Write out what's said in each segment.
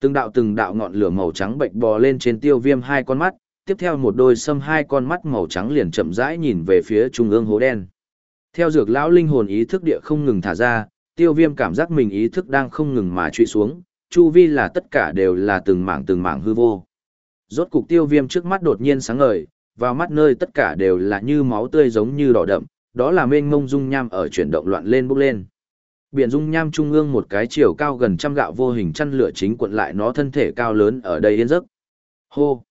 Từng đạo từng đạo ngọn lửa màu trắng bệnh bò lên trên tiêu viêm hai con mắt, tiếp theo một đôi sâm hai con mắt màu trắng liền chậm rãi nhìn về phía trung ương hố đen. Theo dược lão linh hồn ý thức địa không ngừng thả ra, tiêu viêm cảm giác mình ý thức đang không ngừng mà truy xuống, chu vi là tất cả đều là từng mảng từng mảng hư vô. Rốt cục tiêu viêm trước mắt đột nhiên sáng ngời, vào mắt nơi tất cả đều là như máu tươi giống như đỏ đậm, đó là mênh mông dung nham ở chuyển động loạn lên bốc lên. Biển dung nham trung ương một cái chiều cao gần trăm gạo vô hình chăn lửa chính cuộn lại nó thân thể cao lớn ở đây yên giấc. Hô!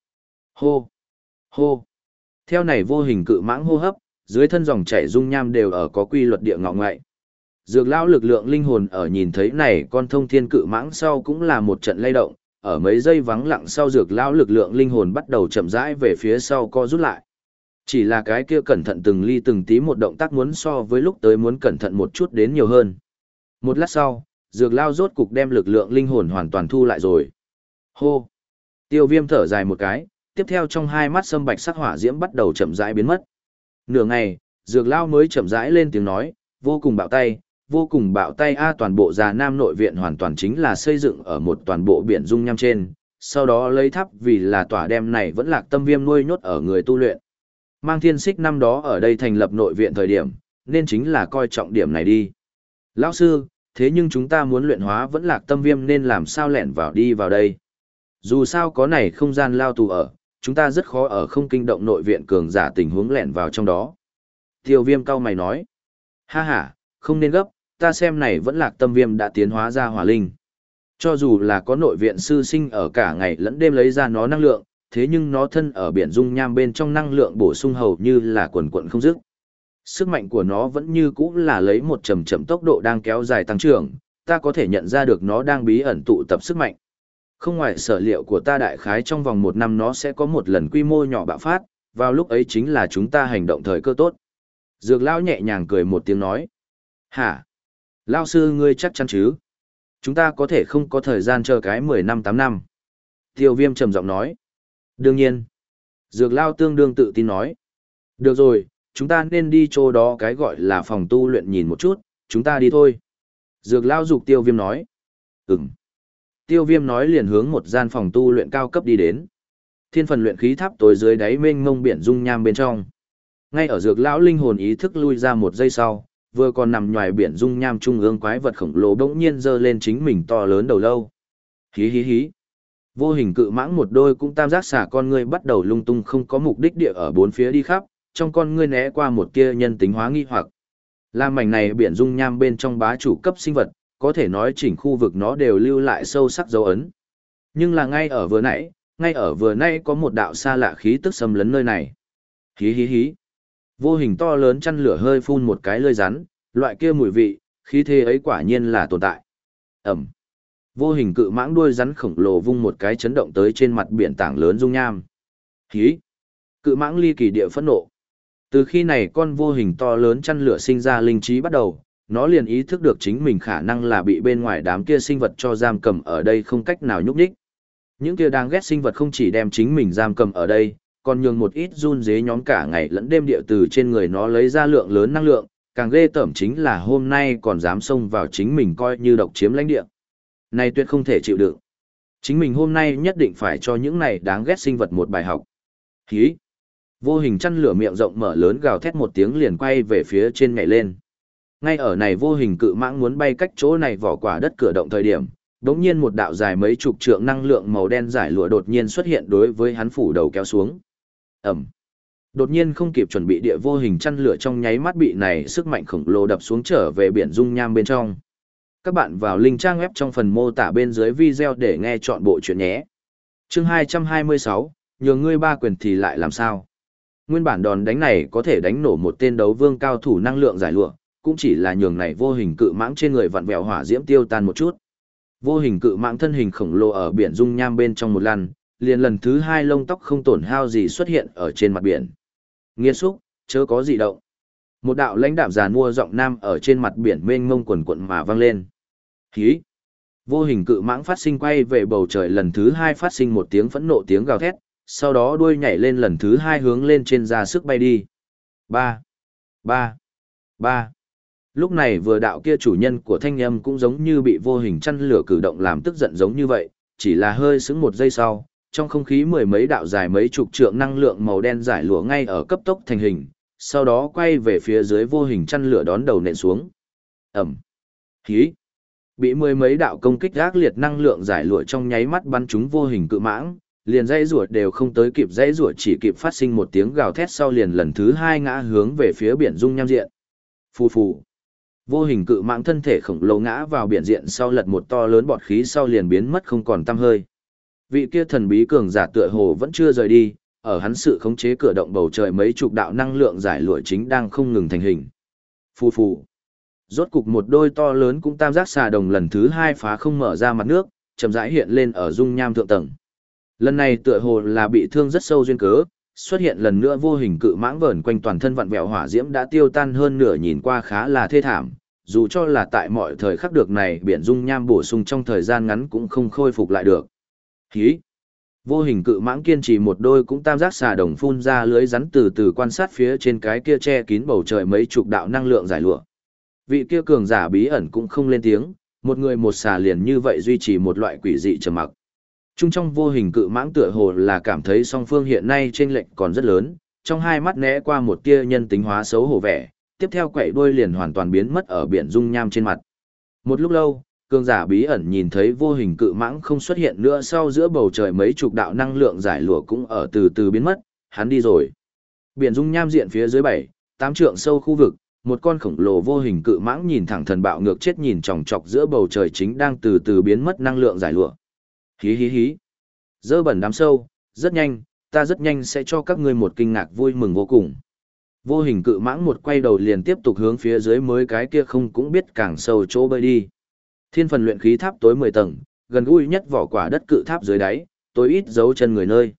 Hô! Hô! Theo này vô hình cự mãng hô hấp, dưới thân dòng chảy dung nham đều ở có quy luật địa ngọ ngoại. Dược lão lực lượng linh hồn ở nhìn thấy này con thông thiên cự mãng sau cũng là một trận lay động, ở mấy giây vắng lặng sau dược lão lực lượng linh hồn bắt đầu chậm rãi về phía sau co rút lại. Chỉ là cái kia cẩn thận từng ly từng tí một động tác muốn so với lúc tới muốn cẩn thận một chút đến nhiều hơn. Một lát sau, dược lao rốt cục đem lực lượng linh hồn hoàn toàn thu lại rồi. Hô! Tiêu viêm thở dài một cái, tiếp theo trong hai mắt sâm bạch sắc hỏa diễm bắt đầu chậm rãi biến mất. Nửa ngày, dược lao mới chậm rãi lên tiếng nói, vô cùng bạo tay, vô cùng bạo tay A toàn bộ già nam nội viện hoàn toàn chính là xây dựng ở một toàn bộ biển dung nham trên, sau đó lấy tháp vì là tỏa đem này vẫn lạc tâm viêm nuôi nhốt ở người tu luyện. Mang thiên xích năm đó ở đây thành lập nội viện thời điểm, nên chính là coi trọng điểm này đi. Lão sư, thế nhưng chúng ta muốn luyện hóa vẫn lạc tâm viêm nên làm sao lẻn vào đi vào đây. Dù sao có này không gian lao tù ở, chúng ta rất khó ở không kinh động nội viện cường giả tình huống lẻn vào trong đó. Tiêu viêm cao mày nói. Ha ha, không nên gấp, ta xem này vẫn lạc tâm viêm đã tiến hóa ra hỏa linh. Cho dù là có nội viện sư sinh ở cả ngày lẫn đêm lấy ra nó năng lượng, thế nhưng nó thân ở biển dung nham bên trong năng lượng bổ sung hầu như là quần quận không dứt. Sức mạnh của nó vẫn như cũ là lấy một chậm chậm tốc độ đang kéo dài tăng trưởng, ta có thể nhận ra được nó đang bí ẩn tụ tập sức mạnh. Không ngoài sở liệu của ta đại khái trong vòng một năm nó sẽ có một lần quy mô nhỏ bạo phát, vào lúc ấy chính là chúng ta hành động thời cơ tốt. Dược lao nhẹ nhàng cười một tiếng nói. Hả? Lao sư ngươi chắc chắn chứ? Chúng ta có thể không có thời gian chờ cái 10 năm 8 năm. Tiêu viêm trầm giọng nói. Đương nhiên. Dược lao tương đương tự tin nói. Được rồi, chúng ta nên đi chỗ đó cái gọi là phòng tu luyện nhìn một chút, chúng ta đi thôi. Dược lao dục tiêu viêm nói. Ừm. Tiêu viêm nói liền hướng một gian phòng tu luyện cao cấp đi đến. Thiên phần luyện khí tháp tối dưới đáy mênh mông biển dung nham bên trong. Ngay ở dược lão linh hồn ý thức lui ra một giây sau, vừa còn nằm ngoài biển dung nham trung ương quái vật khổng lồ bỗng nhiên giơ lên chính mình to lớn đầu lâu. Hí hí hí. Vô hình cự mãng một đôi cũng tam giác xả con người bắt đầu lung tung không có mục đích địa ở bốn phía đi khắp, trong con ngươi né qua một kia nhân tính hóa nghi hoặc. Lam mảnh này biển dung nham bên trong bá chủ cấp sinh vật, có thể nói chỉnh khu vực nó đều lưu lại sâu sắc dấu ấn. Nhưng là ngay ở vừa nãy, ngay ở vừa nãy có một đạo xa lạ khí tức xâm lấn nơi này. Hí hí hí. Vô hình to lớn chăn lửa hơi phun một cái lơi rắn, loại kia mùi vị, khí thế ấy quả nhiên là tồn tại. Ẩm. Vô hình cự mãng đuôi rắn khổng lồ vung một cái chấn động tới trên mặt biển tảng lớn dung nham. Hí! Cự mãng ly kỳ địa phẫn nộ. Từ khi này con vô hình to lớn chăn lửa sinh ra linh trí bắt đầu, nó liền ý thức được chính mình khả năng là bị bên ngoài đám kia sinh vật cho giam cầm ở đây không cách nào nhúc nhích. Những kia đang ghét sinh vật không chỉ đem chính mình giam cầm ở đây, còn nhường một ít run dế nhóm cả ngày lẫn đêm địa từ trên người nó lấy ra lượng lớn năng lượng, càng ghê tởm chính là hôm nay còn dám xông vào chính mình coi như độc chiếm lãnh địa. Này tuyệt không thể chịu đựng. Chính mình hôm nay nhất định phải cho những này đáng ghét sinh vật một bài học. Hí! Vô hình chăn lửa miệng rộng mở lớn gào thét một tiếng liền quay về phía trên nhảy lên. Ngay ở này vô hình cự mãng muốn bay cách chỗ này vỏ quả đất cửa động thời điểm, đống nhiên một đạo dài mấy chục trượng năng lượng màu đen giải lụa đột nhiên xuất hiện đối với hắn phủ đầu kéo xuống. Ẩm. Đột nhiên không kịp chuẩn bị địa vô hình chăn lửa trong nháy mắt bị này sức mạnh khổng lồ đập xuống trở về biển dung nham bên trong. Các bạn vào link trang web trong phần mô tả bên dưới video để nghe chọn bộ chuyện nhé. Chương 226, nhường ngươi ba quyền thì lại làm sao? Nguyên bản đòn đánh này có thể đánh nổ một tên đấu vương cao thủ năng lượng giải lụa, cũng chỉ là nhường này vô hình cự mãng trên người vặn vẹo hỏa diễm tiêu tan một chút. Vô hình cự mãng thân hình khổng lồ ở biển dung nham bên trong một lần, liền lần thứ hai lông tóc không tổn hao gì xuất hiện ở trên mặt biển. Nghiên xúc, chớ có gì động. Một đạo lãnh đạm giàn mua giọng nam ở trên mặt biển mênh mông quần quận mà vang lên. Hí! Vô hình cự mãng phát sinh quay về bầu trời lần thứ hai phát sinh một tiếng phẫn nộ tiếng gào thét, sau đó đuôi nhảy lên lần thứ hai hướng lên trên ra sức bay đi. Ba! Ba! Ba! Lúc này vừa đạo kia chủ nhân của thanh âm cũng giống như bị vô hình chăn lửa cử động làm tức giận giống như vậy, chỉ là hơi sững một giây sau, trong không khí mười mấy đạo dài mấy chục trượng năng lượng màu đen giải lụa ngay ở cấp tốc thành hình, sau đó quay về phía dưới vô hình chăn lửa đón đầu nện xuống. Ẩm. Khí. Bị mười mấy đạo công kích ác liệt năng lượng giải lụa trong nháy mắt bắn chúng vô hình cự mãng, liền dãy rủa đều không tới kịp dãy rủa chỉ kịp phát sinh một tiếng gào thét sau liền lần thứ hai ngã hướng về phía biển dung nham diện. Phù phù. Vô hình cự mãng thân thể khổng lồ ngã vào biển diện sau lật một to lớn bọt khí sau liền biến mất không còn tăm hơi. Vị kia thần bí cường giả tựa hồ vẫn chưa rời đi, ở hắn sự khống chế cửa động bầu trời mấy chục đạo năng lượng giải lụa chính đang không ngừng thành hình. Phù phù. Rốt cục một đôi to lớn cũng tam giác xà đồng lần thứ hai phá không mở ra mặt nước, chậm rãi hiện lên ở dung nham thượng tầng. Lần này tựa hồ là bị thương rất sâu duyên cớ, xuất hiện lần nữa vô hình cự mãng vờn quanh toàn thân vặn vẹo hỏa diễm đã tiêu tan hơn nửa nhìn qua khá là thê thảm, dù cho là tại mọi thời khắc được này biển dung nham bổ sung trong thời gian ngắn cũng không khôi phục lại được. Hí! Vô hình cự mãng kiên trì một đôi cũng tam giác xà đồng phun ra lưới rắn từ từ quan sát phía trên cái kia che kín bầu trời mấy chục đạo năng lượng giải lụa. Vị kia cường giả bí ẩn cũng không lên tiếng, một người một xà liền như vậy duy trì một loại quỷ dị trầm mặc. Trung trong vô hình cự mãng tựa hồ là cảm thấy song phương hiện nay trên lệnh còn rất lớn, trong hai mắt né qua một tia nhân tính hóa xấu hổ vẻ, tiếp theo quậy đuôi liền hoàn toàn biến mất ở biển dung nham trên mặt. Một lúc lâu, cường giả bí ẩn nhìn thấy vô hình cự mãng không xuất hiện nữa sau giữa bầu trời mấy chục đạo năng lượng giải lụa cũng ở từ từ biến mất, hắn đi rồi. Biển dung nham diện phía dưới bảy, tám trượng sâu khu vực, một con khổng lồ vô hình cự mãng nhìn thẳng thần bạo ngược chết nhìn chòng chọc giữa bầu trời chính đang từ từ biến mất năng lượng giải lụa. Hí hí hí. Dơ bẩn đám sâu, rất nhanh, ta rất nhanh sẽ cho các ngươi một kinh ngạc vui mừng vô cùng. Vô hình cự mãng một quay đầu liền tiếp tục hướng phía dưới mới cái kia không cũng biết càng sâu chỗ bơi đi. Thiên phần luyện khí tháp tối 10 tầng, gần gũi nhất vỏ quả đất cự tháp dưới đáy, tối ít dấu chân người nơi.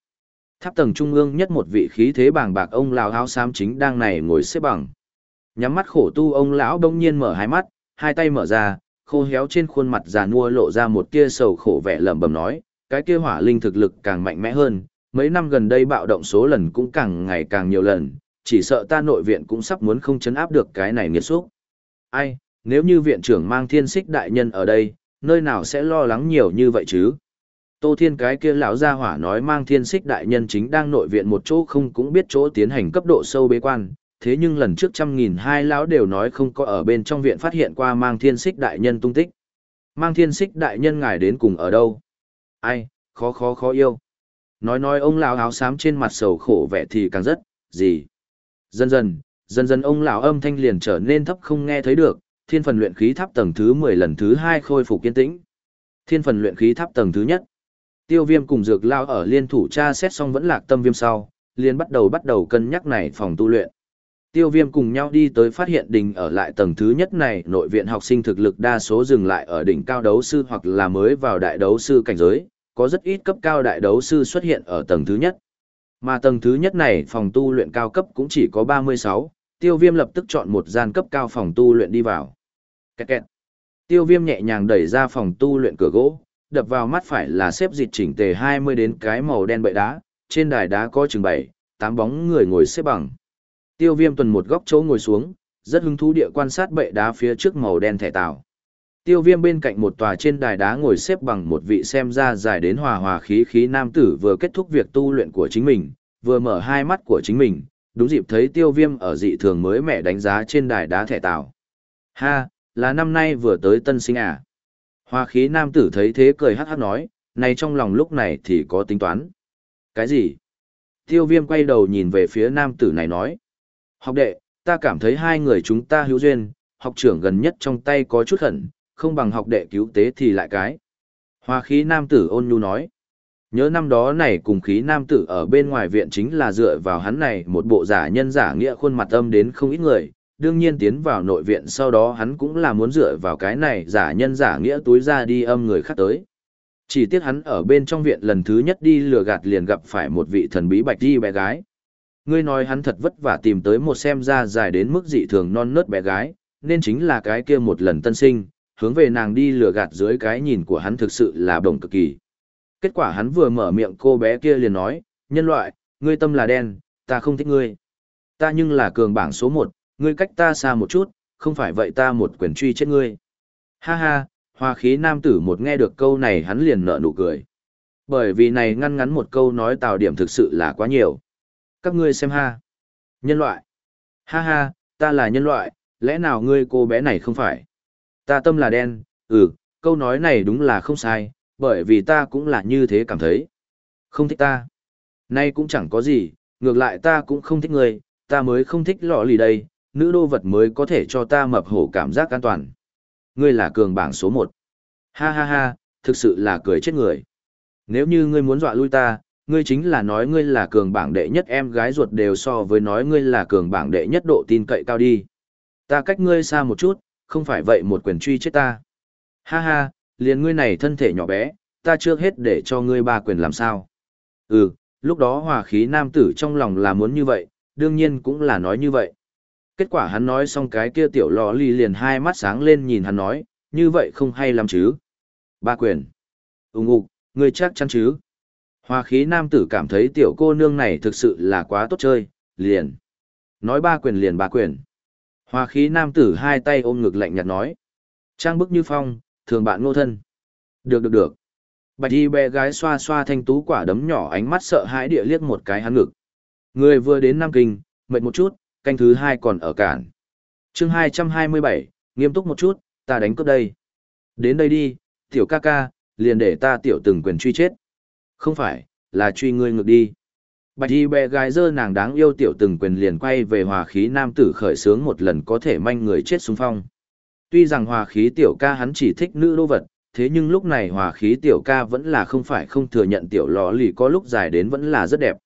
Tháp tầng trung ương nhất một vị khí thế bàng bạc ông lão áo xám chính đang này ngồi xếp bằng. Nhắm mắt khổ tu ông lão bỗng nhiên mở hai mắt, hai tay mở ra, khô héo trên khuôn mặt già nua lộ ra một tia sầu khổ vẻ lẩm bẩm nói, cái kia hỏa linh thực lực càng mạnh mẽ hơn, mấy năm gần đây bạo động số lần cũng càng ngày càng nhiều lần, chỉ sợ ta nội viện cũng sắp muốn không chấn áp được cái này nghiệt xúc. Ai, nếu như viện trưởng mang thiên xích đại nhân ở đây, nơi nào sẽ lo lắng nhiều như vậy chứ? Tô Thiên cái kia lão gia hỏa nói mang thiên xích đại nhân chính đang nội viện một chỗ không cũng biết chỗ tiến hành cấp độ sâu bế quan, thế nhưng lần trước trăm nghìn hai lão đều nói không có ở bên trong viện phát hiện qua mang thiên xích đại nhân tung tích. Mang thiên xích đại nhân ngài đến cùng ở đâu? Ai, khó khó khó yêu. Nói nói ông lão áo xám trên mặt sầu khổ vẻ thì càng rất, gì? Dần dần, dần dần ông lão âm thanh liền trở nên thấp không nghe thấy được, thiên phần luyện khí tháp tầng thứ 10 lần thứ hai khôi phục kiên tĩnh. Thiên phần luyện khí tháp tầng thứ nhất. Tiêu viêm cùng dược lao ở liên thủ tra xét xong vẫn lạc tâm viêm sau, liền bắt đầu bắt đầu cân nhắc này phòng tu luyện. Tiêu viêm cùng nhau đi tới phát hiện đình ở lại tầng thứ nhất này nội viện học sinh thực lực đa số dừng lại ở đỉnh cao đấu sư hoặc là mới vào đại đấu sư cảnh giới, có rất ít cấp cao đại đấu sư xuất hiện ở tầng thứ nhất. Mà tầng thứ nhất này phòng tu luyện cao cấp cũng chỉ có 36, tiêu viêm lập tức chọn một gian cấp cao phòng tu luyện đi vào. Kẹt kẹt. Tiêu viêm nhẹ nhàng đẩy ra phòng tu luyện cửa gỗ, đập vào mắt phải là xếp dịch chỉnh tề 20 đến cái màu đen bậy đá, trên đài đá có chừng 7, 8 bóng người ngồi xếp bằng. Tiêu viêm tuần một góc chỗ ngồi xuống, rất hứng thú địa quan sát bệ đá phía trước màu đen thẻ tạo. Tiêu viêm bên cạnh một tòa trên đài đá ngồi xếp bằng một vị xem ra dài đến hòa hòa khí khí nam tử vừa kết thúc việc tu luyện của chính mình, vừa mở hai mắt của chính mình, đúng dịp thấy tiêu viêm ở dị thường mới mẹ đánh giá trên đài đá thẻ tạo. Ha, là năm nay vừa tới tân sinh à. Hòa khí nam tử thấy thế cười hát hát nói, này trong lòng lúc này thì có tính toán. Cái gì? Tiêu viêm quay đầu nhìn về phía nam tử này nói. Học đệ, ta cảm thấy hai người chúng ta hữu duyên, học trưởng gần nhất trong tay có chút khẩn, không bằng học đệ cứu tế thì lại cái. Hoa khí nam tử ôn nhu nói. Nhớ năm đó này cùng khí nam tử ở bên ngoài viện chính là dựa vào hắn này một bộ giả nhân giả nghĩa khuôn mặt âm đến không ít người, đương nhiên tiến vào nội viện sau đó hắn cũng là muốn dựa vào cái này giả nhân giả nghĩa túi ra đi âm người khác tới. Chỉ tiếc hắn ở bên trong viện lần thứ nhất đi lừa gạt liền gặp phải một vị thần bí bạch đi bé gái. Ngươi nói hắn thật vất vả tìm tới một xem ra dài đến mức dị thường non nớt bé gái, nên chính là cái kia một lần tân sinh, hướng về nàng đi lừa gạt dưới cái nhìn của hắn thực sự là bổng cực kỳ. Kết quả hắn vừa mở miệng cô bé kia liền nói, nhân loại, ngươi tâm là đen, ta không thích ngươi. Ta nhưng là cường bảng số một, ngươi cách ta xa một chút, không phải vậy ta một quyền truy chết ngươi. Ha ha, hoa khí nam tử một nghe được câu này hắn liền nở nụ cười. Bởi vì này ngăn ngắn một câu nói tào điểm thực sự là quá nhiều. Các ngươi xem ha. Nhân loại. Ha ha, ta là nhân loại, lẽ nào ngươi cô bé này không phải? Ta tâm là đen, ừ, câu nói này đúng là không sai, bởi vì ta cũng là như thế cảm thấy. Không thích ta. Nay cũng chẳng có gì, ngược lại ta cũng không thích ngươi, ta mới không thích lọ lì đây, nữ đô vật mới có thể cho ta mập hổ cảm giác an toàn. Ngươi là cường bảng số một. Ha ha ha, thực sự là cười chết người. Nếu như ngươi muốn dọa lui ta, ngươi chính là nói ngươi là cường bảng đệ nhất em gái ruột đều so với nói ngươi là cường bảng đệ nhất độ tin cậy cao đi. Ta cách ngươi xa một chút, không phải vậy một quyền truy chết ta. Ha ha, liền ngươi này thân thể nhỏ bé, ta chưa hết để cho ngươi ba quyền làm sao. Ừ, lúc đó hòa khí nam tử trong lòng là muốn như vậy, đương nhiên cũng là nói như vậy. Kết quả hắn nói xong cái kia tiểu lò ly liền hai mắt sáng lên nhìn hắn nói, như vậy không hay lắm chứ. Ba quyền. Úng ục, ngươi chắc chắn chứ. Hòa khí nam tử cảm thấy tiểu cô nương này thực sự là quá tốt chơi, liền. Nói ba quyền liền ba quyền. Hòa khí nam tử hai tay ôm ngực lạnh nhạt nói. Trang bức như phong, thường bạn ngô thân. Được được được. Bạch y bé gái xoa xoa thanh tú quả đấm nhỏ ánh mắt sợ hãi địa liếc một cái hắn ngực. Người vừa đến Nam Kinh, mệt một chút, canh thứ hai còn ở cản. chương hai trăm hai mươi bảy, nghiêm túc một chút, ta đánh cướp đây. Đến đây đi, tiểu ca ca, liền để ta tiểu từng quyền truy chết. Không phải, là truy ngươi ngược đi. Bạch y bé gái dơ nàng đáng yêu tiểu từng quyền liền quay về hòa khí nam tử khởi sướng một lần có thể manh người chết xung phong. Tuy rằng hòa khí tiểu ca hắn chỉ thích nữ đô vật, thế nhưng lúc này hòa khí tiểu ca vẫn là không phải không thừa nhận tiểu lò lì có lúc dài đến vẫn là rất đẹp.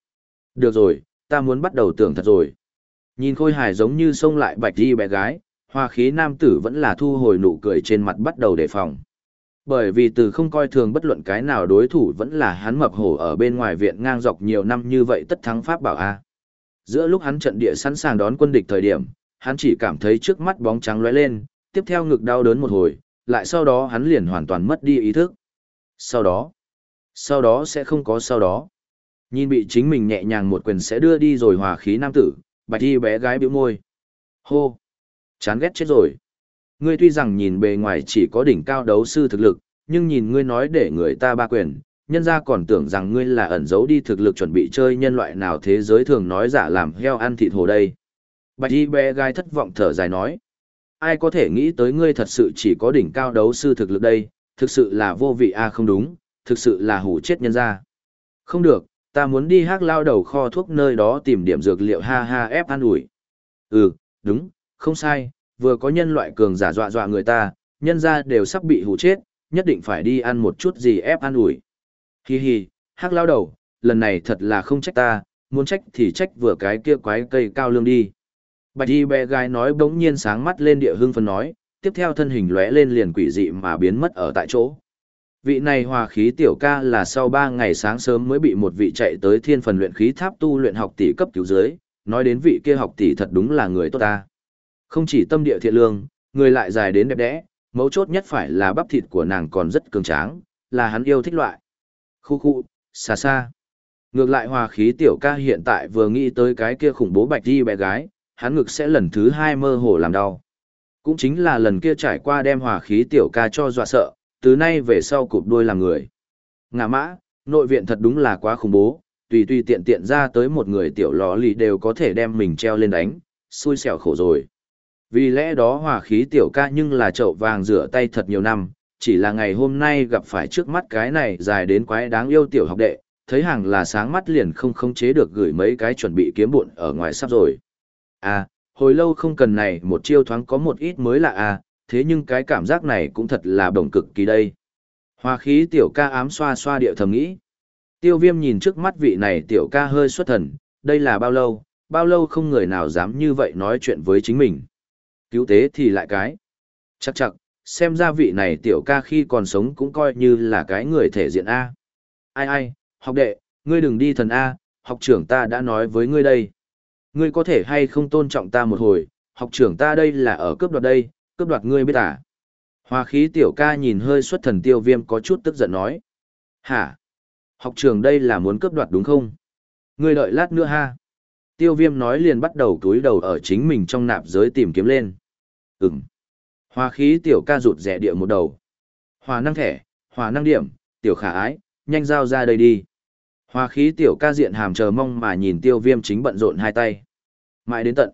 Được rồi, ta muốn bắt đầu tưởng thật rồi. Nhìn khôi hài giống như xông lại bạch y bé gái, hòa khí nam tử vẫn là thu hồi nụ cười trên mặt bắt đầu đề phòng. Bởi vì từ không coi thường bất luận cái nào đối thủ vẫn là hắn mập hổ ở bên ngoài viện ngang dọc nhiều năm như vậy tất thắng pháp bảo A. Giữa lúc hắn trận địa sẵn sàng đón quân địch thời điểm, hắn chỉ cảm thấy trước mắt bóng trắng lóe lên, tiếp theo ngực đau đớn một hồi, lại sau đó hắn liền hoàn toàn mất đi ý thức. Sau đó, sau đó sẽ không có sau đó. Nhìn bị chính mình nhẹ nhàng một quyền sẽ đưa đi rồi hòa khí nam tử, bạch y bé gái biểu môi. Hô! Chán ghét chết rồi. Ngươi tuy rằng nhìn bề ngoài chỉ có đỉnh cao đấu sư thực lực, nhưng nhìn ngươi nói để người ta ba quyền, nhân ra còn tưởng rằng ngươi là ẩn giấu đi thực lực chuẩn bị chơi nhân loại nào thế giới thường nói giả làm heo ăn thịt hồ đây. Bạch y bé gái thất vọng thở dài nói ai có thể nghĩ tới ngươi thật sự chỉ có đỉnh cao đấu sư thực lực đây, thực sự là vô vị a à không đúng, thực sự là hủ chết nhân ra. Không được, ta muốn đi hát lao đầu kho thuốc nơi đó tìm điểm dược liệu ha ha ép an ủi. Ừ, đúng, không sai, vừa có nhân loại cường giả dọa dọa người ta, nhân ra đều sắp bị hù chết, nhất định phải đi ăn một chút gì ép ăn ủi. Hi hi, hắc lao đầu, lần này thật là không trách ta, muốn trách thì trách vừa cái kia quái cây cao lương đi. Bạch y bé gái nói bỗng nhiên sáng mắt lên địa hương phân nói, tiếp theo thân hình lóe lên liền quỷ dị mà biến mất ở tại chỗ. Vị này hòa khí tiểu ca là sau 3 ngày sáng sớm mới bị một vị chạy tới thiên phần luyện khí tháp tu luyện học tỷ cấp cứu dưới, nói đến vị kia học tỷ thật đúng là người tốt ta. Không chỉ tâm địa thiện lương, người lại dài đến đẹp đẽ, mấu chốt nhất phải là bắp thịt của nàng còn rất cường tráng, là hắn yêu thích loại. Khu khu, xa xa. Ngược lại hòa khí tiểu ca hiện tại vừa nghĩ tới cái kia khủng bố bạch đi bé gái, hắn ngực sẽ lần thứ hai mơ hồ làm đau. Cũng chính là lần kia trải qua đem hòa khí tiểu ca cho dọa sợ, từ nay về sau cụp đuôi làm người. ngã mã, nội viện thật đúng là quá khủng bố, tùy tùy tiện tiện ra tới một người tiểu lò lì đều có thể đem mình treo lên đánh, xui xẻo khổ rồi. Vì lẽ đó hòa khí tiểu ca nhưng là chậu vàng rửa tay thật nhiều năm, chỉ là ngày hôm nay gặp phải trước mắt cái này dài đến quái đáng yêu tiểu học đệ, thấy hàng là sáng mắt liền không khống chế được gửi mấy cái chuẩn bị kiếm bụn ở ngoài sắp rồi. À, hồi lâu không cần này một chiêu thoáng có một ít mới lạ à, thế nhưng cái cảm giác này cũng thật là bổng cực kỳ đây. Hoa khí tiểu ca ám xoa xoa điệu thầm nghĩ. Tiêu viêm nhìn trước mắt vị này tiểu ca hơi xuất thần, đây là bao lâu, bao lâu không người nào dám như vậy nói chuyện với chính mình. Cứu tế thì lại cái. Chắc chắc, xem ra vị này tiểu ca khi còn sống cũng coi như là cái người thể diện A. Ai ai, học đệ, ngươi đừng đi thần A, học trưởng ta đã nói với ngươi đây. Ngươi có thể hay không tôn trọng ta một hồi, học trưởng ta đây là ở cướp đoạt đây, cướp đoạt ngươi biết à? Hoa khí tiểu ca nhìn hơi xuất thần tiêu viêm có chút tức giận nói. Hả? Học trưởng đây là muốn cướp đoạt đúng không? Ngươi đợi lát nữa ha. Tiêu viêm nói liền bắt đầu túi đầu ở chính mình trong nạp giới tìm kiếm lên. Ừm. Hoa khí tiểu ca rụt rẻ địa một đầu. Hòa năng thẻ, hòa năng điểm, tiểu khả ái, nhanh giao ra đây đi. Hoa khí tiểu ca diện hàm chờ mong mà nhìn tiêu viêm chính bận rộn hai tay. Mãi đến tận.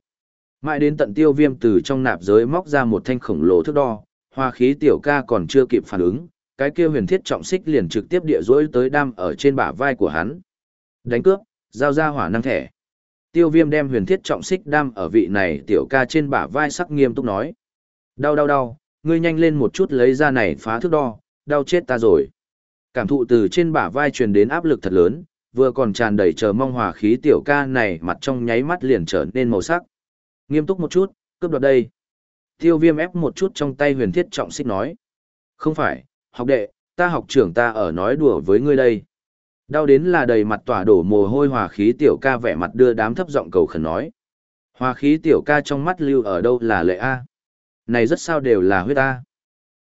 Mãi đến tận tiêu viêm từ trong nạp giới móc ra một thanh khổng lồ thước đo, hoa khí tiểu ca còn chưa kịp phản ứng, cái kia huyền thiết trọng xích liền trực tiếp địa rỗi tới đam ở trên bả vai của hắn. Đánh cướp, giao ra hỏa năng thẻ. Tiêu viêm đem huyền thiết trọng xích đam ở vị này tiểu ca trên bả vai sắc nghiêm túc nói. Đau đau đau, ngươi nhanh lên một chút lấy ra này phá thước đo, đau chết ta rồi. Cảm thụ từ trên bả vai truyền đến áp lực thật lớn, vừa còn tràn đầy chờ mong hòa khí tiểu ca này mặt trong nháy mắt liền trở nên màu sắc. Nghiêm túc một chút, cướp đoạt đây. Tiêu viêm ép một chút trong tay huyền thiết trọng xích nói. Không phải, học đệ, ta học trưởng ta ở nói đùa với ngươi đây. Đau đến là đầy mặt tỏa đổ mồ hôi hòa khí tiểu ca vẻ mặt đưa đám thấp giọng cầu khẩn nói. Hòa khí tiểu ca trong mắt lưu ở đâu là lệ A. Này rất sao đều là huyết A.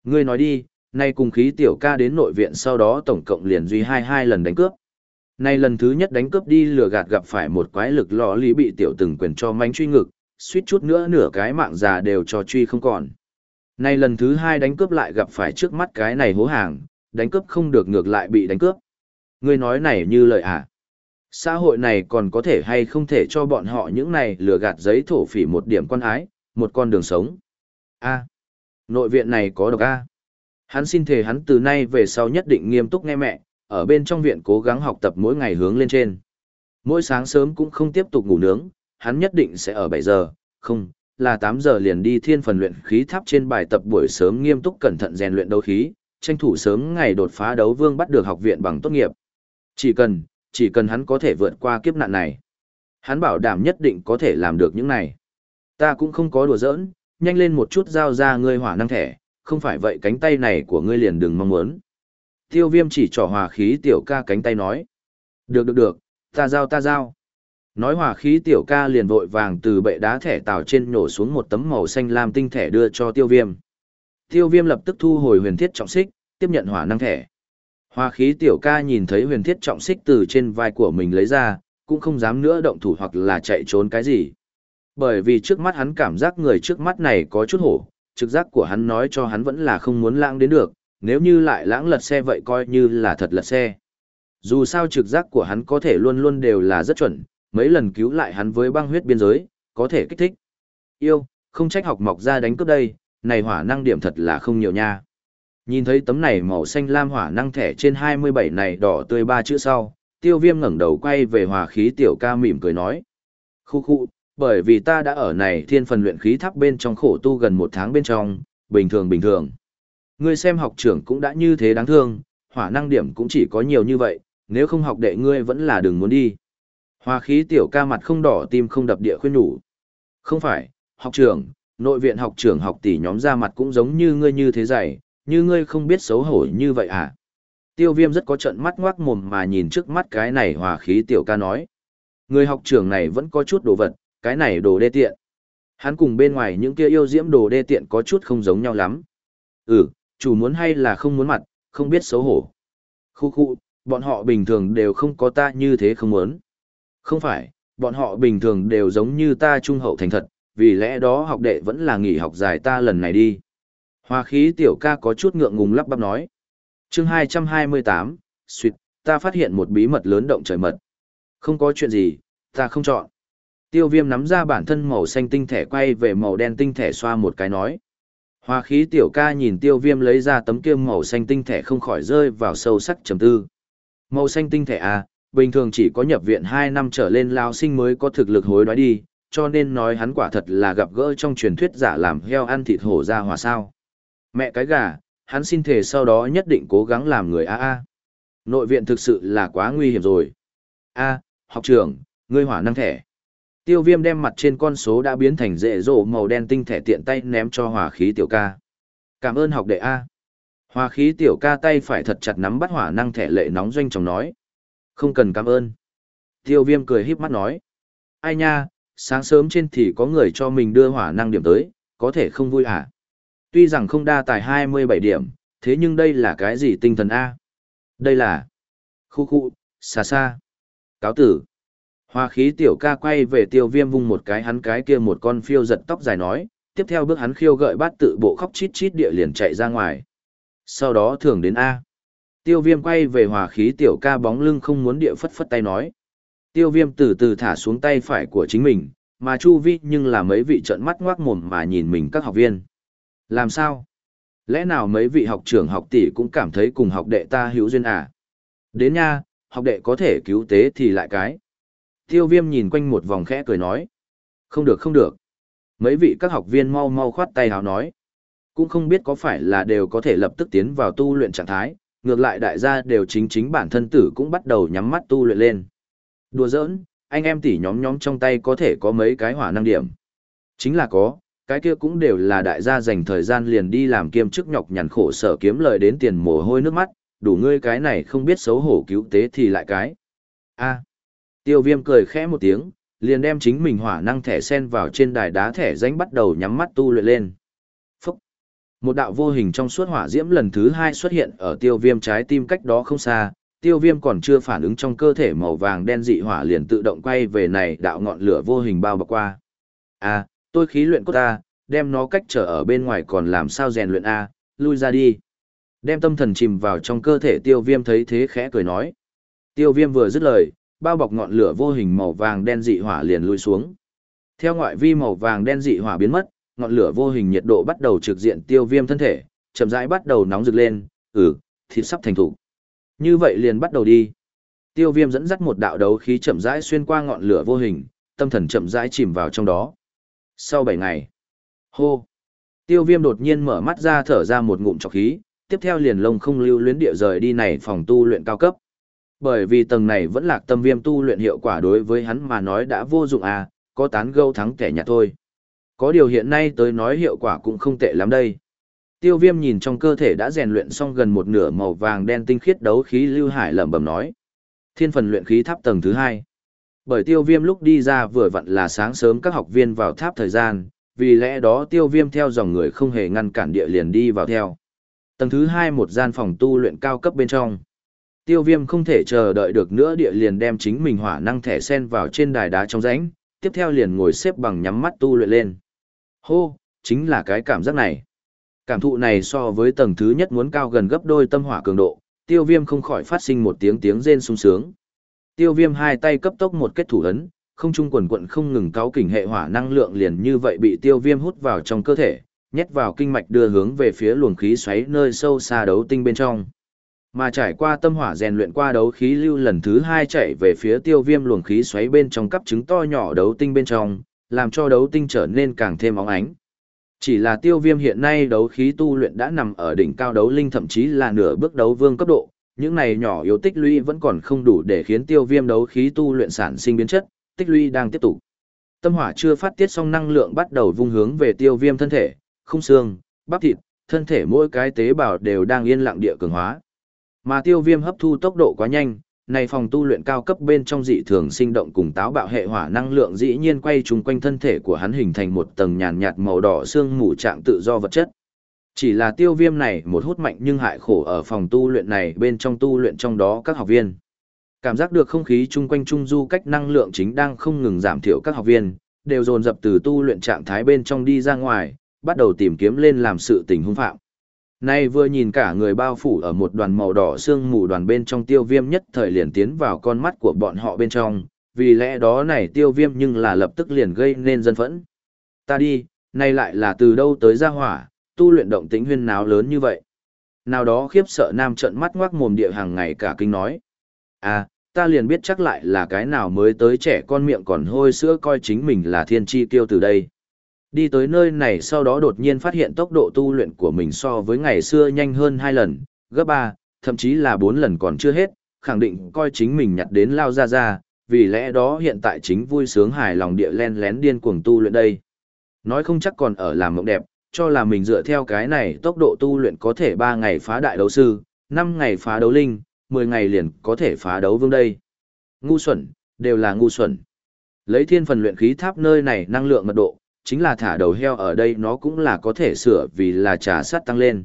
Ngươi nói đi, nay cùng khí tiểu ca đến nội viện sau đó tổng cộng liền duy hai hai lần đánh cướp. Nay lần thứ nhất đánh cướp đi lừa gạt gặp phải một quái lực lò lý bị tiểu từng quyền cho manh truy ngực, suýt chút nữa nửa cái mạng già đều cho truy không còn. Nay lần thứ hai đánh cướp lại gặp phải trước mắt cái này hố hàng, đánh cướp không được ngược lại bị đánh cướp. Ngươi nói này như lời à? Xã hội này còn có thể hay không thể cho bọn họ những này lừa gạt giấy thổ phỉ một điểm quan ái, một con đường sống. A. nội viện này có độc A. Hắn xin thề hắn từ nay về sau nhất định nghiêm túc nghe mẹ, ở bên trong viện cố gắng học tập mỗi ngày hướng lên trên. Mỗi sáng sớm cũng không tiếp tục ngủ nướng, hắn nhất định sẽ ở 7 giờ, không, là 8 giờ liền đi thiên phần luyện khí tháp trên bài tập buổi sớm nghiêm túc cẩn thận rèn luyện đấu khí, tranh thủ sớm ngày đột phá đấu vương bắt được học viện bằng tốt nghiệp. Chỉ cần, chỉ cần hắn có thể vượt qua kiếp nạn này. Hắn bảo đảm nhất định có thể làm được những này. Ta cũng không có đùa giỡn, nhanh lên một chút giao ra ngươi hỏa năng thẻ, không phải vậy cánh tay này của ngươi liền đừng mong muốn. Tiêu viêm chỉ trỏ hòa khí tiểu ca cánh tay nói. Được được được, ta giao ta giao. Nói hòa khí tiểu ca liền vội vàng từ bệ đá thẻ tàu trên nhổ xuống một tấm màu xanh lam tinh thẻ đưa cho tiêu viêm. Tiêu viêm lập tức thu hồi huyền thiết trọng xích, tiếp nhận hỏa năng thẻ. Hoa khí tiểu ca nhìn thấy huyền thiết trọng xích từ trên vai của mình lấy ra, cũng không dám nữa động thủ hoặc là chạy trốn cái gì. Bởi vì trước mắt hắn cảm giác người trước mắt này có chút hổ, trực giác của hắn nói cho hắn vẫn là không muốn lãng đến được, nếu như lại lãng lật xe vậy coi như là thật lật xe. Dù sao trực giác của hắn có thể luôn luôn đều là rất chuẩn, mấy lần cứu lại hắn với băng huyết biên giới, có thể kích thích. Yêu, không trách học mọc ra đánh cướp đây, này hỏa năng điểm thật là không nhiều nha. Nhìn thấy tấm này màu xanh lam hỏa năng thẻ trên 27 này đỏ tươi ba chữ sau, tiêu viêm ngẩng đầu quay về hòa khí tiểu ca mỉm cười nói. Khu khu, bởi vì ta đã ở này thiên phần luyện khí tháp bên trong khổ tu gần một tháng bên trong, bình thường bình thường. Ngươi xem học trưởng cũng đã như thế đáng thương, hỏa năng điểm cũng chỉ có nhiều như vậy, nếu không học đệ ngươi vẫn là đừng muốn đi. Hòa khí tiểu ca mặt không đỏ tim không đập địa khuyên nhủ. Không phải, học trưởng, nội viện học trưởng học tỷ nhóm ra mặt cũng giống như ngươi như thế dày, như ngươi không biết xấu hổ như vậy à? Tiêu viêm rất có trận mắt ngoác mồm mà nhìn trước mắt cái này hòa khí tiểu ca nói. Người học trưởng này vẫn có chút đồ vật, cái này đồ đê tiện. Hắn cùng bên ngoài những kia yêu diễm đồ đê tiện có chút không giống nhau lắm. Ừ, chủ muốn hay là không muốn mặt, không biết xấu hổ. Khu khu, bọn họ bình thường đều không có ta như thế không muốn. Không phải, bọn họ bình thường đều giống như ta trung hậu thành thật, vì lẽ đó học đệ vẫn là nghỉ học dài ta lần này đi. Hoa khí tiểu ca có chút ngượng ngùng lắp bắp nói. chương 228, suyệt, ta phát hiện một bí mật lớn động trời mật. Không có chuyện gì, ta không chọn. Tiêu viêm nắm ra bản thân màu xanh tinh thể quay về màu đen tinh thể xoa một cái nói. Hoa khí tiểu ca nhìn tiêu viêm lấy ra tấm kia màu xanh tinh thể không khỏi rơi vào sâu sắc trầm tư. Màu xanh tinh thể à, bình thường chỉ có nhập viện 2 năm trở lên lao sinh mới có thực lực hối đoái đi, cho nên nói hắn quả thật là gặp gỡ trong truyền thuyết giả làm heo ăn thịt hổ ra hòa sao. Mẹ cái gà, hắn xin thể sau đó nhất định cố gắng làm người a a. Nội viện thực sự là quá nguy hiểm rồi. A, học trưởng, ngươi hỏa năng thẻ. Tiêu viêm đem mặt trên con số đã biến thành rễ rộ màu đen tinh thể tiện tay ném cho hỏa khí tiểu ca. Cảm ơn học đệ A. Hỏa khí tiểu ca tay phải thật chặt nắm bắt hỏa năng thẻ lệ nóng doanh chồng nói. Không cần cảm ơn. Tiêu viêm cười híp mắt nói. Ai nha, sáng sớm trên thì có người cho mình đưa hỏa năng điểm tới, có thể không vui à? Tuy rằng không đa tài 27 điểm, thế nhưng đây là cái gì tinh thần A? Đây là... Khu khu, xa xa. Cáo tử. Hoa khí tiểu ca quay về tiêu viêm vung một cái hắn cái kia một con phiêu giật tóc dài nói, tiếp theo bước hắn khiêu gợi bát tự bộ khóc chít chít địa liền chạy ra ngoài. Sau đó thường đến A. Tiêu viêm quay về hòa khí tiểu ca bóng lưng không muốn địa phất phất tay nói. Tiêu viêm từ từ thả xuống tay phải của chính mình, mà chu vi nhưng là mấy vị trợn mắt ngoác mồm mà nhìn mình các học viên. Làm sao? Lẽ nào mấy vị học trưởng học tỷ cũng cảm thấy cùng học đệ ta hữu duyên à? Đến nha, học đệ có thể cứu tế thì lại cái. Tiêu viêm nhìn quanh một vòng khẽ cười nói. Không được không được. Mấy vị các học viên mau mau khoát tay hào nói. Cũng không biết có phải là đều có thể lập tức tiến vào tu luyện trạng thái, ngược lại đại gia đều chính chính bản thân tử cũng bắt đầu nhắm mắt tu luyện lên. Đùa giỡn, anh em tỷ nhóm nhóm trong tay có thể có mấy cái hỏa năng điểm. Chính là có, cái kia cũng đều là đại gia dành thời gian liền đi làm kiêm chức nhọc nhằn khổ sở kiếm lời đến tiền mồ hôi nước mắt, đủ ngươi cái này không biết xấu hổ cứu tế thì lại cái. a à. tiêu viêm cười khẽ một tiếng, liền đem chính mình hỏa năng thẻ sen vào trên đài đá thẻ danh bắt đầu nhắm mắt tu luyện lên. Phúc! Một đạo vô hình trong suốt hỏa diễm lần thứ hai xuất hiện ở tiêu viêm trái tim cách đó không xa, tiêu viêm còn chưa phản ứng trong cơ thể màu vàng đen dị hỏa liền tự động quay về này đạo ngọn lửa vô hình bao bọc qua. À, tôi khí luyện cốt ta, đem nó cách trở ở bên ngoài còn làm sao rèn luyện A, lui ra đi. Đem tâm thần chìm vào trong cơ thể tiêu viêm thấy thế khẽ cười nói. Tiêu viêm vừa dứt lời, bao bọc ngọn lửa vô hình màu vàng đen dị hỏa liền lui xuống. Theo ngoại vi màu vàng đen dị hỏa biến mất, ngọn lửa vô hình nhiệt độ bắt đầu trực diện tiêu viêm thân thể, chậm rãi bắt đầu nóng rực lên, ừ, thịt sắp thành thủ. Như vậy liền bắt đầu đi. Tiêu viêm dẫn dắt một đạo đấu khí chậm rãi xuyên qua ngọn lửa vô hình, tâm thần chậm rãi chìm vào trong đó. Sau 7 ngày, hô, tiêu viêm đột nhiên mở mắt ra thở ra một ngụm trọc khí, tiếp theo liền lông không lưu luyến địa rời đi này phòng tu luyện cao cấp. Bởi vì tầng này vẫn lạc tâm viêm tu luyện hiệu quả đối với hắn mà nói đã vô dụng à, có tán gâu thắng kẻ nhạt thôi. Có điều hiện nay tới nói hiệu quả cũng không tệ lắm đây. Tiêu viêm nhìn trong cơ thể đã rèn luyện xong gần một nửa màu vàng đen tinh khiết đấu khí lưu hải lẩm bẩm nói. Thiên phần luyện khí tháp tầng thứ hai. Bởi tiêu viêm lúc đi ra vừa vặn là sáng sớm các học viên vào tháp thời gian, vì lẽ đó tiêu viêm theo dòng người không hề ngăn cản địa liền đi vào theo. Tầng thứ hai một gian phòng tu luyện cao cấp bên trong. Tiêu viêm không thể chờ đợi được nữa địa liền đem chính mình hỏa năng thẻ sen vào trên đài đá trong rãnh, tiếp theo liền ngồi xếp bằng nhắm mắt tu luyện lên. Hô, chính là cái cảm giác này. Cảm thụ này so với tầng thứ nhất muốn cao gần gấp đôi tâm hỏa cường độ, tiêu viêm không khỏi phát sinh một tiếng tiếng rên sung sướng. Tiêu viêm hai tay cấp tốc một kết thủ ấn, không trung quần quận không ngừng cáo kỉnh hệ hỏa năng lượng liền như vậy bị tiêu viêm hút vào trong cơ thể, nhét vào kinh mạch đưa hướng về phía luồng khí xoáy nơi sâu xa đấu tinh bên trong. Mà trải qua tâm hỏa rèn luyện qua đấu khí lưu lần thứ hai chạy về phía tiêu viêm luồng khí xoáy bên trong cắp trứng to nhỏ đấu tinh bên trong, làm cho đấu tinh trở nên càng thêm óng ánh. Chỉ là tiêu viêm hiện nay đấu khí tu luyện đã nằm ở đỉnh cao đấu linh thậm chí là nửa bước đấu vương cấp độ, những này nhỏ yếu tích lũy vẫn còn không đủ để khiến tiêu viêm đấu khí tu luyện sản sinh biến chất, tích lũy đang tiếp tục. Tâm hỏa chưa phát tiết xong năng lượng bắt đầu vung hướng về tiêu viêm thân thể, không xương, bắp thịt, thân thể mỗi cái tế bào đều đang yên lặng địa cường hóa. Mà tiêu viêm hấp thu tốc độ quá nhanh, này phòng tu luyện cao cấp bên trong dị thường sinh động cùng táo bạo hệ hỏa năng lượng dĩ nhiên quay trùng quanh thân thể của hắn hình thành một tầng nhàn nhạt màu đỏ xương mù trạng tự do vật chất. Chỉ là tiêu viêm này một hút mạnh nhưng hại khổ ở phòng tu luyện này bên trong tu luyện trong đó các học viên. Cảm giác được không khí chung quanh trung du cách năng lượng chính đang không ngừng giảm thiểu các học viên, đều dồn dập từ tu luyện trạng thái bên trong đi ra ngoài, bắt đầu tìm kiếm lên làm sự tình hung phạm. Nay vừa nhìn cả người bao phủ ở một đoàn màu đỏ sương mù đoàn bên trong tiêu viêm nhất thời liền tiến vào con mắt của bọn họ bên trong, vì lẽ đó này tiêu viêm nhưng là lập tức liền gây nên dân phẫn. Ta đi, nay lại là từ đâu tới ra hỏa, tu luyện động tĩnh huyên náo lớn như vậy. Nào đó khiếp sợ nam trận mắt ngoác mồm địa hàng ngày cả kinh nói. À, ta liền biết chắc lại là cái nào mới tới trẻ con miệng còn hôi sữa coi chính mình là thiên chi tiêu từ đây. Đi tới nơi này sau đó đột nhiên phát hiện tốc độ tu luyện của mình so với ngày xưa nhanh hơn 2 lần, gấp 3, thậm chí là 4 lần còn chưa hết, khẳng định coi chính mình nhặt đến lao ra ra, vì lẽ đó hiện tại chính vui sướng hài lòng địa len lén điên cuồng tu luyện đây. Nói không chắc còn ở làm mộng đẹp, cho là mình dựa theo cái này tốc độ tu luyện có thể 3 ngày phá đại đấu sư, 5 ngày phá đấu linh, 10 ngày liền có thể phá đấu vương đây. Ngu xuẩn, đều là ngu xuẩn. Lấy thiên phần luyện khí tháp nơi này năng lượng mật độ, chính là thả đầu heo ở đây nó cũng là có thể sửa vì là trà sắt tăng lên.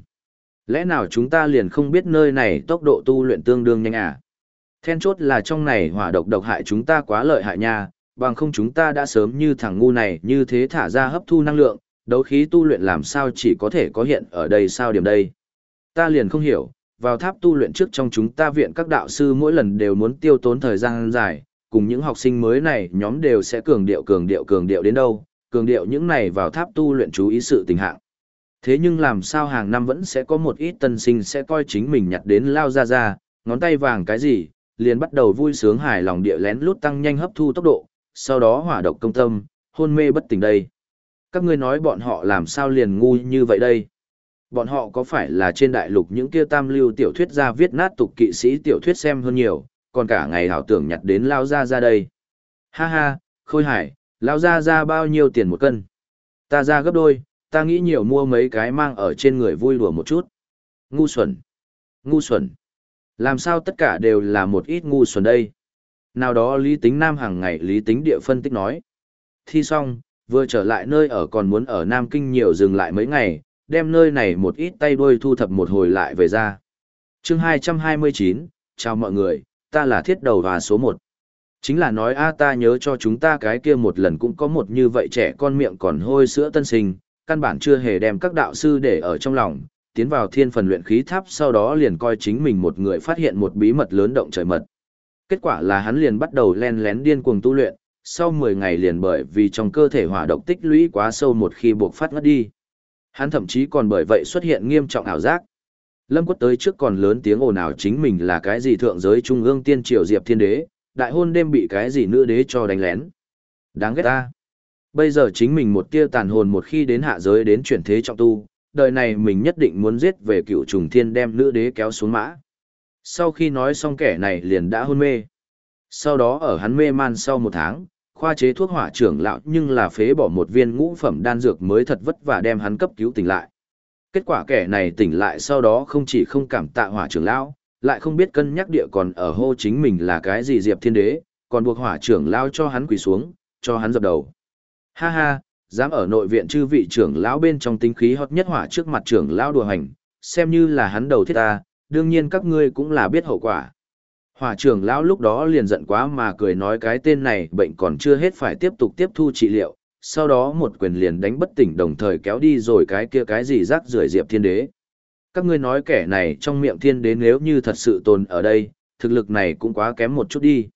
Lẽ nào chúng ta liền không biết nơi này tốc độ tu luyện tương đương nhanh à? Then chốt là trong này hỏa độc độc hại chúng ta quá lợi hại nha, bằng không chúng ta đã sớm như thằng ngu này như thế thả ra hấp thu năng lượng, đấu khí tu luyện làm sao chỉ có thể có hiện ở đây sao điểm đây. Ta liền không hiểu, vào tháp tu luyện trước trong chúng ta viện các đạo sư mỗi lần đều muốn tiêu tốn thời gian dài, cùng những học sinh mới này nhóm đều sẽ cường điệu cường điệu cường điệu đến đâu, cường điệu những này vào tháp tu luyện chú ý sự tình hạng. Thế nhưng làm sao hàng năm vẫn sẽ có một ít tân sinh sẽ coi chính mình nhặt đến lao ra ra, ngón tay vàng cái gì, liền bắt đầu vui sướng hài lòng địa lén lút tăng nhanh hấp thu tốc độ, sau đó hỏa độc công tâm, hôn mê bất tỉnh đây. Các ngươi nói bọn họ làm sao liền ngu như vậy đây? Bọn họ có phải là trên đại lục những kia tam lưu tiểu thuyết ra viết nát tục kỵ sĩ tiểu thuyết xem hơn nhiều, còn cả ngày hảo tưởng nhặt đến lao ra ra đây. Ha ha, khôi hải, lao ra ra bao nhiêu tiền một cân? Ta ra gấp đôi, ta nghĩ nhiều mua mấy cái mang ở trên người vui đùa một chút. Ngu xuẩn. Ngu xuẩn. Làm sao tất cả đều là một ít ngu xuẩn đây? Nào đó Lý Tính Nam hàng ngày Lý Tính địa phân tích nói. Thi xong, vừa trở lại nơi ở còn muốn ở Nam Kinh nhiều dừng lại mấy ngày, đem nơi này một ít tay đuôi thu thập một hồi lại về ra. chương 229, chào mọi người, ta là thiết đầu và số 1. Chính là nói a ta nhớ cho chúng ta cái kia một lần cũng có một như vậy trẻ con miệng còn hôi sữa tân sinh, căn bản chưa hề đem các đạo sư để ở trong lòng, tiến vào thiên phần luyện khí tháp sau đó liền coi chính mình một người phát hiện một bí mật lớn động trời mật. Kết quả là hắn liền bắt đầu len lén điên cuồng tu luyện, sau 10 ngày liền bởi vì trong cơ thể hỏa độc tích lũy quá sâu một khi buộc phát ngất đi. Hắn thậm chí còn bởi vậy xuất hiện nghiêm trọng ảo giác. Lâm Quất tới trước còn lớn tiếng ồn ào chính mình là cái gì thượng giới trung ương tiên triều diệp thiên đế, đại hôn đêm bị cái gì nữ đế cho đánh lén. Đáng ghét ta. Bây giờ chính mình một tia tàn hồn một khi đến hạ giới đến chuyển thế trọng tu, đời này mình nhất định muốn giết về cựu trùng thiên đem nữ đế kéo xuống mã. Sau khi nói xong kẻ này liền đã hôn mê. Sau đó ở hắn mê man sau một tháng, khoa chế thuốc hỏa trưởng lão nhưng là phế bỏ một viên ngũ phẩm đan dược mới thật vất vả đem hắn cấp cứu tỉnh lại. Kết quả kẻ này tỉnh lại sau đó không chỉ không cảm tạ hỏa trưởng lão, lại không biết cân nhắc địa còn ở hô chính mình là cái gì diệp thiên đế, còn buộc hỏa trưởng lão cho hắn quỳ xuống, cho hắn dập đầu. Ha ha, dám ở nội viện chư vị trưởng lão bên trong tinh khí hót nhất hỏa trước mặt trưởng lão đùa hành, xem như là hắn đầu thiết ta, đương nhiên các ngươi cũng là biết hậu quả. Hỏa trưởng lão lúc đó liền giận quá mà cười nói cái tên này bệnh còn chưa hết phải tiếp tục tiếp thu trị liệu, sau đó một quyền liền đánh bất tỉnh đồng thời kéo đi rồi cái kia cái gì rác rưởi diệp thiên đế. Các ngươi nói kẻ này trong miệng thiên đế nếu như thật sự tồn ở đây, thực lực này cũng quá kém một chút đi.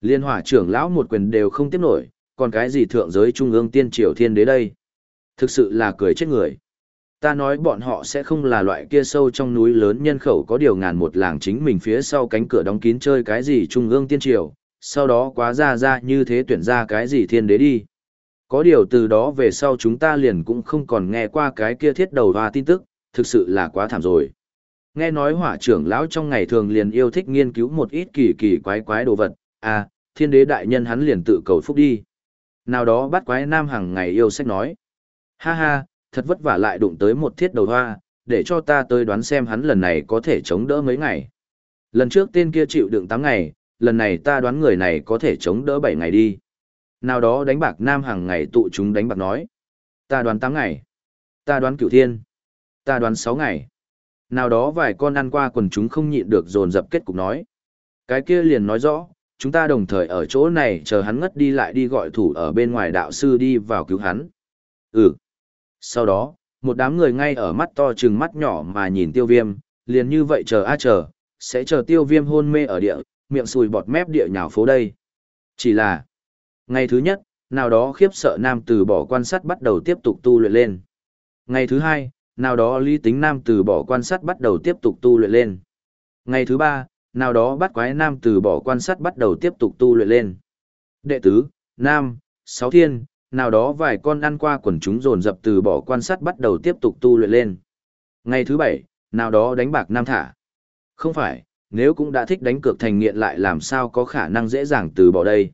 Liên hỏa trưởng lão một quyền đều không tiếp nổi, còn cái gì thượng giới trung ương tiên triều thiên đế đây? Thực sự là cười chết người. Ta nói bọn họ sẽ không là loại kia sâu trong núi lớn nhân khẩu có điều ngàn một làng chính mình phía sau cánh cửa đóng kín chơi cái gì trung ương tiên triều, sau đó quá ra ra như thế tuyển ra cái gì thiên đế đi. Có điều từ đó về sau chúng ta liền cũng không còn nghe qua cái kia thiết đầu và tin tức, thực sự là quá thảm rồi. Nghe nói hỏa trưởng lão trong ngày thường liền yêu thích nghiên cứu một ít kỳ kỳ quái quái đồ vật, à, thiên đế đại nhân hắn liền tự cầu phúc đi. Nào đó bắt quái nam hàng ngày yêu sách nói. Ha ha, thật vất vả lại đụng tới một thiết đầu hoa, để cho ta tới đoán xem hắn lần này có thể chống đỡ mấy ngày. Lần trước tên kia chịu đựng 8 ngày, lần này ta đoán người này có thể chống đỡ 7 ngày đi. Nào đó đánh bạc nam hàng ngày tụ chúng đánh bạc nói. Ta đoán 8 ngày. Ta đoán cửu thiên. Ta đoán 6 ngày. Nào đó vài con ăn qua quần chúng không nhịn được dồn dập kết cục nói. Cái kia liền nói rõ, chúng ta đồng thời ở chỗ này chờ hắn ngất đi lại đi gọi thủ ở bên ngoài đạo sư đi vào cứu hắn. Ừ. Sau đó, một đám người ngay ở mắt to chừng mắt nhỏ mà nhìn tiêu viêm, liền như vậy chờ a chờ, sẽ chờ tiêu viêm hôn mê ở địa, miệng sùi bọt mép địa nhào phố đây. Chỉ là, ngày thứ nhất, nào đó khiếp sợ nam từ bỏ quan sát bắt đầu tiếp tục tu luyện lên. Ngày thứ hai, nào đó lý tính nam từ bỏ quan sát bắt đầu tiếp tục tu luyện lên. Ngày thứ ba, nào đó bắt quái nam từ bỏ quan sát bắt đầu tiếp tục tu luyện lên. Đệ tứ, nam, sáu thiên, nào đó vài con ăn qua quần chúng dồn dập từ bỏ quan sát bắt đầu tiếp tục tu luyện lên. Ngày thứ bảy, nào đó đánh bạc nam thả. Không phải, nếu cũng đã thích đánh cược thành nghiện lại làm sao có khả năng dễ dàng từ bỏ đây.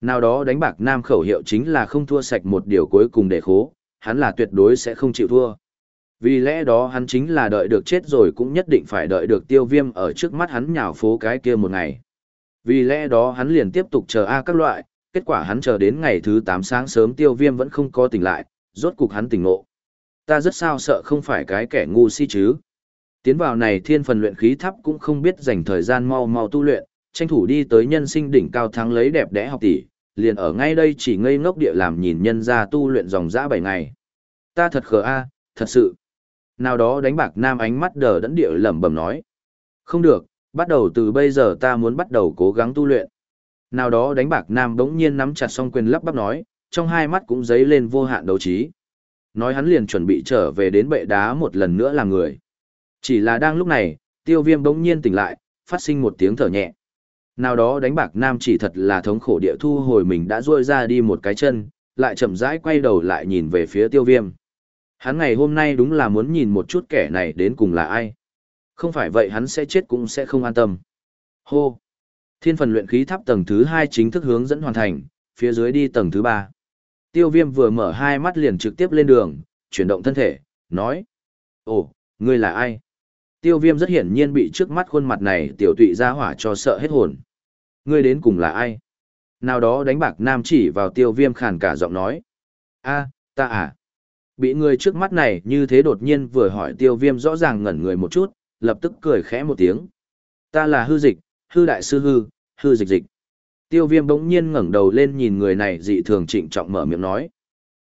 Nào đó đánh bạc nam khẩu hiệu chính là không thua sạch một điều cuối cùng để khố, hắn là tuyệt đối sẽ không chịu thua. Vì lẽ đó hắn chính là đợi được chết rồi cũng nhất định phải đợi được tiêu viêm ở trước mắt hắn nhào phố cái kia một ngày. Vì lẽ đó hắn liền tiếp tục chờ A các loại, kết quả hắn chờ đến ngày thứ 8 sáng sớm tiêu viêm vẫn không có tỉnh lại, rốt cục hắn tỉnh ngộ. Ta rất sao sợ không phải cái kẻ ngu si chứ. Tiến vào này thiên phần luyện khí thắp cũng không biết dành thời gian mau mau tu luyện, tranh thủ đi tới nhân sinh đỉnh cao thắng lấy đẹp đẽ học tỷ, liền ở ngay đây chỉ ngây ngốc địa làm nhìn nhân ra tu luyện dòng dã 7 ngày. Ta thật khờ a, thật sự. Nào đó đánh bạc nam ánh mắt đờ đẫn địa lẩm bẩm nói. Không được, bắt đầu từ bây giờ ta muốn bắt đầu cố gắng tu luyện. Nào đó đánh bạc nam đống nhiên nắm chặt song quyền lắp bắp nói, trong hai mắt cũng dấy lên vô hạn đấu trí. Nói hắn liền chuẩn bị trở về đến bệ đá một lần nữa làm người. Chỉ là đang lúc này, tiêu viêm đống nhiên tỉnh lại, phát sinh một tiếng thở nhẹ. Nào đó đánh bạc nam chỉ thật là thống khổ địa thu hồi mình đã ruôi ra đi một cái chân, lại chậm rãi quay đầu lại nhìn về phía tiêu viêm. Hắn ngày hôm nay đúng là muốn nhìn một chút kẻ này đến cùng là ai. Không phải vậy hắn sẽ chết cũng sẽ không an tâm. Hô! Thiên phần luyện khí tháp tầng thứ 2 chính thức hướng dẫn hoàn thành, phía dưới đi tầng thứ 3. Tiêu viêm vừa mở hai mắt liền trực tiếp lên đường, chuyển động thân thể, nói. Ồ, ngươi là ai? Tiêu viêm rất hiển nhiên bị trước mắt khuôn mặt này tiểu tụy ra hỏa cho sợ hết hồn. Ngươi đến cùng là ai? Nào đó đánh bạc nam chỉ vào tiêu viêm khàn cả giọng nói. a ta à? Bị người trước mắt này như thế đột nhiên vừa hỏi tiêu viêm rõ ràng ngẩn người một chút, lập tức cười khẽ một tiếng. Ta là hư dịch, hư đại sư hư, hư dịch dịch. Tiêu viêm bỗng nhiên ngẩng đầu lên nhìn người này dị thường trịnh trọng mở miệng nói.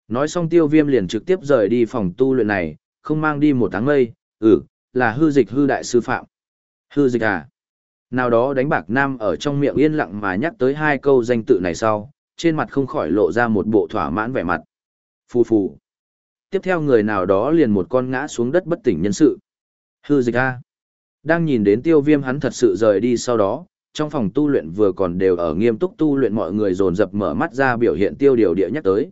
Nói xong tiêu viêm liền trực tiếp rời đi phòng tu luyện này, không mang đi một tháng mây, ừ, là hư dịch hư đại sư phạm. Hư dịch à? Nào đó đánh bạc nam ở trong miệng yên lặng mà nhắc tới hai câu danh tự này sau, trên mặt không khỏi lộ ra một bộ thỏa mãn vẻ mặt. Phù phù. Tiếp theo người nào đó liền một con ngã xuống đất bất tỉnh nhân sự. Hư dịch a. Đang nhìn đến tiêu viêm hắn thật sự rời đi sau đó, trong phòng tu luyện vừa còn đều ở nghiêm túc tu luyện mọi người dồn dập mở mắt ra biểu hiện tiêu điều địa nhắc tới.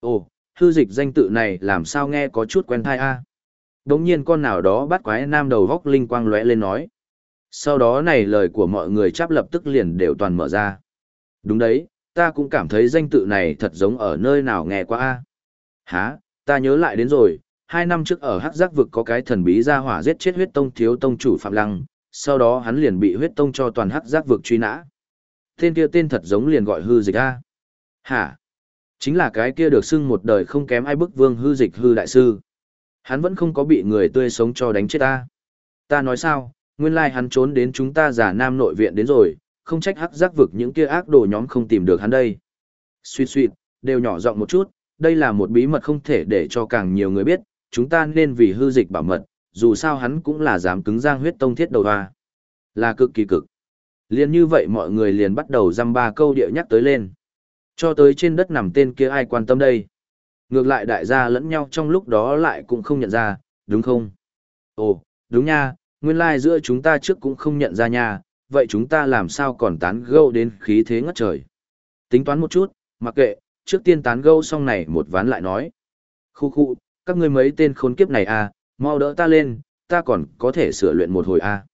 Ồ, hư dịch danh tự này làm sao nghe có chút quen thai a. Đống nhiên con nào đó bắt quái nam đầu góc linh quang lóe lên nói. Sau đó này lời của mọi người chắp lập tức liền đều toàn mở ra. Đúng đấy, ta cũng cảm thấy danh tự này thật giống ở nơi nào nghe qua a. Hả, ta nhớ lại đến rồi, hai năm trước ở hắc giác vực có cái thần bí ra hỏa giết chết huyết tông thiếu tông chủ phạm lăng, sau đó hắn liền bị huyết tông cho toàn hắc giác vực truy nã. Tên kia tên thật giống liền gọi hư dịch a. Hả? Chính là cái kia được xưng một đời không kém ai bức vương hư dịch hư đại sư. Hắn vẫn không có bị người tươi sống cho đánh chết ta ta nói sao? Nguyên lai hắn trốn đến chúng ta giả nam nội viện đến rồi, không trách hắc giác vực những kia ác đồ nhóm không tìm được hắn đây. Suỵt suỵt đều nhỏ giọng một chút, đây là một bí mật không thể để cho càng nhiều người biết chúng ta nên vì hư dịch bảo mật, dù sao hắn cũng là dám cứng giang huyết tông thiết đầu hoa. Là cực kỳ cực. Liên như vậy mọi người liền bắt đầu dăm ba câu địa nhắc tới lên. Cho tới trên đất nằm tên kia ai quan tâm đây. Ngược lại đại gia lẫn nhau trong lúc đó lại cũng không nhận ra, đúng không? Ồ, đúng nha, nguyên lai like giữa chúng ta trước cũng không nhận ra nha, vậy chúng ta làm sao còn tán gâu đến khí thế ngất trời. Tính toán một chút, mặc kệ, trước tiên tán gâu xong này một ván lại nói. Khu khu, các ngươi mấy tên khốn kiếp này à, mau đỡ ta lên, ta còn có thể sửa luyện một hồi à.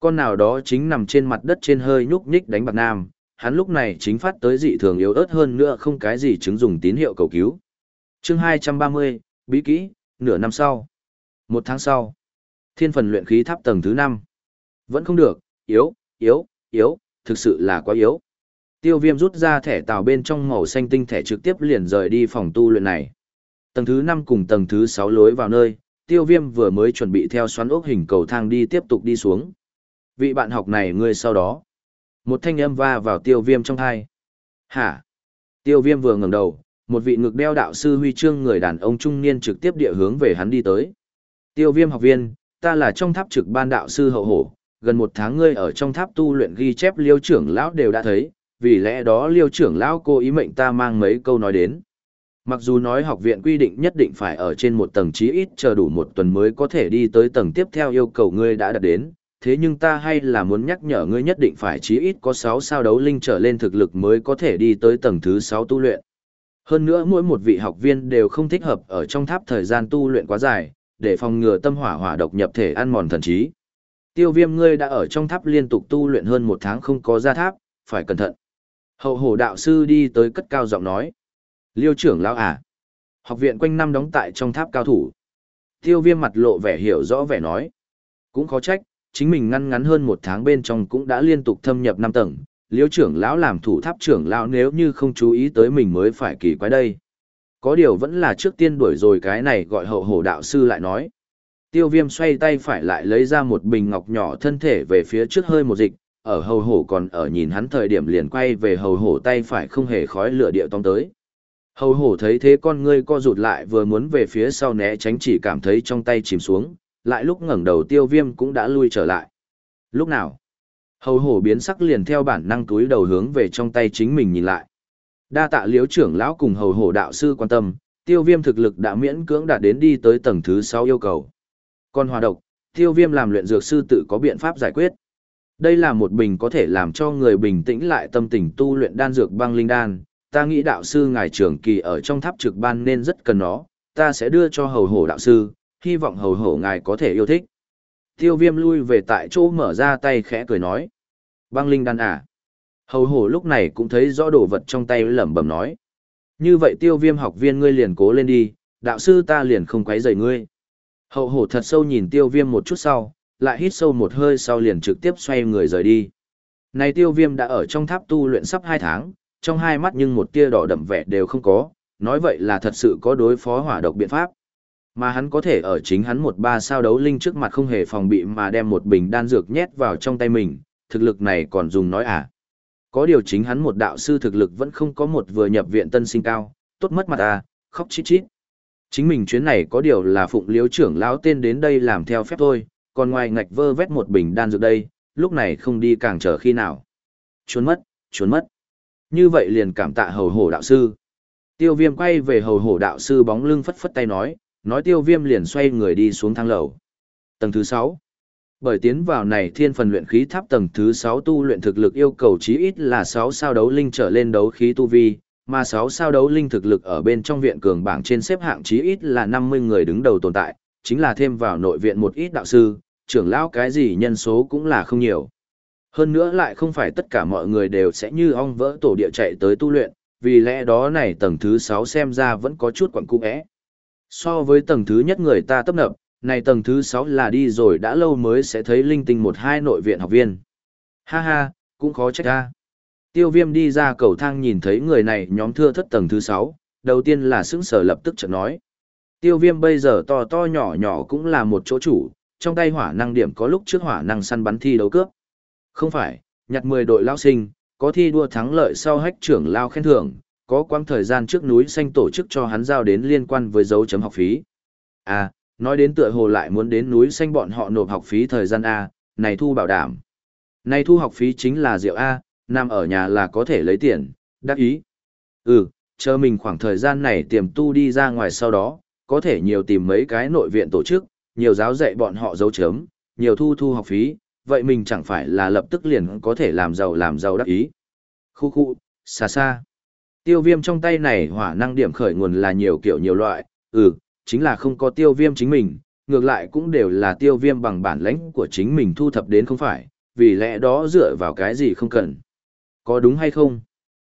Con nào đó chính nằm trên mặt đất trên hơi nhúc nhích đánh bạc nam, hắn lúc này chính phát tới dị thường yếu ớt hơn nữa không cái gì chứng dùng tín hiệu cầu cứu. chương 230, bí kỹ, nửa năm sau. Một tháng sau, thiên phần luyện khí tháp tầng thứ 5. Vẫn không được, yếu, yếu, yếu, thực sự là quá yếu. Tiêu viêm rút ra thẻ tàu bên trong màu xanh tinh thẻ trực tiếp liền rời đi phòng tu luyện này. Tầng thứ 5 cùng tầng thứ 6 lối vào nơi, tiêu viêm vừa mới chuẩn bị theo xoắn ốc hình cầu thang đi tiếp tục đi xuống. Vị bạn học này ngươi sau đó. Một thanh âm va vào tiêu viêm trong thai. Hả? Tiêu viêm vừa ngẩng đầu, một vị ngực đeo đạo sư huy chương người đàn ông trung niên trực tiếp địa hướng về hắn đi tới. Tiêu viêm học viên, ta là trong tháp trực ban đạo sư hậu hổ, gần một tháng ngươi ở trong tháp tu luyện ghi chép liêu trưởng lão đều đã thấy, vì lẽ đó liêu trưởng lão cô ý mệnh ta mang mấy câu nói đến. Mặc dù nói học viện quy định nhất định phải ở trên một tầng chí ít chờ đủ một tuần mới có thể đi tới tầng tiếp theo yêu cầu ngươi đã đạt đến, thế nhưng ta hay là muốn nhắc nhở ngươi nhất định phải chí ít có 6 sao đấu linh trở lên thực lực mới có thể đi tới tầng thứ 6 tu luyện. Hơn nữa mỗi một vị học viên đều không thích hợp ở trong tháp thời gian tu luyện quá dài, để phòng ngừa tâm hỏa hỏa độc nhập thể ăn mòn thần trí. Tiêu viêm ngươi đã ở trong tháp liên tục tu luyện hơn một tháng không có ra tháp, phải cẩn thận. Hậu hổ đạo sư đi tới cất cao giọng nói. Liêu trưởng lão à? Học viện quanh năm đóng tại trong tháp cao thủ. Tiêu viêm mặt lộ vẻ hiểu rõ vẻ nói. Cũng khó trách, chính mình ngăn ngắn hơn một tháng bên trong cũng đã liên tục thâm nhập năm tầng. Liêu trưởng lão làm thủ tháp trưởng lão nếu như không chú ý tới mình mới phải kỳ quái đây. Có điều vẫn là trước tiên đuổi rồi cái này gọi hậu hổ đạo sư lại nói. Tiêu viêm xoay tay phải lại lấy ra một bình ngọc nhỏ thân thể về phía trước hơi một dịch, ở hầu hổ còn ở nhìn hắn thời điểm liền quay về hầu hổ tay phải không hề khói lửa điệu tông tới. Hầu hổ thấy thế con ngươi co rụt lại vừa muốn về phía sau né tránh chỉ cảm thấy trong tay chìm xuống, lại lúc ngẩng đầu tiêu viêm cũng đã lui trở lại. Lúc nào? Hầu hổ biến sắc liền theo bản năng túi đầu hướng về trong tay chính mình nhìn lại. Đa tạ liếu trưởng lão cùng hầu hổ đạo sư quan tâm, tiêu viêm thực lực đã miễn cưỡng đạt đến đi tới tầng thứ 6 yêu cầu. Còn hòa độc, tiêu viêm làm luyện dược sư tự có biện pháp giải quyết. Đây là một bình có thể làm cho người bình tĩnh lại tâm tình tu luyện đan dược băng linh đan. Ta nghĩ đạo sư ngài trưởng kỳ ở trong tháp trực ban nên rất cần nó, ta sẽ đưa cho hầu hổ đạo sư, hy vọng hầu hổ ngài có thể yêu thích. Tiêu viêm lui về tại chỗ mở ra tay khẽ cười nói. Băng linh đan à? Hầu hổ lúc này cũng thấy rõ đồ vật trong tay lẩm bẩm nói. Như vậy tiêu viêm học viên ngươi liền cố lên đi, đạo sư ta liền không quấy rầy ngươi. Hậu hổ thật sâu nhìn tiêu viêm một chút sau, lại hít sâu một hơi sau liền trực tiếp xoay người rời đi. Này tiêu viêm đã ở trong tháp tu luyện sắp 2 tháng, trong hai mắt nhưng một tia đỏ đậm vẻ đều không có, nói vậy là thật sự có đối phó hỏa độc biện pháp. Mà hắn có thể ở chính hắn một ba sao đấu linh trước mặt không hề phòng bị mà đem một bình đan dược nhét vào trong tay mình, thực lực này còn dùng nói à. Có điều chính hắn một đạo sư thực lực vẫn không có một vừa nhập viện tân sinh cao, tốt mất mặt à, khóc chít chít. Chính mình chuyến này có điều là phụng liếu trưởng lão tên đến đây làm theo phép thôi, còn ngoài ngạch vơ vét một bình đan dược đây, lúc này không đi càng chờ khi nào. Trốn mất, trốn mất. Như vậy liền cảm tạ hầu hổ đạo sư. Tiêu viêm quay về hầu hổ đạo sư bóng lưng phất phất tay nói, nói tiêu viêm liền xoay người đi xuống thang lầu. Tầng thứ 6 Bởi tiến vào này thiên phần luyện khí tháp tầng thứ 6 tu luyện thực lực yêu cầu chí ít là 6 sao đấu linh trở lên đấu khí tu vi, mà 6 sao đấu linh thực lực ở bên trong viện cường bảng trên xếp hạng chí ít là 50 người đứng đầu tồn tại, chính là thêm vào nội viện một ít đạo sư, trưởng lão cái gì nhân số cũng là không nhiều. Hơn nữa lại không phải tất cả mọi người đều sẽ như ong vỡ tổ địa chạy tới tu luyện, vì lẽ đó này tầng thứ 6 xem ra vẫn có chút quẩn cung ẽ. So với tầng thứ nhất người ta tấp nập, này tầng thứ 6 là đi rồi đã lâu mới sẽ thấy linh tinh một hai nội viện học viên. Ha ha, cũng khó trách ra. Tiêu viêm đi ra cầu thang nhìn thấy người này nhóm thưa thất tầng thứ 6, đầu tiên là sững sở lập tức chợt nói. Tiêu viêm bây giờ to to nhỏ nhỏ cũng là một chỗ chủ, trong tay hỏa năng điểm có lúc trước hỏa năng săn bắn thi đấu cướp. Không phải, nhặt 10 đội lao sinh, có thi đua thắng lợi sau hách trưởng lao khen thưởng, có quãng thời gian trước núi xanh tổ chức cho hắn giao đến liên quan với dấu chấm học phí. À, nói đến tựa hồ lại muốn đến núi xanh bọn họ nộp học phí thời gian A, này thu bảo đảm. Này thu học phí chính là rượu A, nằm ở nhà là có thể lấy tiền, đắc ý. Ừ, chờ mình khoảng thời gian này tiềm tu đi ra ngoài sau đó, có thể nhiều tìm mấy cái nội viện tổ chức, nhiều giáo dạy bọn họ dấu chấm, nhiều thu thu học phí, vậy mình chẳng phải là lập tức liền có thể làm giàu làm giàu đắc ý. Khu khu, xa xa. Tiêu viêm trong tay này hỏa năng điểm khởi nguồn là nhiều kiểu nhiều loại, ừ, chính là không có tiêu viêm chính mình, ngược lại cũng đều là tiêu viêm bằng bản lãnh của chính mình thu thập đến không phải, vì lẽ đó dựa vào cái gì không cần. Có đúng hay không?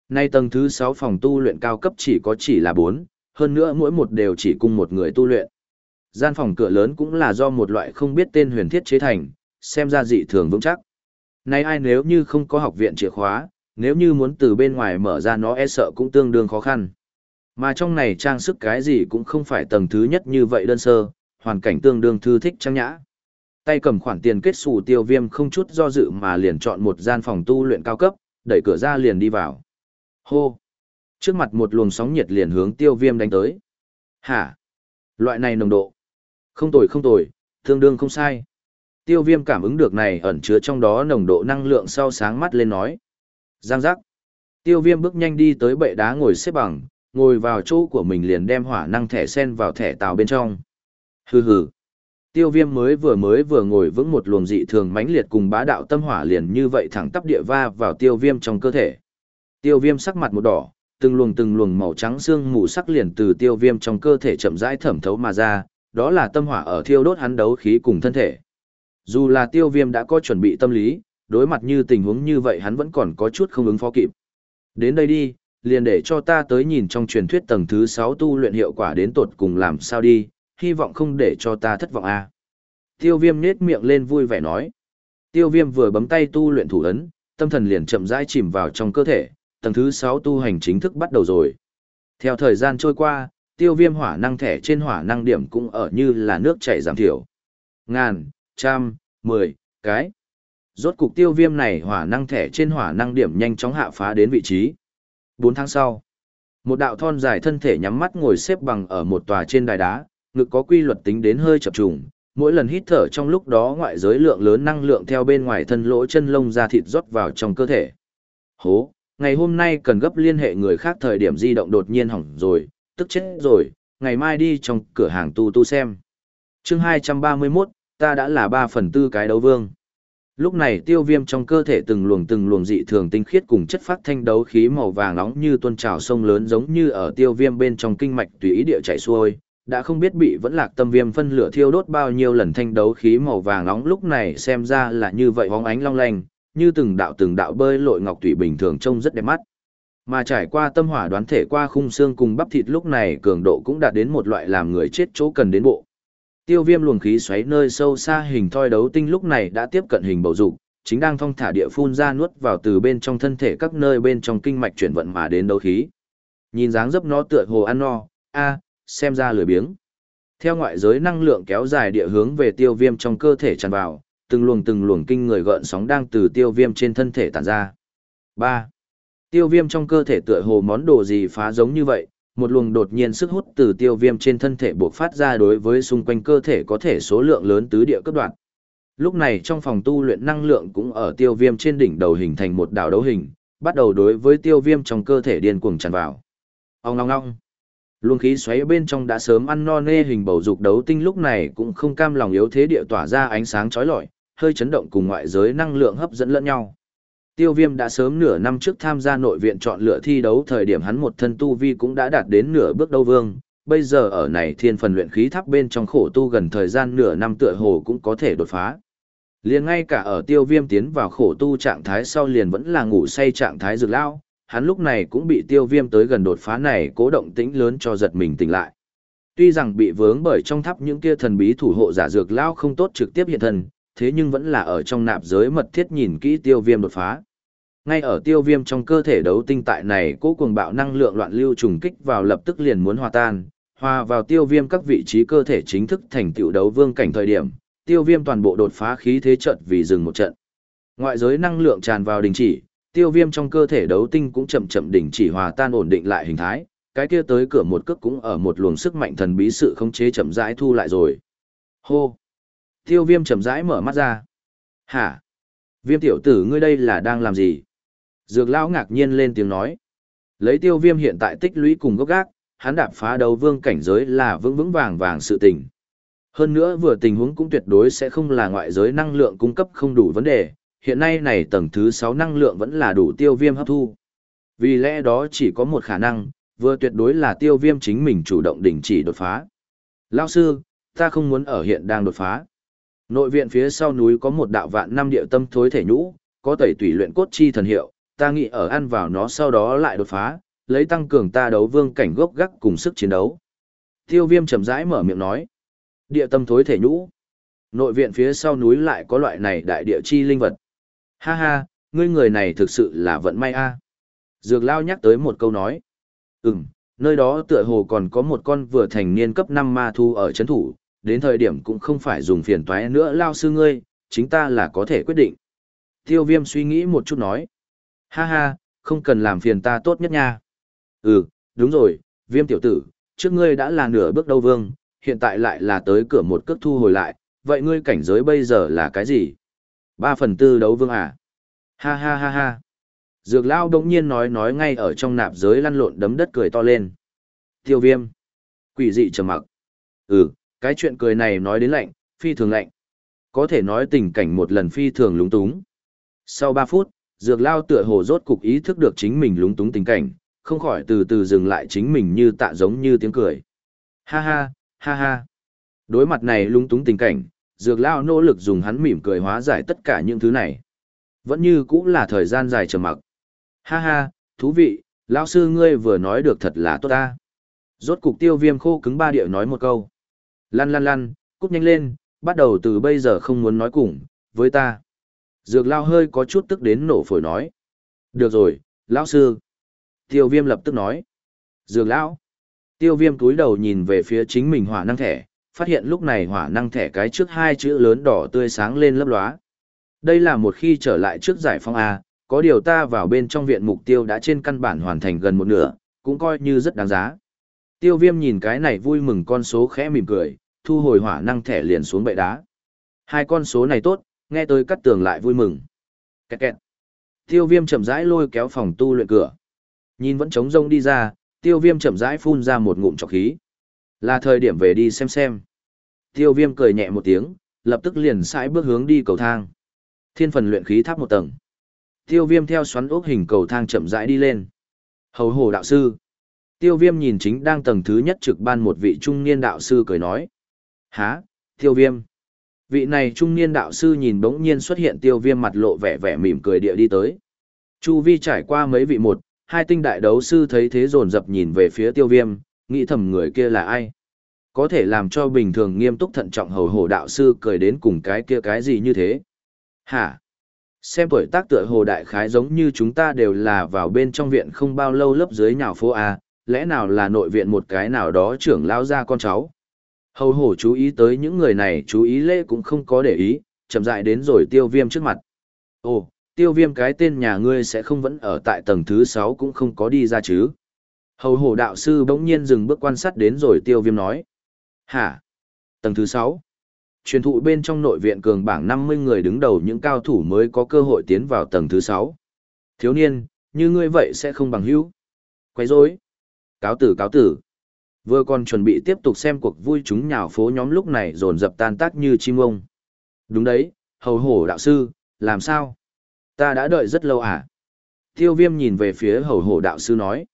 Nay tầng thứ 6 phòng tu luyện cao cấp chỉ có chỉ là 4, hơn nữa mỗi một đều chỉ cùng một người tu luyện. Gian phòng cửa lớn cũng là do một loại không biết tên huyền thiết chế thành, xem ra dị thường vững chắc. Nay ai nếu như không có học viện chìa khóa, nếu như muốn từ bên ngoài mở ra nó e sợ cũng tương đương khó khăn. Mà trong này trang sức cái gì cũng không phải tầng thứ nhất như vậy đơn sơ, hoàn cảnh tương đương thư thích trang nhã. Tay cầm khoản tiền kết sủ tiêu viêm không chút do dự mà liền chọn một gian phòng tu luyện cao cấp, đẩy cửa ra liền đi vào. Hô! Trước mặt một luồng sóng nhiệt liền hướng tiêu viêm đánh tới. Hả? Loại này nồng độ. Không tồi không tồi, tương đương không sai. Tiêu viêm cảm ứng được này ẩn chứa trong đó nồng độ năng lượng sau sáng mắt lên nói. Giang giác. Tiêu viêm bước nhanh đi tới bệ đá ngồi xếp bằng, ngồi vào chỗ của mình liền đem hỏa năng thẻ sen vào thẻ tàu bên trong. Hừ hừ. Tiêu viêm mới vừa mới vừa ngồi vững một luồng dị thường mãnh liệt cùng bá đạo tâm hỏa liền như vậy thẳng tắp địa va vào tiêu viêm trong cơ thể. Tiêu viêm sắc mặt một đỏ, từng luồng từng luồng màu trắng xương mù sắc liền từ tiêu viêm trong cơ thể chậm rãi thẩm thấu mà ra, đó là tâm hỏa ở thiêu đốt hắn đấu khí cùng thân thể. Dù là tiêu viêm đã có chuẩn bị tâm lý, đối mặt như tình huống như vậy hắn vẫn còn có chút không ứng phó kịp. Đến đây đi, liền để cho ta tới nhìn trong truyền thuyết tầng thứ 6 tu luyện hiệu quả đến tột cùng làm sao đi, hy vọng không để cho ta thất vọng a. À. Tiêu viêm nết miệng lên vui vẻ nói. Tiêu viêm vừa bấm tay tu luyện thủ ấn, tâm thần liền chậm rãi chìm vào trong cơ thể, tầng thứ 6 tu hành chính thức bắt đầu rồi. Theo thời gian trôi qua, tiêu viêm hỏa năng thẻ trên hỏa năng điểm cũng ở như là nước chảy giảm thiểu. Ngàn, trăm, mười, cái. Rốt cục tiêu viêm này hỏa năng thẻ trên hỏa năng điểm nhanh chóng hạ phá đến vị trí. 4 tháng sau, một đạo thon dài thân thể nhắm mắt ngồi xếp bằng ở một tòa trên đài đá, ngực có quy luật tính đến hơi chập trùng, mỗi lần hít thở trong lúc đó ngoại giới lượng lớn năng lượng theo bên ngoài thân lỗ chân lông ra thịt rót vào trong cơ thể. Hố, ngày hôm nay cần gấp liên hệ người khác thời điểm di động đột nhiên hỏng rồi, tức chết rồi, ngày mai đi trong cửa hàng tu tu xem. chương 231, ta đã là ba phần tư cái đấu vương. Lúc này tiêu viêm trong cơ thể từng luồng từng luồng dị thường tinh khiết cùng chất phát thanh đấu khí màu vàng nóng như tuôn trào sông lớn giống như ở tiêu viêm bên trong kinh mạch tùy ý địa chảy xuôi, đã không biết bị vẫn lạc tâm viêm phân lửa thiêu đốt bao nhiêu lần thanh đấu khí màu vàng nóng lúc này xem ra là như vậy hóng ánh long lanh, như từng đạo từng đạo bơi lội ngọc thủy bình thường trông rất đẹp mắt. Mà trải qua tâm hỏa đoán thể qua khung xương cùng bắp thịt lúc này cường độ cũng đạt đến một loại làm người chết chỗ cần đến bộ. Tiêu viêm luồng khí xoáy nơi sâu xa hình thoi đấu tinh lúc này đã tiếp cận hình bầu dục, chính đang thong thả địa phun ra nuốt vào từ bên trong thân thể các nơi bên trong kinh mạch chuyển vận mà đến đấu khí. Nhìn dáng dấp nó tựa hồ ăn no, a, xem ra lười biếng. Theo ngoại giới năng lượng kéo dài địa hướng về tiêu viêm trong cơ thể tràn vào, từng luồng từng luồng kinh người gợn sóng đang từ tiêu viêm trên thân thể tản ra. 3. Tiêu viêm trong cơ thể tựa hồ món đồ gì phá giống như vậy, một luồng đột nhiên sức hút từ tiêu viêm trên thân thể buộc phát ra đối với xung quanh cơ thể có thể số lượng lớn tứ địa cấp đoạn. Lúc này trong phòng tu luyện năng lượng cũng ở tiêu viêm trên đỉnh đầu hình thành một đảo đấu hình, bắt đầu đối với tiêu viêm trong cơ thể điên cuồng tràn vào. Ông ngong ngong. Luồng khí xoáy bên trong đã sớm ăn no nê hình bầu dục đấu tinh lúc này cũng không cam lòng yếu thế địa tỏa ra ánh sáng chói lọi, hơi chấn động cùng ngoại giới năng lượng hấp dẫn lẫn nhau. Tiêu viêm đã sớm nửa năm trước tham gia nội viện chọn lựa thi đấu thời điểm hắn một thân tu vi cũng đã đạt đến nửa bước đấu vương, bây giờ ở này thiên phần luyện khí tháp bên trong khổ tu gần thời gian nửa năm tựa hồ cũng có thể đột phá. Liền ngay cả ở tiêu viêm tiến vào khổ tu trạng thái sau liền vẫn là ngủ say trạng thái dược lao, hắn lúc này cũng bị tiêu viêm tới gần đột phá này cố động tĩnh lớn cho giật mình tỉnh lại. Tuy rằng bị vướng bởi trong tháp những kia thần bí thủ hộ giả dược lao không tốt trực tiếp hiện thân, thế nhưng vẫn là ở trong nạp giới mật thiết nhìn kỹ tiêu viêm đột phá. Ngay ở tiêu viêm trong cơ thể đấu tinh tại này cố cuồng bạo năng lượng loạn lưu trùng kích vào lập tức liền muốn hòa tan, hòa vào tiêu viêm các vị trí cơ thể chính thức thành tựu đấu vương cảnh thời điểm, tiêu viêm toàn bộ đột phá khí thế trận vì dừng một trận. Ngoại giới năng lượng tràn vào đình chỉ, tiêu viêm trong cơ thể đấu tinh cũng chậm chậm đình chỉ hòa tan ổn định lại hình thái, cái kia tới cửa một cước cũng ở một luồng sức mạnh thần bí sự không chế chậm rãi thu lại rồi. Hô! Tiêu viêm chậm rãi mở mắt ra. Hả? Viêm tiểu tử ngươi đây là đang làm gì? Dược lão ngạc nhiên lên tiếng nói. Lấy tiêu viêm hiện tại tích lũy cùng gốc gác, hắn đạp phá đầu vương cảnh giới là vững vững vàng vàng sự tình. Hơn nữa vừa tình huống cũng tuyệt đối sẽ không là ngoại giới năng lượng cung cấp không đủ vấn đề, hiện nay này tầng thứ 6 năng lượng vẫn là đủ tiêu viêm hấp thu. Vì lẽ đó chỉ có một khả năng, vừa tuyệt đối là tiêu viêm chính mình chủ động đình chỉ đột phá. Lao sư, ta không muốn ở hiện đang đột phá. Nội viện phía sau núi có một đạo vạn năm địa tâm thối thể nhũ, có tẩy tủy luyện cốt chi thần hiệu, ta nghĩ ở ăn vào nó sau đó lại đột phá, lấy tăng cường ta đấu vương cảnh gốc gác cùng sức chiến đấu. Tiêu viêm chậm rãi mở miệng nói. Địa tâm thối thể nhũ. Nội viện phía sau núi lại có loại này đại địa chi linh vật. Ha ha, ngươi người này thực sự là vận may a. Dược lao nhắc tới một câu nói. Ừm, nơi đó tựa hồ còn có một con vừa thành niên cấp 5 ma thu ở chấn thủ, đến thời điểm cũng không phải dùng phiền toái nữa lao sư ngươi, chính ta là có thể quyết định. Tiêu viêm suy nghĩ một chút nói. Ha ha, không cần làm phiền ta tốt nhất nha. Ừ, đúng rồi, viêm tiểu tử, trước ngươi đã là nửa bước đầu vương, hiện tại lại là tới cửa một cước thu hồi lại, vậy ngươi cảnh giới bây giờ là cái gì? Ba phần tư đấu vương à? Ha ha ha ha. Dược lao đống nhiên nói nói ngay ở trong nạp giới lăn lộn đấm đất cười to lên. Tiêu viêm. Quỷ dị trầm mặc. Ừ, cái chuyện cười này nói đến lạnh, phi thường lạnh. Có thể nói tình cảnh một lần phi thường lúng túng. Sau ba phút, dược lao tựa hồ rốt cục ý thức được chính mình lúng túng tình cảnh, không khỏi từ từ dừng lại chính mình như tạ giống như tiếng cười. Ha ha, ha ha. Đối mặt này lúng túng tình cảnh, dược lao nỗ lực dùng hắn mỉm cười hóa giải tất cả những thứ này. Vẫn như cũng là thời gian dài trầm mặc. Ha ha, thú vị, lão sư ngươi vừa nói được thật là tốt ta. Rốt cục tiêu viêm khô cứng ba điệu nói một câu. Lăn lăn lăn, cút nhanh lên, bắt đầu từ bây giờ không muốn nói cùng, với ta. Dược lao hơi có chút tức đến nổ phổi nói. Được rồi, lão sư. Tiêu viêm lập tức nói. Dược lão. Tiêu viêm túi đầu nhìn về phía chính mình hỏa năng thẻ, phát hiện lúc này hỏa năng thẻ cái trước hai chữ lớn đỏ tươi sáng lên lấp lóa. Đây là một khi trở lại trước giải phóng A, có điều ta vào bên trong viện mục tiêu đã trên căn bản hoàn thành gần một nửa, cũng coi như rất đáng giá. Tiêu viêm nhìn cái này vui mừng con số khẽ mỉm cười, thu hồi hỏa năng thẻ liền xuống bệ đá. Hai con số này tốt, nghe tôi cắt tường lại vui mừng. Kẹt kẹt. Tiêu viêm chậm rãi lôi kéo phòng tu luyện cửa. Nhìn vẫn trống rông đi ra, tiêu viêm chậm rãi phun ra một ngụm trọc khí. Là thời điểm về đi xem xem. Tiêu viêm cười nhẹ một tiếng, lập tức liền sải bước hướng đi cầu thang. Thiên phần luyện khí tháp một tầng. Tiêu viêm theo xoắn ốc hình cầu thang chậm rãi đi lên. Hầu hồ đạo sư. Tiêu viêm nhìn chính đang tầng thứ nhất trực ban một vị trung niên đạo sư cười nói. Há, tiêu viêm. Vị này trung niên đạo sư nhìn bỗng nhiên xuất hiện tiêu viêm mặt lộ vẻ vẻ mỉm cười địa đi tới. Chu vi trải qua mấy vị một, hai tinh đại đấu sư thấy thế dồn dập nhìn về phía tiêu viêm, nghĩ thầm người kia là ai. Có thể làm cho bình thường nghiêm túc thận trọng hầu hổ đạo sư cười đến cùng cái kia cái gì như thế. Hả? Xem tuổi tác tựa hồ đại khái giống như chúng ta đều là vào bên trong viện không bao lâu lớp dưới nhào phố A, lẽ nào là nội viện một cái nào đó trưởng lao ra con cháu. Hầu hổ chú ý tới những người này chú ý lễ cũng không có để ý, chậm dại đến rồi tiêu viêm trước mặt. Ồ, tiêu viêm cái tên nhà ngươi sẽ không vẫn ở tại tầng thứ 6 cũng không có đi ra chứ. Hầu hổ đạo sư bỗng nhiên dừng bước quan sát đến rồi tiêu viêm nói. Hả? Tầng thứ 6? Truyền thụ bên trong nội viện cường bảng 50 người đứng đầu những cao thủ mới có cơ hội tiến vào tầng thứ 6. Thiếu niên, như ngươi vậy sẽ không bằng hữu. Quay rối. Cáo tử cáo tử. Vừa còn chuẩn bị tiếp tục xem cuộc vui chúng nhào phố nhóm lúc này dồn dập tan tác như chim ông. Đúng đấy, hầu hổ đạo sư, làm sao? Ta đã đợi rất lâu à? Tiêu viêm nhìn về phía hầu hổ đạo sư nói.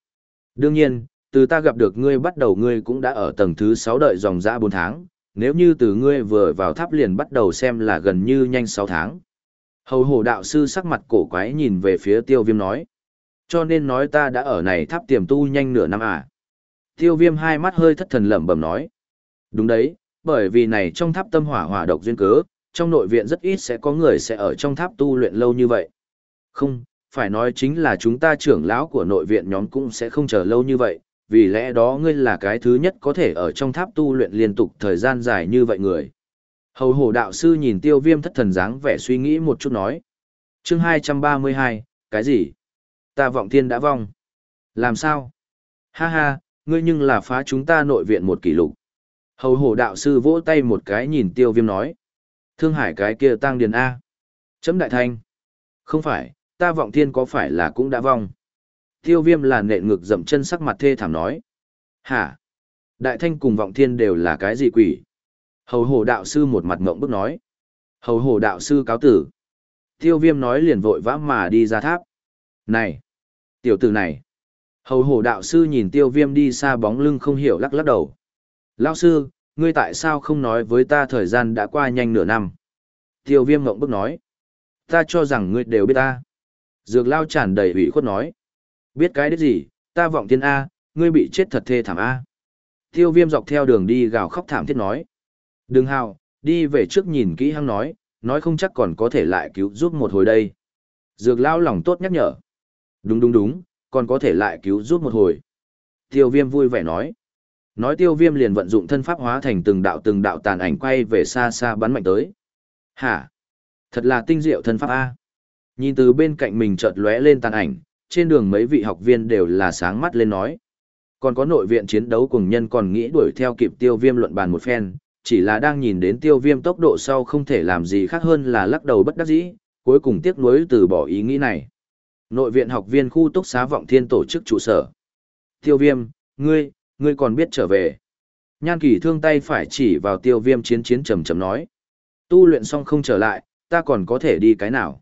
Đương nhiên, từ ta gặp được ngươi bắt đầu ngươi cũng đã ở tầng thứ sáu đợi dòng dã bốn tháng, nếu như từ ngươi vừa vào tháp liền bắt đầu xem là gần như nhanh sáu tháng. Hầu hổ đạo sư sắc mặt cổ quái nhìn về phía tiêu viêm nói. Cho nên nói ta đã ở này tháp tiềm tu nhanh nửa năm à. Tiêu viêm hai mắt hơi thất thần lẩm bẩm nói. Đúng đấy, bởi vì này trong tháp tâm hỏa hỏa độc duyên cớ, trong nội viện rất ít sẽ có người sẽ ở trong tháp tu luyện lâu như vậy. Không, phải nói chính là chúng ta trưởng lão của nội viện nhóm cũng sẽ không chờ lâu như vậy, vì lẽ đó ngươi là cái thứ nhất có thể ở trong tháp tu luyện liên tục thời gian dài như vậy người. Hầu hổ đạo sư nhìn tiêu viêm thất thần dáng vẻ suy nghĩ một chút nói. chương 232, cái gì? Ta vọng thiên đã vong. Làm sao? Ha ha, ngươi nhưng là phá chúng ta nội viện một kỷ lục. Hầu hổ đạo sư vỗ tay một cái nhìn tiêu viêm nói. Thương hải cái kia tăng điền A. Chấm đại thanh. Không phải, ta vọng thiên có phải là cũng đã vong. Tiêu viêm là nện ngực dậm chân sắc mặt thê thảm nói. Hả? Đại thanh cùng vọng thiên đều là cái gì quỷ? Hầu hổ đạo sư một mặt mộng bức nói. Hầu hổ đạo sư cáo tử. Tiêu viêm nói liền vội vã mà đi ra tháp. Này! Tiểu tử này! Hầu hổ đạo sư nhìn tiêu viêm đi xa bóng lưng không hiểu lắc lắc đầu. Lao sư, ngươi tại sao không nói với ta thời gian đã qua nhanh nửa năm? Tiêu viêm ngộng bức nói. Ta cho rằng ngươi đều biết ta. Dược lao tràn đầy ủy khuất nói. Biết cái đấy gì, ta vọng thiên A, ngươi bị chết thật thê thảm A. Tiêu viêm dọc theo đường đi gào khóc thảm thiết nói. Đừng hào, đi về trước nhìn kỹ hăng nói, nói không chắc còn có thể lại cứu giúp một hồi đây. Dược lao lòng tốt nhắc nhở. Đúng đúng đúng, còn có thể lại cứu giúp một hồi. Tiêu viêm vui vẻ nói. Nói tiêu viêm liền vận dụng thân pháp hóa thành từng đạo từng đạo tàn ảnh quay về xa xa bắn mạnh tới. Hả? Thật là tinh diệu thân pháp A. Nhìn từ bên cạnh mình chợt lóe lên tàn ảnh, trên đường mấy vị học viên đều là sáng mắt lên nói. Còn có nội viện chiến đấu cùng nhân còn nghĩ đuổi theo kịp tiêu viêm luận bàn một phen, chỉ là đang nhìn đến tiêu viêm tốc độ sau không thể làm gì khác hơn là lắc đầu bất đắc dĩ, cuối cùng tiếc nuối từ bỏ ý nghĩ này. Nội viện học viên khu túc xá vọng thiên tổ chức trụ sở. Tiêu viêm, ngươi, ngươi còn biết trở về. Nhan kỳ thương tay phải chỉ vào tiêu viêm chiến chiến trầm trầm nói. Tu luyện xong không trở lại, ta còn có thể đi cái nào.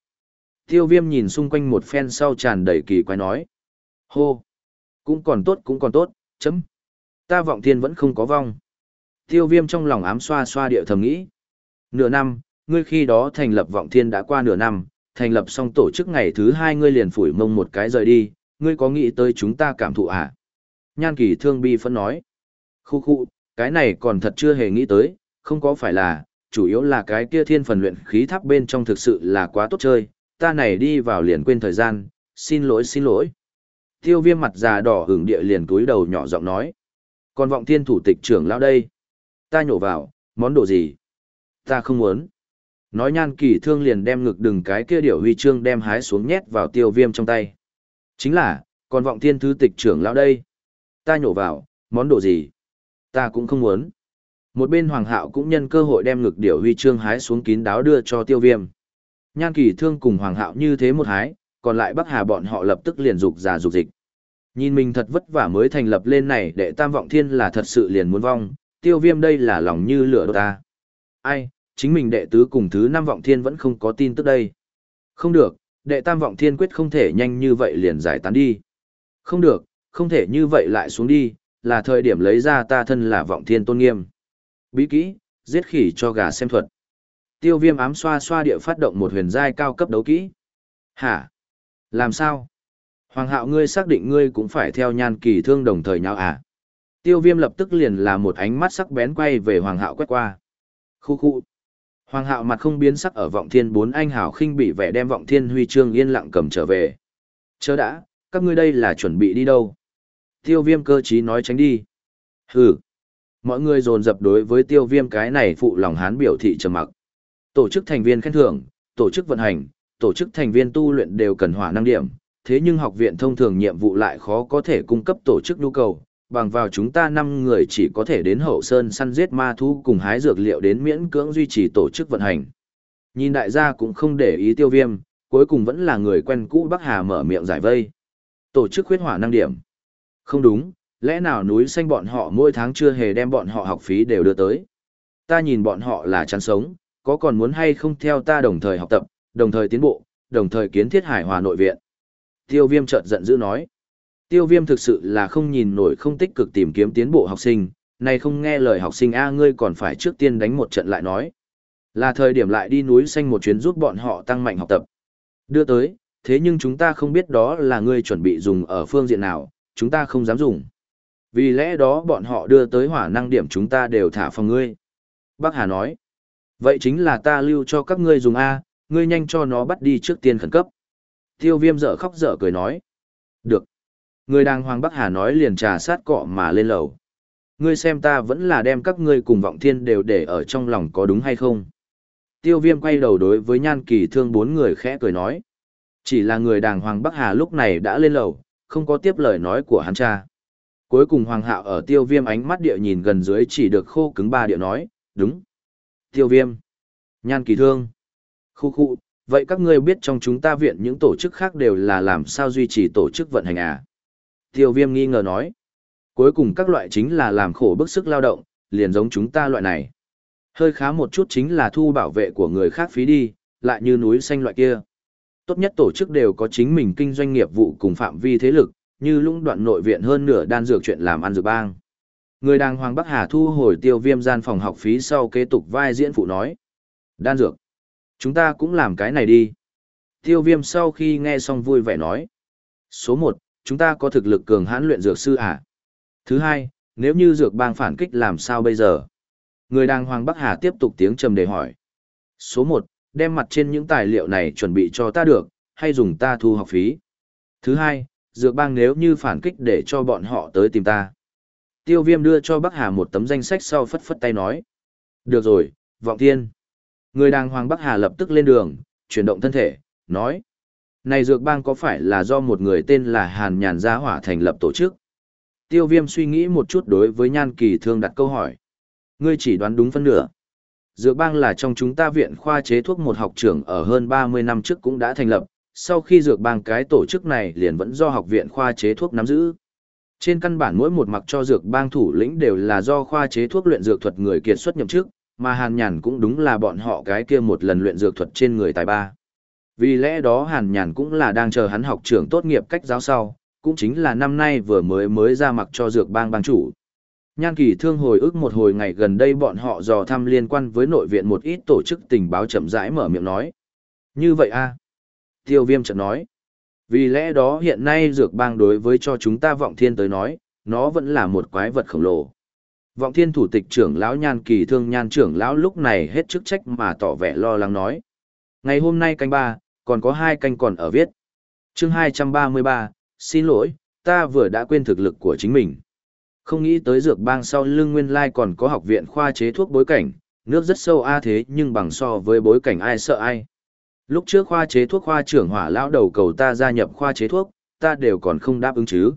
Tiêu viêm nhìn xung quanh một phen sau tràn đầy kỳ quái nói. Hô! Cũng còn tốt cũng còn tốt, chấm. Ta vọng thiên vẫn không có vong. Tiêu viêm trong lòng ám xoa xoa địa thầm nghĩ. Nửa năm, ngươi khi đó thành lập vọng thiên đã qua nửa năm, thành lập xong tổ chức ngày thứ hai ngươi liền phủi mông một cái rời đi, ngươi có nghĩ tới chúng ta cảm thụ à? Nhan kỳ thương bi phân nói. Khu khu, cái này còn thật chưa hề nghĩ tới, không có phải là, chủ yếu là cái kia thiên phần luyện khí tháp bên trong thực sự là quá tốt chơi, ta này đi vào liền quên thời gian, xin lỗi xin lỗi. Tiêu viêm mặt già đỏ hưởng địa liền túi đầu nhỏ giọng nói. Còn vọng thiên thủ tịch trưởng lão đây. Ta nhổ vào, món đồ gì? Ta không muốn. Nói nhan kỳ thương liền đem ngực đừng cái kia điểu huy chương đem hái xuống nhét vào tiêu viêm trong tay. Chính là, còn vọng thiên thứ tịch trưởng lão đây. Ta nhổ vào, món đồ gì? Ta cũng không muốn. Một bên Hoàng Hạo cũng nhân cơ hội đem ngực điểu huy chương hái xuống kín đáo đưa cho Tiêu Viêm. Nhan Kỳ Thương cùng Hoàng Hạo như thế một hái, còn lại Bắc Hà bọn họ lập tức liền dục giả dục dịch. Nhìn mình thật vất vả mới thành lập lên này để Tam Vọng Thiên là thật sự liền muốn vong, Tiêu Viêm đây là lòng như lửa đốt ta. Ai, chính mình đệ tứ cùng thứ năm Vọng Thiên vẫn không có tin tức đây. Không được, đệ Tam Vọng Thiên quyết không thể nhanh như vậy liền giải tán đi. Không được, không thể như vậy lại xuống đi, là thời điểm lấy ra ta thân là Vọng Thiên tôn nghiêm. Bí kỹ, giết khỉ cho gà xem thuật. Tiêu viêm ám xoa xoa địa phát động một huyền giai cao cấp đấu kỹ. Hả? Làm sao? Hoàng hạo ngươi xác định ngươi cũng phải theo nhan kỳ thương đồng thời nhau à? Tiêu viêm lập tức liền là một ánh mắt sắc bén quay về hoàng hạo quét qua. Khu khu. Hoàng hạo mặt không biến sắc ở vọng thiên bốn anh hào khinh bị vẻ đem vọng thiên huy chương yên lặng cầm trở về. Chớ đã, các ngươi đây là chuẩn bị đi đâu? Tiêu viêm cơ trí nói tránh đi. Hừ. Mọi người dồn dập đối với tiêu viêm cái này phụ lòng hán biểu thị trầm mặc. Tổ chức thành viên khen thưởng, tổ chức vận hành, tổ chức thành viên tu luyện đều cần hỏa năng điểm, thế nhưng học viện thông thường nhiệm vụ lại khó có thể cung cấp tổ chức nhu cầu, bằng vào chúng ta 5 người chỉ có thể đến hậu sơn săn giết ma thú cùng hái dược liệu đến miễn cưỡng duy trì tổ chức vận hành. Nhìn đại gia cũng không để ý tiêu viêm, cuối cùng vẫn là người quen cũ Bắc Hà mở miệng giải vây. Tổ chức khuyết hỏa năng điểm. Không đúng, lẽ nào núi xanh bọn họ mỗi tháng chưa hề đem bọn họ học phí đều đưa tới. Ta nhìn bọn họ là chán sống, có còn muốn hay không theo ta đồng thời học tập, đồng thời tiến bộ, đồng thời kiến thiết hải hòa nội viện. Tiêu viêm chợt giận dữ nói. Tiêu viêm thực sự là không nhìn nổi không tích cực tìm kiếm tiến bộ học sinh, này không nghe lời học sinh A ngươi còn phải trước tiên đánh một trận lại nói. Là thời điểm lại đi núi xanh một chuyến giúp bọn họ tăng mạnh học tập. Đưa tới, thế nhưng chúng ta không biết đó là ngươi chuẩn bị dùng ở phương diện nào, chúng ta không dám dùng. Vì lẽ đó bọn họ đưa tới hỏa năng điểm chúng ta đều thả phòng ngươi. Bác Hà nói, vậy chính là ta lưu cho các ngươi dùng A, ngươi nhanh cho nó bắt đi trước tiên khẩn cấp. Tiêu viêm dở khóc dở cười nói. Được. Người đàng hoàng Bắc Hà nói liền trà sát cọ mà lên lầu. Ngươi xem ta vẫn là đem các ngươi cùng vọng thiên đều để ở trong lòng có đúng hay không. Tiêu viêm quay đầu đối với nhan kỳ thương bốn người khẽ cười nói. Chỉ là người đàng hoàng Bắc Hà lúc này đã lên lầu, không có tiếp lời nói của hắn cha. Cuối cùng Hoàng Hạo ở tiêu viêm ánh mắt địa nhìn gần dưới chỉ được khô cứng ba địa nói, đúng. Tiêu viêm. Nhan kỳ thương. Khu khu, vậy các ngươi biết trong chúng ta viện những tổ chức khác đều là làm sao duy trì tổ chức vận hành à? Tiêu viêm nghi ngờ nói. Cuối cùng các loại chính là làm khổ bức sức lao động, liền giống chúng ta loại này. Hơi khá một chút chính là thu bảo vệ của người khác phí đi, lại như núi xanh loại kia. Tốt nhất tổ chức đều có chính mình kinh doanh nghiệp vụ cùng phạm vi thế lực, như lũng đoạn nội viện hơn nửa đan dược chuyện làm ăn dược bang. Người đàng hoàng Bắc Hà thu hồi tiêu viêm gian phòng học phí sau kế tục vai diễn phụ nói. Đan dược. Chúng ta cũng làm cái này đi. Tiêu viêm sau khi nghe xong vui vẻ nói. Số 1, chúng ta có thực lực cường hãn luyện dược sư à? Thứ hai, nếu như dược bang phản kích làm sao bây giờ? Người đàng hoàng Bắc Hà tiếp tục tiếng trầm để hỏi. Số 1, đem mặt trên những tài liệu này chuẩn bị cho ta được, hay dùng ta thu học phí. Thứ hai, dược bang nếu như phản kích để cho bọn họ tới tìm ta. Tiêu viêm đưa cho Bắc Hà một tấm danh sách sau phất phất tay nói. Được rồi, vọng thiên. Người đàng hoàng Bắc Hà lập tức lên đường, chuyển động thân thể, nói. Này dược bang có phải là do một người tên là Hàn Nhàn Gia Hỏa thành lập tổ chức? Tiêu viêm suy nghĩ một chút đối với Nhan Kỳ Thương đặt câu hỏi. Ngươi chỉ đoán đúng phân nửa. Dược bang là trong chúng ta viện khoa chế thuốc một học trưởng ở hơn 30 năm trước cũng đã thành lập, sau khi dược bang cái tổ chức này liền vẫn do học viện khoa chế thuốc nắm giữ. Trên căn bản mỗi một mặc cho dược bang thủ lĩnh đều là do khoa chế thuốc luyện dược thuật người kiệt xuất nhậm chức, mà Hàn Nhàn cũng đúng là bọn họ cái kia một lần luyện dược thuật trên người tài ba. Vì lẽ đó Hàn Nhàn cũng là đang chờ hắn học trưởng tốt nghiệp cách giáo sau, cũng chính là năm nay vừa mới mới ra mặc cho dược bang bang chủ. Nhan kỳ thương hồi ức một hồi ngày gần đây bọn họ dò thăm liên quan với nội viện một ít tổ chức tình báo chậm rãi mở miệng nói. Như vậy a Tiêu viêm chợt nói. Vì lẽ đó hiện nay dược bang đối với cho chúng ta vọng thiên tới nói, nó vẫn là một quái vật khổng lồ. Vọng thiên thủ tịch trưởng lão nhan kỳ thương nhan trưởng lão lúc này hết chức trách mà tỏ vẻ lo lắng nói. Ngày hôm nay canh ba, còn có hai canh còn ở viết. chương hai trăm ba mươi ba, xin lỗi, ta vừa đã quên thực lực của chính mình. Không nghĩ tới dược bang sau lưng nguyên lai còn có học viện khoa chế thuốc bối cảnh, nước rất sâu a à thế nhưng bằng so với bối cảnh ai sợ ai. Lúc trước khoa chế thuốc khoa trưởng hỏa lão đầu cầu ta gia nhập khoa chế thuốc, ta đều còn không đáp ứng chứ.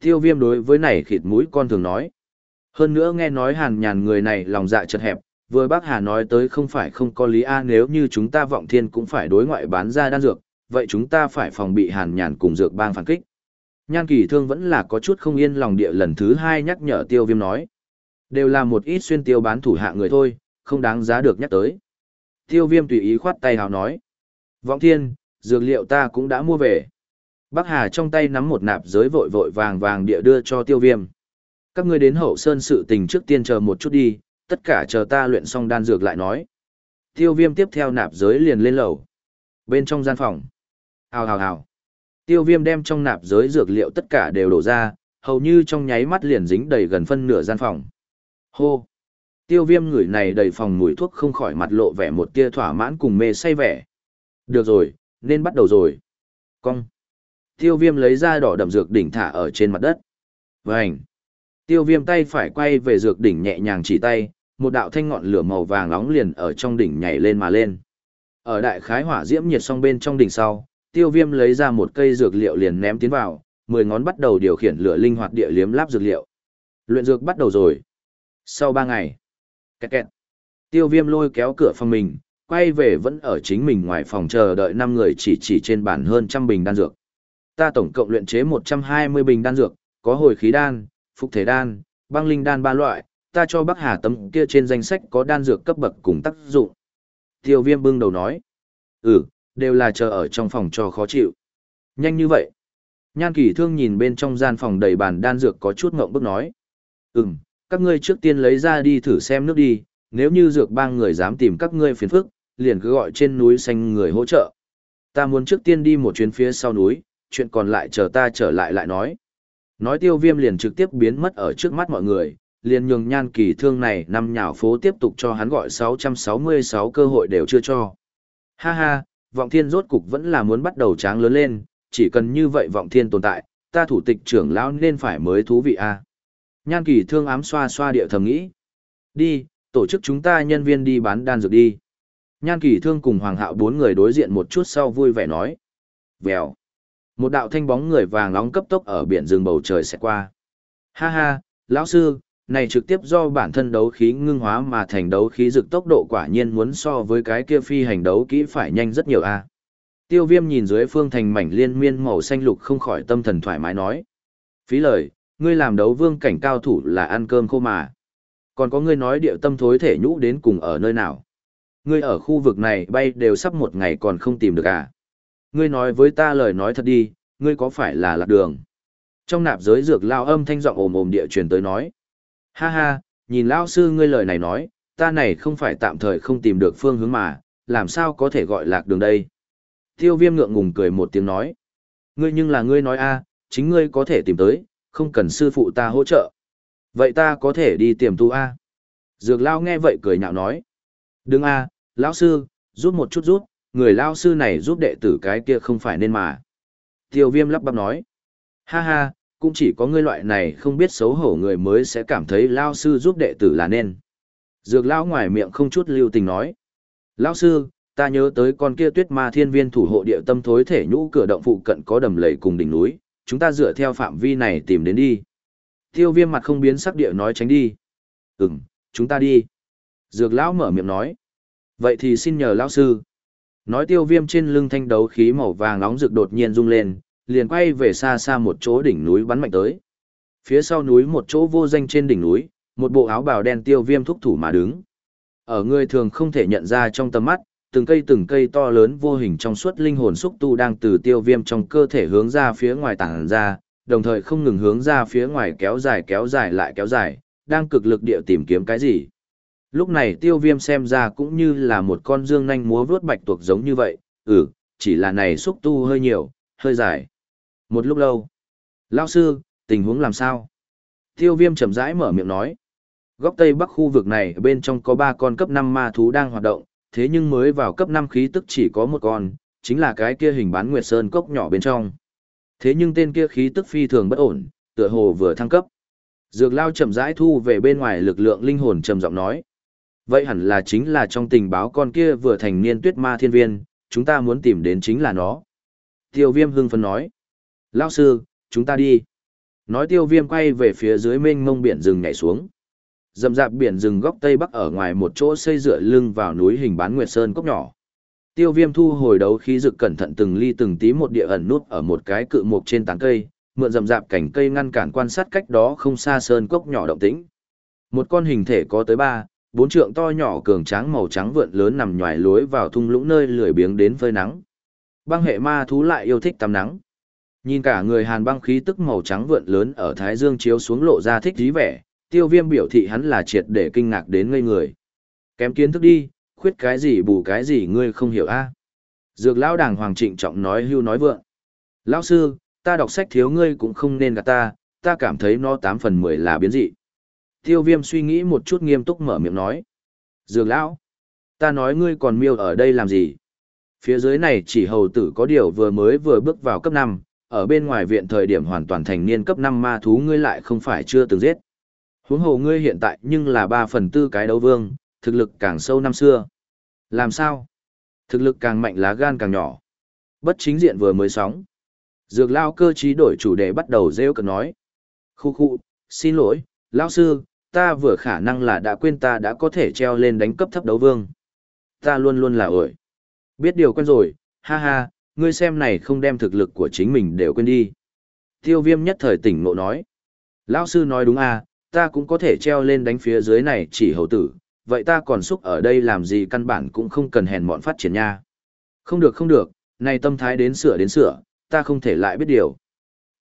Tiêu viêm đối với này khịt mũi con thường nói. Hơn nữa nghe nói hàn nhàn người này lòng dạ chật hẹp, vừa bác Hà nói tới không phải không có lý A nếu như chúng ta vọng thiên cũng phải đối ngoại bán ra đan dược, vậy chúng ta phải phòng bị hàn nhàn cùng dược bang phản kích. Nhan kỳ thương vẫn là có chút không yên lòng địa lần thứ hai nhắc nhở tiêu viêm nói. Đều là một ít xuyên tiêu bán thủ hạ người thôi, không đáng giá được nhắc tới. Tiêu viêm tùy ý khoát tay hào nói. Vọng thiên, dược liệu ta cũng đã mua về. Bác Hà trong tay nắm một nạp giới vội vội vàng vàng địa đưa cho tiêu viêm. Các ngươi đến hậu sơn sự tình trước tiên chờ một chút đi, tất cả chờ ta luyện xong đan dược lại nói. Tiêu viêm tiếp theo nạp giới liền lên lầu. Bên trong gian phòng. Hào hào hào. Tiêu viêm đem trong nạp giới dược liệu tất cả đều đổ ra, hầu như trong nháy mắt liền dính đầy gần phân nửa gian phòng. Hô! Tiêu viêm người này đầy phòng mùi thuốc không khỏi mặt lộ vẻ một tia thỏa mãn cùng mê say vẻ. Được rồi, nên bắt đầu rồi. Cong! Tiêu viêm lấy ra đỏ đậm dược đỉnh thả ở trên mặt đất. Vành. Tiêu viêm tay phải quay về dược đỉnh nhẹ nhàng chỉ tay, một đạo thanh ngọn lửa màu vàng nóng liền ở trong đỉnh nhảy lên mà lên. Ở đại khái hỏa diễm nhiệt song bên trong đỉnh sau, tiêu viêm lấy ra một cây dược liệu liền ném tiến vào, mười ngón bắt đầu điều khiển lửa linh hoạt địa liếm láp dược liệu. Luyện dược bắt đầu rồi. Sau ba ngày, kẹt kẹt, tiêu viêm lôi kéo cửa phòng mình, quay về vẫn ở chính mình ngoài phòng chờ đợi năm người chỉ chỉ trên bàn hơn trăm bình đan dược. Ta tổng cộng luyện chế một trăm hai mươi bình đan dược, có hồi khí đan, phục thể đan, băng linh đan ba loại, ta cho Bắc Hà tấm kia trên danh sách có đan dược cấp bậc cùng tác dụng. Tiêu viêm bưng đầu nói. Ừ, đều là chờ ở trong phòng cho khó chịu. Nhanh như vậy. Nhan kỳ thương nhìn bên trong gian phòng đầy bàn đan dược có chút ngộng bức nói. Ừm, các ngươi trước tiên lấy ra đi thử xem nước đi, nếu như dược bang người dám tìm các ngươi phiền phức, liền cứ gọi trên núi xanh người hỗ trợ. Ta muốn trước tiên đi một chuyến phía sau núi, chuyện còn lại chờ ta trở lại lại nói. Nói tiêu viêm liền trực tiếp biến mất ở trước mắt mọi người, liền nhường nhan kỳ thương này năm nhảo phố tiếp tục cho hắn gọi 666 cơ hội đều chưa cho. Ha ha, vọng thiên rốt cục vẫn là muốn bắt đầu tráng lớn lên, chỉ cần như vậy vọng thiên tồn tại, ta thủ tịch trưởng lão nên phải mới thú vị a. À. Nhan kỳ thương ám xoa xoa địa thầm nghĩ. Đi, tổ chức chúng ta nhân viên đi bán đan dược đi. Nhan kỳ thương cùng hoàng hạo bốn người đối diện một chút sau vui vẻ nói. Vèo. Một đạo thanh bóng người vàng nóng cấp tốc ở biển rừng bầu trời sẽ qua. Ha ha, lão sư, này trực tiếp do bản thân đấu khí ngưng hóa mà thành đấu khí dực tốc độ quả nhiên muốn so với cái kia phi hành đấu kỹ phải nhanh rất nhiều a. Tiêu viêm nhìn dưới phương thành mảnh liên miên màu xanh lục không khỏi tâm thần thoải mái nói. Phí lời, ngươi làm đấu vương cảnh cao thủ là ăn cơm khô mà. Còn có ngươi nói điệu tâm thối thể nhũ đến cùng ở nơi nào. Ngươi ở khu vực này bay đều sắp một ngày còn không tìm được à. Ngươi nói với ta lời nói thật đi, ngươi có phải là lạc đường. Trong nạp giới dược lao âm thanh giọng ồm ồm địa truyền tới nói. Ha ha, nhìn lão sư ngươi lời này nói, ta này không phải tạm thời không tìm được phương hướng mà, làm sao có thể gọi lạc đường đây. Tiêu viêm ngượng ngùng cười một tiếng nói. Ngươi nhưng là ngươi nói a, chính ngươi có thể tìm tới, không cần sư phụ ta hỗ trợ. Vậy ta có thể đi tìm tu a. Dược lao nghe vậy cười nhạo nói. Đừng a, lão sư, giúp một chút giúp, người lao sư này giúp đệ tử cái kia không phải nên mà. Tiêu viêm lắp bắp nói. Ha ha, cũng chỉ có ngươi loại này không biết xấu hổ người mới sẽ cảm thấy lao sư giúp đệ tử là nên. Dược lao ngoài miệng không chút lưu tình nói. Lao sư, ta nhớ tới con kia tuyết ma thiên viên thủ hộ địa tâm thối thể nhũ cửa động phụ cận có đầm lầy cùng đỉnh núi, chúng ta dựa theo phạm vi này tìm đến đi. Tiêu viêm mặt không biến sắc địa nói tránh đi. Ừm, chúng ta đi. Dược lão mở miệng nói. Vậy thì xin nhờ lão sư. Nói tiêu viêm trên lưng thanh đấu khí màu vàng nóng rực đột nhiên rung lên, liền quay về xa xa một chỗ đỉnh núi bắn mạnh tới. Phía sau núi một chỗ vô danh trên đỉnh núi, một bộ áo bào đen tiêu viêm thúc thủ mà đứng. Ở người thường không thể nhận ra trong tầm mắt, từng cây từng cây to lớn vô hình trong suốt linh hồn xúc tu đang từ tiêu viêm trong cơ thể hướng ra phía ngoài tản ra, đồng thời không ngừng hướng ra phía ngoài kéo dài kéo dài lại kéo dài, đang cực lực địa tìm kiếm cái gì. Lúc này tiêu viêm xem ra cũng như là một con dương nanh múa vướt bạch tuộc giống như vậy, ừ, chỉ là này xúc tu hơi nhiều, hơi dài. Một lúc lâu, lao sư, tình huống làm sao? Tiêu viêm chậm rãi mở miệng nói. Góc tây bắc khu vực này bên trong có ba con cấp năm ma thú đang hoạt động, thế nhưng mới vào cấp năm khí tức chỉ có một con, chính là cái kia hình bán nguyệt sơn cốc nhỏ bên trong. Thế nhưng tên kia khí tức phi thường bất ổn, tựa hồ vừa thăng cấp. Dược lao chậm rãi thu về bên ngoài lực lượng linh hồn trầm giọng nói. Vậy hẳn là chính là trong tình báo con kia vừa thành niên tuyết ma thiên viên, chúng ta muốn tìm đến chính là nó. Tiêu viêm hưng phấn nói. Lao sư, chúng ta đi. Nói tiêu viêm quay về phía dưới mênh mông biển rừng nhảy xuống. Dầm dạp biển rừng góc tây bắc ở ngoài một chỗ xây dựa lưng vào núi hình bán nguyệt sơn cốc nhỏ. Tiêu viêm thu hồi đấu khí dực cẩn thận từng ly từng tí một địa ẩn nút ở một cái cự mục trên tán cây, mượn dầm dạp cảnh cây ngăn cản quan sát cách đó không xa sơn cốc nhỏ động tĩnh. Một con hình thể có tới ba, bốn trượng to nhỏ cường tráng màu trắng vượn lớn nằm nhòi lối vào thung lũng nơi lười biếng đến phơi nắng. Băng hệ ma thú lại yêu thích tắm nắng. Nhìn cả người hàn băng khí tức màu trắng vượn lớn ở thái dương chiếu xuống lộ ra thích dí vẻ, tiêu viêm biểu thị hắn là triệt để kinh ngạc đến ngây người. Kém kiến thức đi, khuyết cái gì bù cái gì ngươi không hiểu a Dược lão đàng hoàng trịnh trọng nói hưu nói vượng. Lão sư, ta đọc sách thiếu ngươi cũng không nên gạt ta, ta cảm thấy nó tám phần mười là biến dị. Tiêu viêm suy nghĩ một chút nghiêm túc mở miệng nói. Dược lão, ta nói ngươi còn miêu ở đây làm gì? Phía dưới này chỉ hầu tử có điều vừa mới vừa bước vào cấp năm, ở bên ngoài viện thời điểm hoàn toàn thành niên cấp năm ma thú ngươi lại không phải chưa từng giết. Huống hồ ngươi hiện tại nhưng là ba phần tư cái đấu vương, thực lực càng sâu năm xưa. Làm sao? Thực lực càng mạnh lá gan càng nhỏ. Bất chính diện vừa mới sóng. Dược lao cơ trí đổi chủ đề bắt đầu rêu cực nói. Khu khu, xin lỗi, lao sư, ta vừa khả năng là đã quên ta đã có thể treo lên đánh cấp thấp đấu vương. Ta luôn luôn là ổi. Biết điều quen rồi, ha ha, ngươi xem này không đem thực lực của chính mình đều quên đi. Tiêu viêm nhất thời tỉnh ngộ nói. Lão sư nói đúng à, ta cũng có thể treo lên đánh phía dưới này chỉ hầu tử, vậy ta còn xúc ở đây làm gì căn bản cũng không cần hèn mọn phát triển nha. Không được không được, này tâm thái đến sửa đến sửa, ta không thể lại biết điều.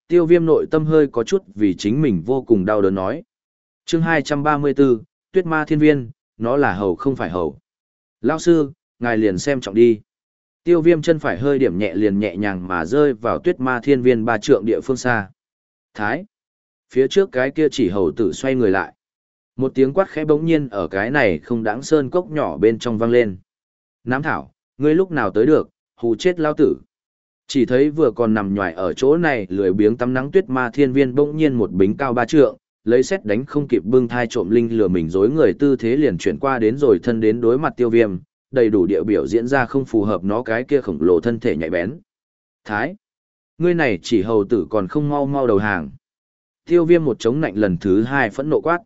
Tiêu viêm nội tâm hơi có chút vì chính mình vô cùng đau đớn nói. chương 234, Tuyết Ma Thiên Viên, nó là hầu không phải hầu. Lao sư, ngài liền xem trọng đi. Tiêu viêm chân phải hơi điểm nhẹ liền nhẹ nhàng mà rơi vào tuyết ma thiên viên ba trượng địa phương xa. Thái. Phía trước cái kia chỉ hầu tử xoay người lại. Một tiếng quát khẽ bỗng nhiên ở cái này không đáng sơn cốc nhỏ bên trong vang lên. Nám thảo, ngươi lúc nào tới được, hù chết lao tử. Chỉ thấy vừa còn nằm nhòi ở chỗ này lười biếng tắm nắng tuyết ma thiên viên bỗng nhiên một bính cao ba trượng, lấy xét đánh không kịp bưng thai trộm linh lừa mình dối người tư thế liền chuyển qua đến rồi thân đến đối mặt tiêu viêm, đầy đủ địa biểu diễn ra không phù hợp nó cái kia khổng lồ thân thể nhạy bén. Thái, ngươi này chỉ hầu tử còn không mau mau đầu hàng. Tiêu viêm một chống nạnh lần thứ hai phẫn nộ quát.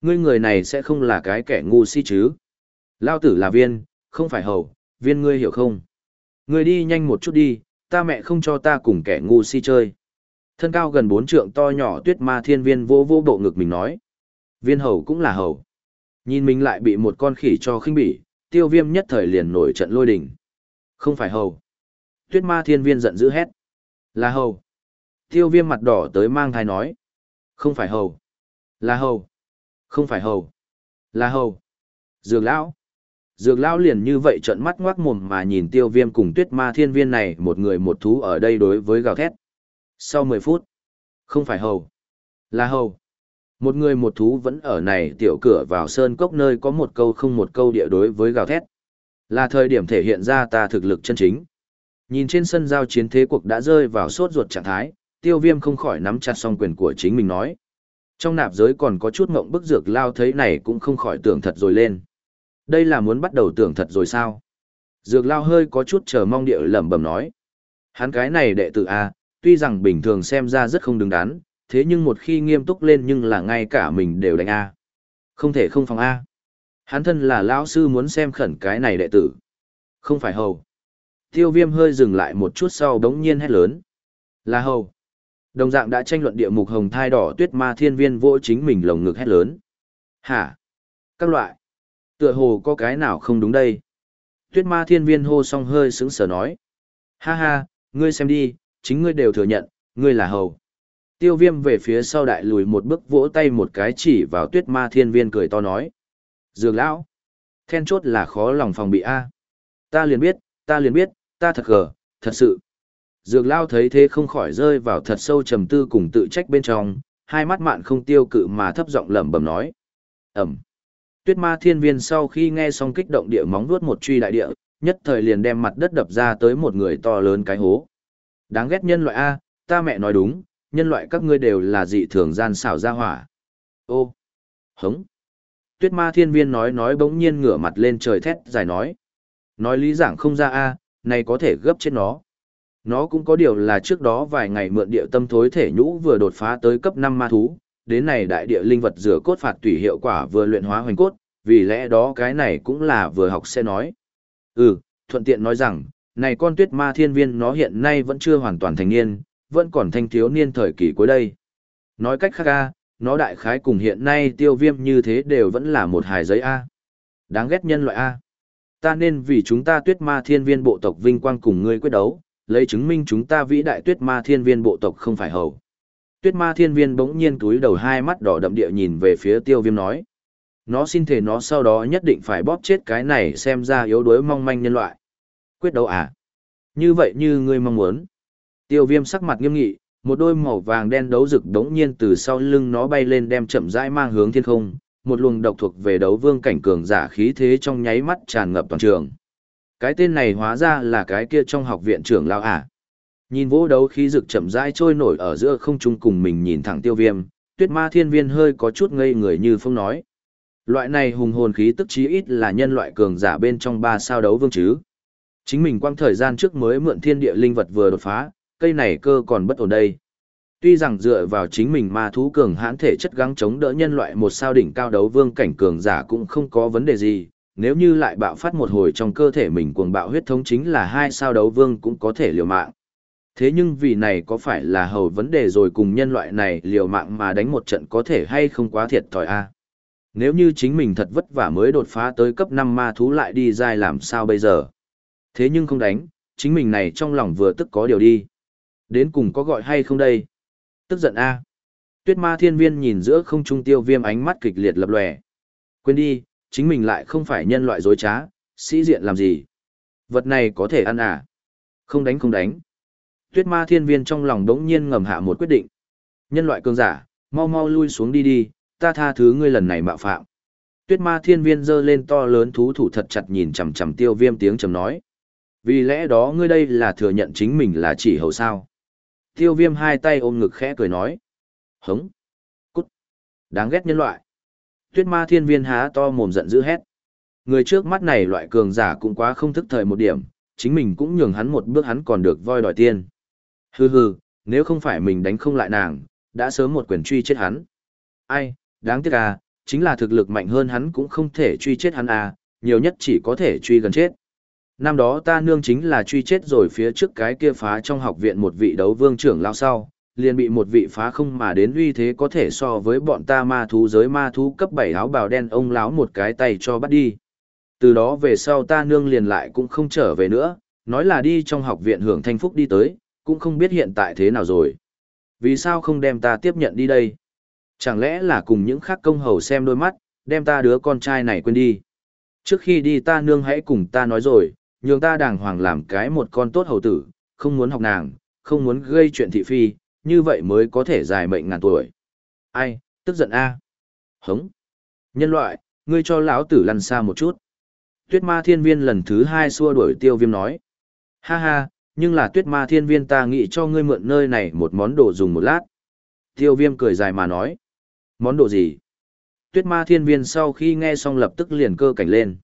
Ngươi người này sẽ không là cái kẻ ngu si chứ. Lao tử là viên, không phải hầu, viên ngươi hiểu không? Ngươi đi nhanh một chút đi, ta mẹ không cho ta cùng kẻ ngu si chơi. Thân cao gần bốn trượng to nhỏ tuyết ma thiên viên vô vô bộ ngực mình nói. Viên hầu cũng là hầu. Nhìn mình lại bị một con khỉ cho khinh bỉ, tiêu viêm nhất thời liền nổi trận lôi đình. Không phải hầu. Tuyết ma thiên viên giận dữ hét. Là hầu. Tiêu viêm mặt đỏ tới mang thai nói. Không phải hầu. Là hầu. Không phải hầu. Là hầu. Dược lão. Dược lão liền như vậy trận mắt ngoác mồm mà nhìn tiêu viêm cùng tuyết ma thiên viên này một người một thú ở đây đối với gào thét. Sau 10 phút. Không phải hầu. Là hầu. Một người một thú vẫn ở này tiểu cửa vào sơn cốc nơi có một câu không một câu địa đối với gào thét. Là thời điểm thể hiện ra ta thực lực chân chính. Nhìn trên sân giao chiến thế cuộc đã rơi vào sốt ruột trạng thái, tiêu viêm không khỏi nắm chặt song quyền của chính mình nói. Trong nạp giới còn có chút mộng bức dược lao thấy này cũng không khỏi tưởng thật rồi lên. Đây là muốn bắt đầu tưởng thật rồi sao? Dược lao hơi có chút chờ mong địa lẩm bẩm nói. Hắn cái này đệ tử A, tuy rằng bình thường xem ra rất không đứng đắn, thế nhưng một khi nghiêm túc lên nhưng là ngay cả mình đều đánh A. Không thể không phòng A. Hắn thân là lão sư muốn xem khẩn cái này đệ tử. Không phải hầu. Tiêu viêm hơi dừng lại một chút sau đống nhiên hét lớn. Là hầu. Đồng dạng đã tranh luận địa mục hồng thai đỏ tuyết ma thiên viên vô chính mình lồng ngực hét lớn. Hả? Các loại. Tựa hồ có cái nào không đúng đây? Tuyết ma thiên viên hô xong hơi sững sờ nói. Ha ha, ngươi xem đi, chính ngươi đều thừa nhận, ngươi là hầu. Tiêu viêm về phía sau đại lùi một bước vỗ tay một cái chỉ vào tuyết ma thiên viên cười to nói. Dược lão, then chốt là khó lòng phòng bị A. Ta liền biết, ta liền biết, ta thật gờ, thật sự. Dược lão thấy thế không khỏi rơi vào thật sâu trầm tư cùng tự trách bên trong, hai mắt mạn không tiêu cự mà thấp giọng lẩm bẩm nói. Ẩm. Tuyết ma thiên viên sau khi nghe xong kích động địa móng vuốt một truy đại địa, nhất thời liền đem mặt đất đập ra tới một người to lớn cái hố. Đáng ghét nhân loại A, ta mẹ nói đúng, nhân loại các ngươi đều là dị thường gian xảo ra hỏa. Ô, hống. Tuyết ma thiên viên nói nói bỗng nhiên ngửa mặt lên trời thét dài nói. Nói lý giảng không ra a, này có thể gấp chết nó. Nó cũng có điều là trước đó vài ngày mượn địa tâm thối thể nhũ vừa đột phá tới cấp 5 ma thú, đến này đại địa linh vật rửa cốt phạt tùy hiệu quả vừa luyện hóa hoành cốt, vì lẽ đó cái này cũng là vừa học sẽ nói. Ừ, thuận tiện nói rằng, này con tuyết ma thiên viên nó hiện nay vẫn chưa hoàn toàn thành niên, vẫn còn thanh thiếu niên thời kỳ cuối đây. Nói cách khác a, nó đại khái cùng hiện nay tiêu viêm như thế đều vẫn là một hài giấy A. Đáng ghét nhân loại A. Ta nên vì chúng ta tuyết ma thiên viên bộ tộc vinh quang cùng ngươi quyết đấu, lấy chứng minh chúng ta vĩ đại tuyết ma thiên viên bộ tộc không phải hầu. Tuyết ma thiên viên bỗng nhiên túi đầu hai mắt đỏ đậm địa nhìn về phía tiêu viêm nói. Nó xin thể nó sau đó nhất định phải bóp chết cái này xem ra yếu đuối mong manh nhân loại. Quyết đấu à? Như vậy như ngươi mong muốn. Tiêu viêm sắc mặt nghiêm nghị, một đôi màu vàng đen đấu rực đống nhiên từ sau lưng nó bay lên đem chậm rãi mang hướng thiên không, một luồng độc thuộc về đấu vương cảnh cường giả khí thế trong nháy mắt tràn ngập toàn trường. Cái tên này hóa ra là cái kia trong học viện trưởng lão à. Nhìn vô đấu khí rực chậm rãi trôi nổi ở giữa không trung cùng mình nhìn thẳng tiêu viêm, tuyết ma thiên viên hơi có chút ngây người như phong nói. Loại này hùng hồn khí tức chí ít là nhân loại cường giả bên trong ba sao đấu vương chứ. Chính mình quang thời gian trước mới mượn thiên địa linh vật vừa đột phá, cây này cơ còn bất ổn đây. Tuy rằng dựa vào chính mình ma thú cường hãn thể chất gắng chống đỡ nhân loại một sao đỉnh cao đấu vương cảnh cường giả cũng không có vấn đề gì, nếu như lại bạo phát một hồi trong cơ thể mình cuồng bạo huyết thống chính là hai sao đấu vương cũng có thể liều mạng. Thế nhưng vì này có phải là hầu vấn đề rồi cùng nhân loại này liều mạng mà đánh một trận có thể hay không quá thiệt thòi a Nếu như chính mình thật vất vả mới đột phá tới cấp 5 ma thú lại đi dai làm sao bây giờ? Thế nhưng không đánh, chính mình này trong lòng vừa tức có điều đi. Đến cùng có gọi hay không đây? Tức giận a. Tuyết ma thiên viên nhìn giữa không trung tiêu viêm ánh mắt kịch liệt lập lòe. Quên đi, chính mình lại không phải nhân loại dối trá, sĩ diện làm gì? Vật này có thể ăn à? Không đánh không đánh. Tuyết ma thiên viên trong lòng đống nhiên ngầm hạ một quyết định. Nhân loại cường giả, mau mau lui xuống đi đi, ta tha thứ ngươi lần này mạo phạm. Tuyết ma thiên viên giơ lên to lớn thú thủ thật chặt nhìn chằm chằm tiêu viêm tiếng trầm nói. Vì lẽ đó ngươi đây là thừa nhận chính mình là chỉ hầu sao. Tiêu viêm hai tay ôm ngực khẽ cười nói. Hống. Cút. Đáng ghét nhân loại. Tuyết ma thiên viên há to mồm giận dữ hét. Người trước mắt này loại cường giả cũng quá không thức thời một điểm, chính mình cũng nhường hắn một bước hắn còn được voi đòi tiên. Hừ hừ, nếu không phải mình đánh không lại nàng, đã sớm một quyền truy chết hắn. Ai, đáng tiếc à, chính là thực lực mạnh hơn hắn cũng không thể truy chết hắn à, nhiều nhất chỉ có thể truy gần chết. Năm đó ta nương chính là truy chết rồi phía trước cái kia phá trong học viện một vị đấu vương trưởng lao sau, liền bị một vị phá không mà đến uy thế có thể so với bọn ta ma thú giới ma thú cấp 7 áo bào đen ông láo một cái tay cho bắt đi. Từ đó về sau ta nương liền lại cũng không trở về nữa, nói là đi trong học viện hưởng thanh phúc đi tới, cũng không biết hiện tại thế nào rồi. Vì sao không đem ta tiếp nhận đi đây? Chẳng lẽ là cùng những khác công hầu xem đôi mắt, đem ta đứa con trai này quên đi. Trước khi đi ta nương hãy cùng ta nói rồi, nhường ta đàng hoàng làm cái một con tốt hầu tử, không muốn học nàng, không muốn gây chuyện thị phi, như vậy mới có thể dài mệnh ngàn tuổi. Ai, tức giận a Hống. Nhân loại, ngươi cho lão tử lăn xa một chút. Tuyết ma thiên viên lần thứ hai xua đuổi tiêu viêm nói. Ha ha, nhưng là tuyết ma thiên viên ta nghĩ cho ngươi mượn nơi này một món đồ dùng một lát. Tiêu viêm cười dài mà nói. Món đồ gì? Tuyết ma thiên viên sau khi nghe xong lập tức liền cơ cảnh lên.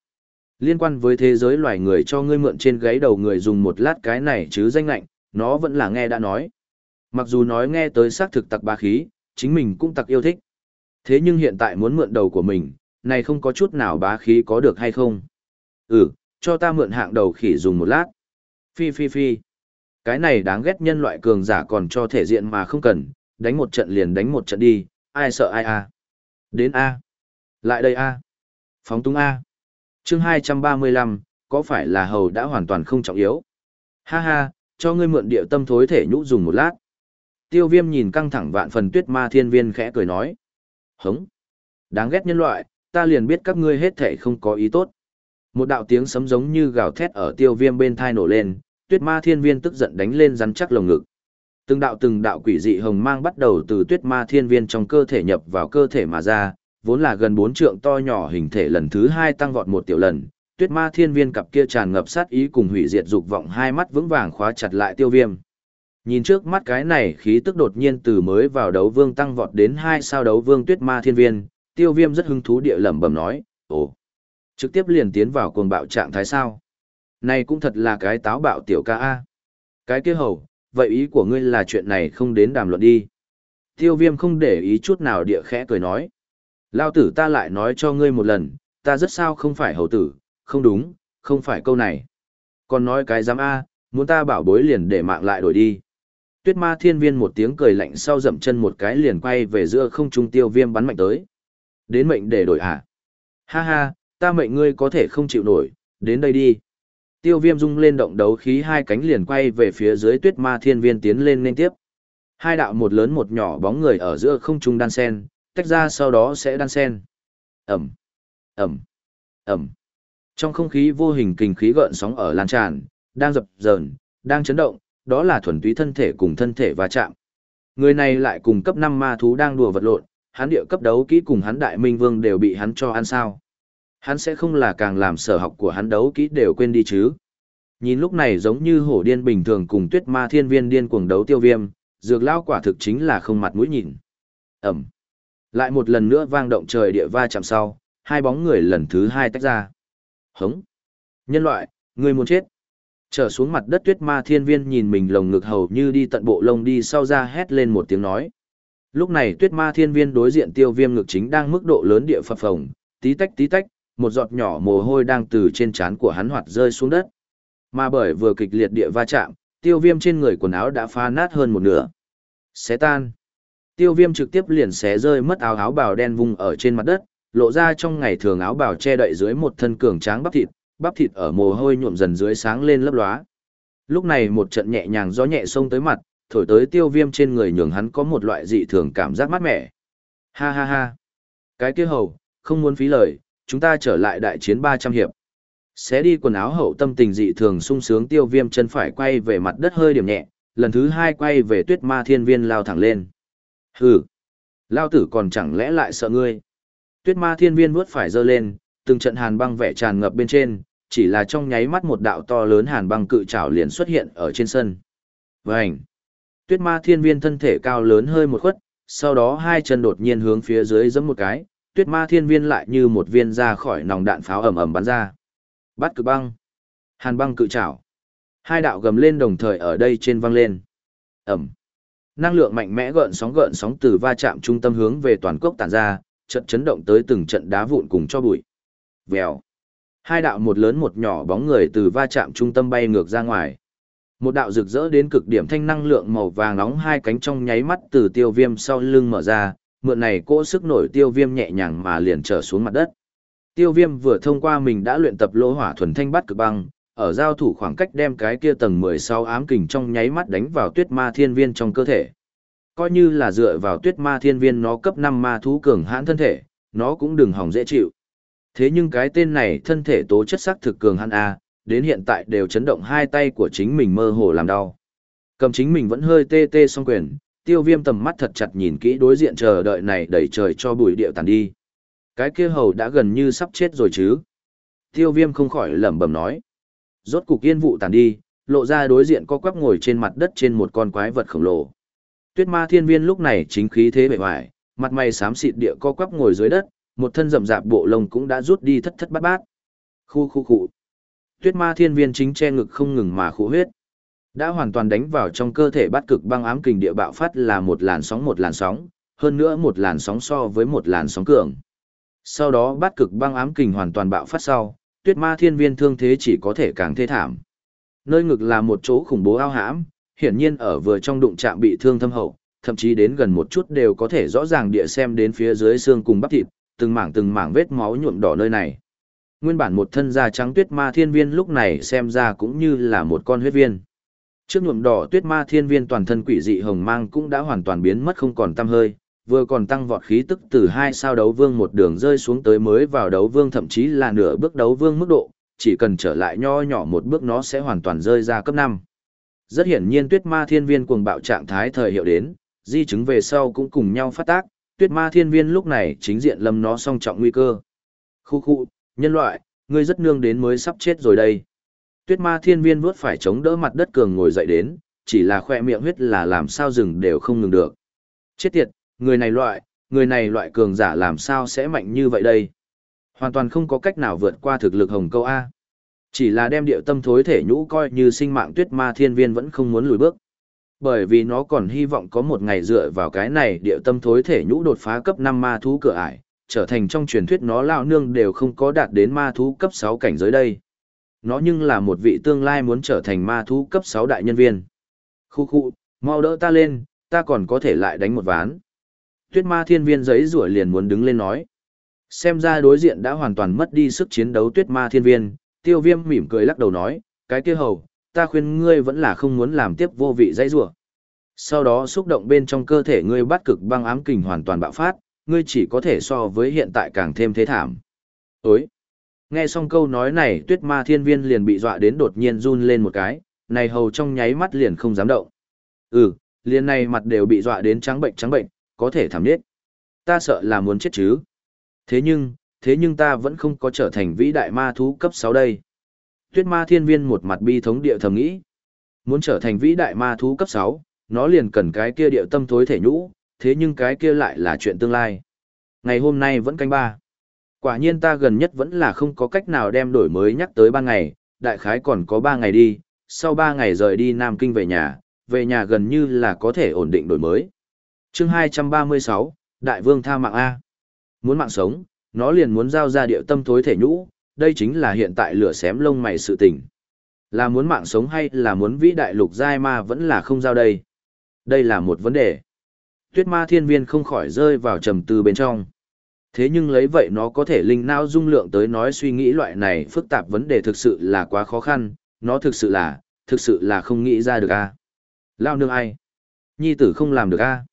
Liên quan với thế giới loài người cho ngươi mượn trên gáy đầu người dùng một lát cái này chứ danh lạnh, nó vẫn là nghe đã nói. Mặc dù nói nghe tới xác thực tặc bá khí, chính mình cũng tặc yêu thích. Thế nhưng hiện tại muốn mượn đầu của mình, này không có chút nào bá khí có được hay không? Ừ, cho ta mượn hạng đầu khỉ dùng một lát. Phi phi phi. Cái này đáng ghét nhân loại cường giả còn cho thể diện mà không cần, đánh một trận liền đánh một trận đi, ai sợ ai a Đến A. Lại đây A. Phóng tung A chương hai trăm ba mươi lăm, có phải là hầu đã hoàn toàn không trọng yếu? Ha ha, cho ngươi mượn địa tâm thối thể nhũ dùng một lát. Tiêu viêm nhìn căng thẳng vạn phần tuyết ma thiên viên khẽ cười nói. Hống. Đáng ghét nhân loại, ta liền biết các ngươi hết thể không có ý tốt. Một đạo tiếng sấm giống như gào thét ở tiêu viêm bên thai nổ lên, tuyết ma thiên viên tức giận đánh lên rắn chắc lồng ngực. Từng đạo từng đạo quỷ dị hồng mang bắt đầu từ tuyết ma thiên viên trong cơ thể nhập vào cơ thể mà ra vốn là gần bốn trượng to nhỏ hình thể lần thứ hai tăng vọt một tiểu lần, tuyết ma thiên viên cặp kia tràn ngập sát ý cùng hủy diệt dục vọng hai mắt vững vàng khóa chặt lại tiêu viêm. Nhìn trước mắt cái này khí tức đột nhiên từ mới vào đấu vương tăng vọt đến hai sao đấu vương tuyết ma thiên viên, tiêu viêm rất hứng thú địa lẩm bẩm nói, ồ, trực tiếp liền tiến vào cuồng bạo trạng thái sao. Này cũng thật là cái táo bạo tiểu ca A. Cái kia hầu, vậy ý của ngươi là chuyện này không đến đàm luận đi. Tiêu viêm không để ý chút nào địa khẽ cười nói. Lao tử ta lại nói cho ngươi một lần, ta rất sao không phải hầu tử, không đúng, không phải câu này. Còn nói cái dám A, muốn ta bảo bối liền để mạng lại đổi đi. Tuyết ma thiên viên một tiếng cười lạnh sau dậm chân một cái liền quay về giữa không trung tiêu viêm bắn mạnh tới. Đến mệnh để đổi à? Ha ha, ta mệnh ngươi có thể không chịu nổi, đến đây đi. Tiêu viêm rung lên động đấu khí hai cánh liền quay về phía dưới tuyết ma thiên viên tiến lên nên tiếp. Hai đạo một lớn một nhỏ bóng người ở giữa không trung đan sen, tách ra sau đó sẽ đan sen. Ẩm, Ẩm, Ẩm. Trong không khí vô hình kinh khí gợn sóng ở lan tràn, đang dập dờn, đang chấn động, đó là thuần túy thân thể cùng thân thể va chạm. Người này lại cùng cấp 5 ma thú đang đùa vật lộn, hắn địa cấp đấu kỹ cùng hắn đại minh vương đều bị hắn cho ăn sao. Hắn sẽ không là càng làm sở học của hắn đấu kỹ đều quên đi chứ. Nhìn lúc này giống như hổ điên bình thường cùng tuyết ma thiên viên điên cuồng đấu tiêu viêm, dược lao quả thực chính là không mặt mũi nhìn. Ẩm. Lại một lần nữa vang động trời địa va chạm sau, hai bóng người lần thứ hai tách ra. Hống. Nhân loại, người muốn chết. Trở xuống mặt đất tuyết ma thiên viên nhìn mình lồng ngực hầu như đi tận bộ lông đi sau ra hét lên một tiếng nói. Lúc này tuyết ma thiên viên đối diện tiêu viêm ngực chính đang mức độ lớn địa phập phồng, tí tách tí tách, một giọt nhỏ mồ hôi đang từ trên trán của hắn hoạt rơi xuống đất. Mà bởi vừa kịch liệt địa va chạm, tiêu viêm trên người quần áo đã phá nát hơn một nửa. Xé tan. Tiêu viêm trực tiếp liền xé rơi mất áo áo bào đen vùng ở trên mặt đất, lộ ra trong ngày thường áo bào che đậy dưới một thân cường tráng bắp thịt, bắp thịt ở mồ hôi nhuộm dần dưới sáng lên lấp lóa. Lúc này một trận nhẹ nhàng gió nhẹ xông tới mặt, thổi tới tiêu viêm trên người nhường hắn có một loại dị thường cảm giác mát mẻ. Ha ha ha. Cái kia hầu, không muốn phí lời, chúng ta trở lại đại chiến 300 hiệp. Xé đi quần áo hậu tâm tình dị thường sung sướng tiêu viêm chân phải quay về mặt đất hơi điểm nhẹ, lần thứ hai quay về tuyết ma thiên viên lao thẳng lên. Hừ, lao tử còn chẳng lẽ lại sợ ngươi. Tuyết ma thiên viên vuốt phải dơ lên, từng trận hàn băng vẽ tràn ngập bên trên, chỉ là trong nháy mắt một đạo to lớn hàn băng cự trảo liền xuất hiện ở trên sân. Vành! Tuyết ma thiên viên thân thể cao lớn hơi một khuất, sau đó hai chân đột nhiên hướng phía dưới giẫm một cái, tuyết ma thiên viên lại như một viên ra khỏi nòng đạn pháo ầm ầm bắn ra. Bắt cực băng! Hàn băng cự trảo! Hai đạo gầm lên đồng thời ở đây trên văng lên. Ẩm! Năng lượng mạnh mẽ gợn sóng gợn sóng từ va chạm trung tâm hướng về toàn cốc tản ra, trận chấn động tới từng trận đá vụn cùng cho bụi. Vèo. Hai đạo một lớn một nhỏ bóng người từ va chạm trung tâm bay ngược ra ngoài. Một đạo rực rỡ đến cực điểm thanh năng lượng màu vàng nóng hai cánh trong nháy mắt từ tiêu viêm sau lưng mở ra, mượn này cỗ sức nổi tiêu viêm nhẹ nhàng mà liền trở xuống mặt đất. Tiêu viêm vừa thông qua mình đã luyện tập lỗ hỏa thuần thanh bắt cực băng, ở giao thủ khoảng cách đem cái kia tầng 16 ám kình trong nháy mắt đánh vào tuyết ma thiên viên trong cơ thể. Coi như là dựa vào tuyết ma thiên viên nó cấp 5 ma thú cường hãn thân thể, nó cũng đừng hỏng dễ chịu. Thế nhưng cái tên này thân thể tố chất sắc thực cường hãn A, đến hiện tại đều chấn động hai tay của chính mình mơ hồ làm đau. Cầm chính mình vẫn hơi tê tê song quyền, tiêu viêm tầm mắt thật chặt nhìn kỹ đối diện chờ đợi này đẩy trời cho bụi điệu tàn đi. Cái kia hầu đã gần như sắp chết rồi chứ. Tiêu viêm không khỏi lẩm bẩm nói. Rốt cục yên vụ tàn đi, lộ ra đối diện có quắp ngồi trên mặt đất trên một con quái vật khổng lồ. Tuyết ma thiên viên lúc này chính khí thế bề hoài, mặt mày xám xịt địa co quắp ngồi dưới đất, một thân rậm rạp bộ lông cũng đã rút đi thất thất bát bát. Khu khu khu. Tuyết ma thiên viên chính che ngực không ngừng mà khu huyết. Đã hoàn toàn đánh vào trong cơ thể bát cực băng ám kình địa bạo phát là một làn sóng một làn sóng, hơn nữa một làn sóng so với một làn sóng cường. Sau đó bát cực băng ám kình hoàn toàn bạo phát sau, tuyết ma thiên viên thương thế chỉ có thể càng thê thảm. Nơi ngực là một chỗ khủng bố ao hãm, hiển nhiên ở vừa trong đụng chạm bị thương thâm hậu, thậm chí đến gần một chút đều có thể rõ ràng địa xem đến phía dưới xương cùng bắp thịt, từng mảng từng mảng vết máu nhuộm đỏ nơi này. Nguyên bản một thân da trắng tuyết ma thiên viên lúc này xem ra cũng như là một con huyết viên. Trước nhuộm đỏ tuyết ma thiên viên toàn thân quỷ dị hồng mang cũng đã hoàn toàn biến mất không còn tăm hơi, vừa còn tăng vọt khí tức từ hai sao đấu vương một đường rơi xuống tới mới vào đấu vương thậm chí là nửa bước đấu vương mức độ, chỉ cần trở lại nho nhỏ một bước nó sẽ hoàn toàn rơi ra cấp năm Rất hiển nhiên tuyết ma thiên viên cuồng bạo trạng thái thời hiệu đến, di chứng về sau cũng cùng nhau phát tác, tuyết ma thiên viên lúc này chính diện lâm nó song trọng nguy cơ. Khu khu, nhân loại, ngươi rất nương đến mới sắp chết rồi đây. Tuyết ma thiên viên vuốt phải chống đỡ mặt đất cường ngồi dậy đến, chỉ là khoe miệng huyết là làm sao dừng đều không ngừng được. Chết tiệt, người này loại, người này loại cường giả làm sao sẽ mạnh như vậy đây? Hoàn toàn không có cách nào vượt qua thực lực hồng câu A. Chỉ là đem điệu tâm thối thể nhũ coi như sinh mạng tuyết ma thiên viên vẫn không muốn lùi bước. Bởi vì nó còn hy vọng có một ngày dựa vào cái này điệu tâm thối thể nhũ đột phá cấp 5 ma thú cửa ải, trở thành trong truyền thuyết nó lao nương đều không có đạt đến ma thú cấp 6 cảnh giới đây. Nó nhưng là một vị tương lai muốn trở thành ma thú cấp 6 đại nhân viên. Khu khu, mau đỡ ta lên, ta còn có thể lại đánh một ván. Tuyết ma thiên viên giấy rủa liền muốn đứng lên nói. Xem ra đối diện đã hoàn toàn mất đi sức chiến đấu tuyết ma thiên viên, tiêu viêm mỉm cười lắc đầu nói, cái kia hầu, ta khuyên ngươi vẫn là không muốn làm tiếp vô vị dãy rủa. Sau đó xúc động bên trong cơ thể ngươi bắt cực băng ám kình hoàn toàn bạo phát, ngươi chỉ có thể so với hiện tại càng thêm thế thảm. Ối! Nghe xong câu nói này tuyết ma thiên viên liền bị dọa đến đột nhiên run lên một cái, này hầu trong nháy mắt liền không dám động. Ừ, liền này mặt đều bị dọa đến trắng bệnh trắng bệnh, có thể thảm nhất. Ta sợ là muốn chết chứ. Thế nhưng, thế nhưng ta vẫn không có trở thành vĩ đại ma thú cấp 6 đây. Tuyết ma thiên viên một mặt bi thống địa thầm nghĩ. Muốn trở thành vĩ đại ma thú cấp 6, nó liền cần cái kia điệu tâm thối thể nhũ, thế nhưng cái kia lại là chuyện tương lai. Ngày hôm nay vẫn canh ba. Quả nhiên ta gần nhất vẫn là không có cách nào đem đổi mới nhắc tới ba ngày, đại khái còn có ba ngày đi, sau ba ngày rời đi Nam Kinh về nhà, về nhà gần như là có thể ổn định đổi mới chương 236, Đại Vương tha mạng A. Muốn mạng sống, nó liền muốn giao ra địa tâm thối thể nhũ, đây chính là hiện tại lửa xém lông mày sự tình. Là muốn mạng sống hay là muốn vĩ đại lục giai ma vẫn là không giao đây. Đây là một vấn đề. Tuyết ma thiên viên không khỏi rơi vào trầm tư bên trong. Thế nhưng lấy vậy nó có thể linh não dung lượng tới nói suy nghĩ loại này phức tạp vấn đề thực sự là quá khó khăn, nó thực sự là, thực sự là không nghĩ ra được a. Lao nương ai? Nhi tử không làm được a.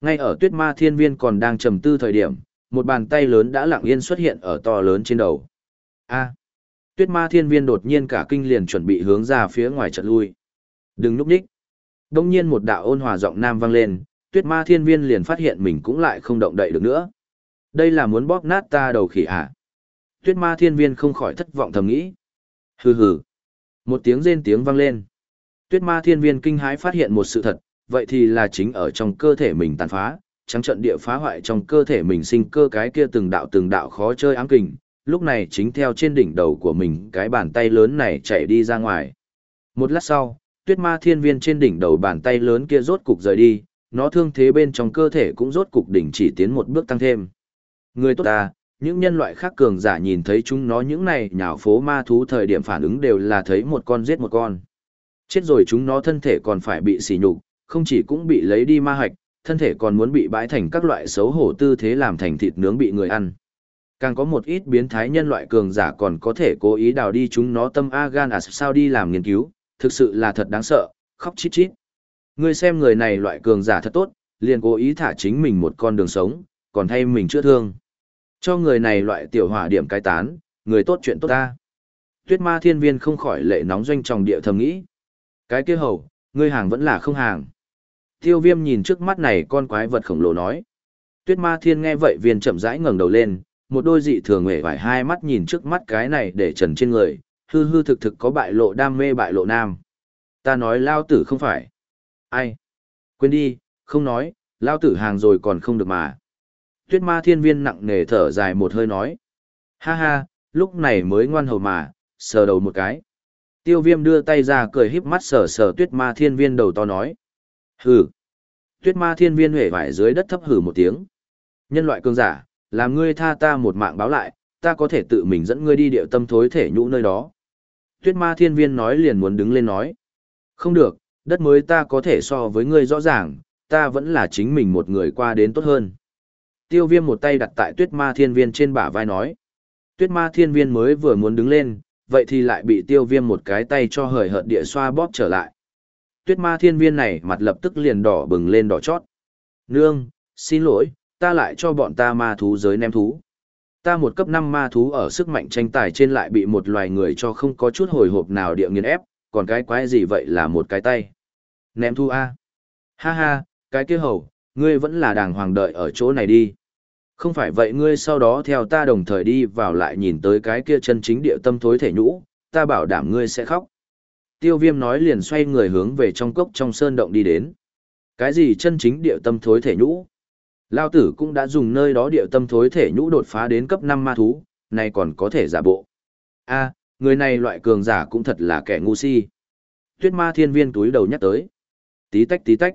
Ngay ở tuyết ma thiên viên còn đang trầm tư thời điểm, một bàn tay lớn đã lặng yên xuất hiện ở to lớn trên đầu. A. Tuyết ma thiên viên đột nhiên cả kinh liền chuẩn bị hướng ra phía ngoài trận lui. Đừng núp nhích. Đông nhiên một đạo ôn hòa giọng nam vang lên, tuyết ma thiên viên liền phát hiện mình cũng lại không động đậy được nữa. Đây là muốn bóp nát ta đầu khỉ à? Tuyết ma thiên viên không khỏi thất vọng thầm nghĩ. Hừ hừ. Một tiếng rên tiếng vang lên. Tuyết ma thiên viên kinh hãi phát hiện một sự thật, vậy thì là chính ở trong cơ thể mình tàn phá, trắng trận địa phá hoại trong cơ thể mình sinh cơ cái kia từng đạo từng đạo khó chơi ám kình, lúc này chính theo trên đỉnh đầu của mình cái bàn tay lớn này chạy đi ra ngoài. Một lát sau, tuyết ma thiên viên trên đỉnh đầu bàn tay lớn kia rốt cục rời đi, nó thương thế bên trong cơ thể cũng rốt cục đỉnh chỉ tiến một bước tăng thêm. Người tốt ta, những nhân loại khác cường giả nhìn thấy chúng nó những này nhào phố ma thú thời điểm phản ứng đều là thấy một con giết một con. Chết rồi chúng nó thân thể còn phải bị xỉ nhục, không chỉ cũng bị lấy đi ma hạch, thân thể còn muốn bị bãi thành các loại xấu hổ tư thế làm thành thịt nướng bị người ăn. Càng có một ít biến thái nhân loại cường giả còn có thể cố ý đào đi chúng nó tâm agan à sao đi làm nghiên cứu, thực sự là thật đáng sợ, khóc chít chít. Ngươi xem người này loại cường giả thật tốt, liền cố ý thả chính mình một con đường sống, còn thay mình chữa thương. Cho người này loại tiểu hỏa điểm cai tán, người tốt chuyện tốt ta. Tuyết ma thiên viên không khỏi lệ nóng doanh tròng địa thầm nghĩ. Cái kia hầu, ngươi hàng vẫn là không hàng. Tiêu viêm nhìn trước mắt này con quái vật khổng lồ nói. Tuyết ma thiên nghe vậy viên chậm rãi ngẩng đầu lên, một đôi dị thường hề vải hai mắt nhìn trước mắt cái này để trần trên người, hư hư thực thực có bại lộ đam mê bại lộ nam. Ta nói lao tử không phải. Ai? Quên đi, không nói, lao tử hàng rồi còn không được mà. Tuyết ma thiên viên nặng nề thở dài một hơi nói. Ha ha, lúc này mới ngoan hầu mà, sờ đầu một cái. Tiêu viêm đưa tay ra cười híp mắt sờ sờ tuyết ma thiên viên đầu to nói. Hừ. Tuyết ma thiên viên huệ vải dưới đất thấp hừ một tiếng. Nhân loại cường giả, làm ngươi tha ta một mạng báo lại, ta có thể tự mình dẫn ngươi đi điệu tâm thối thể nhũ nơi đó. Tuyết ma thiên viên nói liền muốn đứng lên nói. Không được, đất mới ta có thể so với ngươi rõ ràng, ta vẫn là chính mình một người qua đến tốt hơn. Tiêu viêm một tay đặt tại tuyết ma thiên viên trên bả vai nói. Tuyết ma thiên viên mới vừa muốn đứng lên, vậy thì lại bị tiêu viêm một cái tay cho hời hợt địa xoa bóp trở lại. Tuyết ma thiên viên này mặt lập tức liền đỏ bừng lên đỏ chót. Nương, xin lỗi, ta lại cho bọn ta ma thú giới ném thú. Ta một cấp 5 ma thú ở sức mạnh tranh tài trên lại bị một loài người cho không có chút hồi hộp nào địa nghiền ép, còn cái quái gì vậy là một cái tay. Ném thú A. Ha ha, cái kia hầu, ngươi vẫn là đàng hoàng đợi ở chỗ này đi. Không phải vậy ngươi sau đó theo ta đồng thời đi vào lại nhìn tới cái kia chân chính địa tâm thối thể nhũ, ta bảo đảm ngươi sẽ khóc. Tiêu viêm nói liền xoay người hướng về trong cốc trong sơn động đi đến. Cái gì chân chính địa tâm thối thể nhũ? Lao tử cũng đã dùng nơi đó địa tâm thối thể nhũ đột phá đến cấp 5 ma thú, này còn có thể giả bộ. a người này loại cường giả cũng thật là kẻ ngu si. Tuyết ma thiên viên túi đầu nhắc tới. Tí tách tí tách.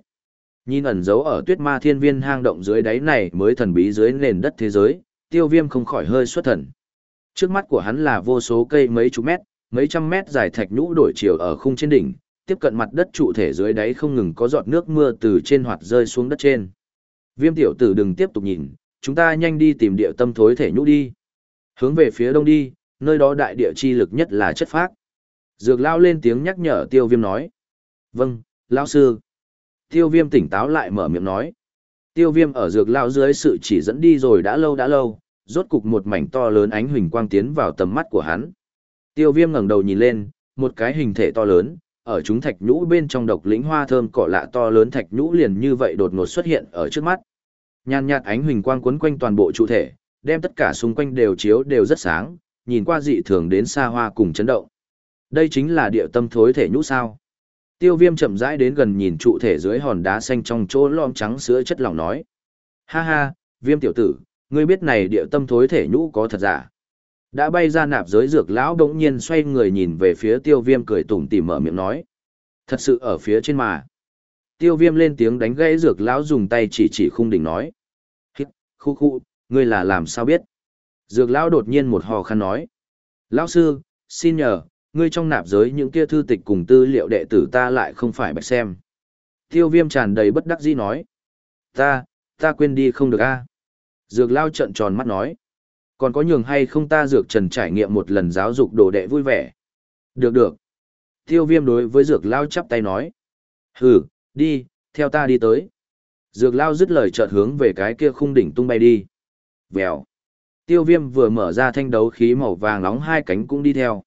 Nhìn ẩn giấu ở tuyết ma thiên viên hang động dưới đáy này mới thần bí dưới nền đất thế giới, tiêu viêm không khỏi hơi xuất thần. Trước mắt của hắn là vô số cây mấy chục mét, mấy trăm mét dài thạch nhũ đổi chiều ở khung trên đỉnh, tiếp cận mặt đất trụ thể dưới đáy không ngừng có giọt nước mưa từ trên hoạt rơi xuống đất trên. Viêm tiểu tử đừng tiếp tục nhìn, chúng ta nhanh đi tìm địa tâm thối thể nhũ đi. Hướng về phía đông đi, nơi đó đại địa chi lực nhất là chất phác. Dược lao lên tiếng nhắc nhở tiêu viêm nói. Vâng, lão sư. Tiêu viêm tỉnh táo lại mở miệng nói. Tiêu viêm ở dược lao dưới sự chỉ dẫn đi rồi đã lâu đã lâu, rốt cục một mảnh to lớn ánh huỳnh quang tiến vào tầm mắt của hắn. Tiêu viêm ngẩng đầu nhìn lên, một cái hình thể to lớn, ở chúng thạch nhũ bên trong độc lĩnh hoa thơm cỏ lạ to lớn thạch nhũ liền như vậy đột ngột xuất hiện ở trước mắt. Nhàn nhạt ánh huỳnh quang quấn quanh toàn bộ trụ thể, đem tất cả xung quanh đều chiếu đều rất sáng, nhìn qua dị thường đến xa hoa cùng chấn động. Đây chính là địa tâm thối thể nhũ sao. Tiêu viêm chậm rãi đến gần nhìn trụ thể dưới hòn đá xanh trong chỗ lom trắng sữa chất lỏng nói. Ha ha, viêm tiểu tử, ngươi biết này địa tâm thối thể nhũ có thật giả. Đã bay ra nạp giới dược lão đống nhiên xoay người nhìn về phía tiêu viêm cười tủm tỉm mở miệng nói. Thật sự ở phía trên mà. Tiêu viêm lên tiếng đánh gãy dược lão dùng tay chỉ chỉ khung đỉnh nói. Hít, khu khu, ngươi là làm sao biết? Dược lão đột nhiên một hò khăn nói. Lão sư, xin nhờ, ngươi trong nạp giới những kia thư tịch cùng tư liệu đệ tử ta lại không phải bạch xem. Tiêu viêm tràn đầy bất đắc dĩ nói. Ta, ta quên đi không được a Dược lao trận tròn mắt nói. Còn có nhường hay không ta dược trần trải nghiệm một lần giáo dục đồ đệ vui vẻ. Được được. Tiêu viêm đối với dược lao chắp tay nói. Hừ, đi, theo ta đi tới. Dược lao dứt lời chợt hướng về cái kia khung đỉnh tung bay đi. Vèo. Tiêu viêm vừa mở ra thanh đấu khí màu vàng nóng hai cánh cũng đi theo.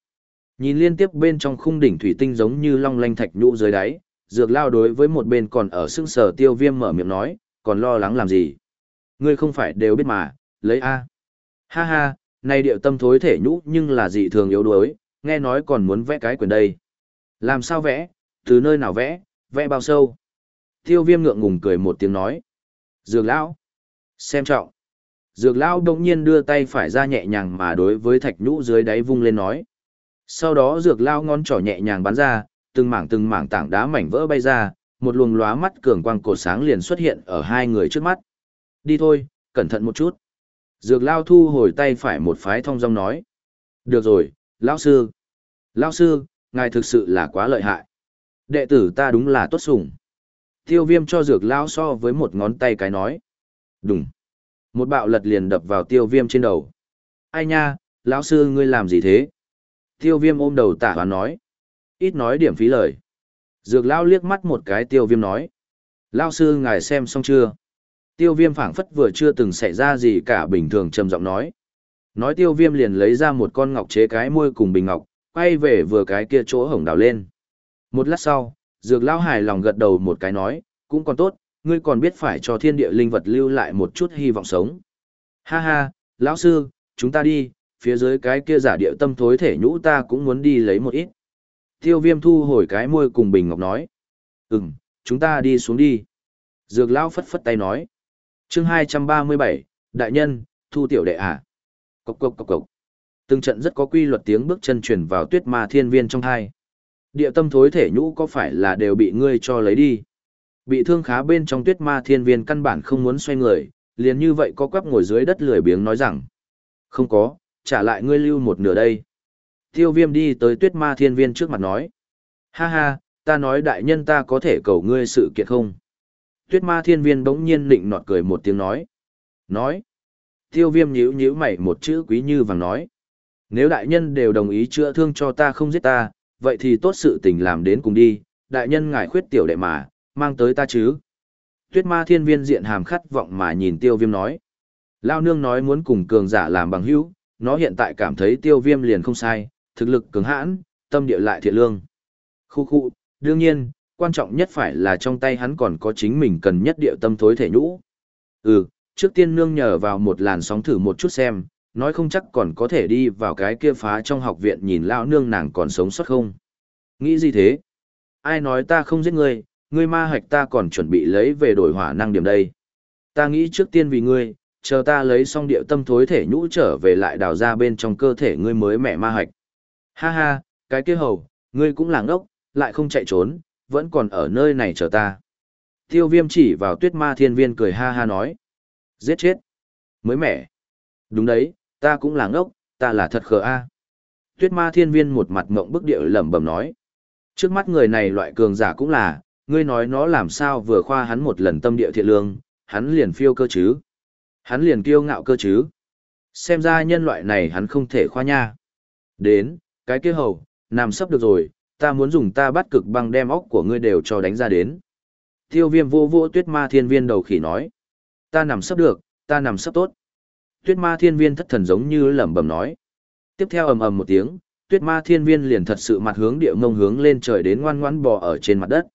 Nhìn liên tiếp bên trong khung đỉnh thủy tinh giống như long lanh thạch nhũ dưới đáy, dược lao đối với một bên còn ở sưng sở tiêu viêm mở miệng nói, còn lo lắng làm gì. Ngươi không phải đều biết mà, lấy A. Ha ha, này điệu tâm thối thể nhũ nhưng là dị thường yếu đuối, nghe nói còn muốn vẽ cái quyền đây. Làm sao vẽ, từ nơi nào vẽ, vẽ bao sâu. Tiêu viêm ngượng ngùng cười một tiếng nói. Dược lão, xem trọng. Dược lão đồng nhiên đưa tay phải ra nhẹ nhàng mà đối với thạch nhũ dưới đáy vung lên nói. Sau đó dược lão ngón trỏ nhẹ nhàng bắn ra, từng mảng từng mảng tảng đá mảnh vỡ bay ra, một luồng lóa mắt cường quang cổ sáng liền xuất hiện ở hai người trước mắt. Đi thôi, cẩn thận một chút. Dược lao thu hồi tay phải một phái thông dong nói. Được rồi, lão sư. Lão sư, ngài thực sự là quá lợi hại. Đệ tử ta đúng là tốt sủng. Tiêu viêm cho dược lao so với một ngón tay cái nói. Đúng. Một bạo lật liền đập vào tiêu viêm trên đầu. Ai nha, lão sư ngươi làm gì thế? Tiêu viêm ôm đầu tả hoán nói. Ít nói điểm phí lời. Dược lao liếc mắt một cái tiêu viêm nói. Lao sư ngài xem xong chưa? Tiêu viêm phảng phất vừa chưa từng xảy ra gì cả bình thường trầm giọng nói. Nói tiêu viêm liền lấy ra một con ngọc chế cái môi cùng bình ngọc, quay về vừa cái kia chỗ hổng đào lên. Một lát sau, dược lão hài lòng gật đầu một cái nói, cũng còn tốt, ngươi còn biết phải cho thiên địa linh vật lưu lại một chút hy vọng sống. Ha ha, lão sư, chúng ta đi, phía dưới cái kia giả địa tâm thối thể nhũ ta cũng muốn đi lấy một ít. Tiêu viêm thu hồi cái môi cùng bình ngọc nói. Ừm, chúng ta đi xuống đi. Dược lão phất phất tay nói chương 237, đại nhân, thu tiểu đệ à. Cộc cộc cộc cộc. Từng trận rất có quy luật tiếng bước chân truyền vào tuyết ma thiên viên trong hai. Địa tâm thối thể nhũ có phải là đều bị ngươi cho lấy đi. Bị thương khá bên trong tuyết ma thiên viên căn bản không muốn xoay người, liền như vậy có quắp ngồi dưới đất lười biếng nói rằng. Không có, trả lại ngươi lưu một nửa đây. Tiêu viêm đi tới tuyết ma thiên viên trước mặt nói. Ha ha, ta nói đại nhân ta có thể cầu ngươi sự kiện không? Tuyết ma thiên viên bỗng nhiên nịnh nọt cười một tiếng nói. Nói. Tiêu viêm nhíu nhíu mày một chữ quý như vàng nói. Nếu đại nhân đều đồng ý chữa thương cho ta không giết ta, vậy thì tốt sự tình làm đến cùng đi, đại nhân ngài khuyết tiểu đệ mà, mang tới ta chứ. Tuyết ma thiên viên diện hàm khát vọng mà nhìn tiêu viêm nói. Lao nương nói muốn cùng cường giả làm bằng hữu, nó hiện tại cảm thấy tiêu viêm liền không sai, thực lực cứng hãn, tâm địa lại thiện lương. Khu khu, đương nhiên, quan trọng nhất phải là trong tay hắn còn có chính mình cần nhất địa tâm thối thể nhũ. Ừ, trước tiên nương nhờ vào một làn sóng thử một chút xem, nói không chắc còn có thể đi vào cái kia phá trong học viện nhìn lão nương nàng còn sống sót không. Nghĩ gì thế? Ai nói ta không giết ngươi, ngươi ma hạch ta còn chuẩn bị lấy về đổi hỏa năng điểm đây. Ta nghĩ trước tiên vì ngươi, chờ ta lấy xong địa tâm thối thể nhũ trở về lại đào ra bên trong cơ thể ngươi mới mẹ ma hạch. Ha ha, cái kia hầu, ngươi cũng làng ốc, lại không chạy trốn, vẫn còn ở nơi này chờ ta. Tiêu viêm chỉ vào tuyết ma thiên viên cười ha ha nói. Giết chết. Mới mẻ. Đúng đấy, ta cũng là ngốc, ta là thật khờ a. Tuyết ma thiên viên một mặt mộng bức địa lẩm bẩm nói. Trước mắt người này loại cường giả cũng là, ngươi nói nó làm sao vừa khoa hắn một lần tâm địa thiện lương, hắn liền phiêu cơ chứ. Hắn liền kiêu ngạo cơ chứ. Xem ra nhân loại này hắn không thể khoa nha. Đến, cái kia hầu, nằm sắp được rồi, ta muốn dùng ta bắt cực băng đem óc của ngươi đều cho đánh ra đến. Tiêu viêm vô vô tuyết ma thiên viên đầu khỉ nói. Ta nằm sắp được, ta nằm sắp tốt. Tuyết ma thiên viên thất thần giống như lẩm bẩm nói. Tiếp theo ầm ầm một tiếng, tuyết ma thiên viên liền thật sự mặt hướng địa ngông hướng lên trời đến ngoan ngoãn bò ở trên mặt đất.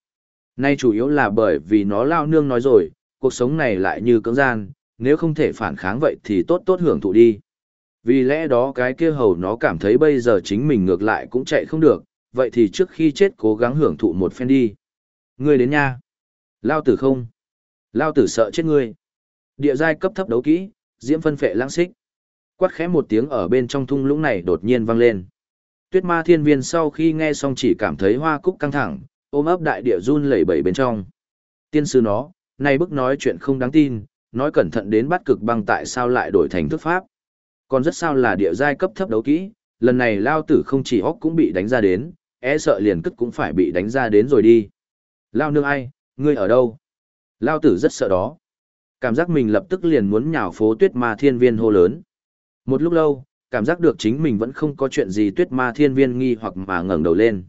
Nay chủ yếu là bởi vì nó lao nương nói rồi, cuộc sống này lại như cưỡng gian, nếu không thể phản kháng vậy thì tốt tốt hưởng thụ đi. Vì lẽ đó cái kia hầu nó cảm thấy bây giờ chính mình ngược lại cũng chạy không được, vậy thì trước khi chết cố gắng hưởng thụ một phen đi. Ngươi đến nha. Lao tử không. Lao tử sợ chết ngươi. Địa giai cấp thấp đấu kỹ, diễm phân phệ lãng xích. Quát khẽ một tiếng ở bên trong thung lũng này đột nhiên vang lên. Tuyết ma thiên viên sau khi nghe xong chỉ cảm thấy hoa cúc căng thẳng, ôm ấp đại địa run lẩy bẩy bên trong. Tiên sư nó, này bức nói chuyện không đáng tin, nói cẩn thận đến bắt cực băng tại sao lại đổi thành thức pháp. Còn rất sao là địa giai cấp thấp đấu kỹ, lần này lao tử không chỉ hóc cũng bị đánh ra đến, e sợ liền cất cũng phải bị đánh ra đến rồi đi. Lao nương ai, ngươi ở đâu? Lao tử rất sợ đó. Cảm giác mình lập tức liền muốn nhào phố tuyết ma thiên viên hô lớn. Một lúc lâu, cảm giác được chính mình vẫn không có chuyện gì tuyết ma thiên viên nghi hoặc mà ngẩng đầu lên.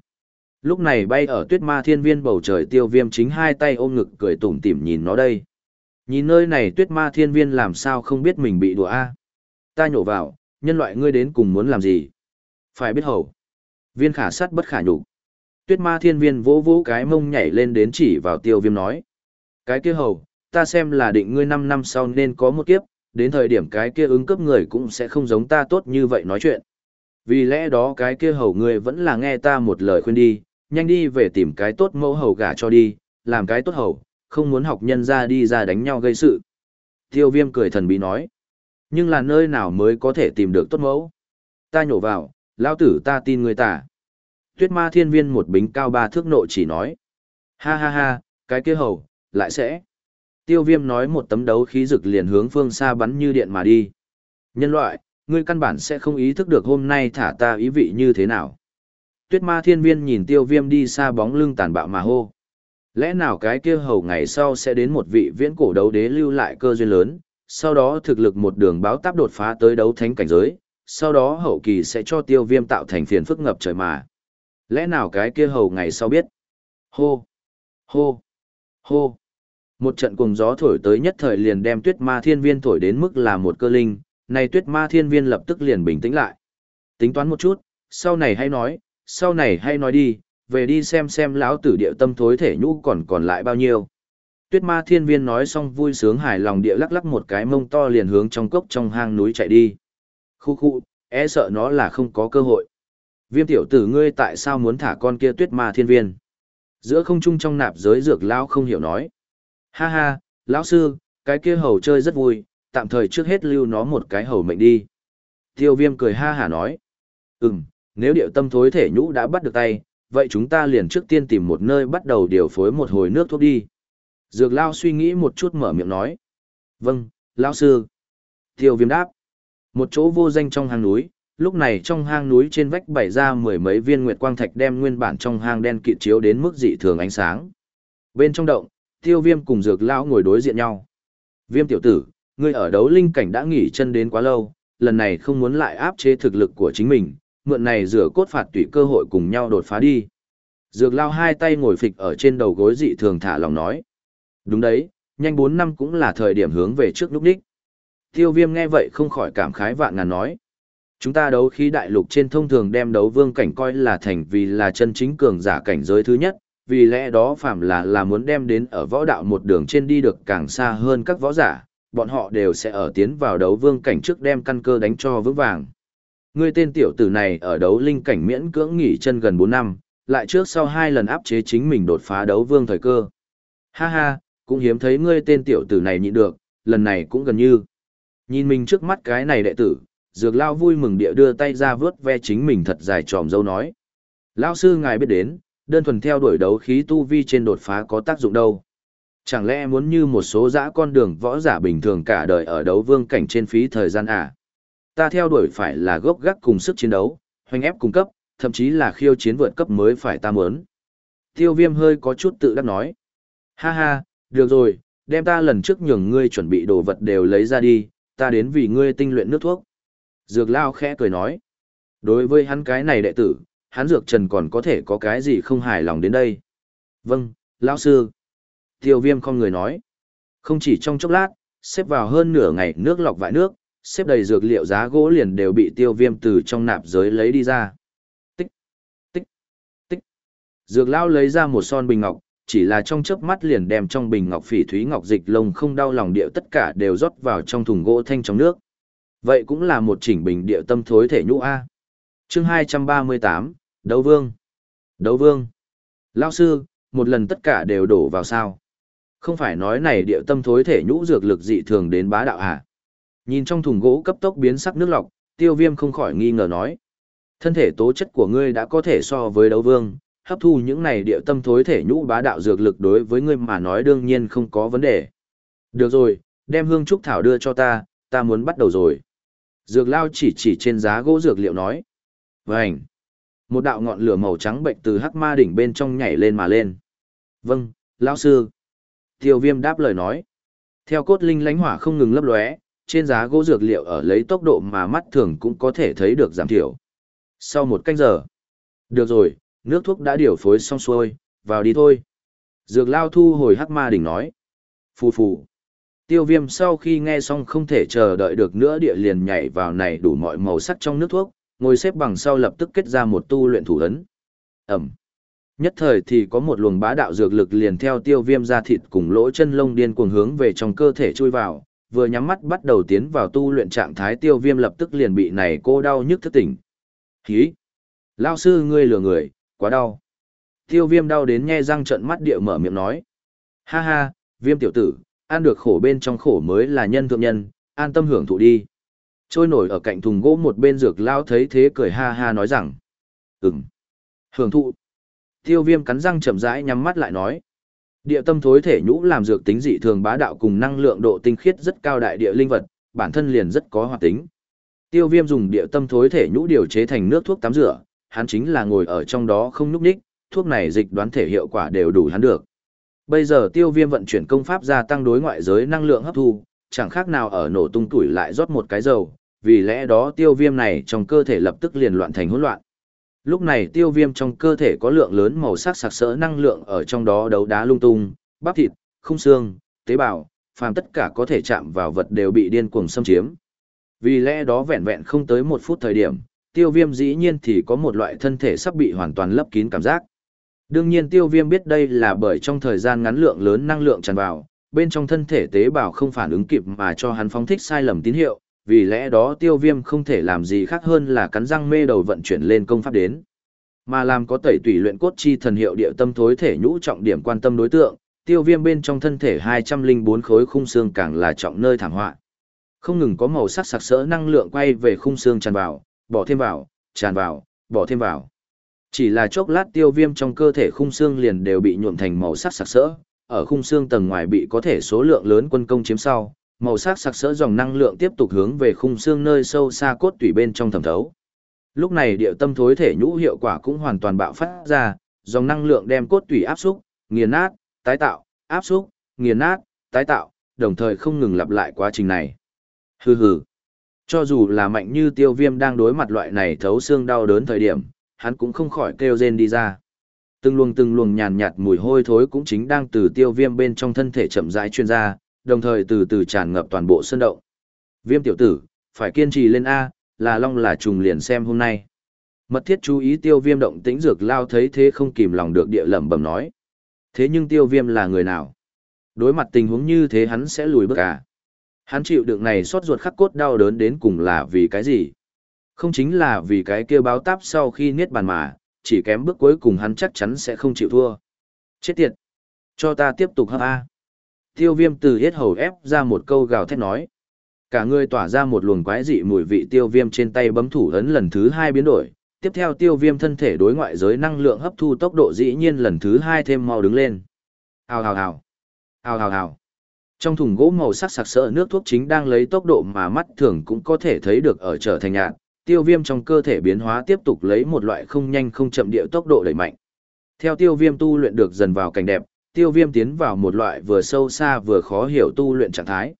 Lúc này bay ở tuyết ma thiên viên bầu trời tiêu viêm chính hai tay ôm ngực cười tủm tỉm nhìn nó đây. Nhìn nơi này tuyết ma thiên viên làm sao không biết mình bị đùa a Ta nhổ vào, nhân loại ngươi đến cùng muốn làm gì? Phải biết hầu. Viên khả sát bất khả nhục. Tuyết ma thiên viên vỗ vỗ cái mông nhảy lên đến chỉ vào tiêu viêm nói. Cái kia hầu, ta xem là định ngươi 5 năm sau nên có một kiếp, đến thời điểm cái kia ứng cấp người cũng sẽ không giống ta tốt như vậy nói chuyện. Vì lẽ đó cái kia hầu ngươi vẫn là nghe ta một lời khuyên đi, nhanh đi về tìm cái tốt mẫu hầu gả cho đi, làm cái tốt hầu, không muốn học nhân ra đi ra đánh nhau gây sự. Tiêu viêm cười thần bí nói. Nhưng là nơi nào mới có thể tìm được tốt mẫu? Ta nhổ vào, lao tử ta tin người ta. Tuyết ma thiên viên một bính cao ba thước nộ chỉ nói. Ha ha ha, cái kia hầu, lại sẽ. Tiêu viêm nói một tấm đấu khí rực liền hướng phương xa bắn như điện mà đi. Nhân loại, ngươi căn bản sẽ không ý thức được hôm nay thả ta ý vị như thế nào. Tuyết ma thiên viên nhìn tiêu viêm đi xa bóng lưng tàn bạo mà hô. Lẽ nào cái kia hầu ngày sau sẽ đến một vị viễn cổ đấu đế lưu lại cơ duyên lớn, sau đó thực lực một đường báo táp đột phá tới đấu thánh cảnh giới, sau đó hậu kỳ sẽ cho tiêu viêm tạo thành phiền phức ngập trời mà. Lẽ nào cái kia hầu ngày sau biết? Hô! Hô! Hô! Một trận cùng gió thổi tới nhất thời liền đem tuyết ma thiên viên thổi đến mức là một cơ linh, này tuyết ma thiên viên lập tức liền bình tĩnh lại. Tính toán một chút, sau này hay nói, sau này hay nói đi, về đi xem xem lão tử địa tâm thối thể nhũ còn còn lại bao nhiêu. Tuyết ma thiên viên nói xong vui sướng hài lòng địa lắc lắc một cái mông to liền hướng trong cốc trong hang núi chạy đi. Khu khu, e sợ nó là không có cơ hội. Viêm tiểu tử ngươi tại sao muốn thả con kia tuyết ma thiên viên? Giữa không trung trong nạp giới dược lão không hiểu nói. Ha ha, lão sư, cái kia hầu chơi rất vui, tạm thời trước hết lưu nó một cái hầu mệnh đi. Tiêu viêm cười ha hả nói. Ừm, nếu điệu tâm thối thể nhũ đã bắt được tay, vậy chúng ta liền trước tiên tìm một nơi bắt đầu điều phối một hồi nước thuốc đi. Dược lao suy nghĩ một chút mở miệng nói. Vâng, lão sư. Tiêu viêm đáp. Một chỗ vô danh trong hang núi, lúc này trong hang núi trên vách bày ra mười mấy viên nguyệt quang thạch đem nguyên bản trong hang đen kịt chiếu đến mức dị thường ánh sáng. Bên trong động, tiêu viêm cùng dược lão ngồi đối diện nhau. Viêm tiểu tử, ngươi ở đấu linh cảnh đã nghỉ chân đến quá lâu, lần này không muốn lại áp chế thực lực của chính mình, mượn này rửa cốt phạt tùy cơ hội cùng nhau đột phá đi. Dược lao hai tay ngồi phịch ở trên đầu gối dị thường thả lòng nói. Đúng đấy, nhanh 4 năm cũng là thời điểm hướng về trước lúc đích. Tiêu viêm nghe vậy không khỏi cảm khái vạn ngàn nói. Chúng ta đấu khí đại lục trên thông thường đem đấu vương cảnh coi là thành vì là chân chính cường giả cảnh giới thứ nhất, vì lẽ đó phạm là là muốn đem đến ở võ đạo một đường trên đi được càng xa hơn các võ giả, bọn họ đều sẽ ở tiến vào đấu vương cảnh trước đem căn cơ đánh cho vững vàng. Ngươi tên tiểu tử này ở đấu linh cảnh miễn cưỡng nghỉ chân gần 4 năm, lại trước sau hai lần áp chế chính mình đột phá đấu vương thời cơ. Ha ha, cũng hiếm thấy ngươi tên tiểu tử này nhịn được, lần này cũng gần như. Nhìn mình trước mắt cái này đệ tử, dược lao vui mừng địa đưa tay ra vớt ve chính mình thật dài tròm dâu nói. Lao sư ngài biết đến, đơn thuần theo đuổi đấu khí tu vi trên đột phá có tác dụng đâu. Chẳng lẽ muốn như một số dã con đường võ giả bình thường cả đời ở đấu vương cảnh trên phí thời gian à? Ta theo đuổi phải là gốc gác cùng sức chiến đấu, hoành ép cung cấp, thậm chí là khiêu chiến vượt cấp mới phải ta muốn. Tiêu viêm hơi có chút tự đắc nói. Ha ha, được rồi, đem ta lần trước nhường ngươi chuẩn bị đồ vật đều lấy ra đi, ta đến vì ngươi tinh luyện nước thuốc. Dược lao khẽ cười nói. Đối với hắn cái này đệ tử, hắn dược trần còn có thể có cái gì không hài lòng đến đây. Vâng, lão sư. Tiêu viêm không người nói. Không chỉ trong chốc lát, xếp vào hơn nửa ngày nước lọc vại nước, xếp đầy dược liệu giá gỗ liền đều bị tiêu viêm từ trong nạp giới lấy đi ra. Tích, tích, tích. Dược lao lấy ra một son bình ngọc, chỉ là trong chớp mắt liền đem trong bình ngọc phỉ thúy ngọc dịch lông không đau lòng điệu tất cả đều rót vào trong thùng gỗ thanh trong nước. Vậy cũng là một chỉnh bình điệu tâm thối thể nhũ A. chương 238, Đấu Vương. Đấu Vương. Lao sư, một lần tất cả đều đổ vào sao. Không phải nói này điệu tâm thối thể nhũ dược lực dị thường đến bá đạo à. Nhìn trong thùng gỗ cấp tốc biến sắc nước lọc, tiêu viêm không khỏi nghi ngờ nói. Thân thể tố chất của ngươi đã có thể so với đấu vương, hấp thu những này địa tâm thối thể nhũ bá đạo dược lực đối với ngươi mà nói đương nhiên không có vấn đề. Được rồi, đem hương trúc thảo đưa cho ta, ta muốn bắt đầu rồi. Dược lao chỉ chỉ trên giá gỗ dược liệu nói. Vânh! Một đạo ngọn lửa màu trắng bệnh từ hắc ma đỉnh bên trong nhảy lên mà lên. Vâng, lao sư. Tiêu viêm đáp lời nói. Theo cốt linh lánh hỏa không ngừng lấp lóe, trên giá gỗ dược liệu ở lấy tốc độ mà mắt thường cũng có thể thấy được giảm thiểu. Sau một canh giờ. Được rồi, nước thuốc đã điều phối xong xuôi, vào đi thôi. Dược lao thu hồi hắc ma đỉnh nói. Phù phù. Tiêu viêm sau khi nghe xong không thể chờ đợi được nữa địa liền nhảy vào này đủ mọi màu sắc trong nước thuốc, ngồi xếp bằng sau lập tức kết ra một tu luyện thủ ấn. Ẩm. Nhất thời thì có một luồng bá đạo dược lực liền theo tiêu viêm ra thịt cùng lỗ chân lông điên cuồng hướng về trong cơ thể chui vào, vừa nhắm mắt bắt đầu tiến vào tu luyện trạng thái tiêu viêm lập tức liền bị này cô đau nhức thức tỉnh. Hí! Lao sư ngươi lừa người, quá đau. Tiêu viêm đau đến nghe răng trận mắt địa mở miệng nói. Ha ha, viêm tiểu tử, ăn được khổ bên trong khổ mới là nhân thượng nhân, an tâm hưởng thụ đi. Trôi nổi ở cạnh thùng gỗ một bên dược lao thấy thế cười ha ha nói rằng. Ừm. Hưởng thụ. Tiêu viêm cắn răng chậm rãi nhắm mắt lại nói. Địa tâm thối thể nhũ làm dược tính dị thường bá đạo cùng năng lượng độ tinh khiết rất cao đại địa linh vật, bản thân liền rất có hoạt tính. Tiêu viêm dùng địa tâm thối thể nhũ điều chế thành nước thuốc tắm rửa, hắn chính là ngồi ở trong đó không nhúc nhích, thuốc này dịch đoán thể hiệu quả đều đủ hắn được. Bây giờ tiêu viêm vận chuyển công pháp gia tăng đối ngoại giới năng lượng hấp thu, chẳng khác nào ở nổ tung tuổi lại rót một cái dầu, vì lẽ đó tiêu viêm này trong cơ thể lập tức liền loạn thành hỗn loạn. Lúc này tiêu viêm trong cơ thể có lượng lớn màu sắc sặc sỡ năng lượng ở trong đó đấu đá lung tung, bắp thịt, khung xương, tế bào, phàm tất cả có thể chạm vào vật đều bị điên cuồng xâm chiếm. Vì lẽ đó vẹn vẹn không tới một phút thời điểm, tiêu viêm dĩ nhiên thì có một loại thân thể sắp bị hoàn toàn lấp kín cảm giác. Đương nhiên tiêu viêm biết đây là bởi trong thời gian ngắn lượng lớn năng lượng tràn vào, bên trong thân thể tế bào không phản ứng kịp mà cho hắn phóng thích sai lầm tín hiệu, vì lẽ đó tiêu viêm không thể làm gì khác hơn là cắn răng mê đầu vận chuyển lên công pháp đến. Mà làm có tẩy tùy luyện cốt chi thần hiệu địa tâm thối thể nhũ trọng điểm quan tâm đối tượng, tiêu viêm bên trong thân thể 204 khối khung xương càng là trọng nơi thảm họa. Không ngừng có màu sắc sặc sỡ năng lượng quay về khung xương tràn vào, bỏ thêm vào, tràn vào, bỏ thêm vào. Chỉ là chốc lát tiêu viêm trong cơ thể khung xương liền đều bị nhuộm thành màu sắc sặc sỡ, ở khung xương tầng ngoài bị có thể số lượng lớn quân công chiếm sau, màu sắc sặc sỡ dòng năng lượng tiếp tục hướng về khung xương nơi sâu xa cốt tủy bên trong thẩm thấu. Lúc này điệu tâm thối thể nhũ hiệu quả cũng hoàn toàn bạo phát ra, dòng năng lượng đem cốt tủy áp xúc, nghiền nát, tái tạo, áp xúc, nghiền nát, tái tạo, đồng thời không ngừng lặp lại quá trình này. Hừ hừ. Cho dù là mạnh như tiêu viêm đang đối mặt loại này thấu xương đau đớn thời điểm, hắn cũng không khỏi kêu rên đi ra. Từng luồng từng luồng nhàn nhạt mùi hôi thối cũng chính đang từ tiêu viêm bên trong thân thể chậm rãi chuyên ra, đồng thời từ từ tràn ngập toàn bộ sân động. Viêm tiểu tử, phải kiên trì lên A, là long là trùng liền xem hôm nay. Mật thiết chú ý tiêu viêm động tĩnh dược lao thấy thế không kìm lòng được địa lẩm bẩm nói. Thế nhưng tiêu viêm là người nào? Đối mặt tình huống như thế hắn sẽ lùi bước à? Hắn chịu đựng này xót ruột khắc cốt đau đớn đến cùng là vì cái gì? Không chính là vì cái kia báo táp sau khi niết bàn mà, chỉ kém bước cuối cùng hắn chắc chắn sẽ không chịu thua. Chết tiệt! Cho ta tiếp tục hấp A. Tiêu viêm từ hết hầu ép ra một câu gào thét nói. Cả người tỏa ra một luồng quái dị mùi vị tiêu viêm trên tay bấm thủ ấn lần thứ hai biến đổi, tiếp theo tiêu viêm thân thể đối ngoại giới năng lượng hấp thu tốc độ dĩ nhiên lần thứ hai thêm mau đứng lên. Hào hào hào. Hào hào hào. Trong thùng gỗ màu sắc sặc sỡ nước thuốc chính đang lấy tốc độ mà mắt thường cũng có thể thấy được ở trở thành nhạt, tiêu viêm trong cơ thể biến hóa tiếp tục lấy một loại không nhanh không chậm địa tốc độ đẩy mạnh. Theo tiêu viêm tu luyện được dần vào cảnh đẹp, tiêu viêm tiến vào một loại vừa sâu xa vừa khó hiểu tu luyện trạng thái.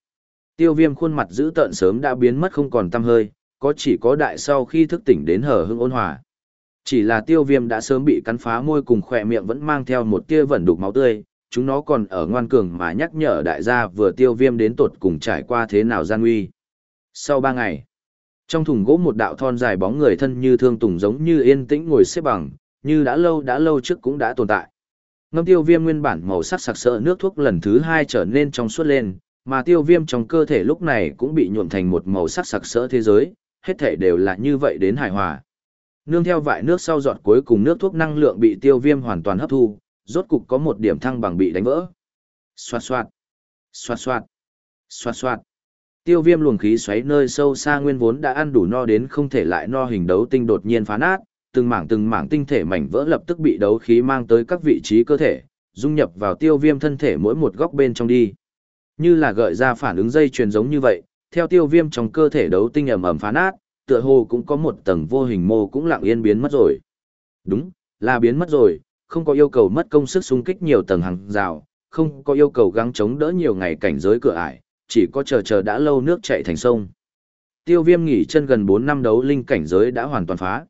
Tiêu viêm khuôn mặt giữ tợn sớm đã biến mất không còn tăm hơi, có chỉ có đại sau khi thức tỉnh đến hở hưng ôn hòa. Chỉ là tiêu viêm đã sớm bị cắn phá môi cùng khỏe miệng vẫn mang theo một tia vẩn đục máu tươi, chúng nó còn ở ngoan cường mà nhắc nhở đại gia vừa tiêu viêm đến tột cùng trải qua thế nào gian nguy. Sau ba ngày, trong thùng gỗ một đạo thon dài bóng người thân như thương tùng giống như yên tĩnh ngồi xếp bằng, như đã lâu đã lâu trước cũng đã tồn tại. Ngâm tiêu viêm nguyên bản màu sắc sặc sỡ nước thuốc lần thứ hai trở nên trong suốt lên, mà tiêu viêm trong cơ thể lúc này cũng bị nhuộm thành một màu sắc sặc sỡ thế giới, hết thể đều là như vậy đến hài hòa. Nương theo vại nước sau giọt cuối cùng nước thuốc năng lượng bị tiêu viêm hoàn toàn hấp thu, rốt cục có một điểm thăng bằng bị đánh vỡ. Xoạt xoạt, xoạt xoạt, xoạt xoạt. Tiêu viêm luồng khí xoáy nơi sâu xa nguyên vốn đã ăn đủ no đến không thể lại no hình đấu tinh đột nhiên phá nát, từng mảng từng mảng tinh thể mảnh vỡ lập tức bị đấu khí mang tới các vị trí cơ thể, dung nhập vào tiêu viêm thân thể mỗi một góc bên trong đi. Như là gợi ra phản ứng dây truyền giống như vậy, theo tiêu viêm trong cơ thể đấu tinh ầm ầm phá nát, tựa hồ cũng có một tầng vô hình mô cũng lặng yên biến mất rồi. Đúng, là biến mất rồi, không có yêu cầu mất công sức xung kích nhiều tầng hàng rào, không có yêu cầu gắng chống đỡ nhiều ngày cảnh giới cửa ải, chỉ có chờ chờ đã lâu nước chảy thành sông. Tiêu viêm nghỉ chân gần 4 năm đấu linh cảnh giới đã hoàn toàn phá.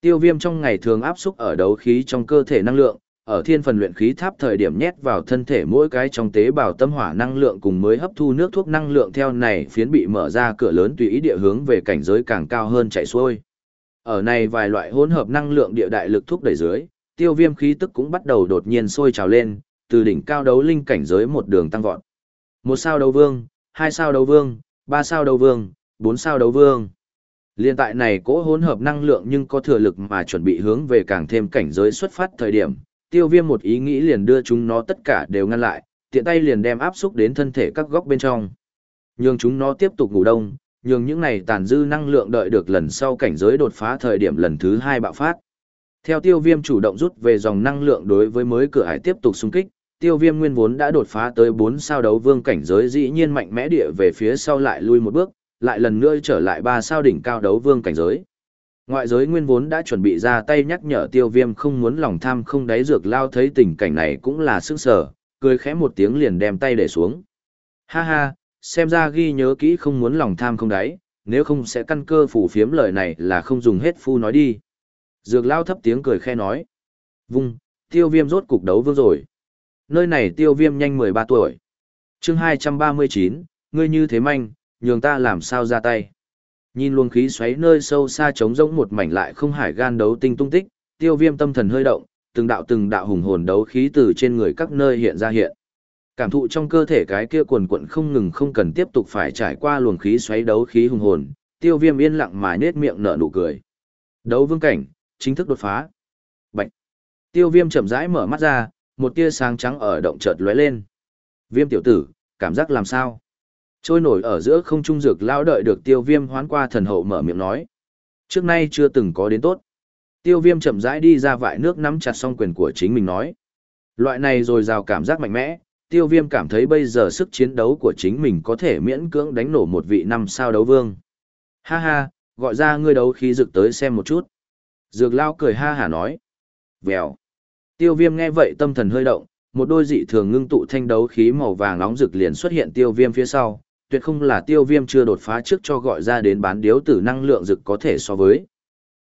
Tiêu viêm trong ngày thường áp xúc ở đấu khí trong cơ thể năng lượng, ở thiên phần luyện khí tháp thời điểm nhét vào thân thể mỗi cái trong tế bào tâm hỏa năng lượng cùng mới hấp thu nước thuốc năng lượng theo này phiến bị mở ra cửa lớn tùy ý địa hướng về cảnh giới càng cao hơn chạy xuôi. Ở này vài loại hỗn hợp năng lượng địa đại lực thúc đẩy dưới, tiêu viêm khí tức cũng bắt đầu đột nhiên sôi trào lên, từ đỉnh cao đấu linh cảnh giới một đường tăng vọt. Một sao đấu vương, hai sao đấu vương, ba sao đấu vương, bốn sao đấu vương. Liên tại này cỗ hỗn hợp năng lượng nhưng có thừa lực mà chuẩn bị hướng về càng thêm cảnh giới xuất phát thời điểm, tiêu viêm một ý nghĩ liền đưa chúng nó tất cả đều ngăn lại, tiện tay liền đem áp xúc đến thân thể các góc bên trong. Nhường chúng nó tiếp tục ngủ đông, nhường những này tàn dư năng lượng đợi được lần sau cảnh giới đột phá thời điểm lần thứ hai bạo phát. Theo tiêu viêm chủ động rút về dòng năng lượng đối với mới cửa hải tiếp tục xung kích, tiêu viêm nguyên vốn đã đột phá tới 4 sao đấu vương cảnh giới dĩ nhiên mạnh mẽ địa về phía sau lại lui một bước, lại lần nữa trở lại 3 sao đỉnh cao đấu vương cảnh giới. Ngoại giới nguyên vốn đã chuẩn bị ra tay nhắc nhở tiêu viêm không muốn lòng tham không đáy dược lao thấy tình cảnh này cũng là sức sở, cười khẽ một tiếng liền đem tay để xuống. Ha ha, xem ra ghi nhớ kỹ không muốn lòng tham không đáy, nếu không sẽ căn cơ phủ phiếm lời này là không dùng hết phu nói đi. Dược lao thấp tiếng cười khe nói. Vung, tiêu viêm rốt cục đấu vương rồi. Nơi này tiêu viêm nhanh 13 tuổi. chương 239, ngươi như thế manh, nhường ta làm sao ra tay. Nhìn luồng khí xoáy nơi sâu xa trống rỗng một mảnh lại không hải gan đấu tinh tung tích, tiêu viêm tâm thần hơi động, từng đạo từng đạo hùng hồn đấu khí từ trên người các nơi hiện ra hiện. Cảm thụ trong cơ thể cái kia quần quận không ngừng không cần tiếp tục phải trải qua luồng khí xoáy đấu khí hùng hồn, tiêu viêm yên lặng mà nết miệng nở nụ cười. Đấu vương cảnh, chính thức đột phá. Bạch. Tiêu viêm chậm rãi mở mắt ra, một tia sáng trắng ở động chợt lóe lên. Viêm tiểu tử, cảm giác làm sao? Trôi nổi ở giữa không trung dược lao đợi được tiêu viêm hoán qua thần hậu mở miệng nói. Trước nay chưa từng có đến tốt. Tiêu viêm chậm rãi đi ra vại nước nắm chặt song quyền của chính mình nói. Loại này rồi rào cảm giác mạnh mẽ, tiêu viêm cảm thấy bây giờ sức chiến đấu của chính mình có thể miễn cưỡng đánh nổ một vị năm sao đấu vương. Ha ha, gọi ra ngươi đấu khí dực tới xem một chút. Dược lao cười ha hả nói. Vèo. Tiêu viêm nghe vậy tâm thần hơi động, một đôi dị thường ngưng tụ thanh đấu khí màu vàng nóng rực liền xuất hiện tiêu viêm phía sau, tuyệt không là tiêu viêm chưa đột phá trước cho gọi ra đến bán điếu tử năng lượng rực có thể so với.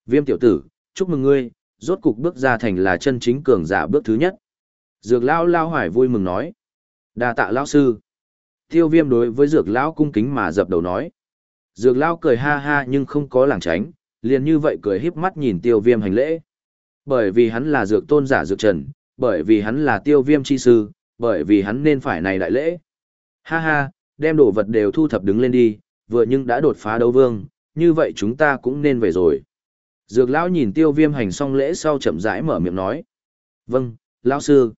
Viêm tiểu tử, chúc mừng ngươi, rốt cục bước ra thành là chân chính cường giả bước thứ nhất. Dược lão lao hoài vui mừng nói. đa tạ lão sư. Tiêu viêm đối với dược lão cung kính mà dập đầu nói. Dược lão cười ha ha nhưng không có làng tránh, liền như vậy cười híp mắt nhìn tiêu viêm hành lễ. Bởi vì hắn là dược tôn giả dược trần, bởi vì hắn là tiêu viêm chi sư, bởi vì hắn nên phải này đại lễ. Ha ha, đem đồ vật đều thu thập đứng lên đi, vừa nhưng đã đột phá đấu vương, như vậy chúng ta cũng nên về rồi. Dược lão nhìn tiêu viêm hành xong lễ sau chậm rãi mở miệng nói. Vâng, lão sư.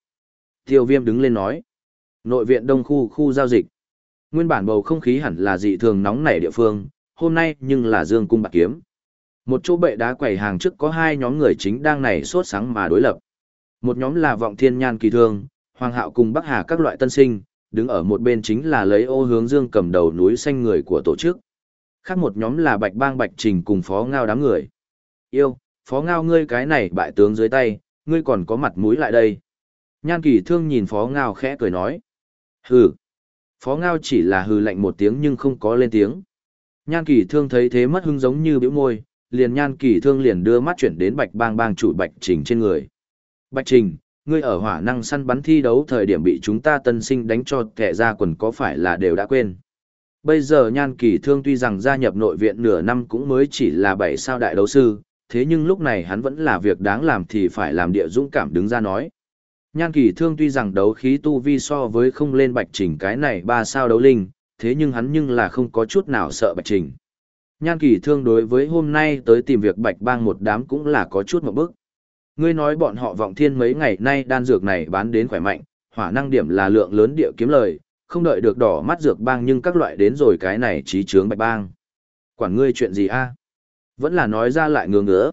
Tiêu viêm đứng lên nói. Nội viện đông khu khu giao dịch. Nguyên bản bầu không khí hẳn là dị thường nóng nảy địa phương, hôm nay nhưng là dương cung bạc kiếm. Một chỗ bệ đá quầy hàng trước có hai nhóm người chính đang này sốt sáng mà đối lập. Một nhóm là vọng thiên nhan kỳ thương, hoàng hạo cùng bắc hà các loại tân sinh, đứng ở một bên chính là lấy ô hướng dương cầm đầu núi xanh người của tổ chức. Khác một nhóm là bạch bang bạch trình cùng phó ngao đám người. Yêu, phó ngao ngươi cái này bại tướng dưới tay, ngươi còn có mặt mũi lại đây. Nhan kỳ thương nhìn phó ngao khẽ cười nói. Hừ. Phó ngao chỉ là hừ lạnh một tiếng nhưng không có lên tiếng. Nhan kỳ thương thấy thế mất hưng giống như biểu môi, liền nhan kỳ thương liền đưa mắt chuyển đến bạch bang bang chủ bạch trình trên người. Bạch trình, ngươi ở hỏa năng săn bắn thi đấu thời điểm bị chúng ta tân sinh đánh cho kẻ ra quần có phải là đều đã quên. Bây giờ nhan kỳ thương tuy rằng gia nhập nội viện nửa năm cũng mới chỉ là bảy sao đại đấu sư, thế nhưng lúc này hắn vẫn là việc đáng làm thì phải làm địa dũng cảm đứng ra nói. Nhan kỳ thương tuy rằng đấu khí tu vi so với không lên bạch trình cái này ba sao đấu linh, thế nhưng hắn nhưng là không có chút nào sợ bạch trình. Nhan kỳ thương đối với hôm nay tới tìm việc bạch bang một đám cũng là có chút một bước. Ngươi nói bọn họ vọng thiên mấy ngày nay đan dược này bán đến khỏe mạnh, hỏa năng điểm là lượng lớn địa kiếm lời, không đợi được đỏ mắt dược bang nhưng các loại đến rồi cái này trí trướng bạch bang. Quản ngươi chuyện gì a? Vẫn là nói ra lại ngứa ngứa.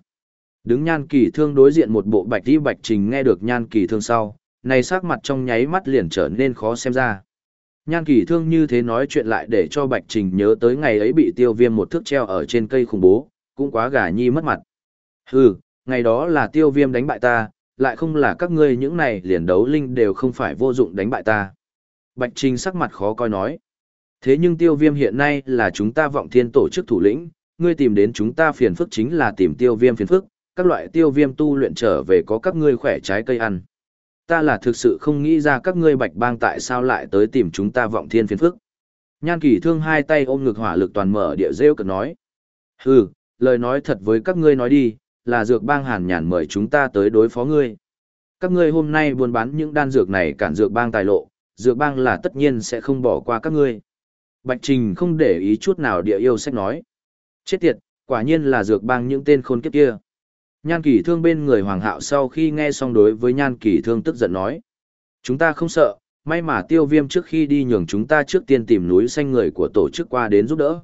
Đứng nhan kỳ thương đối diện một bộ bạch đi bạch trình nghe được nhan kỳ thương sau, này sắc mặt trong nháy mắt liền trở nên khó xem ra. Nhan kỳ thương như thế nói chuyện lại để cho bạch trình nhớ tới ngày ấy bị tiêu viêm một thước treo ở trên cây khủng bố, cũng quá gà nhi mất mặt. Hừ, ngày đó là tiêu viêm đánh bại ta, lại không là các ngươi những này liền đấu linh đều không phải vô dụng đánh bại ta. Bạch Trình sắc mặt khó coi nói. Thế nhưng tiêu viêm hiện nay là chúng ta vọng thiên tổ chức thủ lĩnh, ngươi tìm đến chúng ta phiền phức chính là tìm tiêu viêm phiền phức, các loại tiêu viêm tu luyện trở về có các ngươi khỏe trái cây ăn. Ta là thực sự không nghĩ ra các ngươi bạch bang tại sao lại tới tìm chúng ta vọng thiên phiền phức. Nhan kỳ thương hai tay ôm ngực hỏa lực toàn mở địa rêu cực nói. Hừ, lời nói thật với các ngươi nói đi, là dược bang hàn nhàn mời chúng ta tới đối phó ngươi. Các ngươi hôm nay buôn bán những đan dược này cản dược bang tài lộ, dược bang là tất nhiên sẽ không bỏ qua các ngươi. Bạch Trình không để ý chút nào địa yêu sách nói. Chết tiệt, quả nhiên là dược bang những tên khôn kiếp kia. Nhan kỳ thương bên người hoàng hạo sau khi nghe xong đối với nhan kỳ thương tức giận nói. Chúng ta không sợ, may mà tiêu viêm trước khi đi nhường chúng ta trước tiên tìm núi xanh người của tổ chức qua đến giúp đỡ.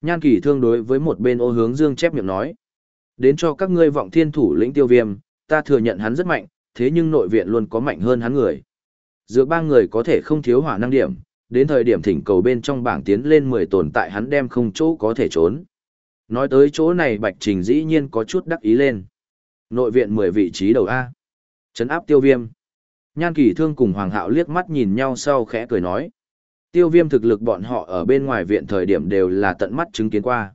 Nhan kỳ thương đối với một bên ô hướng dương chép miệng nói. Đến cho các ngươi vọng thiên thủ lĩnh tiêu viêm, ta thừa nhận hắn rất mạnh, thế nhưng nội viện luôn có mạnh hơn hắn người. Dược ba người có thể không thiếu hỏa năng điểm, đến thời điểm thỉnh cầu bên trong bảng tiến lên 10 tồn tại hắn đem không chỗ có thể trốn. Nói tới chỗ này Bạch Trình dĩ nhiên có chút đắc ý lên. Nội viện 10 vị trí đầu A. Trấn áp tiêu viêm. Nhan kỳ thương cùng Hoàng Hạo liếc mắt nhìn nhau sau khẽ cười nói. Tiêu viêm thực lực bọn họ ở bên ngoài viện thời điểm đều là tận mắt chứng kiến qua.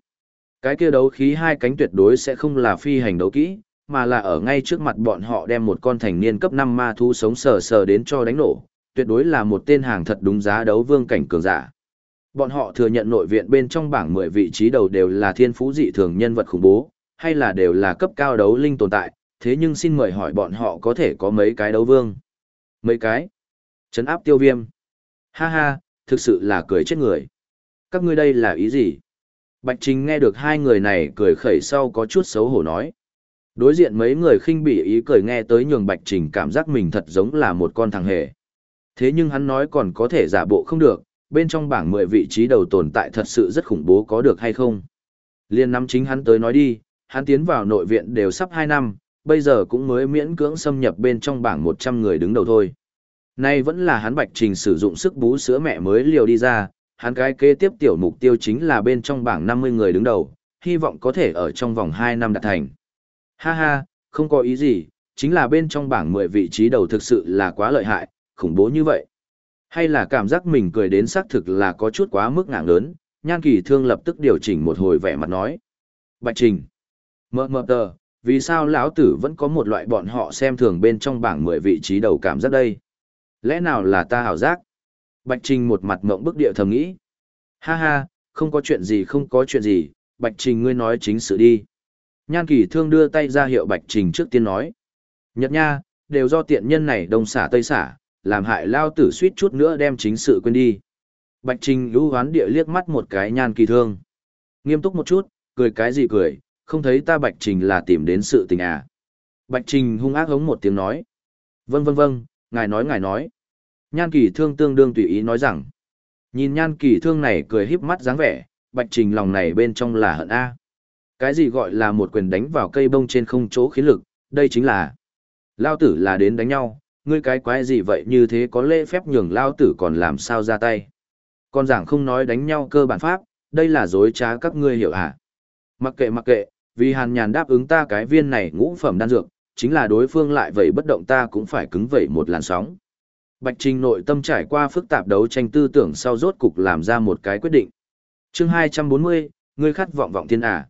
Cái kia đấu khí hai cánh tuyệt đối sẽ không là phi hành đấu kỹ, mà là ở ngay trước mặt bọn họ đem một con thành niên cấp 5 ma thú sống sờ sờ đến cho đánh nổ, tuyệt đối là một tên hàng thật đúng giá đấu vương cảnh cường giả. Bọn họ thừa nhận nội viện bên trong bảng 10 vị trí đầu đều là thiên phú dị thường nhân vật khủng bố, hay là đều là cấp cao đấu linh tồn tại, thế nhưng xin mời hỏi bọn họ có thể có mấy cái đấu vương. Mấy cái? Chấn áp tiêu viêm. Ha ha, thực sự là cười chết người. Các ngươi đây là ý gì? Bạch Trình nghe được hai người này cười khẩy sau có chút xấu hổ nói. Đối diện mấy người khinh bỉ ý cười nghe tới nhường Bạch Trình cảm giác mình thật giống là một con thằng hề. Thế nhưng hắn nói còn có thể giả bộ không được, bên trong bảng 10 vị trí đầu tồn tại thật sự rất khủng bố có được hay không. Liên năm chính hắn tới nói đi, hắn tiến vào nội viện đều sắp 2 năm, bây giờ cũng mới miễn cưỡng xâm nhập bên trong bảng 100 người đứng đầu thôi. Nay vẫn là hắn Bạch Trình sử dụng sức bú sữa mẹ mới liều đi ra, hắn cái kế tiếp tiểu mục tiêu chính là bên trong bảng 50 người đứng đầu, hy vọng có thể ở trong vòng 2 năm đạt thành. Ha ha, không có ý gì, chính là bên trong bảng 10 vị trí đầu thực sự là quá lợi hại, khủng bố như vậy. Hay là cảm giác mình cười đến xác thực là có chút quá mức ngạng lớn, nhan kỳ thương lập tức điều chỉnh một hồi vẻ mặt nói. Bạch Trình, mơ mơ tờ, vì sao lão tử vẫn có một loại bọn họ xem thường bên trong bảng 10 vị trí đầu cảm giác đây? Lẽ nào là ta hảo giác? Bạch Trình một mặt mộng bức địa thầm nghĩ. Ha ha, không có chuyện gì không có chuyện gì, Bạch Trình ngươi nói chính sự đi. Nhan kỳ thương đưa tay ra hiệu Bạch Trình trước tiên nói. Nhật nha, đều do tiện nhân này đông xả tây xả, làm hại lao tử suýt chút nữa đem chính sự quên đi. Bạch Trình lũ hoán địa liếc mắt một cái nhan kỳ thương. Nghiêm túc một chút, cười cái gì cười, không thấy ta Bạch Trình là tìm đến sự tình à. Bạch Trình hung ác hống một tiếng nói. Vâng vâng vâng, ngài nói ngài nói. Nhan kỳ thương tương đương tùy ý nói rằng. Nhìn nhan kỳ thương này cười híp mắt dáng vẻ, Bạch Trình lòng này bên trong là hận A. Cái gì gọi là một quyền đánh vào cây bông trên không chỗ khí lực, đây chính là Lao tử là đến đánh nhau, ngươi cái quái gì vậy như thế có lễ phép nhường Lao tử còn làm sao ra tay. Con giảng không nói đánh nhau cơ bản pháp, đây là dối trá các ngươi hiểu hả? Mặc kệ mặc kệ, vì hàn nhàn đáp ứng ta cái viên này ngũ phẩm đan dược, chính là đối phương lại vậy bất động ta cũng phải cứng vậy một làn sóng. Bạch Trình nội tâm trải qua phức tạp đấu tranh tư tưởng sau rốt cục làm ra một cái quyết định. chương 240, ngươi khát vọng vọng thiên à.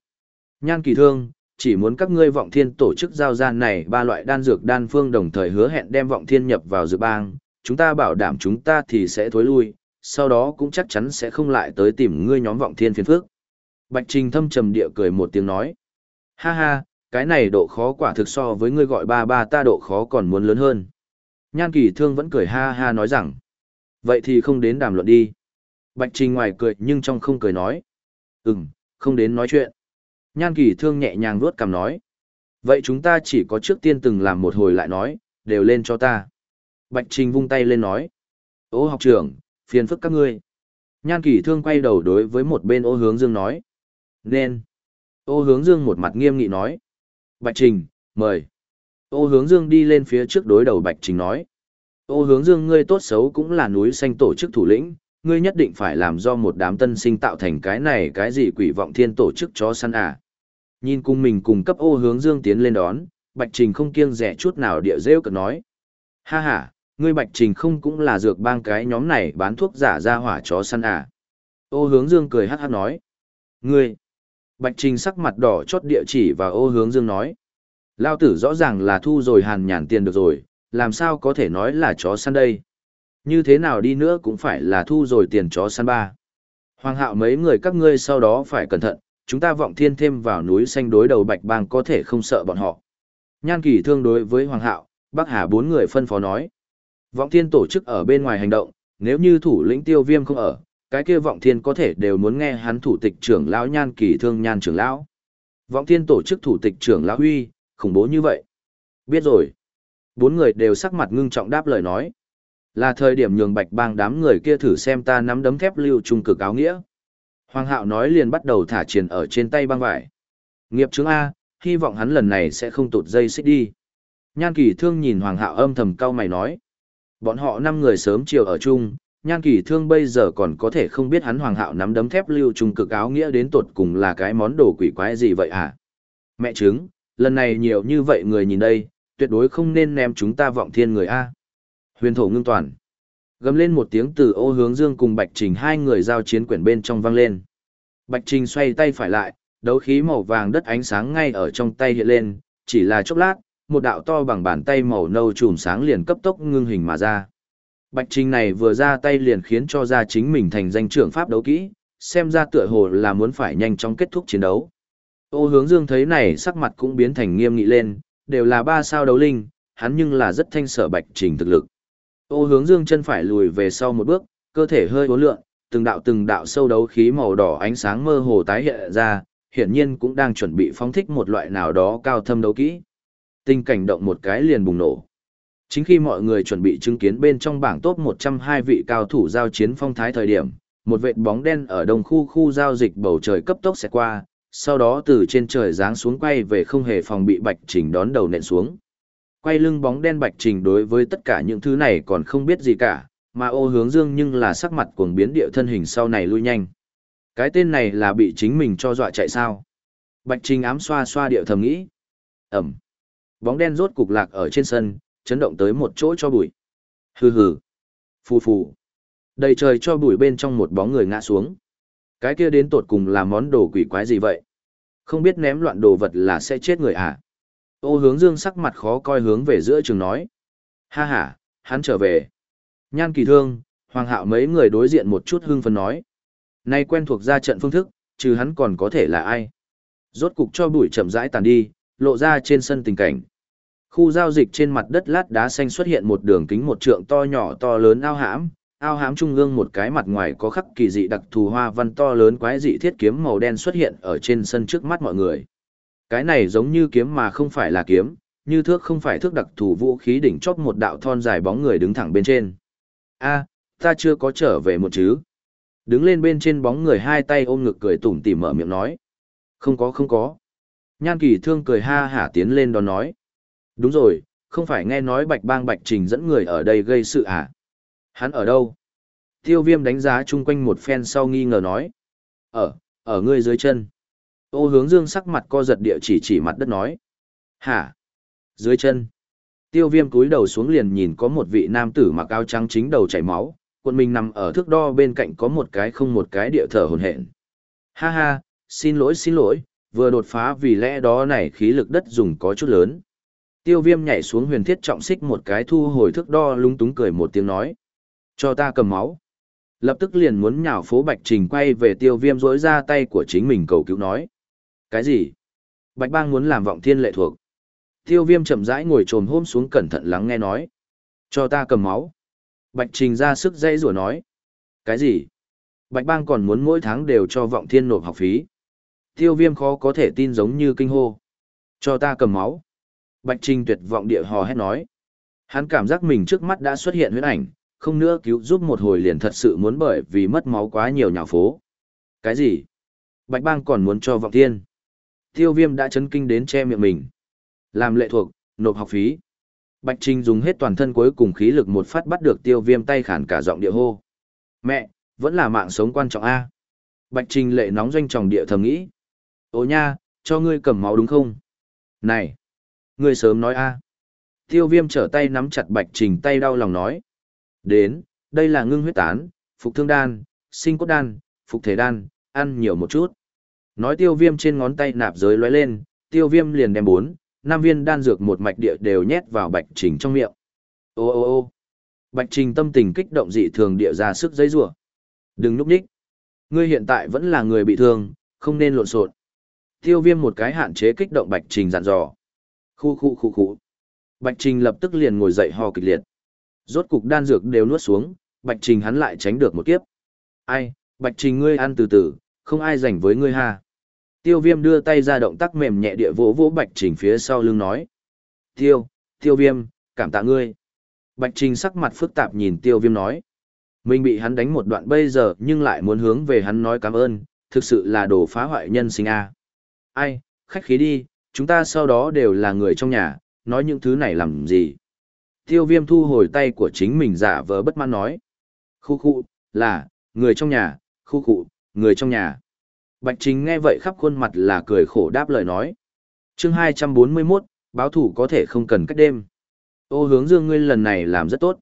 Nhan kỳ thương, chỉ muốn các ngươi vọng thiên tổ chức giao gian này ba loại đan dược đan phương đồng thời hứa hẹn đem vọng thiên nhập vào dược bang, chúng ta bảo đảm chúng ta thì sẽ thối lui, sau đó cũng chắc chắn sẽ không lại tới tìm ngươi nhóm vọng thiên phiền phước. Bạch Trình thâm trầm địa cười một tiếng nói. Ha ha, cái này độ khó quả thực so với ngươi gọi ba ba ta độ khó còn muốn lớn hơn. Nhan kỳ thương vẫn cười ha ha nói rằng. Vậy thì không đến đàm luận đi. Bạch Trình ngoài cười nhưng trong không cười nói. Ừm, không đến nói chuyện. Nhan kỳ thương nhẹ nhàng vuốt cằm nói. Vậy chúng ta chỉ có trước tiên từng làm một hồi lại nói, đều lên cho ta. Bạch Trình vung tay lên nói. Ô học trưởng, phiền phức các ngươi. Nhan kỳ thương quay đầu đối với một bên ô hướng dương nói. Nên. Ô hướng dương một mặt nghiêm nghị nói. Bạch Trình, mời. Ô hướng dương đi lên phía trước đối đầu Bạch Trình nói. Ô hướng dương ngươi tốt xấu cũng là núi xanh tổ chức thủ lĩnh, ngươi nhất định phải làm do một đám tân sinh tạo thành cái này cái gì quỷ vọng thiên tổ chức chó săn à. Nhìn cùng mình cùng cấp ô hướng dương tiến lên đón, Bạch Trình không kiêng rẻ chút nào địa rêu cực nói. Ha ha, ngươi Bạch Trình không cũng là dược bang cái nhóm này bán thuốc giả ra hỏa chó săn à. Ô hướng dương cười hát hát nói. Ngươi, Bạch Trình sắc mặt đỏ chót địa chỉ và ô hướng dương nói. Lao tử rõ ràng là thu rồi hàn nhàn tiền được rồi, làm sao có thể nói là chó săn đây. Như thế nào đi nữa cũng phải là thu rồi tiền chó săn ba. Hoàng hạo mấy người các ngươi sau đó phải cẩn thận, chúng ta vọng thiên thêm vào núi xanh đối đầu bạch bang có thể không sợ bọn họ. Nhan kỳ thương đối với Hoàng hạo, Bắc Hà bốn người phân phó nói. Vọng thiên tổ chức ở bên ngoài hành động, nếu như thủ lĩnh tiêu viêm không ở, cái kia vọng thiên có thể đều muốn nghe hắn thủ tịch trưởng lão nhan kỳ thương nhan trưởng lão. Vọng thiên tổ chức thủ tịch trưởng lão huy, khủng bố như vậy. Biết rồi. Bốn người đều sắc mặt ngưng trọng đáp lời nói. Là thời điểm nhường bạch bang đám người kia thử xem ta nắm đấm thép lưu trung cực áo nghĩa. Hoàng hạo nói liền bắt đầu thả triền ở trên tay băng vải. Nghiệp chứng A, hy vọng hắn lần này sẽ không tụt dây xích đi. Nhan kỳ thương nhìn hoàng hạo âm thầm cau mày nói. Bọn họ năm người sớm chiều ở chung, nhan kỳ thương bây giờ còn có thể không biết hắn hoàng hạo nắm đấm thép lưu trung cực áo nghĩa đến tột cùng là cái món đồ quỷ quái gì vậy à? Mẹ chứng, lần này nhiều như vậy người nhìn đây, tuyệt đối không nên ném chúng ta vọng thiên người A. Huyền thổ ngưng toàn. Gầm lên một tiếng từ ô hướng dương cùng Bạch Trình hai người giao chiến quyển bên trong vang lên. Bạch Trình xoay tay phải lại, đấu khí màu vàng đất ánh sáng ngay ở trong tay hiện lên, chỉ là chốc lát, một đạo to bằng bàn tay màu nâu chùm sáng liền cấp tốc ngưng hình mà ra. Bạch Trình này vừa ra tay liền khiến cho ra chính mình thành danh trưởng pháp đấu kỹ, xem ra tựa hồ là muốn phải nhanh chóng kết thúc chiến đấu. Ô hướng dương thấy này sắc mặt cũng biến thành nghiêm nghị lên, đều là ba sao đấu linh, hắn nhưng là rất thanh sở Bạch Trình thực lực. Ô hướng dương chân phải lùi về sau một bước, cơ thể hơi uốn lượn, từng đạo từng đạo sâu đấu khí màu đỏ ánh sáng mơ hồ tái hiện ra, hiển nhiên cũng đang chuẩn bị phóng thích một loại nào đó cao thâm đấu kỹ. Tình cảnh động một cái liền bùng nổ. Chính khi mọi người chuẩn bị chứng kiến bên trong bảng top 102 vị cao thủ giao chiến phong thái thời điểm, một vệt bóng đen ở đông khu khu giao dịch bầu trời cấp tốc sẽ qua, sau đó từ trên trời giáng xuống quay về không hề phòng bị Bạch Trình đón đầu nện xuống. Quay lưng bóng đen Bạch Trình đối với tất cả những thứ này còn không biết gì cả, mà ô hướng dương nhưng là sắc mặt cuồng biến địa thân hình sau này lui nhanh. Cái tên này là bị chính mình cho dọa chạy sao. Bạch Trình ám xoa xoa địa thầm nghĩ. Ẩm. Bóng đen rốt cục lạc ở trên sân, chấn động tới một chỗ cho bụi. Hừ hừ. Phù phù. Đầy trời cho bụi bên trong một bóng người ngã xuống. Cái kia đến tột cùng là món đồ quỷ quái gì vậy? Không biết ném loạn đồ vật là sẽ chết người à? Ô hướng dương sắc mặt khó coi hướng về giữa trường nói. Ha ha, hắn trở về. Nhan kỳ thương, hoàng hạo mấy người đối diện một chút hưng phấn nói. Nay quen thuộc ra trận phương thức, trừ hắn còn có thể là ai? Rốt cục cho bụi chậm rãi tàn đi, lộ ra trên sân tình cảnh. Khu giao dịch trên mặt đất lát đá xanh xuất hiện một đường kính một trượng to nhỏ to lớn ao hãm, ao hãm trung ương một cái mặt ngoài có khắc kỳ dị đặc thù hoa văn to lớn quái dị thiết kiếm màu đen xuất hiện ở trên sân trước mắt mọi người. Cái này giống như kiếm mà không phải là kiếm, như thước không phải thước đặc thù vũ khí đỉnh chóp một đạo thon dài bóng người đứng thẳng bên trên. A, ta chưa có trở về một chứ. Đứng lên bên trên bóng người hai tay ôm ngực cười tủm tỉm mở miệng nói. Không có không có. Nhan kỳ thương cười ha hả tiến lên đó nói. Đúng rồi, không phải nghe nói bạch bang bạch trình dẫn người ở đây gây sự à? Hắn ở đâu? Tiêu viêm đánh giá chung quanh một phen sau nghi ngờ nói. Ở, ở ngươi dưới chân. Ô hướng dương sắc mặt co giật địa chỉ chỉ mặt đất nói. Hả? Dưới chân. Tiêu viêm cúi đầu xuống liền nhìn có một vị nam tử mặc áo trắng chính đầu chảy máu, quần mình nằm ở thước đo bên cạnh có một cái không một cái địa thở hồn hển. Ha ha, xin lỗi xin lỗi, vừa đột phá vì lẽ đó này khí lực đất dùng có chút lớn. Tiêu viêm nhảy xuống huyền thiết trọng xích một cái thu hồi thước đo lung túng cười một tiếng nói. Cho ta cầm máu. Lập tức liền muốn nhào phố Bạch Trình quay về tiêu viêm rối ra tay của chính mình cầu cứu nói. Cái gì? Bạch bang muốn làm vọng thiên lệ thuộc. Tiêu viêm chậm rãi ngồi trồm hôm xuống cẩn thận lắng nghe nói. Cho ta cầm máu. Bạch Trình ra sức dây rủa nói. Cái gì? Bạch bang còn muốn mỗi tháng đều cho vọng thiên nộp học phí. Tiêu viêm khó có thể tin giống như kinh hô. Cho ta cầm máu. Bạch Trình tuyệt vọng địa hò hét nói. Hắn cảm giác mình trước mắt đã xuất hiện huyết ảnh, không nữa cứu giúp một hồi liền thật sự muốn bởi vì mất máu quá nhiều nhà phố. Cái gì? Bạch bang còn muốn cho vọng thiên. Tiêu viêm đã chấn kinh đến che miệng mình. Làm lệ thuộc, nộp học phí. Bạch Trình dùng hết toàn thân cuối cùng khí lực một phát bắt được tiêu viêm tay khản cả giọng địa hô. Mẹ, vẫn là mạng sống quan trọng A. Bạch Trình lệ nóng doanh tròng địa thầm nghĩ. Ô nha, cho ngươi cầm máu đúng không? Này, ngươi sớm nói A. Tiêu viêm trở tay nắm chặt Bạch Trình tay đau lòng nói. Đến, đây là ngưng huyết tán, phục thương đan, sinh cốt đan, phục thể đan, ăn nhiều một chút. Nói tiêu viêm trên ngón tay nạp giới lóe lên, tiêu viêm liền đem bốn, năm viên đan dược một mạch địa đều nhét vào bạch trình trong miệng. Ô ô ô bạch trình tâm tình kích động dị thường địa ra sức giấy rủa Đừng núp đích. Ngươi hiện tại vẫn là người bị thương, không nên lộn xộn. Tiêu viêm một cái hạn chế kích động bạch trình dặn dò. Khu khu khu khu. Bạch trình lập tức liền ngồi dậy ho kịch liệt. Rốt cục đan dược đều nuốt xuống, bạch trình hắn lại tránh được một kiếp. Ai, bạch trình ngươi ăn từ từ, không ai rảnh với ngươi ha. Tiêu viêm đưa tay ra động tác mềm nhẹ địa vỗ vỗ bạch trình phía sau lưng nói. Tiêu, tiêu viêm, cảm tạ ngươi. Bạch trình sắc mặt phức tạp nhìn tiêu viêm nói. Mình bị hắn đánh một đoạn bây giờ nhưng lại muốn hướng về hắn nói cảm ơn, thực sự là đồ phá hoại nhân sinh a. Ai, khách khí đi, chúng ta sau đó đều là người trong nhà, nói những thứ này làm gì. Tiêu viêm thu hồi tay của chính mình giả vờ bất mãn nói. Khu khu, là, người trong nhà, khu khu, người trong nhà. Bạch Chính nghe vậy khắp khuôn mặt là cười khổ đáp lời nói. chương 241, báo thủ có thể không cần cách đêm. Ô hướng dương ngươi lần này làm rất tốt.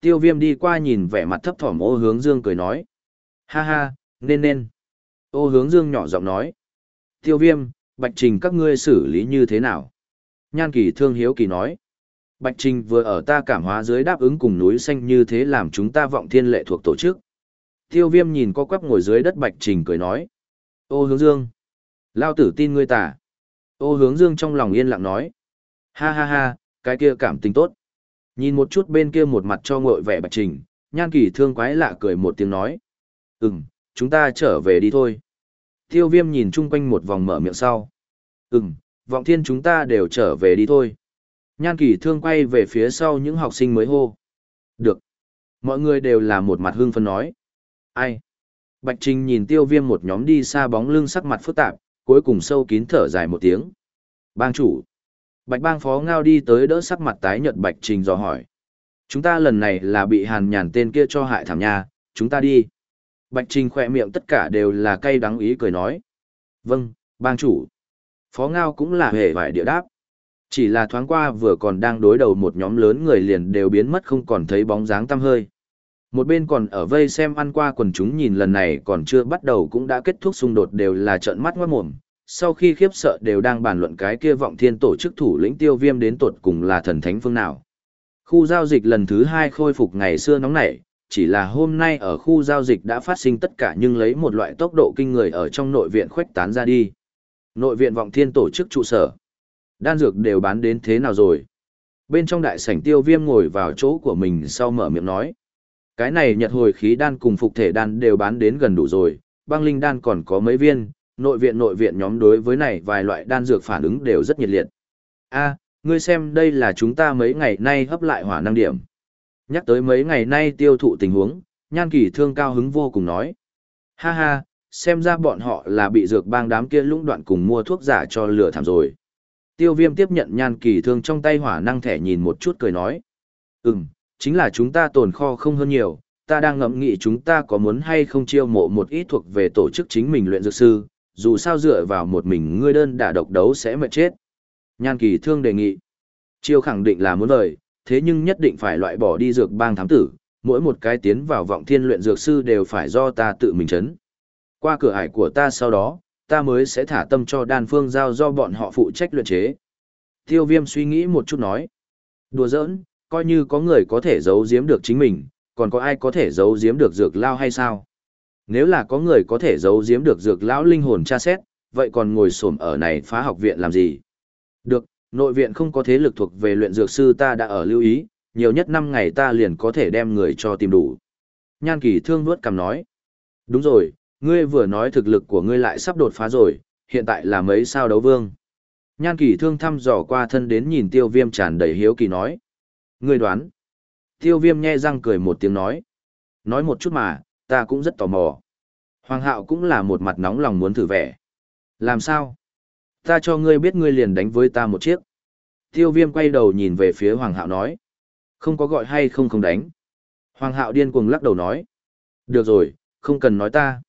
Tiêu viêm đi qua nhìn vẻ mặt thấp thỏm ô hướng dương cười nói. Ha ha, nên nên. Ô hướng dương nhỏ giọng nói. Tiêu viêm, bạch trình các ngươi xử lý như thế nào? Nhan kỳ thương hiếu kỳ nói. Bạch trình vừa ở ta cảm hóa dưới đáp ứng cùng núi xanh như thế làm chúng ta vọng thiên lệ thuộc tổ chức. Tiêu viêm nhìn co quắp ngồi dưới đất bạch trình cười nói. Ô hướng dương. Lao tử tin ngươi tả. Ô hướng dương trong lòng yên lặng nói. Ha ha ha, cái kia cảm tình tốt. Nhìn một chút bên kia một mặt cho ngội vẻ bạch trình, nhan kỳ thương quái lạ cười một tiếng nói. Ừm, chúng ta trở về đi thôi. Tiêu viêm nhìn chung quanh một vòng mở miệng sau. Ừm, vọng thiên chúng ta đều trở về đi thôi. Nhan kỳ thương quay về phía sau những học sinh mới hô. Được. Mọi người đều là một mặt hương phân nói. Ai? Bạch Trình nhìn tiêu viêm một nhóm đi xa bóng lưng sắc mặt phức tạp, cuối cùng sâu kín thở dài một tiếng. Bang chủ. Bạch bang phó ngao đi tới đỡ sắc mặt tái nhợt Bạch Trình dò hỏi. Chúng ta lần này là bị hàn nhàn tên kia cho hại thảm nha, chúng ta đi. Bạch Trình khỏe miệng tất cả đều là cay đắng ý cười nói. Vâng, bang chủ. Phó ngao cũng là hề vải địa đáp. Chỉ là thoáng qua vừa còn đang đối đầu một nhóm lớn người liền đều biến mất không còn thấy bóng dáng tăm hơi. Một bên còn ở vây xem ăn qua quần chúng nhìn lần này còn chưa bắt đầu cũng đã kết thúc xung đột đều là trợn mắt ngoát mồm. Sau khi khiếp sợ đều đang bàn luận cái kia vọng thiên tổ chức thủ lĩnh tiêu viêm đến tột cùng là thần thánh phương nào. Khu giao dịch lần thứ hai khôi phục ngày xưa nóng nảy, chỉ là hôm nay ở khu giao dịch đã phát sinh tất cả nhưng lấy một loại tốc độ kinh người ở trong nội viện khuếch tán ra đi. Nội viện vọng thiên tổ chức trụ sở. Đan dược đều bán đến thế nào rồi? Bên trong đại sảnh tiêu viêm ngồi vào chỗ của mình sau mở miệng nói. Cái này nhật hồi khí đan cùng phục thể đan đều bán đến gần đủ rồi, băng linh đan còn có mấy viên, nội viện nội viện nhóm đối với này vài loại đan dược phản ứng đều rất nhiệt liệt. A, ngươi xem đây là chúng ta mấy ngày nay hấp lại hỏa năng điểm. Nhắc tới mấy ngày nay tiêu thụ tình huống, nhan kỳ thương cao hứng vô cùng nói. Ha ha, xem ra bọn họ là bị dược bang đám kia lũng đoạn cùng mua thuốc giả cho lừa thảm rồi. Tiêu viêm tiếp nhận nhan kỳ thương trong tay hỏa năng thẻ nhìn một chút cười nói. Ừm, chính là chúng ta tồn kho không hơn nhiều, ta đang ngẫm nghĩ chúng ta có muốn hay không chiêu mộ một ít thuộc về tổ chức chính mình luyện dược sư, dù sao dựa vào một mình ngươi đơn đả độc đấu sẽ mệt chết. Nhan kỳ thương đề nghị. Chiêu khẳng định là muốn lời, thế nhưng nhất định phải loại bỏ đi dược bang thám tử, mỗi một cái tiến vào vọng thiên luyện dược sư đều phải do ta tự mình chấn. Qua cửa ải của ta sau đó, ta mới sẽ thả tâm cho đan phương giao do bọn họ phụ trách luyện chế. Tiêu viêm suy nghĩ một chút nói. Đùa giỡn, coi như có người có thể giấu giếm được chính mình, còn có ai có thể giấu giếm được dược lao hay sao? Nếu là có người có thể giấu giếm được dược lão linh hồn tra xét, vậy còn ngồi xổm ở này phá học viện làm gì? Được, nội viện không có thế lực thuộc về luyện dược sư ta đã ở lưu ý, nhiều nhất 5 ngày ta liền có thể đem người cho tìm đủ. Nhan kỳ thương nuốt cầm nói. Đúng rồi, ngươi vừa nói thực lực của ngươi lại sắp đột phá rồi, hiện tại là mấy sao đấu vương. Nhan kỳ thương thăm dò qua thân đến nhìn tiêu viêm tràn đầy hiếu kỳ nói. Ngươi đoán. Tiêu viêm nhe răng cười một tiếng nói. Nói một chút mà, ta cũng rất tò mò. Hoàng hạo cũng là một mặt nóng lòng muốn thử vẻ. Làm sao? Ta cho ngươi biết ngươi liền đánh với ta một chiếc. Tiêu viêm quay đầu nhìn về phía Hoàng hạo nói. Không có gọi hay không không đánh. Hoàng hạo điên cuồng lắc đầu nói. Được rồi, không cần nói ta.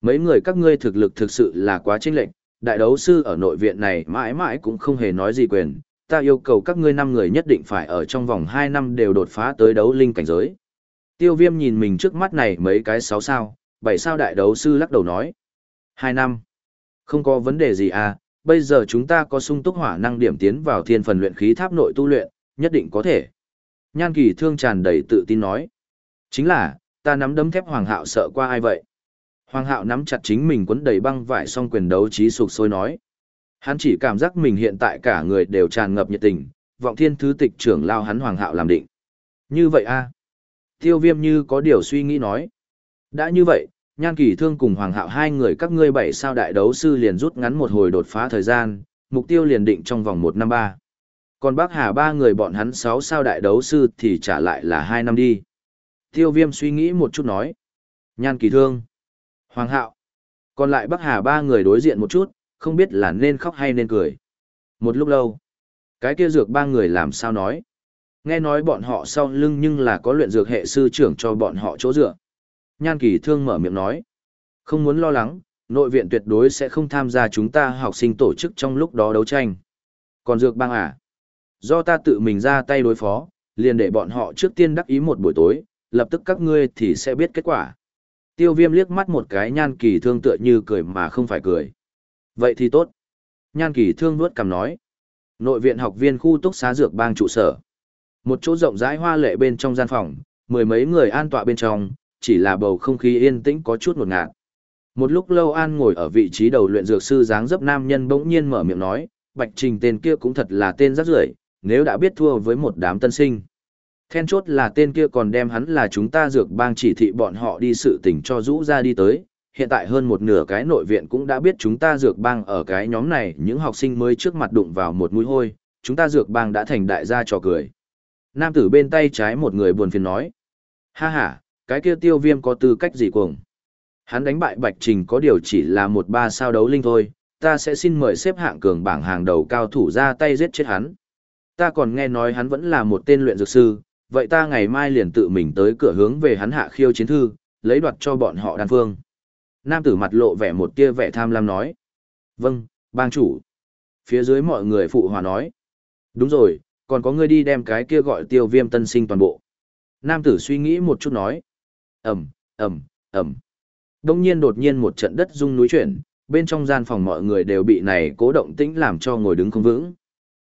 Mấy người các ngươi thực lực thực sự là quá chênh lệch, đại đấu sư ở nội viện này mãi mãi cũng không hề nói gì quyền, ta yêu cầu các ngươi năm người nhất định phải ở trong vòng 2 năm đều đột phá tới đấu linh cảnh giới. Tiêu viêm nhìn mình trước mắt này mấy cái 6 sao, 7 sao đại đấu sư lắc đầu nói. 2 năm. Không có vấn đề gì à, bây giờ chúng ta có sung túc hỏa năng điểm tiến vào thiên phần luyện khí tháp nội tu luyện, nhất định có thể. Nhan kỳ thương tràn đầy tự tin nói. Chính là, ta nắm đấm thép hoàng hạo sợ qua ai vậy? Hoàng hạo nắm chặt chính mình quấn đầy băng vải song quyền đấu trí sục sôi nói. Hắn chỉ cảm giác mình hiện tại cả người đều tràn ngập nhiệt tình, vọng thiên thứ tịch trưởng lao hắn hoàng hạo làm định. Như vậy a Tiêu viêm như có điều suy nghĩ nói. Đã như vậy, nhan kỳ thương cùng hoàng hạo hai người các ngươi bảy sao đại đấu sư liền rút ngắn một hồi đột phá thời gian, mục tiêu liền định trong vòng một năm ba. Còn bác hà ba người bọn hắn sáu sao đại đấu sư thì trả lại là hai năm đi. Tiêu viêm suy nghĩ một chút nói. Nhan kỳ thương. Hoàng hạo. Còn lại bác hà ba người đối diện một chút, không biết là nên khóc hay nên cười. Một lúc lâu, cái kia dược ba người làm sao nói. Nghe nói bọn họ sau lưng nhưng là có luyện dược hệ sư trưởng cho bọn họ chỗ dựa. Nhan kỳ thương mở miệng nói. Không muốn lo lắng, nội viện tuyệt đối sẽ không tham gia chúng ta học sinh tổ chức trong lúc đó đấu tranh. Còn dược bang à? Do ta tự mình ra tay đối phó, liền để bọn họ trước tiên đắc ý một buổi tối, lập tức các ngươi thì sẽ biết kết quả. Tiêu viêm liếc mắt một cái nhan kỳ thương tựa như cười mà không phải cười. Vậy thì tốt. Nhan kỳ thương nuốt cằm nói. Nội viện học viên khu túc xá dược bang trụ sở. Một chỗ rộng rãi hoa lệ bên trong gian phòng, mười mấy người an tọa bên trong, chỉ là bầu không khí yên tĩnh có chút ngột ngạt. Một lúc lâu an ngồi ở vị trí đầu luyện dược sư dáng dấp nam nhân bỗng nhiên mở miệng nói, Bạch Trình tên kia cũng thật là tên rất rưởi, nếu đã biết thua với một đám tân sinh. Then chốt là tên kia còn đem hắn là chúng ta dược bang chỉ thị bọn họ đi sự tình cho rũ ra đi tới, hiện tại hơn một nửa cái nội viện cũng đã biết chúng ta dược bang ở cái nhóm này những học sinh mới trước mặt đụng vào một mũi hôi, chúng ta dược bang đã thành đại gia trò cười. Nam tử bên tay trái một người buồn phiền nói. Ha ha, cái kia tiêu viêm có tư cách gì cuồng. Hắn đánh bại Bạch Trình có điều chỉ là một ba sao đấu linh thôi, ta sẽ xin mời xếp hạng cường bảng hàng đầu cao thủ ra tay giết chết hắn. Ta còn nghe nói hắn vẫn là một tên luyện dược sư, vậy ta ngày mai liền tự mình tới cửa hướng về hắn hạ khiêu chiến thư, lấy đoạt cho bọn họ đan phương. Nam tử mặt lộ vẻ một tia vẻ tham lam nói. Vâng, bang chủ. Phía dưới mọi người phụ hòa nói. Đúng rồi, còn có người đi đem cái kia gọi tiêu viêm tân sinh toàn bộ. Nam tử suy nghĩ một chút nói. Ẩm, Ẩm, Ẩm. Đông nhiên đột nhiên một trận đất rung núi chuyển, bên trong gian phòng mọi người đều bị này cố động tĩnh làm cho ngồi đứng không vững.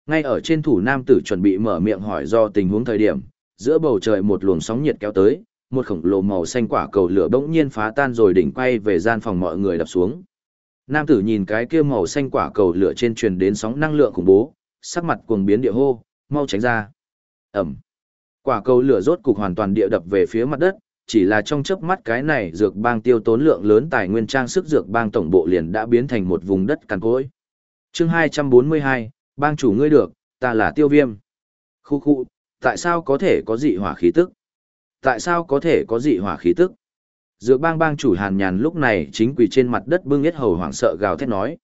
Ngay ở trên thủ nam tử chuẩn bị mở miệng hỏi do tình huống thời điểm, giữa bầu trời một luồng sóng nhiệt kéo tới, một khổng lồ màu xanh quả cầu lửa bỗng nhiên phá tan rồi đỉnh quay về gian phòng mọi người đập xuống. Nam tử nhìn cái kia màu xanh quả cầu lửa trên truyền đến sóng năng lượng khủng bố, sắc mặt cuồng biến địa hô, mau tránh ra. Ẩm. Quả cầu lửa rốt cục hoàn toàn địa đập về phía mặt đất, chỉ là trong chớp mắt cái này dược bang tiêu tốn lượng lớn tài nguyên trang sức dược bang tổng bộ liền đã biến thành một vùng đất cằn cỗi. Chương 242, bang chủ ngươi được, ta là tiêu viêm. Khu khu, tại sao có thể có dị hỏa khí tức? Tại sao có thể có dị hỏa khí tức? Dược bang bang chủ hàn nhàn lúc này chính quỳ trên mặt đất bưng yết hầu hoảng sợ gào thét nói.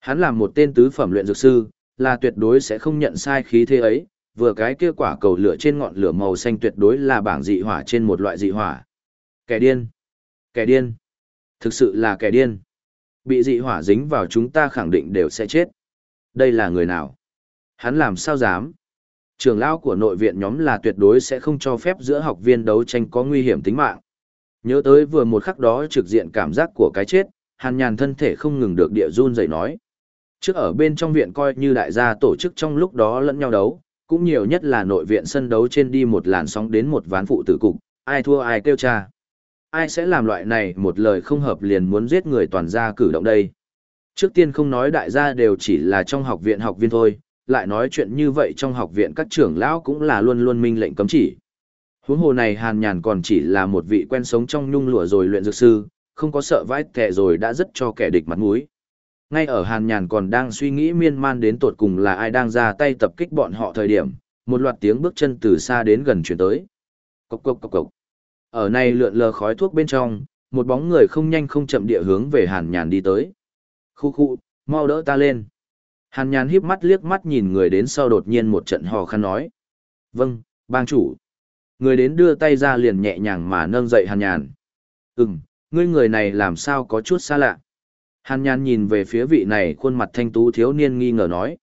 Hắn là một tên tứ phẩm luyện dược sư, là tuyệt đối sẽ không nhận sai khí thế ấy, vừa cái kia quả cầu lửa trên ngọn lửa màu xanh tuyệt đối là bảng dị hỏa trên một loại dị hỏa. Kẻ điên! Kẻ điên! Thực sự là kẻ điên! Bị dị hỏa dính vào chúng ta khẳng định đều sẽ chết. Đây là người nào? Hắn làm sao dám? Trường lão của nội viện nhóm là tuyệt đối sẽ không cho phép giữa học viên đấu tranh có nguy hiểm tính mạng. Nhớ tới vừa một khắc đó trực diện cảm giác của cái chết, hàn nhàn thân thể không ngừng được địa run dậy nói. Trước ở bên trong viện coi như đại gia tổ chức trong lúc đó lẫn nhau đấu, cũng nhiều nhất là nội viện sân đấu trên đi một làn sóng đến một ván phụ tử cục, ai thua ai kêu cha. Ai sẽ làm loại này một lời không hợp liền muốn giết người toàn gia cử động đây. Trước tiên không nói đại gia đều chỉ là trong học viện học viên thôi, lại nói chuyện như vậy trong học viện các trưởng lão cũng là luôn luôn minh lệnh cấm chỉ. Huống hồ này hàn nhàn còn chỉ là một vị quen sống trong nhung lụa rồi luyện dược sư, không có sợ vãi kẻ rồi đã rất cho kẻ địch mặt mũi. Ngay ở hàn nhàn còn đang suy nghĩ miên man đến tột cùng là ai đang ra tay tập kích bọn họ thời điểm, một loạt tiếng bước chân từ xa đến gần chuyển tới. Cốc cốc cốc cốc. Ở này lượn lờ khói thuốc bên trong, một bóng người không nhanh không chậm địa hướng về hàn nhàn đi tới. Khu khu, mau đỡ ta lên. Hàn nhàn híp mắt liếc mắt nhìn người đến sau đột nhiên một trận hò khăn nói. Vâng, bang chủ. Người đến đưa tay ra liền nhẹ nhàng mà nâng dậy hàn nhàn. Ừm, ngươi người này làm sao có chút xa lạ. Hàn nhàn nhìn về phía vị này khuôn mặt thanh tú thiếu niên nghi ngờ nói.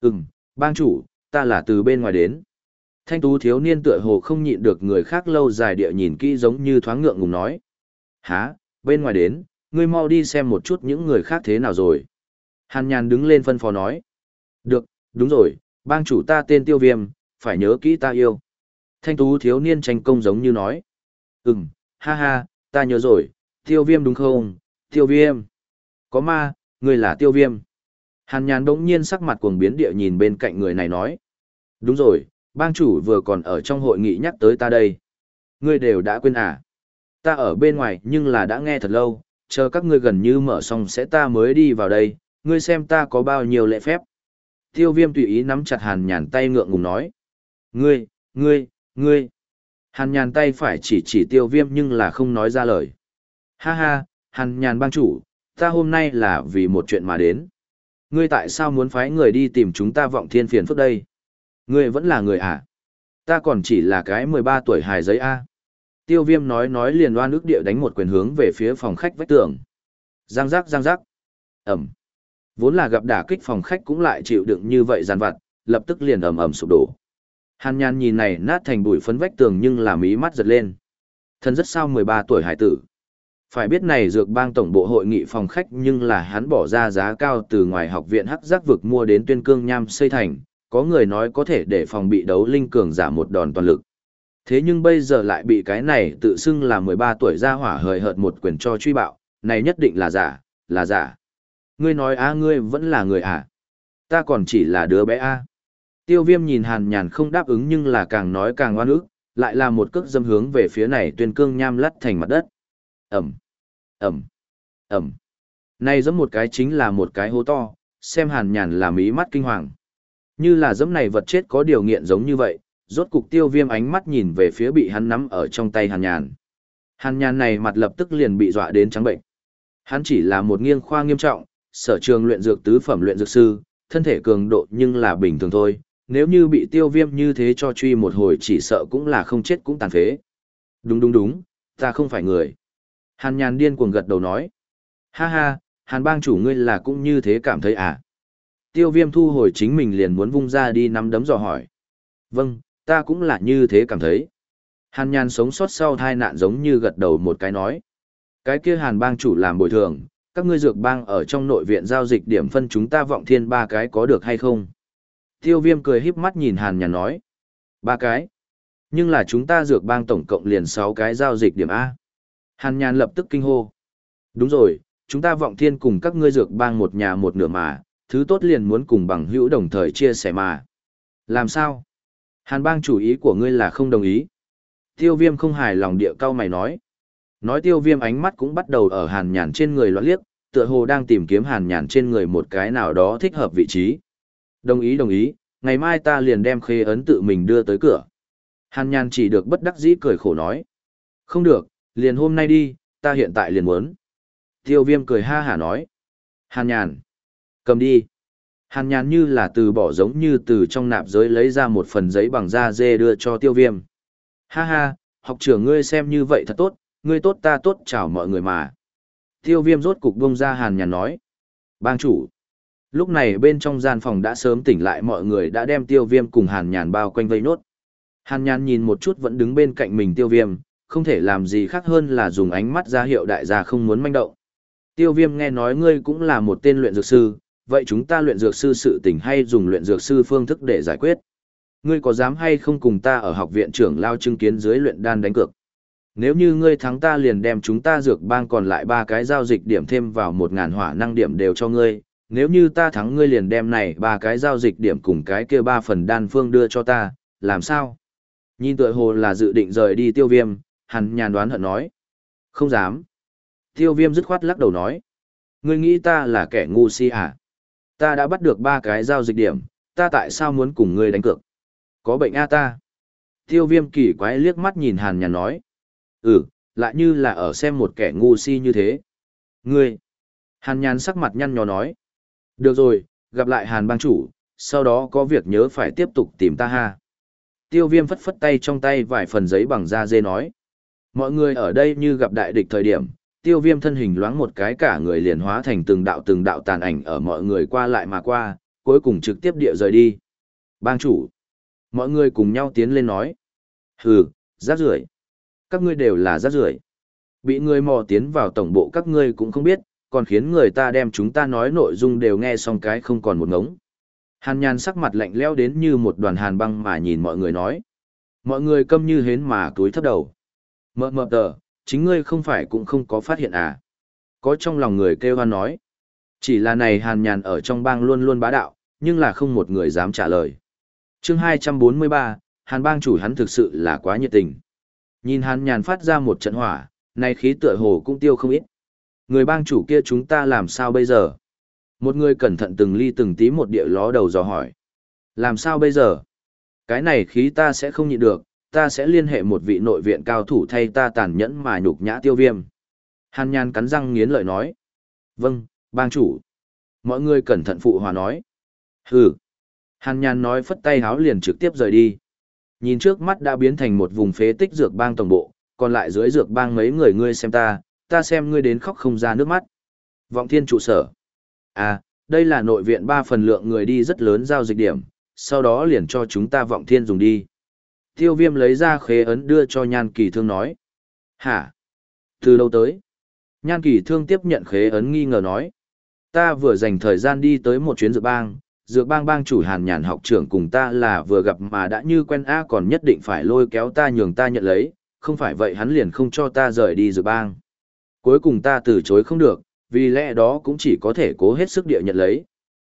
Ừm, bang chủ, ta là từ bên ngoài đến. Thanh tú thiếu niên tựa hồ không nhịn được người khác lâu dài địa nhìn kỹ giống như thoáng ngượng ngùng nói. Hả, bên ngoài đến, ngươi mau đi xem một chút những người khác thế nào rồi. Hàn nhàn đứng lên phân phó nói. Được, đúng rồi, bang chủ ta tên tiêu viêm, phải nhớ kỹ ta yêu. Thanh tú thiếu niên tranh công giống như nói. Ừm, ha ha, ta nhớ rồi, tiêu viêm đúng không, tiêu viêm. Có ma, người là tiêu viêm. Hàn nhàn đống nhiên sắc mặt cuồng biến địa nhìn bên cạnh người này nói. Đúng rồi, bang chủ vừa còn ở trong hội nghị nhắc tới ta đây. Ngươi đều đã quên à? Ta ở bên ngoài nhưng là đã nghe thật lâu, chờ các ngươi gần như mở xong sẽ ta mới đi vào đây, ngươi xem ta có bao nhiêu lễ phép. Tiêu viêm tùy ý nắm chặt hàn nhàn tay ngượng ngùng nói. Ngươi, ngươi, ngươi. Hàn nhàn tay phải chỉ chỉ tiêu viêm nhưng là không nói ra lời. Ha ha, hàn nhàn bang chủ, ta hôm nay là vì một chuyện mà đến. Ngươi tại sao muốn phái người đi tìm chúng ta vọng thiên phiền phức đây? Ngươi vẫn là người à? Ta còn chỉ là cái 13 tuổi hài giấy A. Tiêu viêm nói nói liền loan ước địa đánh một quyền hướng về phía phòng khách vách tường. Giang giác giang giác. Ẩm. Vốn là gặp đả kích phòng khách cũng lại chịu đựng như vậy giàn vặt, lập tức liền ầm ầm sụp đổ. Hàn Nhan nhìn này nát thành bụi phấn vách tường nhưng là mí mắt giật lên. Thân rất sao 13 tuổi hải tử. Phải biết này dược bang tổng bộ hội nghị phòng khách nhưng là hắn bỏ ra giá cao từ ngoài học viện hắc giác vực mua đến tuyên cương nham xây thành, có người nói có thể để phòng bị đấu linh cường giả một đòn toàn lực. Thế nhưng bây giờ lại bị cái này tự xưng là 13 tuổi ra hỏa hời hợt một quyền cho truy bạo, này nhất định là giả, là giả. Ngươi nói a ngươi vẫn là người à? Ta còn chỉ là đứa bé a. Tiêu viêm nhìn hàn nhàn không đáp ứng nhưng là càng nói càng oan ức, lại là một cước dâm hướng về phía này tuyên cương nham lắt thành mặt đất. Ẩm, Ẩm, Ẩm. Này giống một cái chính là một cái hố to, xem hàn nhàn là mí mắt kinh hoàng. Như là dẫm này vật chết có điều nghiện giống như vậy, rốt cục tiêu viêm ánh mắt nhìn về phía bị hắn nắm ở trong tay hàn nhàn. Hàn nhàn này mặt lập tức liền bị dọa đến trắng bệnh. Hắn chỉ là một nghiêng khoa nghiêm trọng, sở trường luyện dược tứ phẩm luyện dược sư, thân thể cường độ nhưng là bình thường thôi, nếu như bị tiêu viêm như thế cho truy một hồi chỉ sợ cũng là không chết cũng tàn phế. Đúng đúng đúng, ta không phải người. Hàn nhàn điên cuồng gật đầu nói. Ha ha, hàn bang chủ ngươi là cũng như thế cảm thấy à? Tiêu viêm thu hồi chính mình liền muốn vung ra đi nắm đấm dò hỏi. Vâng, ta cũng là như thế cảm thấy. Hàn nhàn sống sót sau tai nạn giống như gật đầu một cái nói. Cái kia hàn bang chủ làm bồi thường, các ngươi dược bang ở trong nội viện giao dịch điểm phân chúng ta vọng thiên ba cái có được hay không? Tiêu viêm cười híp mắt nhìn hàn nhàn nói. Ba cái. Nhưng là chúng ta dược bang tổng cộng liền sáu cái giao dịch điểm A. Hàn nhàn lập tức kinh hô. Đúng rồi, chúng ta vọng thiên cùng các ngươi dược bang một nhà một nửa mà, thứ tốt liền muốn cùng bằng hữu đồng thời chia sẻ mà. Làm sao? Hàn bang chủ ý của ngươi là không đồng ý. Tiêu viêm không hài lòng địa cao mày nói. Nói tiêu viêm ánh mắt cũng bắt đầu ở hàn nhàn trên người loạn liếc, tựa hồ đang tìm kiếm hàn nhàn trên người một cái nào đó thích hợp vị trí. Đồng ý đồng ý, ngày mai ta liền đem khê ấn tự mình đưa tới cửa. Hàn nhàn chỉ được bất đắc dĩ cười khổ nói. Không được, liền hôm nay đi, ta hiện tại liền muốn. Tiêu viêm cười ha hả nói. Hàn nhàn. Cầm đi. Hàn nhàn như là từ bỏ giống như từ trong nạp giới lấy ra một phần giấy bằng da dê đưa cho tiêu viêm. Ha ha, học trưởng ngươi xem như vậy thật tốt, ngươi tốt ta tốt chào mọi người mà. Tiêu viêm rốt cục bông ra hàn nhàn nói. Bang chủ. Lúc này bên trong gian phòng đã sớm tỉnh lại mọi người đã đem tiêu viêm cùng hàn nhàn bao quanh vây nốt. Hàn nhàn nhìn một chút vẫn đứng bên cạnh mình tiêu viêm, không thể làm gì khác hơn là dùng ánh mắt ra hiệu đại gia không muốn manh động. Tiêu viêm nghe nói ngươi cũng là một tên luyện dược sư, vậy chúng ta luyện dược sư sự tỉnh hay dùng luyện dược sư phương thức để giải quyết? Ngươi có dám hay không cùng ta ở học viện trưởng lao chứng kiến dưới luyện đan đánh cược? Nếu như ngươi thắng ta liền đem chúng ta dược bang còn lại ba cái giao dịch điểm thêm vào một ngàn hỏa năng điểm đều cho ngươi, nếu như ta thắng ngươi liền đem này ba cái giao dịch điểm cùng cái kia ba phần đan phương đưa cho ta, làm sao? Nhìn tựa hồ là dự định rời đi tiêu viêm, hắn nhàn đoán hận nói. Không dám. Tiêu viêm dứt khoát lắc đầu nói. Ngươi nghĩ ta là kẻ ngu si à? Ta đã bắt được ba cái giao dịch điểm, ta tại sao muốn cùng ngươi đánh cược? Có bệnh a ta? Tiêu viêm kỳ quái liếc mắt nhìn hàn nhàn nói. Ừ, lại như là ở xem một kẻ ngu si như thế. Ngươi! Hàn nhàn sắc mặt nhăn nhó nói. Được rồi, gặp lại hàn bang chủ, sau đó có việc nhớ phải tiếp tục tìm ta ha. Tiêu viêm phất phất tay trong tay vài phần giấy bằng da dê nói. Mọi người ở đây như gặp đại địch thời điểm, tiêu viêm thân hình loáng một cái cả người liền hóa thành từng đạo từng đạo tàn ảnh ở mọi người qua lại mà qua, cuối cùng trực tiếp địa rời đi. Bang chủ. Mọi người cùng nhau tiến lên nói. Hừ, rác rưởi các ngươi đều là rác rưởi Bị người mò tiến vào tổng bộ các ngươi cũng không biết, còn khiến người ta đem chúng ta nói nội dung đều nghe xong cái không còn một ngống. Hàn nhàn sắc mặt lạnh leo đến như một đoàn hàn băng mà nhìn mọi người nói. Mọi người câm như hến mà túi thấp đầu. Mờ mờ tờ, chính ngươi không phải cũng không có phát hiện à. Có trong lòng người kêu hoan nói. Chỉ là này hàn nhàn ở trong bang luôn luôn bá đạo, nhưng là không một người dám trả lời. chương 243, hàn bang chủ hắn thực sự là quá nhiệt tình. Nhìn hàn nhàn phát ra một trận hỏa, nay khí tựa hồ cũng tiêu không ít. Người bang chủ kia chúng ta làm sao bây giờ? Một người cẩn thận từng ly từng tí một địa ló đầu dò hỏi. Làm sao bây giờ? Cái này khí ta sẽ không nhịn được, ta sẽ liên hệ một vị nội viện cao thủ thay ta tàn nhẫn mà nhục nhã tiêu viêm. Hàn Nhan cắn răng nghiến lợi nói. Vâng, bang chủ. Mọi người cẩn thận phụ hòa nói. Hừ. Hàn Nhan nói phất tay háo liền trực tiếp rời đi. Nhìn trước mắt đã biến thành một vùng phế tích dược bang tổng bộ, còn lại dưới dược bang mấy người ngươi xem ta, ta xem ngươi đến khóc không ra nước mắt. Vọng thiên trụ sở. À, đây là nội viện ba phần lượng người đi rất lớn giao dịch điểm, sau đó liền cho chúng ta vọng thiên dùng đi. Tiêu viêm lấy ra khế ấn đưa cho nhan kỳ thương nói. Hả? Từ đâu tới? Nhan kỳ thương tiếp nhận khế ấn nghi ngờ nói. Ta vừa dành thời gian đi tới một chuyến dược bang, dược bang bang chủ hàn nhàn học trưởng cùng ta là vừa gặp mà đã như quen A còn nhất định phải lôi kéo ta nhường ta nhận lấy, không phải vậy hắn liền không cho ta rời đi dược bang. Cuối cùng ta từ chối không được, vì lẽ đó cũng chỉ có thể cố hết sức địa nhận lấy.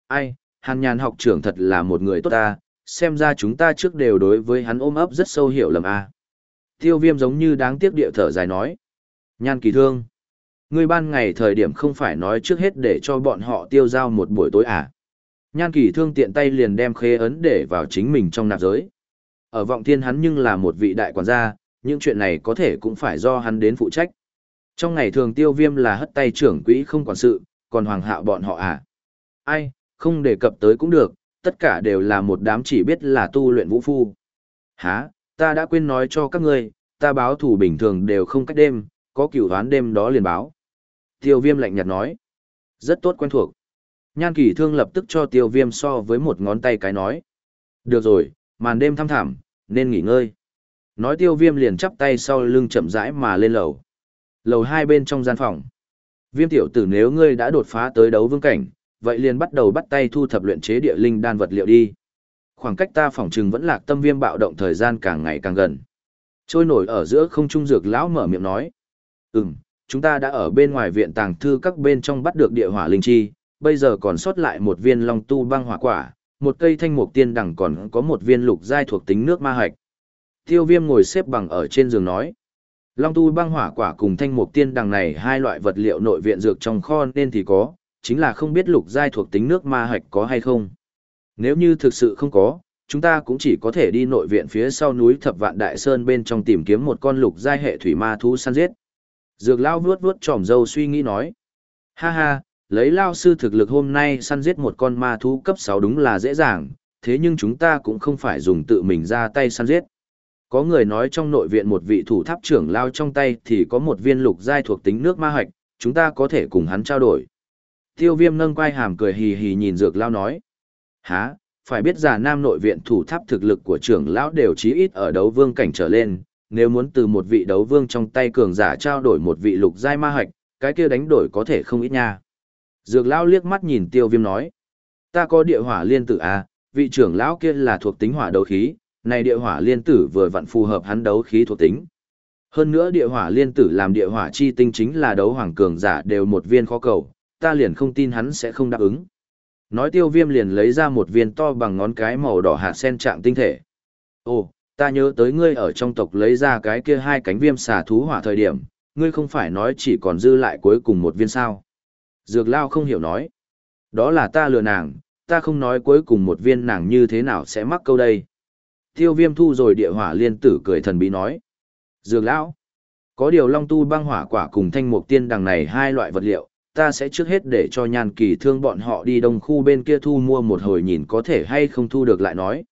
Ai, hàn nhàn học trưởng thật là một người tốt ta, xem ra chúng ta trước đều đối với hắn ôm ấp rất sâu hiểu lầm a. Tiêu viêm giống như đáng tiếc địa thở dài nói. Nhan kỳ thương. Ngươi ban ngày thời điểm không phải nói trước hết để cho bọn họ tiêu giao một buổi tối à. Nhan kỳ thương tiện tay liền đem khế ấn để vào chính mình trong nạp giới. Ở vọng thiên hắn nhưng là một vị đại quản gia, những chuyện này có thể cũng phải do hắn đến phụ trách. Trong ngày thường tiêu viêm là hất tay trưởng quỹ không quản sự, còn hoàng hạo bọn họ à. Ai, không đề cập tới cũng được, tất cả đều là một đám chỉ biết là tu luyện vũ phu. Hả, ta đã quên nói cho các ngươi, ta báo thủ bình thường đều không cách đêm, có cửu đoán đêm đó liền báo. Tiêu viêm lạnh nhạt nói. Rất tốt quen thuộc. Nhan kỳ thương lập tức cho tiêu viêm so với một ngón tay cái nói. Được rồi, màn đêm thăm thảm, nên nghỉ ngơi. Nói tiêu viêm liền chắp tay sau lưng chậm rãi mà lên lầu. Lầu hai bên trong gian phòng. Viêm tiểu tử nếu ngươi đã đột phá tới đấu vương cảnh, vậy liền bắt đầu bắt tay thu thập luyện chế địa linh đan vật liệu đi. Khoảng cách ta phỏng chừng vẫn lạc tâm viêm bạo động thời gian càng ngày càng gần. Trôi nổi ở giữa không trung dược lão mở miệng nói. Ừm, chúng ta đã ở bên ngoài viện tàng thư các bên trong bắt được địa hỏa linh chi, bây giờ còn sót lại một viên long tu băng hỏa quả, một cây thanh mục tiên đằng còn có một viên lục giai thuộc tính nước ma hạch. Tiêu viêm ngồi xếp bằng ở trên giường nói. Long tu băng hỏa quả cùng thanh mục tiên đằng này hai loại vật liệu nội viện dược trong kho nên thì có, chính là không biết lục giai thuộc tính nước ma hạch có hay không. Nếu như thực sự không có, chúng ta cũng chỉ có thể đi nội viện phía sau núi Thập Vạn Đại Sơn bên trong tìm kiếm một con lục giai hệ thủy ma thú săn giết. Dược lao vuốt vuốt tròm dâu suy nghĩ nói. Ha ha, lấy lao sư thực lực hôm nay săn giết một con ma thú cấp 6 đúng là dễ dàng, thế nhưng chúng ta cũng không phải dùng tự mình ra tay săn giết. Có người nói trong nội viện một vị thủ tháp trưởng lao trong tay thì có một viên lục giai thuộc tính nước ma hạch, chúng ta có thể cùng hắn trao đổi. Tiêu viêm nâng quai hàm cười hì hì nhìn dược lao nói. Hả, phải biết giả nam nội viện thủ tháp thực lực của trưởng lão đều chí ít ở đấu vương cảnh trở lên, nếu muốn từ một vị đấu vương trong tay cường giả trao đổi một vị lục giai ma hạch, cái kia đánh đổi có thể không ít nha. Dược lão liếc mắt nhìn tiêu viêm nói. Ta có địa hỏa liên tử à, vị trưởng lão kia là thuộc tính hỏa đấu khí, này địa hỏa liên tử vừa vặn phù hợp hắn đấu khí thuộc tính. Hơn nữa địa hỏa liên tử làm địa hỏa chi tinh chính là đấu hoàng cường giả đều một viên khó cầu, ta liền không tin hắn sẽ không đáp ứng. Nói tiêu viêm liền lấy ra một viên to bằng ngón cái màu đỏ hạt sen trạng tinh thể. Ồ, ta nhớ tới ngươi ở trong tộc lấy ra cái kia hai cánh viêm xà thú hỏa thời điểm, ngươi không phải nói chỉ còn dư lại cuối cùng một viên sao. Dược lao không hiểu nói. Đó là ta lừa nàng, ta không nói cuối cùng một viên nàng như thế nào sẽ mắc câu đây. Tiêu viêm thu rồi địa hỏa liên tử cười thần bí nói. Dược lão, có điều long tu băng hỏa quả cùng thanh mục tiên đằng này hai loại vật liệu, ta sẽ trước hết để cho nhàn kỳ thương bọn họ đi đông khu bên kia thu mua một hồi nhìn có thể hay không thu được lại nói.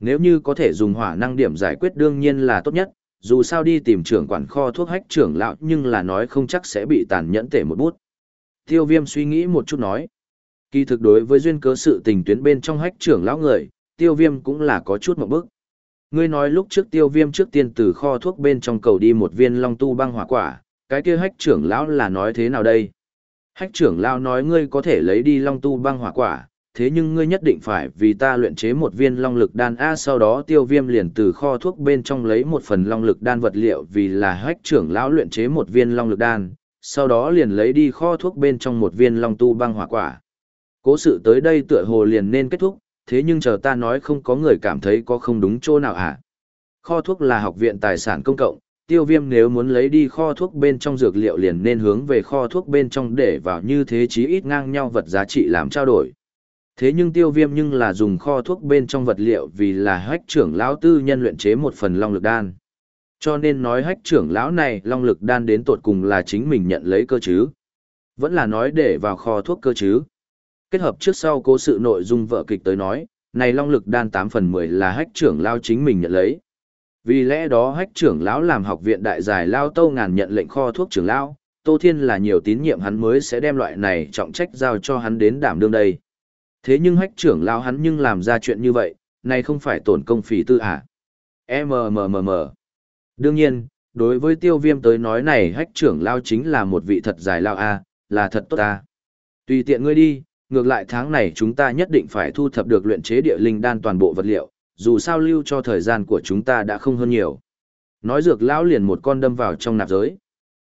Nếu như có thể dùng hỏa năng điểm giải quyết đương nhiên là tốt nhất, dù sao đi tìm trưởng quản kho thuốc hách trưởng lão nhưng là nói không chắc sẽ bị tàn nhẫn tể một bút. Tiêu viêm suy nghĩ một chút nói. Kỳ thực đối với duyên cớ sự tình tuyến bên trong hách trưởng lão người, tiêu viêm cũng là có chút một bước. Ngươi nói lúc trước tiêu viêm trước tiên từ kho thuốc bên trong cầu đi một viên long tu băng hỏa quả, cái kia hách trưởng lão là nói thế nào đây? Hách trưởng lão nói ngươi có thể lấy đi long tu băng hỏa quả, thế nhưng ngươi nhất định phải vì ta luyện chế một viên long lực đan A sau đó tiêu viêm liền từ kho thuốc bên trong lấy một phần long lực đan vật liệu vì là hách trưởng lão luyện chế một viên long lực đan, sau đó liền lấy đi kho thuốc bên trong một viên long tu băng hỏa quả. Cố sự tới đây tựa hồ liền nên kết thúc, thế nhưng chờ ta nói không có người cảm thấy có không đúng chỗ nào à. Kho thuốc là học viện tài sản công cộng, tiêu viêm nếu muốn lấy đi kho thuốc bên trong dược liệu liền nên hướng về kho thuốc bên trong để vào như thế chí ít ngang nhau vật giá trị làm trao đổi. Thế nhưng tiêu viêm nhưng là dùng kho thuốc bên trong vật liệu vì là hách trưởng lão tư nhân luyện chế một phần long lực đan. Cho nên nói hách trưởng lão này long lực đan đến tột cùng là chính mình nhận lấy cơ chứ. Vẫn là nói để vào kho thuốc cơ chứ. Kết hợp trước sau cố sự nội dung vợ kịch tới nói, này long lực đan 8 phần 10 là hách trưởng lão chính mình nhận lấy. Vì lẽ đó hách trưởng lão làm học viện đại giải lao tâu ngàn nhận lệnh kho thuốc trưởng lão, Tô Thiên là nhiều tín nhiệm hắn mới sẽ đem loại này trọng trách giao cho hắn đến đảm đương đây. Thế nhưng hách trưởng lão hắn nhưng làm ra chuyện như vậy, này không phải tổn công phí tư à. MMMM. Đương nhiên, đối với tiêu viêm tới nói này hách trưởng lao chính là một vị thật dài lao a là thật tốt ta. Tùy tiện ngươi đi, ngược lại tháng này chúng ta nhất định phải thu thập được luyện chế địa linh đan toàn bộ vật liệu, dù sao lưu cho thời gian của chúng ta đã không hơn nhiều. Nói dược lão liền một con đâm vào trong nạp giới.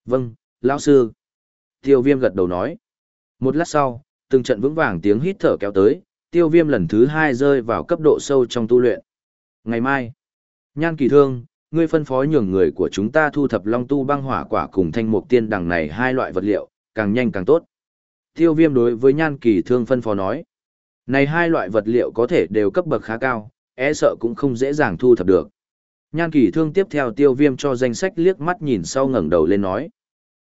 Vâng, lão sư. Tiêu viêm gật đầu nói. Một lát sau, từng trận vững vàng tiếng hít thở kéo tới, tiêu viêm lần thứ hai rơi vào cấp độ sâu trong tu luyện. Ngày mai, nhan kỳ thương, ngươi phân phối nhường người của chúng ta thu thập long tu băng hỏa quả cùng thanh mục tiên đằng này hai loại vật liệu, càng nhanh càng tốt. Tiêu viêm đối với nhan kỳ thương phân phó nói. Này hai loại vật liệu có thể đều cấp bậc khá cao, e sợ cũng không dễ dàng thu thập được. Nhan kỳ thương tiếp theo tiêu viêm cho danh sách liếc mắt nhìn sau ngẩng đầu lên nói.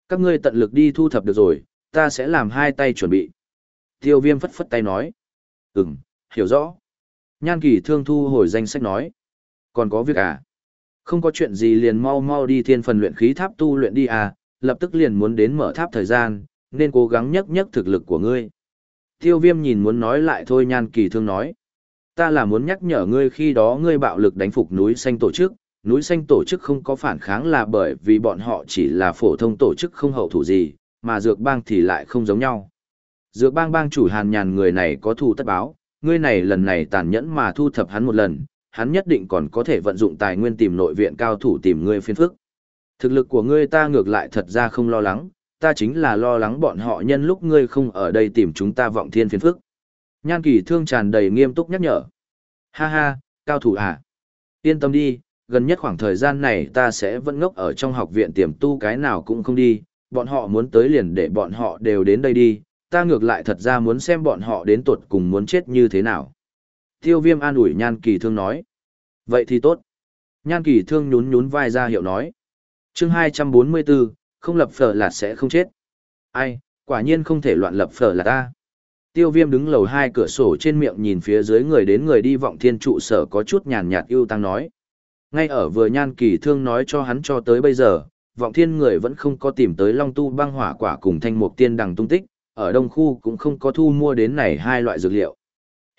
Các ngươi tận lực đi thu thập được rồi, ta sẽ làm hai tay chuẩn bị. Tiêu viêm phất phất tay nói. Ừm, hiểu rõ. Nhan kỳ thương thu hồi danh sách nói. Còn có việc à? Không có chuyện gì liền mau mau đi thiên phần luyện khí tháp tu luyện đi à, lập tức liền muốn đến mở tháp thời gian, nên cố gắng nhất nhất thực lực của ngươi. Tiêu viêm nhìn muốn nói lại thôi nhan kỳ thương nói. Ta là muốn nhắc nhở ngươi khi đó ngươi bạo lực đánh phục núi xanh tổ chức, núi xanh tổ chức không có phản kháng là bởi vì bọn họ chỉ là phổ thông tổ chức không hậu thủ gì, mà dược bang thì lại không giống nhau. Dược bang bang chủ hàn nhàn người này có thù tất báo, ngươi này lần này tàn nhẫn mà thu thập hắn một lần, hắn nhất định còn có thể vận dụng tài nguyên tìm nội viện cao thủ tìm ngươi phiên phức. Thực lực của ngươi ta ngược lại thật ra không lo lắng, ta chính là lo lắng bọn họ nhân lúc ngươi không ở đây tìm chúng ta vọng thiên phiên phức. Nhan kỳ thương tràn đầy nghiêm túc nhắc nhở. Ha ha, cao thủ à? Yên tâm đi, gần nhất khoảng thời gian này ta sẽ vẫn ngốc ở trong học viện tiềm tu cái nào cũng không đi, bọn họ muốn tới liền để bọn họ đều đến đây đi, ta ngược lại thật ra muốn xem bọn họ đến tuột cùng muốn chết như thế nào. Tiêu viêm an ủi nhan kỳ thương nói. Vậy thì tốt. Nhan kỳ thương nhún nhún vai ra hiệu nói. chương 244, không lập phở là sẽ không chết. Ai, quả nhiên không thể loạn lập phở là ta. Tiêu viêm đứng lầu hai cửa sổ trên miệng nhìn phía dưới người đến người đi vọng thiên trụ sở có chút nhàn nhạt yêu tăng nói. Ngay ở vừa nhan kỳ thương nói cho hắn cho tới bây giờ, vọng thiên người vẫn không có tìm tới long tu băng hỏa quả cùng thanh mục tiên đằng tung tích, ở đông khu cũng không có thu mua đến này hai loại dược liệu.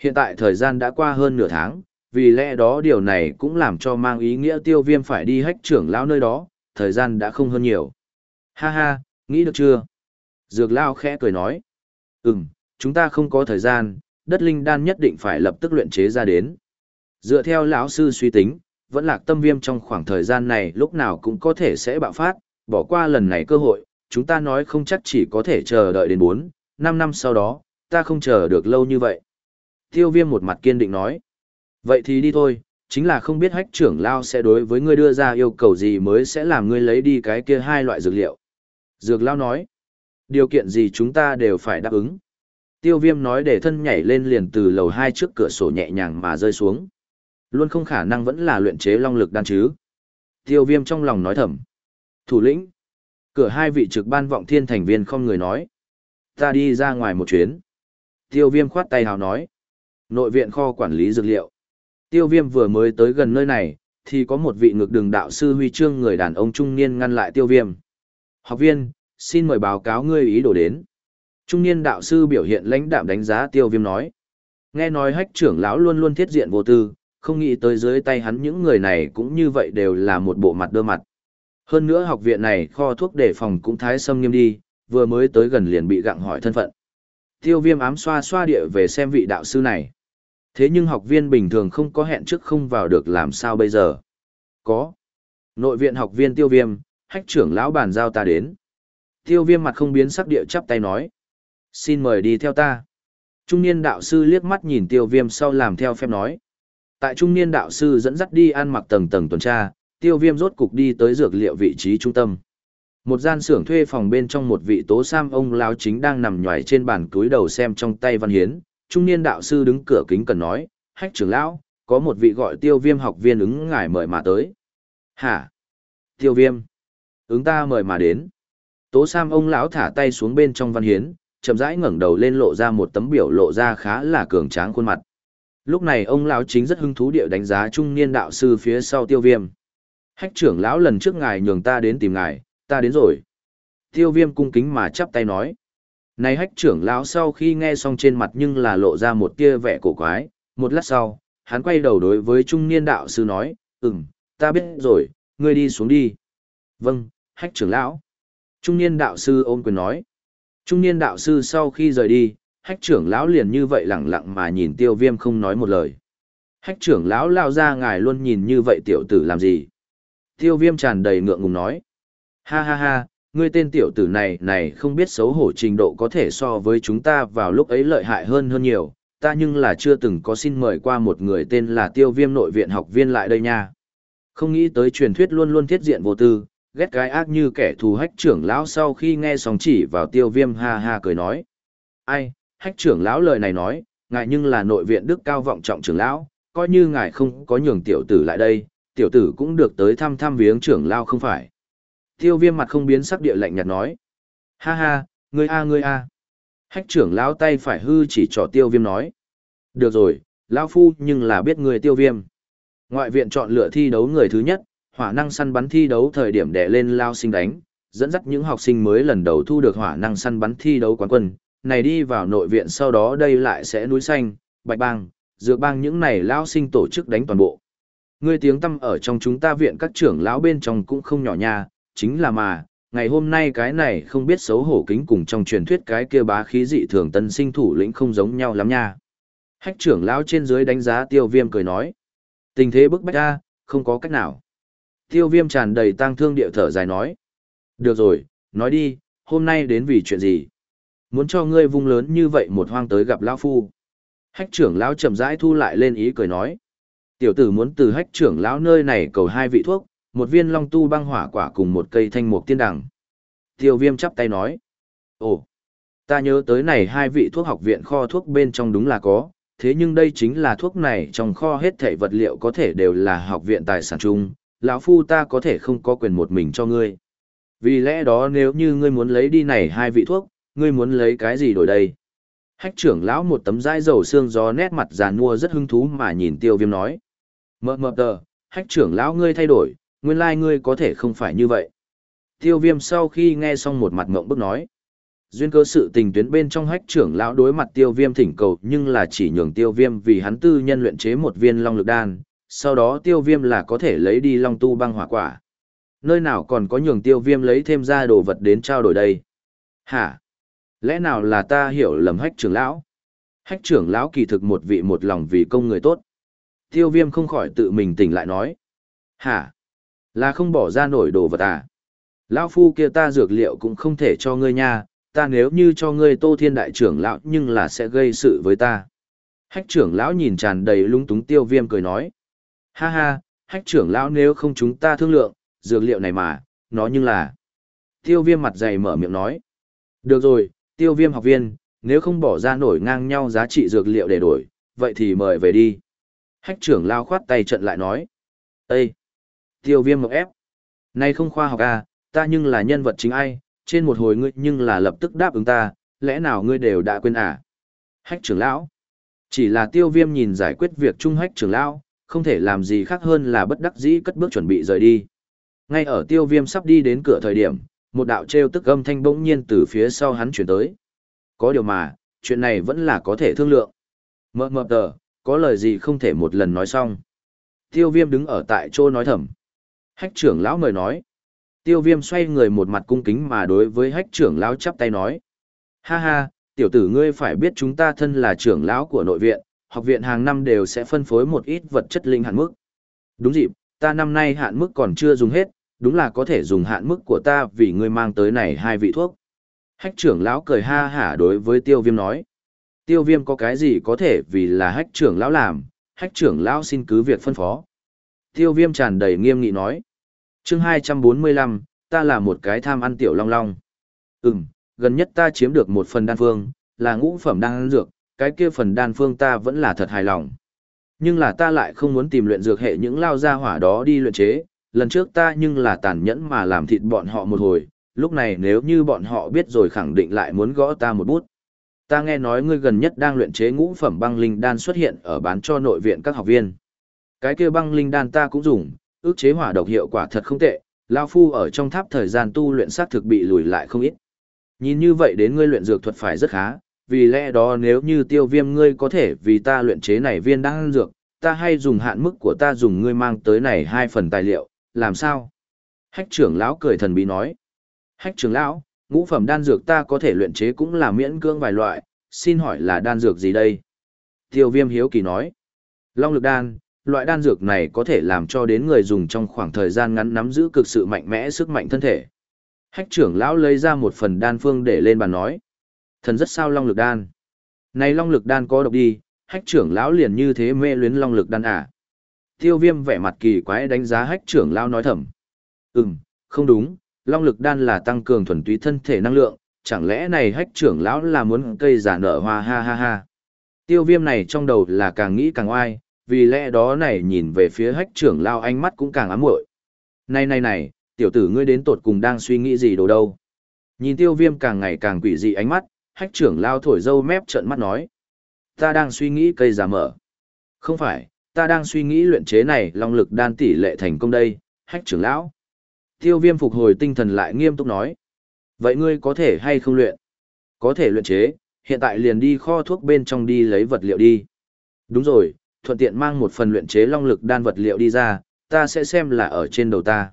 Hiện tại thời gian đã qua hơn nửa tháng, vì lẽ đó điều này cũng làm cho mang ý nghĩa tiêu viêm phải đi hách trưởng lão nơi đó, thời gian đã không hơn nhiều. Ha ha, nghĩ được chưa? Dược lao khẽ cười nói. Ừm, chúng ta không có thời gian, đất linh đan nhất định phải lập tức luyện chế ra đến. Dựa theo lão sư suy tính, vẫn lạc tâm viêm trong khoảng thời gian này lúc nào cũng có thể sẽ bạo phát, bỏ qua lần này cơ hội, chúng ta nói không chắc chỉ có thể chờ đợi đến 4, 5 năm sau đó, ta không chờ được lâu như vậy. Tiêu viêm một mặt kiên định nói. Vậy thì đi thôi, chính là không biết hách trưởng lao sẽ đối với ngươi đưa ra yêu cầu gì mới sẽ làm ngươi lấy đi cái kia hai loại dược liệu. Dược lao nói. Điều kiện gì chúng ta đều phải đáp ứng. Tiêu viêm nói để thân nhảy lên liền từ lầu hai trước cửa sổ nhẹ nhàng mà rơi xuống. Luôn không khả năng vẫn là luyện chế long lực đan chứ. Tiêu viêm trong lòng nói thầm. Thủ lĩnh. Cửa hai vị trực ban vọng thiên thành viên không người nói. Ta đi ra ngoài một chuyến. Tiêu viêm khoát tay hào nói. Nội viện kho quản lý dược liệu. Tiêu viêm vừa mới tới gần nơi này, thì có một vị ngược đường đạo sư huy chương người đàn ông trung niên ngăn lại tiêu viêm. Học viên, xin mời báo cáo ngươi ý đồ đến. Trung niên đạo sư biểu hiện lãnh đạm đánh giá tiêu viêm nói. Nghe nói hách trưởng lão luôn luôn thiết diện vô tư, không nghĩ tới dưới tay hắn những người này cũng như vậy đều là một bộ mặt đơ mặt. Hơn nữa học viện này kho thuốc đề phòng cũng thái xâm nghiêm đi, vừa mới tới gần liền bị gặng hỏi thân phận. Tiêu viêm ám xoa xoa địa về xem vị đạo sư này. Thế nhưng học viên bình thường không có hẹn trước không vào được làm sao bây giờ? Có. Nội viện học viên tiêu viêm, hách trưởng lão bàn giao ta đến. Tiêu viêm mặt không biến sắc địa chắp tay nói. Xin mời đi theo ta. Trung niên đạo sư liếc mắt nhìn tiêu viêm sau làm theo phép nói. Tại trung niên đạo sư dẫn dắt đi ăn mặc tầng tầng tuần tra, tiêu viêm rốt cục đi tới dược liệu vị trí trung tâm. Một gian xưởng thuê phòng bên trong một vị tố sam ông lão chính đang nằm nhòi trên bàn túi đầu xem trong tay văn hiến, trung niên đạo sư đứng cửa kính cần nói, hách trưởng lão, có một vị gọi tiêu viêm học viên ứng ngài mời mà tới. Hả? Tiêu viêm? Ứng ta mời mà đến. Tố Sam ông lão thả tay xuống bên trong văn hiến, chậm rãi ngẩng đầu lên lộ ra một tấm biểu lộ ra khá là cường tráng khuôn mặt. Lúc này ông lão chính rất hứng thú địa đánh giá trung niên đạo sư phía sau tiêu viêm. Hách trưởng lão lần trước ngài nhường ta đến tìm ngài, ta đến rồi. Tiêu viêm cung kính mà chắp tay nói. Này hách trưởng lão sau khi nghe xong trên mặt nhưng là lộ ra một tia vẻ cổ quái, một lát sau, hắn quay đầu đối với trung niên đạo sư nói, ừm, ta biết rồi, ngươi đi xuống đi. Vâng, hách trưởng lão. Trung niên đạo sư ôm quyền nói. Trung niên đạo sư sau khi rời đi, hách trưởng lão liền như vậy lặng lặng mà nhìn tiêu viêm không nói một lời. Hách trưởng lão lao ra ngài luôn nhìn như vậy tiểu tử làm gì. Tiêu viêm tràn đầy ngượng ngùng nói. Ha ha ha, ngươi tên tiểu tử này này không biết xấu hổ trình độ có thể so với chúng ta vào lúc ấy lợi hại hơn hơn nhiều, ta nhưng là chưa từng có xin mời qua một người tên là tiêu viêm nội viện học viên lại đây nha. Không nghĩ tới truyền thuyết luôn luôn thiết diện vô tư, ghét cái ác như kẻ thù hách trưởng lão sau khi nghe sóng chỉ vào tiêu viêm ha ha cười nói. Ai, hách trưởng lão lời này nói, ngài nhưng là nội viện đức cao vọng trọng trưởng lão, coi như ngài không có nhường tiểu tử lại đây, tiểu tử cũng được tới thăm thăm viếng trưởng lão không phải. Tiêu viêm mặt không biến sắc địa lạnh nhạt nói. Ha ha, ngươi a ngươi a. Hách trưởng lão tay phải hư chỉ trỏ tiêu viêm nói. Được rồi, lão phu nhưng là biết người tiêu viêm. Ngoại viện chọn lựa thi đấu người thứ nhất, hỏa năng săn bắn thi đấu thời điểm đè lên lao sinh đánh, dẫn dắt những học sinh mới lần đầu thu được hỏa năng săn bắn thi đấu quán quân. Này đi vào nội viện sau đó đây lại sẽ núi xanh, bạch bang, dược bang những này lao sinh tổ chức đánh toàn bộ. Ngươi tiếng tâm ở trong chúng ta viện các trưởng lão bên trong cũng không nhỏ nha, chính là mà, ngày hôm nay cái này không biết xấu hổ kính cùng trong truyền thuyết cái kia bá khí dị thường tân sinh thủ lĩnh không giống nhau lắm nha. Hách trưởng lão trên dưới đánh giá tiêu viêm cười nói. Tình thế bức bách ra, không có cách nào. Tiêu viêm tràn đầy tang thương địa thở dài nói. Được rồi, nói đi, hôm nay đến vì chuyện gì? Muốn cho ngươi vung lớn như vậy một hoang tới gặp lão phu. Hách trưởng lão chậm rãi thu lại lên ý cười nói. Tiểu tử muốn từ hách trưởng lão nơi này cầu hai vị thuốc, một viên long tu băng hỏa quả cùng một cây thanh mục tiên đằng. Tiêu viêm chắp tay nói. Ồ, ta nhớ tới này hai vị thuốc học viện kho thuốc bên trong đúng là có, thế nhưng đây chính là thuốc này trong kho hết thảy vật liệu có thể đều là học viện tài sản chung, lão phu ta có thể không có quyền một mình cho ngươi. Vì lẽ đó nếu như ngươi muốn lấy đi này hai vị thuốc, ngươi muốn lấy cái gì đổi đây? Hách trưởng lão một tấm dai dầu xương gió nét mặt giàn mua rất hứng thú mà nhìn tiêu viêm nói. Mờ mờ tờ, hách trưởng lão ngươi thay đổi, nguyên lai ngươi có thể không phải như vậy. Tiêu viêm sau khi nghe xong một mặt mộng bức nói. Duyên cơ sự tình tuyến bên trong hách trưởng lão đối mặt tiêu viêm thỉnh cầu nhưng là chỉ nhường tiêu viêm vì hắn tư nhân luyện chế một viên long lực đan, sau đó tiêu viêm là có thể lấy đi long tu băng hỏa quả. Nơi nào còn có nhường tiêu viêm lấy thêm ra đồ vật đến trao đổi đây? Hả? Lẽ nào là ta hiểu lầm hách trưởng lão? Hách trưởng lão kỳ thực một vị một lòng vì công người tốt. Tiêu viêm không khỏi tự mình tỉnh lại nói. Hả? Là không bỏ ra nổi đồ vật à? Lão phu kia ta dược liệu cũng không thể cho ngươi nha, ta nếu như cho ngươi tô thiên đại trưởng lão nhưng là sẽ gây sự với ta. Hách trưởng lão nhìn tràn đầy lung túng tiêu viêm cười nói. Ha ha, hách trưởng lão nếu không chúng ta thương lượng, dược liệu này mà, nó nhưng là. Tiêu viêm mặt dày mở miệng nói. Được rồi, tiêu viêm học viên, nếu không bỏ ra nổi ngang nhau giá trị dược liệu để đổi, vậy thì mời về đi. Hách trưởng lao khoát tay trận lại nói. Ê! Tiêu viêm mộc ép. Này không khoa học à, ta nhưng là nhân vật chính ai, trên một hồi ngươi nhưng là lập tức đáp ứng ta, lẽ nào ngươi đều đã quên à? Hách trưởng lão. Chỉ là tiêu viêm nhìn giải quyết việc chung hách trưởng lão, không thể làm gì khác hơn là bất đắc dĩ cất bước chuẩn bị rời đi. Ngay ở tiêu viêm sắp đi đến cửa thời điểm, một đạo trêu tức âm thanh bỗng nhiên từ phía sau hắn chuyển tới. Có điều mà, chuyện này vẫn là có thể thương lượng. Mơ mơ tờ, có lời gì không thể một lần nói xong. Tiêu viêm đứng ở tại chỗ nói thầm. Hách trưởng lão mời nói. Tiêu viêm xoay người một mặt cung kính mà đối với hách trưởng lão chắp tay nói. Ha ha, tiểu tử ngươi phải biết chúng ta thân là trưởng lão của nội viện, học viện hàng năm đều sẽ phân phối một ít vật chất linh hạn mức. Đúng dịp, ta năm nay hạn mức còn chưa dùng hết, đúng là có thể dùng hạn mức của ta vì ngươi mang tới này hai vị thuốc. Hách trưởng lão cười ha hả đối với tiêu viêm nói. Tiêu viêm có cái gì có thể vì là hách trưởng lão làm, hách trưởng lão xin cứ việc phân phó. Tiêu viêm tràn đầy nghiêm nghị nói chương 245, ta là một cái tham ăn tiểu long long. Ừm, gần nhất ta chiếm được một phần đan phương, là ngũ phẩm đan dược, cái kia phần đan phương ta vẫn là thật hài lòng. Nhưng là ta lại không muốn tìm luyện dược hệ những lao gia hỏa đó đi luyện chế, lần trước ta nhưng là tàn nhẫn mà làm thịt bọn họ một hồi, lúc này nếu như bọn họ biết rồi khẳng định lại muốn gõ ta một bút. Ta nghe nói ngươi gần nhất đang luyện chế ngũ phẩm băng linh đan xuất hiện ở bán cho nội viện các học viên. Cái kia băng linh đan ta cũng dùng, ước chế hỏa độc hiệu quả thật không tệ, lão phu ở trong tháp thời gian tu luyện sát thực bị lùi lại không ít. Nhìn như vậy đến ngươi luyện dược thuật phải rất khá, vì lẽ đó nếu như tiêu viêm ngươi có thể vì ta luyện chế này viên đan dược, ta hay dùng hạn mức của ta dùng ngươi mang tới này hai phần tài liệu, làm sao? Hách trưởng lão cười thần bí nói. Hách trưởng lão, ngũ phẩm đan dược ta có thể luyện chế cũng là miễn cưỡng vài loại, xin hỏi là đan dược gì đây? Tiêu viêm hiếu kỳ nói. Long lực đan, loại đan dược này có thể làm cho đến người dùng trong khoảng thời gian ngắn nắm giữ cực sự mạnh mẽ sức mạnh thân thể. Hách trưởng lão lấy ra một phần đan phương để lên bàn nói. Thần rất sao long lực đan. Này long lực đan có độc đi, hách trưởng lão liền như thế mê luyến long lực đan à. Tiêu viêm vẻ mặt kỳ quái đánh giá hách trưởng lão nói thầm. Ừm, không đúng, long lực đan là tăng cường thuần túy thân thể năng lượng, chẳng lẽ này hách trưởng lão là muốn cây giả nở hoa ha ha ha. Tiêu viêm này trong đầu là càng nghĩ càng oai, vì lẽ đó này nhìn về phía hách trưởng lao ánh mắt cũng càng ám muội. Này này này, tiểu tử ngươi đến tột cùng đang suy nghĩ gì đồ đâu. Nhìn tiêu viêm càng ngày càng quỷ dị ánh mắt, hách trưởng lao thổi dâu mép trợn mắt nói. Ta đang suy nghĩ cây giả mở. Không phải, ta đang suy nghĩ luyện chế này long lực đan tỷ lệ thành công đây, hách trưởng lão. Tiêu viêm phục hồi tinh thần lại nghiêm túc nói. Vậy ngươi có thể hay không luyện? Có thể luyện chế, hiện tại liền đi kho thuốc bên trong đi lấy vật liệu đi. Đúng rồi, thuận tiện mang một phần luyện chế long lực đan vật liệu đi ra, ta sẽ xem là ở trên đầu ta.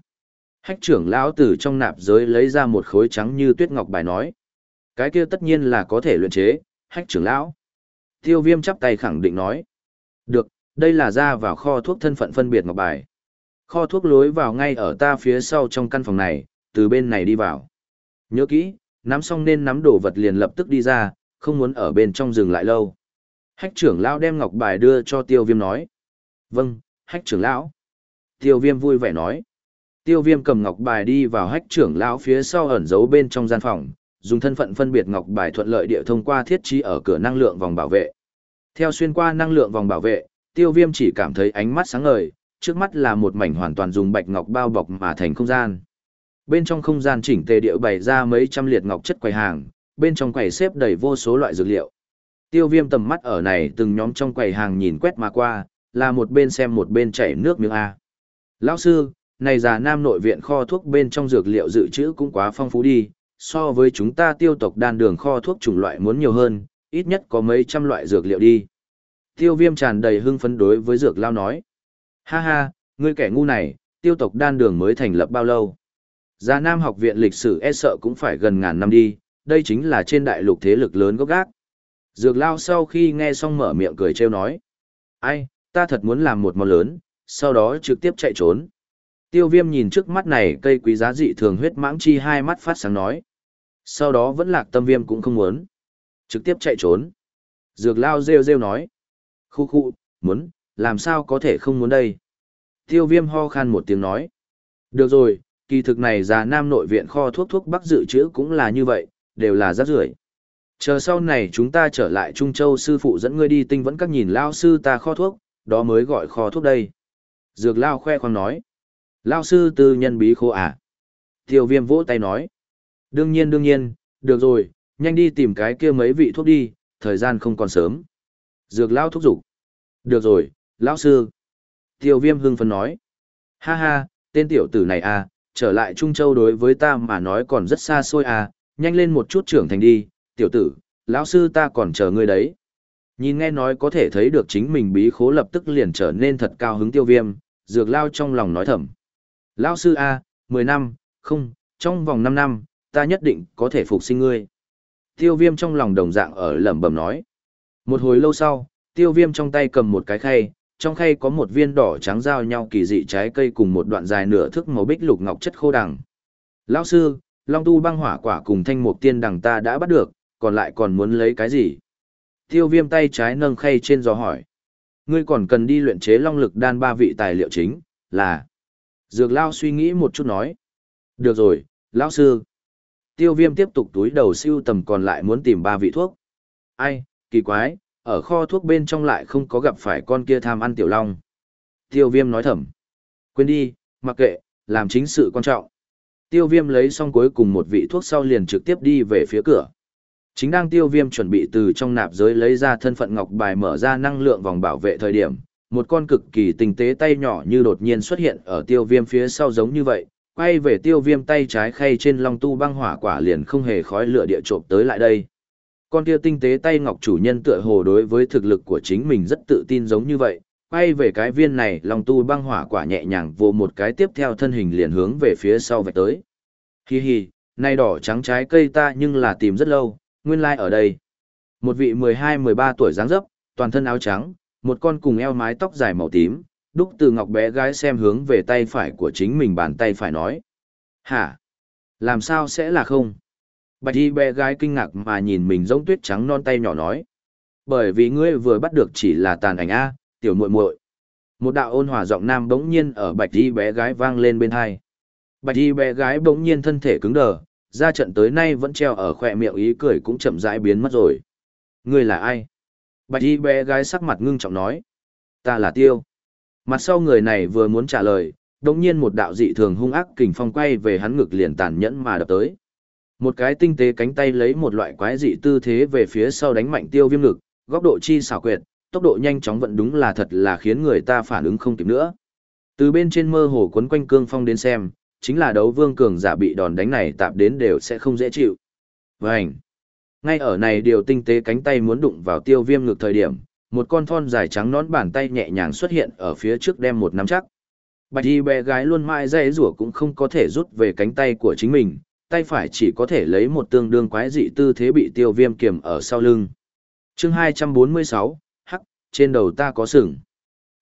Hách trưởng lão từ trong nạp giới lấy ra một khối trắng như tuyết ngọc bài nói. Cái kia tất nhiên là có thể luyện chế, hách trưởng lão. Tiêu viêm chắp tay khẳng định nói. Được, đây là ra vào kho thuốc thân phận phân biệt ngọc bài. Kho thuốc lối vào ngay ở ta phía sau trong căn phòng này, từ bên này đi vào. Nhớ kỹ, nắm xong nên nắm đồ vật liền lập tức đi ra, không muốn ở bên trong dừng lại lâu. Hách trưởng lão đem ngọc bài đưa cho tiêu viêm nói. Vâng, hách trưởng lão. Tiêu viêm vui vẻ nói. Tiêu viêm cầm ngọc bài đi vào hách trưởng lão phía sau ẩn giấu bên trong gian phòng, dùng thân phận phân biệt ngọc bài thuận lợi địa thông qua thiết trí ở cửa năng lượng vòng bảo vệ. Theo xuyên qua năng lượng vòng bảo vệ, tiêu viêm chỉ cảm thấy ánh mắt sáng ngời, trước mắt là một mảnh hoàn toàn dùng bạch ngọc bao bọc mà thành không gian. Bên trong không gian chỉnh tề địa bày ra mấy trăm liệt ngọc chất quầy hàng, bên trong quầy xếp đầy vô số loại dược liệu. Tiêu viêm tầm mắt ở này từng nhóm trong quầy hàng nhìn quét mà qua, là một bên xem một bên chảy nước miếng A. Lão sư, này già nam nội viện kho thuốc bên trong dược liệu dự trữ cũng quá phong phú đi, so với chúng ta tiêu tộc đan đường kho thuốc chủng loại muốn nhiều hơn, ít nhất có mấy trăm loại dược liệu đi. Tiêu viêm tràn đầy hưng phấn đối với dược lao nói. Ha ha, ngươi kẻ ngu này, tiêu tộc đan đường mới thành lập bao lâu? Già Nam học viện lịch sử e sợ cũng phải gần ngàn năm đi, đây chính là trên đại lục thế lực lớn gốc gác. Dược lao sau khi nghe xong mở miệng cười trêu nói. Ai, ta thật muốn làm một món lớn, sau đó trực tiếp chạy trốn. Tiêu viêm nhìn trước mắt này cây quý giá dị thường huyết mãng chi hai mắt phát sáng nói. Sau đó vẫn lạc tâm viêm cũng không muốn. Trực tiếp chạy trốn. Dược lao rêu rêu nói. Khu khu, muốn, làm sao có thể không muốn đây. Tiêu viêm ho khan một tiếng nói. Được rồi, kỳ thực này già nam nội viện kho thuốc thuốc bắc dự trữ cũng là như vậy, đều là rác rưởi Chờ sau này chúng ta trở lại Trung Châu sư phụ dẫn ngươi đi tinh vẫn các nhìn lao sư ta kho thuốc, đó mới gọi kho thuốc đây. Dược lao khoe khoang nói. Lao sư tư nhân bí khô à? Tiêu viêm vỗ tay nói. Đương nhiên đương nhiên, được rồi, nhanh đi tìm cái kia mấy vị thuốc đi, thời gian không còn sớm. Dược lao thúc giục. Được rồi, lão sư. Tiêu viêm hưng phấn nói. Ha ha, tên tiểu tử này à, trở lại Trung Châu đối với ta mà nói còn rất xa xôi à, nhanh lên một chút trưởng thành đi, tiểu tử, lão sư ta còn chờ ngươi đấy. Nhìn nghe nói có thể thấy được chính mình bí khố lập tức liền trở nên thật cao hứng tiêu viêm, dược lao trong lòng nói thầm. Lão sư A, 10 năm, không, trong vòng 5 năm, ta nhất định có thể phục sinh ngươi. Tiêu viêm trong lòng đồng dạng ở lẩm bẩm nói. Một hồi lâu sau, tiêu viêm trong tay cầm một cái khay, trong khay có một viên đỏ trắng giao nhau kỳ dị trái cây cùng một đoạn dài nửa thước màu bích lục ngọc chất khô đằng. Lão sư, Long tu băng hỏa quả cùng thanh mục tiên đằng ta đã bắt được, còn lại còn muốn lấy cái gì? Tiêu viêm tay trái nâng khay trên gió hỏi. Ngươi còn cần đi luyện chế long lực đan ba vị tài liệu chính, là... Dược lao suy nghĩ một chút nói. Được rồi, lão sư. Tiêu viêm tiếp tục túi đầu siêu tầm còn lại muốn tìm ba vị thuốc. Ai, kỳ quái, ở kho thuốc bên trong lại không có gặp phải con kia tham ăn tiểu long. Tiêu viêm nói thầm. Quên đi, mặc kệ, làm chính sự quan trọng. Tiêu viêm lấy xong cuối cùng một vị thuốc sau liền trực tiếp đi về phía cửa. Chính đang tiêu viêm chuẩn bị từ trong nạp giới lấy ra thân phận ngọc bài mở ra năng lượng vòng bảo vệ thời điểm. Một con cực kỳ tinh tế tay nhỏ như đột nhiên xuất hiện ở tiêu viêm phía sau giống như vậy, quay về tiêu viêm tay trái khay trên long tu băng hỏa quả liền không hề khói lửa địa trộm tới lại đây. Con kia tinh tế tay ngọc chủ nhân tựa hồ đối với thực lực của chính mình rất tự tin giống như vậy, quay về cái viên này long tu băng hỏa quả nhẹ nhàng vô một cái tiếp theo thân hình liền hướng về phía sau vạch tới. Hi hi, nay đỏ trắng trái cây ta nhưng là tìm rất lâu, nguyên lai like ở đây. Một vị 12-13 tuổi dáng dấp, toàn thân áo trắng, một con cùng eo mái tóc dài màu tím, đúc từ ngọc bé gái xem hướng về tay phải của chính mình bàn tay phải nói. Hả? Làm sao sẽ là không? Bạch y bé gái kinh ngạc mà nhìn mình giống tuyết trắng non tay nhỏ nói. Bởi vì ngươi vừa bắt được chỉ là tàn ảnh A, tiểu muội muội. Một đạo ôn hòa giọng nam bỗng nhiên ở bạch y bé gái vang lên bên hai. Bạch y bé gái bỗng nhiên thân thể cứng đờ, ra trận tới nay vẫn treo ở khỏe miệng ý cười cũng chậm rãi biến mất rồi. Ngươi là ai? Bạch y bé gái sắc mặt ngưng trọng nói. Ta là tiêu. Mặt sau người này vừa muốn trả lời, đồng nhiên một đạo dị thường hung ác kình phong quay về hắn ngực liền tàn nhẫn mà đập tới. Một cái tinh tế cánh tay lấy một loại quái dị tư thế về phía sau đánh mạnh tiêu viêm ngực, góc độ chi xảo quyệt, tốc độ nhanh chóng vận đúng là thật là khiến người ta phản ứng không kịp nữa. Từ bên trên mơ hồ quấn quanh cương phong đến xem, chính là đấu vương cường giả bị đòn đánh này tạp đến đều sẽ không dễ chịu. Vành! Ngay ở này điều tinh tế cánh tay muốn đụng vào tiêu viêm ngược thời điểm, một con thon dài trắng nón bàn tay nhẹ nhàng xuất hiện ở phía trước đem một nắm chắc. Bạch y bé gái luôn mãi dây rủa cũng không có thể rút về cánh tay của chính mình, tay phải chỉ có thể lấy một tương đương quái dị tư thế bị tiêu viêm kiềm ở sau lưng. chương 246, hắc, trên đầu ta có sừng.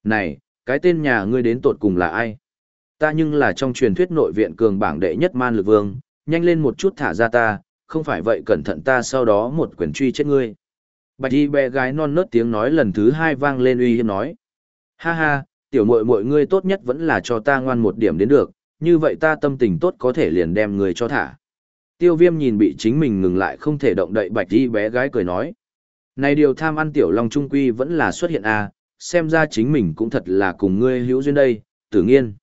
Này, cái tên nhà ngươi đến tột cùng là ai? Ta nhưng là trong truyền thuyết nội viện cường bảng đệ nhất man lực vương, nhanh lên một chút thả ra ta, không phải vậy cẩn thận ta sau đó một quyền truy chết ngươi. Bạch y bé gái non nớt tiếng nói lần thứ hai vang lên uy hiếp nói. Ha ha, tiểu muội muội ngươi tốt nhất vẫn là cho ta ngoan một điểm đến được, như vậy ta tâm tình tốt có thể liền đem người cho thả. Tiêu viêm nhìn bị chính mình ngừng lại không thể động đậy bạch y bé gái cười nói. Này điều tham ăn tiểu long trung quy vẫn là xuất hiện à, xem ra chính mình cũng thật là cùng ngươi hữu duyên đây, tử nghiên.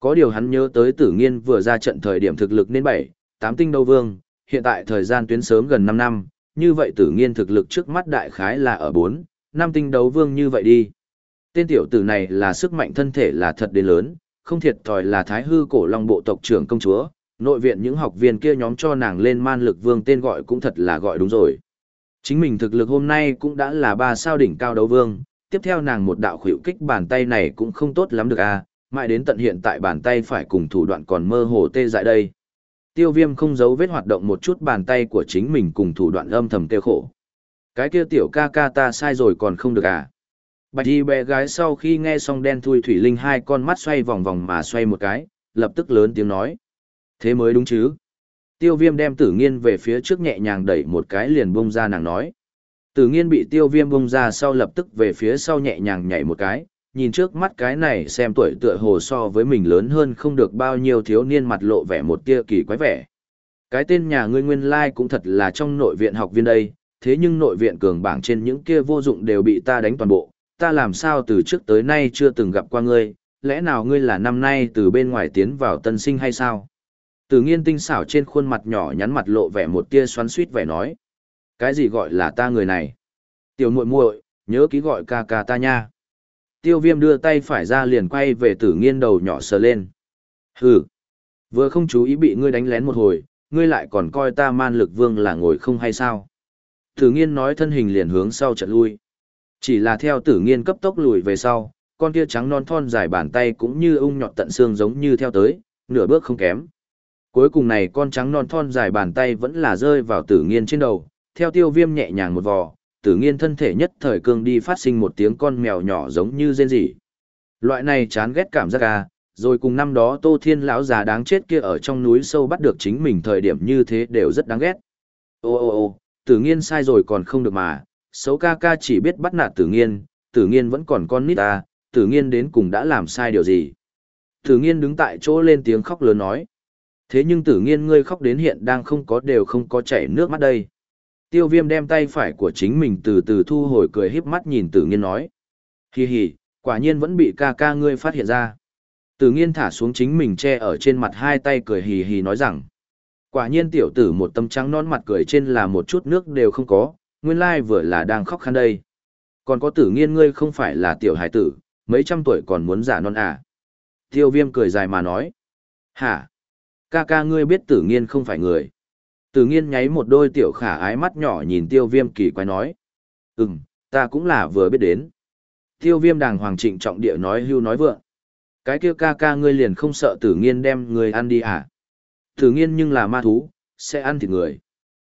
Có điều hắn nhớ tới tử nghiên vừa ra trận thời điểm thực lực nên 7, 8 tinh đấu vương, hiện tại thời gian tuyến sớm gần 5 năm, như vậy tử nghiên thực lực trước mắt đại khái là ở 4, 5 tinh đấu vương như vậy đi. Tên tiểu tử này là sức mạnh thân thể là thật đến lớn, không thiệt thòi là thái hư cổ long bộ tộc trưởng công chúa, nội viện những học viên kia nhóm cho nàng lên man lực vương tên gọi cũng thật là gọi đúng rồi. Chính mình thực lực hôm nay cũng đã là ba sao đỉnh cao đấu vương, tiếp theo nàng một đạo khuỷu kích bàn tay này cũng không tốt lắm được à, mãi đến tận hiện tại bàn tay phải cùng thủ đoạn còn mơ hồ tê dại đây. Tiêu viêm không giấu vết hoạt động một chút bàn tay của chính mình cùng thủ đoạn âm thầm tiêu khổ. Cái kia tiểu ca ca ta sai rồi còn không được à. Bạch y bé gái sau khi nghe xong đen thui thủy linh hai con mắt xoay vòng vòng mà xoay một cái, lập tức lớn tiếng nói. Thế mới đúng chứ. Tiêu viêm đem tử nghiên về phía trước nhẹ nhàng đẩy một cái liền bông ra nàng nói. Tử nghiên bị tiêu viêm bông ra sau lập tức về phía sau nhẹ nhàng nhảy một cái, nhìn trước mắt cái này xem tuổi tựa hồ so với mình lớn hơn không được bao nhiêu thiếu niên mặt lộ vẻ một tia kỳ quái vẻ. Cái tên nhà ngươi nguyên lai cũng thật là trong nội viện học viên đây, thế nhưng nội viện cường bảng trên những kia vô dụng đều bị ta đánh toàn bộ, ta làm sao từ trước tới nay chưa từng gặp qua ngươi, lẽ nào ngươi là năm nay từ bên ngoài tiến vào tân sinh hay sao? từ nghiên tinh xảo trên khuôn mặt nhỏ nhắn mặt lộ vẻ một tia xoắn suýt vẻ nói. Cái gì gọi là ta người này? Tiểu muội muội, nhớ ký gọi ca ca ta nha. Tiêu viêm đưa tay phải ra liền quay về tử nghiên đầu nhỏ sờ lên. Hừ, vừa không chú ý bị ngươi đánh lén một hồi, ngươi lại còn coi ta man lực vương là ngồi không hay sao? Tử nghiên nói thân hình liền hướng sau trận lui. Chỉ là theo tử nghiên cấp tốc lùi về sau, con kia trắng non thon dài bàn tay cũng như ung nhọt tận xương giống như theo tới, nửa bước không kém. Cuối cùng này con trắng non thon dài bàn tay vẫn là rơi vào tử nghiên trên đầu, theo tiêu viêm nhẹ nhàng một vò, tử nghiên thân thể nhất thời cương đi phát sinh một tiếng con mèo nhỏ giống như rên rỉ. Loại này chán ghét cảm giác à, rồi cùng năm đó tô thiên lão già đáng chết kia ở trong núi sâu bắt được chính mình thời điểm như thế đều rất đáng ghét. Ô ô ô, tử nghiên sai rồi còn không được mà, xấu ca ca chỉ biết bắt nạt tử nghiên, tử nghiên vẫn còn con nít à, tử nghiên đến cùng đã làm sai điều gì. Tử nghiên đứng tại chỗ lên tiếng khóc lớn nói. Thế nhưng tử nghiên ngươi khóc đến hiện đang không có đều không có chảy nước mắt đây. Tiêu viêm đem tay phải của chính mình từ từ thu hồi cười híp mắt nhìn tử nghiên nói. Hi hi, quả nhiên vẫn bị ca ca ngươi phát hiện ra. Tử nghiên thả xuống chính mình che ở trên mặt hai tay cười hì hì nói rằng. Quả nhiên tiểu tử một tâm trắng non mặt cười trên là một chút nước đều không có, nguyên lai vừa là đang khóc khăn đây. Còn có tử nghiên ngươi không phải là tiểu hải tử, mấy trăm tuổi còn muốn giả non à. Tiêu viêm cười dài mà nói. Hả? Ca ca ngươi biết tử nghiên không phải người. Tử nghiên nháy một đôi tiểu khả ái mắt nhỏ nhìn tiêu viêm kỳ quái nói. Ừm, ta cũng là vừa biết đến. Tiêu viêm đàng hoàng trịnh trọng địa nói hưu nói vượng. Cái kia ca ca ngươi liền không sợ tử nghiên đem người ăn đi à? Tử nghiên nhưng là ma thú, sẽ ăn thịt người.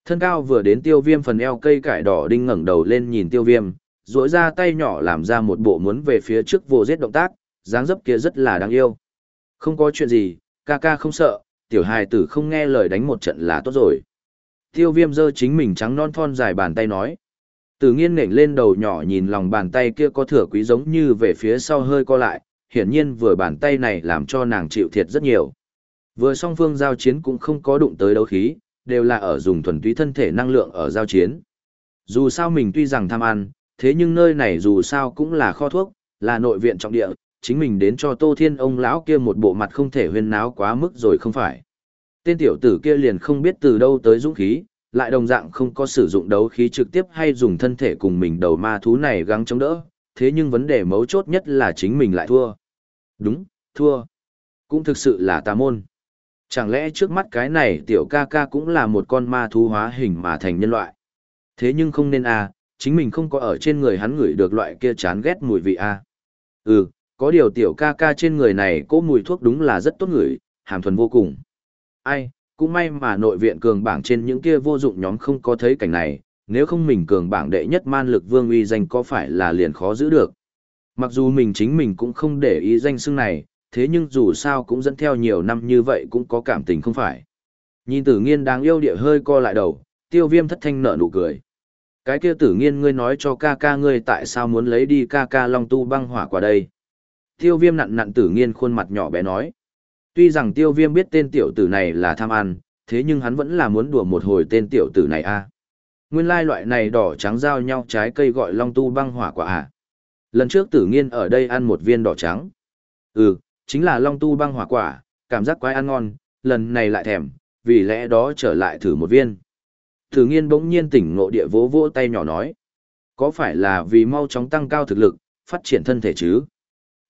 Thân cao vừa đến tiêu viêm phần eo cây cải đỏ đinh ngẩng đầu lên nhìn tiêu viêm, duỗi ra tay nhỏ làm ra một bộ muốn về phía trước vô giết động tác, dáng dấp kia rất là đáng yêu. Không có chuyện gì, ca ca không sợ, tiểu hài tử không nghe lời đánh một trận là tốt rồi. Tiêu viêm giơ chính mình trắng non thon dài bàn tay nói. Tử nghiên nghển lên đầu nhỏ nhìn lòng bàn tay kia có thừa quý giống như về phía sau hơi co lại, hiển nhiên vừa bàn tay này làm cho nàng chịu thiệt rất nhiều. Vừa song phương giao chiến cũng không có đụng tới đấu khí, đều là ở dùng thuần túy thân thể năng lượng ở giao chiến. Dù sao mình tuy rằng tham ăn, thế nhưng nơi này dù sao cũng là kho thuốc, là nội viện trọng địa, chính mình đến cho Tô Thiên ông lão kia một bộ mặt không thể huyên náo quá mức rồi không phải. Tên tiểu tử kia liền không biết từ đâu tới dũng khí, lại đồng dạng không có sử dụng đấu khí trực tiếp hay dùng thân thể cùng mình đầu ma thú này gắng chống đỡ, thế nhưng vấn đề mấu chốt nhất là chính mình lại thua. Đúng, thua. Cũng thực sự là tà môn. Chẳng lẽ trước mắt cái này tiểu ca ca cũng là một con ma thú hóa hình mà thành nhân loại? Thế nhưng không nên à, chính mình không có ở trên người hắn ngửi được loại kia chán ghét mùi vị à. Ừ, có điều tiểu ca ca trên người này cỗ mùi thuốc đúng là rất tốt ngửi, hàm thuần vô cùng. Ai, cũng may mà nội viện cường bảng trên những kia vô dụng nhóm không có thấy cảnh này, nếu không mình cường bảng đệ nhất man lực vương uy danh có phải là liền khó giữ được. Mặc dù mình chính mình cũng không để ý danh xưng này, thế nhưng dù sao cũng dẫn theo nhiều năm như vậy cũng có cảm tình không phải. Nhìn tử nghiên đáng yêu địa hơi co lại đầu, tiêu viêm thất thanh nở nụ cười. Cái kia tử nghiên ngươi nói cho ca ca ngươi tại sao muốn lấy đi ca ca long tu băng hỏa qua đây. Tiêu viêm nặn nặn tử nghiên khuôn mặt nhỏ bé nói. Tuy rằng tiêu viêm biết tên tiểu tử này là tham ăn, thế nhưng hắn vẫn là muốn đùa một hồi tên tiểu tử này a Nguyên lai loại này đỏ trắng giao nhau trái cây gọi long tu băng hỏa quả à. Lần trước tử nghiên ở đây ăn một viên đỏ trắng. Ừ, chính là long tu băng hỏa quả, cảm giác quái ăn ngon, lần này lại thèm, vì lẽ đó trở lại thử một viên. Tử nghiên bỗng nhiên tỉnh ngộ địa vỗ vỗ tay nhỏ nói. Có phải là vì mau chóng tăng cao thực lực, phát triển thân thể chứ?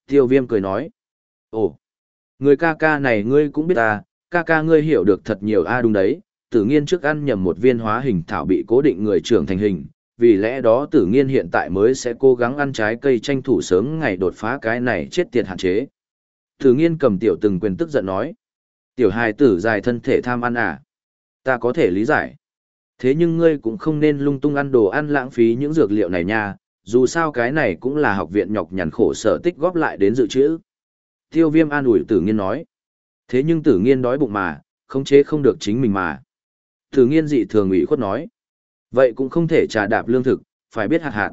Tiêu viêm cười nói. Ồ, người ca ca này ngươi cũng biết ta, ca ca ngươi hiểu được thật nhiều a đúng đấy, tử nghiên trước ăn nhầm một viên hóa hình thảo bị cố định người trưởng thành hình, vì lẽ đó tử nghiên hiện tại mới sẽ cố gắng ăn trái cây tranh thủ sớm ngày đột phá cái này chết tiệt hạn chế. Tử nghiên cầm tiểu từng quyền tức giận nói. Tiểu hài tử dài thân thể tham ăn à? Ta có thể lý giải. Thế nhưng ngươi cũng không nên lung tung ăn đồ ăn lãng phí những dược liệu này nha, dù sao cái này cũng là học viện nhọc nhằn khổ sở tích góp lại đến dự trữ. Tiêu viêm an ủi tử nghiên nói. Thế nhưng tử nghiên đói bụng mà, khống chế không được chính mình mà. Tử nghiên dị thường ủy khuất nói. Vậy cũng không thể trà đạp lương thực, phải biết hạt hạt.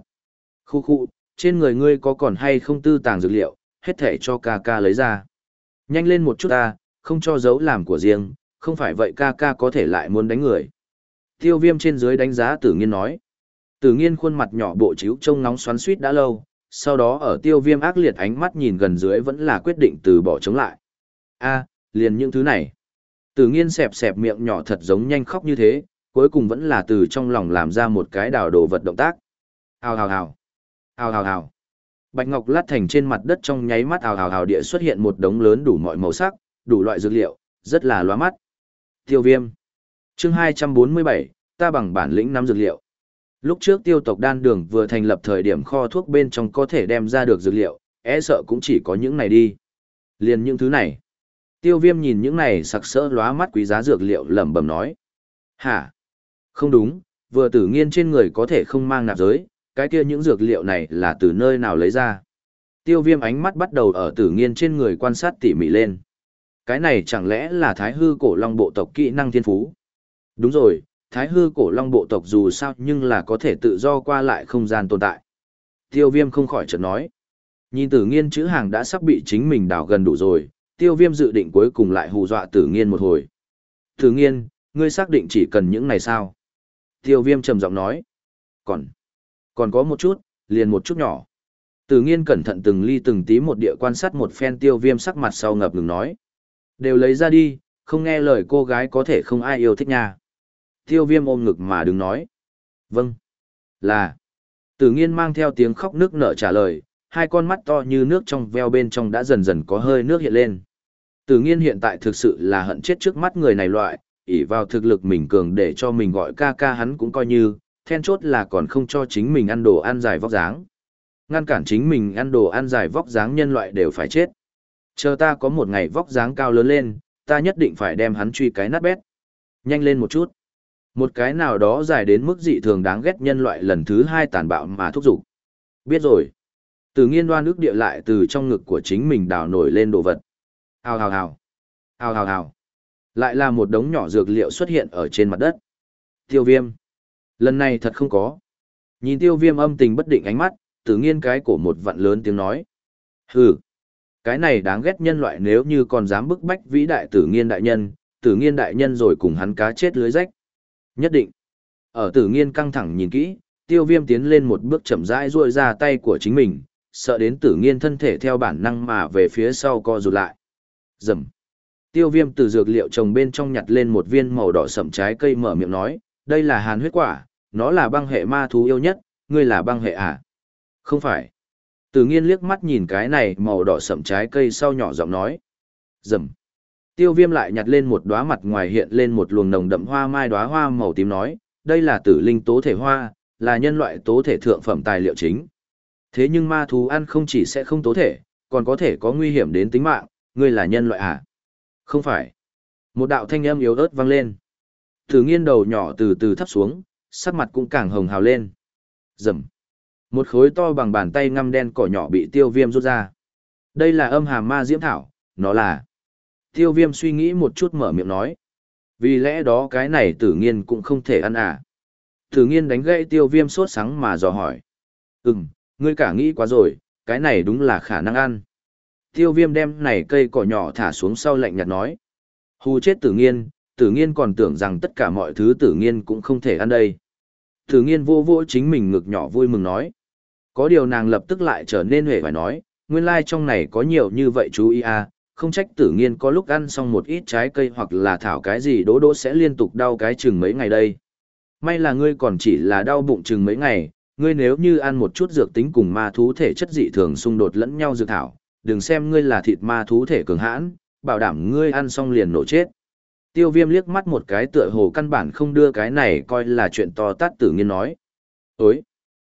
Khu khu, trên người ngươi có còn hay không tư tàng dược liệu, hết thể cho ca ca lấy ra. Nhanh lên một chút ta, không cho dấu làm của riêng, không phải vậy ca ca có thể lại muốn đánh người. Tiêu viêm trên dưới đánh giá tử nghiên nói. Tử nghiên khuôn mặt nhỏ bộ chiếu trông nóng xoắn suýt đã lâu, sau đó ở tiêu viêm ác liệt ánh mắt nhìn gần dưới vẫn là quyết định từ bỏ chống lại. a liền những thứ này. Tử nghiên xẹp xẹp miệng nhỏ thật giống nhanh khóc như thế, cuối cùng vẫn là từ trong lòng làm ra một cái đào đồ vật động tác. Hào hào hào. Hào hào hào. Bạch ngọc lát thành trên mặt đất trong nháy mắt hào hào hào địa xuất hiện một đống lớn đủ mọi màu sắc, đủ loại dược liệu, rất là loa mắt. Tiêu viêm. chương 247, ta bằng bản lĩnh nắm dược liệu. Lúc trước tiêu tộc đan đường vừa thành lập thời điểm kho thuốc bên trong có thể đem ra được dược liệu, e sợ cũng chỉ có những này đi. Liền những thứ này. Tiêu viêm nhìn những này sặc sỡ lóa mắt quý giá dược liệu lẩm bẩm nói. Hả? Không đúng, vừa tử nghiên trên người có thể không mang nạp giới, cái kia những dược liệu này là từ nơi nào lấy ra. Tiêu viêm ánh mắt bắt đầu ở tử nghiên trên người quan sát tỉ mỉ lên. Cái này chẳng lẽ là thái hư cổ long bộ tộc kỹ năng thiên phú? Đúng rồi, thái hư cổ long bộ tộc dù sao nhưng là có thể tự do qua lại không gian tồn tại. Tiêu viêm không khỏi chợt nói. Nhìn tử nghiên chữ hàng đã sắp bị chính mình đảo gần đủ rồi, tiêu viêm dự định cuối cùng lại hù dọa tử nghiên một hồi. Tử nghiên, ngươi xác định chỉ cần những này sao? Tiêu viêm trầm giọng nói. Còn, còn có một chút, liền một chút nhỏ. Tử nghiên cẩn thận từng ly từng tí một địa quan sát một phen tiêu viêm sắc mặt sau ngập ngừng nói. Đều lấy ra đi, không nghe lời cô gái có thể không ai yêu thích nha. Tiêu viêm ôm ngực mà đứng nói. Vâng. Là. Tử nghiên mang theo tiếng khóc nước nở trả lời, hai con mắt to như nước trong veo bên trong đã dần dần có hơi nước hiện lên. Tử nghiên hiện tại thực sự là hận chết trước mắt người này loại, ỷ vào thực lực mình cường để cho mình gọi ca ca hắn cũng coi như, then chốt là còn không cho chính mình ăn đồ ăn dài vóc dáng. Ngăn cản chính mình ăn đồ ăn dài vóc dáng nhân loại đều phải chết. Chờ ta có một ngày vóc dáng cao lớn lên, ta nhất định phải đem hắn truy cái nát bét. Nhanh lên một chút. Một cái nào đó dài đến mức dị thường đáng ghét nhân loại lần thứ hai tàn bạo mà thúc giục. Biết rồi. Từ nghiên đoan ước địa lại từ trong ngực của chính mình đào nổi lên đồ vật. Hào hào hào. Hào hào hào. Lại là một đống nhỏ dược liệu xuất hiện ở trên mặt đất. Tiêu viêm. Lần này thật không có. Nhìn tiêu viêm âm tình bất định ánh mắt, tự nghiên cái cổ một vặn lớn tiếng nói. Hừ. Cái này đáng ghét nhân loại nếu như còn dám bức bách vĩ đại tử nghiên đại nhân, tử nghiên đại nhân rồi cùng hắn cá chết lưới rách. Nhất định. Ở tử nghiên căng thẳng nhìn kỹ, tiêu viêm tiến lên một bước chậm rãi ruôi ra tay của chính mình, sợ đến tử nghiên thân thể theo bản năng mà về phía sau co rụt lại. Dầm. Tiêu viêm từ dược liệu trồng bên trong nhặt lên một viên màu đỏ sậm trái cây mở miệng nói, đây là hàn huyết quả, nó là băng hệ ma thú yêu nhất, ngươi là băng hệ à? Không phải. Tử nghiên liếc mắt nhìn cái này màu đỏ sậm trái cây sau nhỏ giọng nói. Dầm. Tiêu viêm lại nhặt lên một đóa mặt ngoài hiện lên một luồng nồng đậm hoa mai đóa hoa màu tím nói, đây là tử linh tố thể hoa, là nhân loại tố thể thượng phẩm tài liệu chính. Thế nhưng ma thú ăn không chỉ sẽ không tố thể, còn có thể có nguy hiểm đến tính mạng, ngươi là nhân loại à? Không phải. Một đạo thanh âm yếu ớt vang lên. Thử nghiên đầu nhỏ từ từ thấp xuống, sắc mặt cũng càng hồng hào lên. Rầm. Một khối to bằng bàn tay ngăm đen cỏ nhỏ bị tiêu viêm rút ra. Đây là âm hàm ma diễm thảo, nó là. Tiêu viêm suy nghĩ một chút mở miệng nói. Vì lẽ đó cái này tử nghiên cũng không thể ăn à. Tử nghiên đánh gãy tiêu viêm sốt sắng mà dò hỏi. Ừm, ngươi cả nghĩ quá rồi, cái này đúng là khả năng ăn. Tiêu viêm đem này cây cỏ nhỏ thả xuống sau lạnh nhạt nói. Hù chết tử nghiên, tử nghiên còn tưởng rằng tất cả mọi thứ tử nghiên cũng không thể ăn đây. Tử nghiên vô vô chính mình ngực nhỏ vui mừng nói. Có điều nàng lập tức lại trở nên hề phải nói, nguyên lai like trong này có nhiều như vậy chú ý à, không trách tử nghiên có lúc ăn xong một ít trái cây hoặc là thảo cái gì đỗ đỗ sẽ liên tục đau cái chừng mấy ngày đây. May là ngươi còn chỉ là đau bụng chừng mấy ngày, ngươi nếu như ăn một chút dược tính cùng ma thú thể chất dị thường xung đột lẫn nhau dược thảo, đừng xem ngươi là thịt ma thú thể cường hãn, bảo đảm ngươi ăn xong liền nổ chết. Tiêu viêm liếc mắt một cái tựa hồ căn bản không đưa cái này coi là chuyện to tát tử nghiên nói. Ối!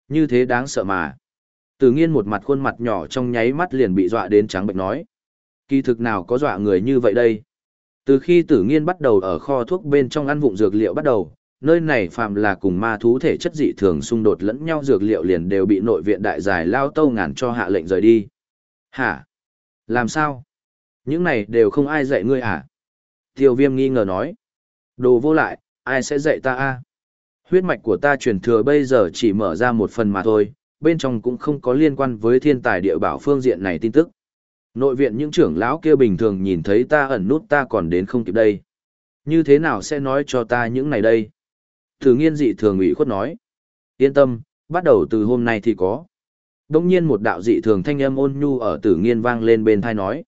Như thế đáng sợ mà. Tử nghiên một mặt khuôn mặt nhỏ trong nháy mắt liền bị dọa đến trắng bệnh nói. Kỳ thực nào có dọa người như vậy đây? Từ khi tử nghiên bắt đầu ở kho thuốc bên trong ăn vụng dược liệu bắt đầu, nơi này phạm là cùng ma thú thể chất dị thường xung đột lẫn nhau dược liệu liền đều bị nội viện đại giải lao tâu ngàn cho hạ lệnh rời đi. Hả? Làm sao? Những này đều không ai dạy ngươi à? Tiêu viêm nghi ngờ nói. Đồ vô lại, ai sẽ dạy ta a? Huyết mạch của ta truyền thừa bây giờ chỉ mở ra một phần mà thôi, bên trong cũng không có liên quan với thiên tài địa bảo phương diện này tin tức. Nội viện những trưởng lão kia bình thường nhìn thấy ta ẩn nút ta còn đến không kịp đây. Như thế nào sẽ nói cho ta những này đây? Thử nghiên dị thường ủy khuất nói. Yên tâm, bắt đầu từ hôm nay thì có. Đông nhiên một đạo dị thường thanh âm ôn nhu ở tử nghiên vang lên bên thai nói.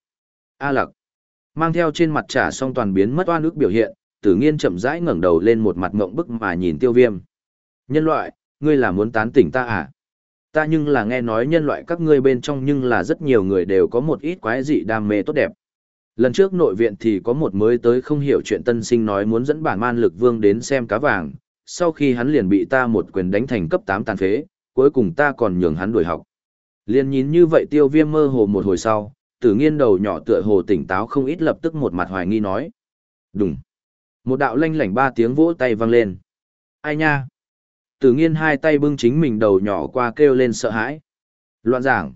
A lặc. Mang theo trên mặt trả xong toàn biến mất oan ức biểu hiện, tử nghiên chậm rãi ngẩng đầu lên một mặt ngộng bức mà nhìn tiêu viêm. Nhân loại, ngươi là muốn tán tỉnh ta à? Ta nhưng là nghe nói nhân loại các ngươi bên trong nhưng là rất nhiều người đều có một ít quái dị đam mê tốt đẹp. Lần trước nội viện thì có một mới tới không hiểu chuyện tân sinh nói muốn dẫn bản man lực vương đến xem cá vàng, sau khi hắn liền bị ta một quyền đánh thành cấp 8 tàn phế, cuối cùng ta còn nhường hắn đuổi học. Liên nhìn như vậy tiêu viêm mơ hồ một hồi sau, tử nghiên đầu nhỏ tựa hồ tỉnh táo không ít lập tức một mặt hoài nghi nói. Đúng. Một đạo lanh lảnh ba tiếng vỗ tay vang lên. Ai nha? Tử nghiên hai tay bưng chính mình đầu nhỏ qua kêu lên sợ hãi. Loạn giảng.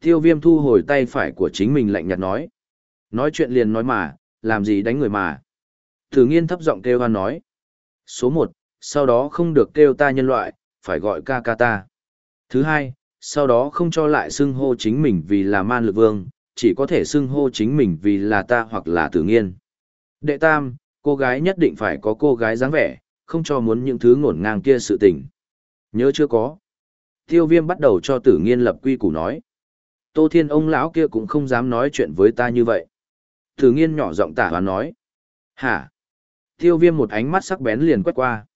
Tiêu viêm thu hồi tay phải của chính mình lạnh nhạt nói. Nói chuyện liền nói mà, làm gì đánh người mà. Tử nghiên thấp giọng kêu hoan nói. Số một, sau đó không được kêu ta nhân loại, phải gọi ca ca ta. Thứ hai, sau đó không cho lại xưng hô chính mình vì là man lực vương, chỉ có thể xưng hô chính mình vì là ta hoặc là tử nghiên. Đệ tam, cô gái nhất định phải có cô gái dáng vẻ, không cho muốn những thứ ngổn ngang kia sự tình. Nhớ chưa có. Tiêu viêm bắt đầu cho tử nghiên lập quy củ nói. Tô thiên ông lão kia cũng không dám nói chuyện với ta như vậy. Tử nghiên nhỏ giọng tả hoán nói. Hả? Tiêu viêm một ánh mắt sắc bén liền quét qua.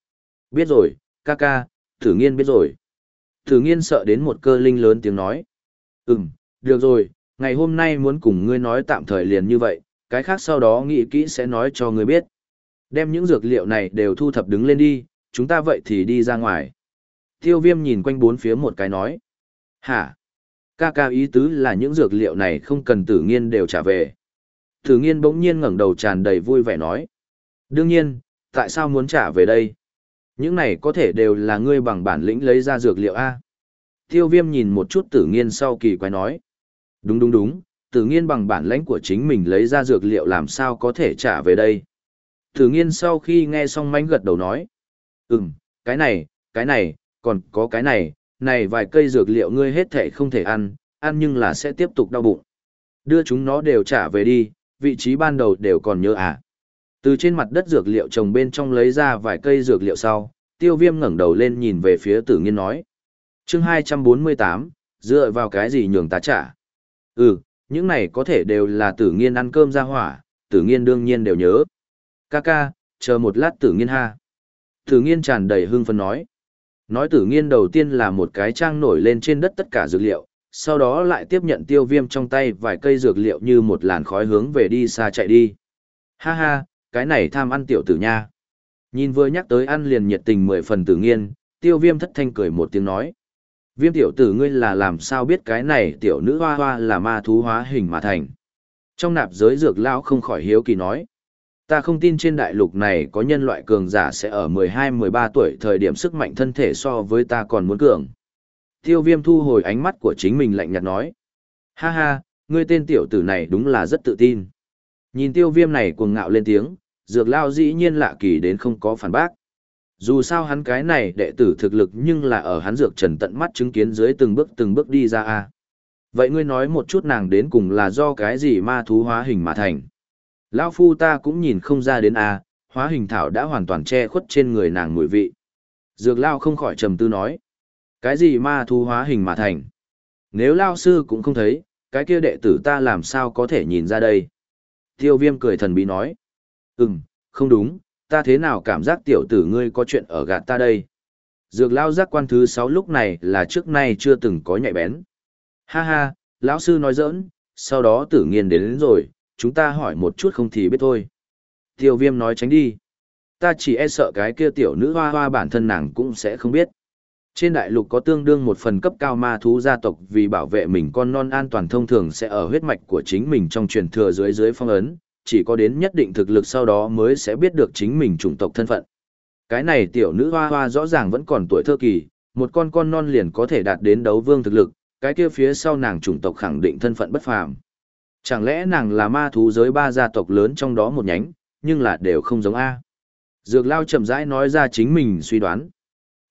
Biết rồi, ca ca, tử nghiên biết rồi. Tử nghiên sợ đến một cơ linh lớn tiếng nói. Ừm, được rồi, ngày hôm nay muốn cùng ngươi nói tạm thời liền như vậy, cái khác sau đó nghĩ kỹ sẽ nói cho ngươi biết. Đem những dược liệu này đều thu thập đứng lên đi, chúng ta vậy thì đi ra ngoài. Tiêu viêm nhìn quanh bốn phía một cái nói. Hả? Ca ca ý tứ là những dược liệu này không cần tử nghiên đều trả về. Tử nghiên bỗng nhiên ngẩng đầu tràn đầy vui vẻ nói. Đương nhiên, tại sao muốn trả về đây? Những này có thể đều là ngươi bằng bản lĩnh lấy ra dược liệu A. Tiêu viêm nhìn một chút tử nghiên sau kỳ quái nói. Đúng đúng đúng, tử nghiên bằng bản lãnh của chính mình lấy ra dược liệu làm sao có thể trả về đây. Tử nghiên sau khi nghe xong mánh gật đầu nói. Ừm, cái này, cái này, còn có cái này, này vài cây dược liệu ngươi hết thể không thể ăn, ăn nhưng là sẽ tiếp tục đau bụng. Đưa chúng nó đều trả về đi, vị trí ban đầu đều còn nhớ à. Từ trên mặt đất dược liệu trồng bên trong lấy ra vài cây dược liệu sau, tiêu viêm ngẩng đầu lên nhìn về phía tử nghiên nói. chương 248, dựa vào cái gì nhường ta trả? Ừ, những này có thể đều là tử nghiên ăn cơm ra hỏa, tử nghiên đương nhiên đều nhớ. Ca ca, chờ một lát tử nghiên ha. Tử nghiên tràn đầy hưng phấn nói. Nói tử nghiên đầu tiên là một cái trang nổi lên trên đất tất cả dược liệu, sau đó lại tiếp nhận tiêu viêm trong tay vài cây dược liệu như một làn khói hướng về đi xa chạy đi. Ha ha, cái này tham ăn tiểu tử nha. Nhìn vừa nhắc tới ăn liền nhiệt tình mười phần tử nghiên, tiêu viêm thất thanh cười một tiếng nói. Viêm tiểu tử ngươi là làm sao biết cái này tiểu nữ hoa hoa là ma thú hóa hình mà thành. Trong nạp giới dược lão không khỏi hiếu kỳ nói. Ta không tin trên đại lục này có nhân loại cường giả sẽ ở 12-13 tuổi thời điểm sức mạnh thân thể so với ta còn muốn cường. Tiêu viêm thu hồi ánh mắt của chính mình lạnh nhạt nói. Ha ha, ngươi tên tiểu tử này đúng là rất tự tin. Nhìn tiêu viêm này cuồng ngạo lên tiếng, dược lao dĩ nhiên lạ kỳ đến không có phản bác. Dù sao hắn cái này đệ tử thực lực nhưng là ở hắn dược trần tận mắt chứng kiến dưới từng bước từng bước đi ra a Vậy ngươi nói một chút nàng đến cùng là do cái gì ma thú hóa hình mà thành? Lão phu ta cũng nhìn không ra đến a hóa hình thảo đã hoàn toàn che khuất trên người nàng mùi vị. Dược lao không khỏi trầm tư nói. Cái gì ma thu hóa hình mà thành? Nếu lao sư cũng không thấy, cái kia đệ tử ta làm sao có thể nhìn ra đây. Tiêu viêm cười thần bí nói. Ừm, không đúng, ta thế nào cảm giác tiểu tử ngươi có chuyện ở gạt ta đây. Dược lao giác quan thứ sáu lúc này là trước nay chưa từng có nhạy bén. Ha ha, lão sư nói giỡn, sau đó tử nghiên đến, đến rồi, chúng ta hỏi một chút không thì biết thôi. Tiêu viêm nói tránh đi. Ta chỉ e sợ cái kia tiểu nữ hoa hoa bản thân nàng cũng sẽ không biết. Trên đại lục có tương đương một phần cấp cao ma thú gia tộc vì bảo vệ mình con non an toàn thông thường sẽ ở huyết mạch của chính mình trong truyền thừa dưới dưới phong ấn, chỉ có đến nhất định thực lực sau đó mới sẽ biết được chính mình chủng tộc thân phận. Cái này tiểu nữ hoa hoa rõ ràng vẫn còn tuổi thơ kỳ, một con con non liền có thể đạt đến đấu vương thực lực, cái kia phía sau nàng chủng tộc khẳng định thân phận bất phàm. Chẳng lẽ nàng là ma thú giới ba gia tộc lớn trong đó một nhánh, nhưng là đều không giống A. Dược lao chậm rãi nói ra chính mình suy đoán.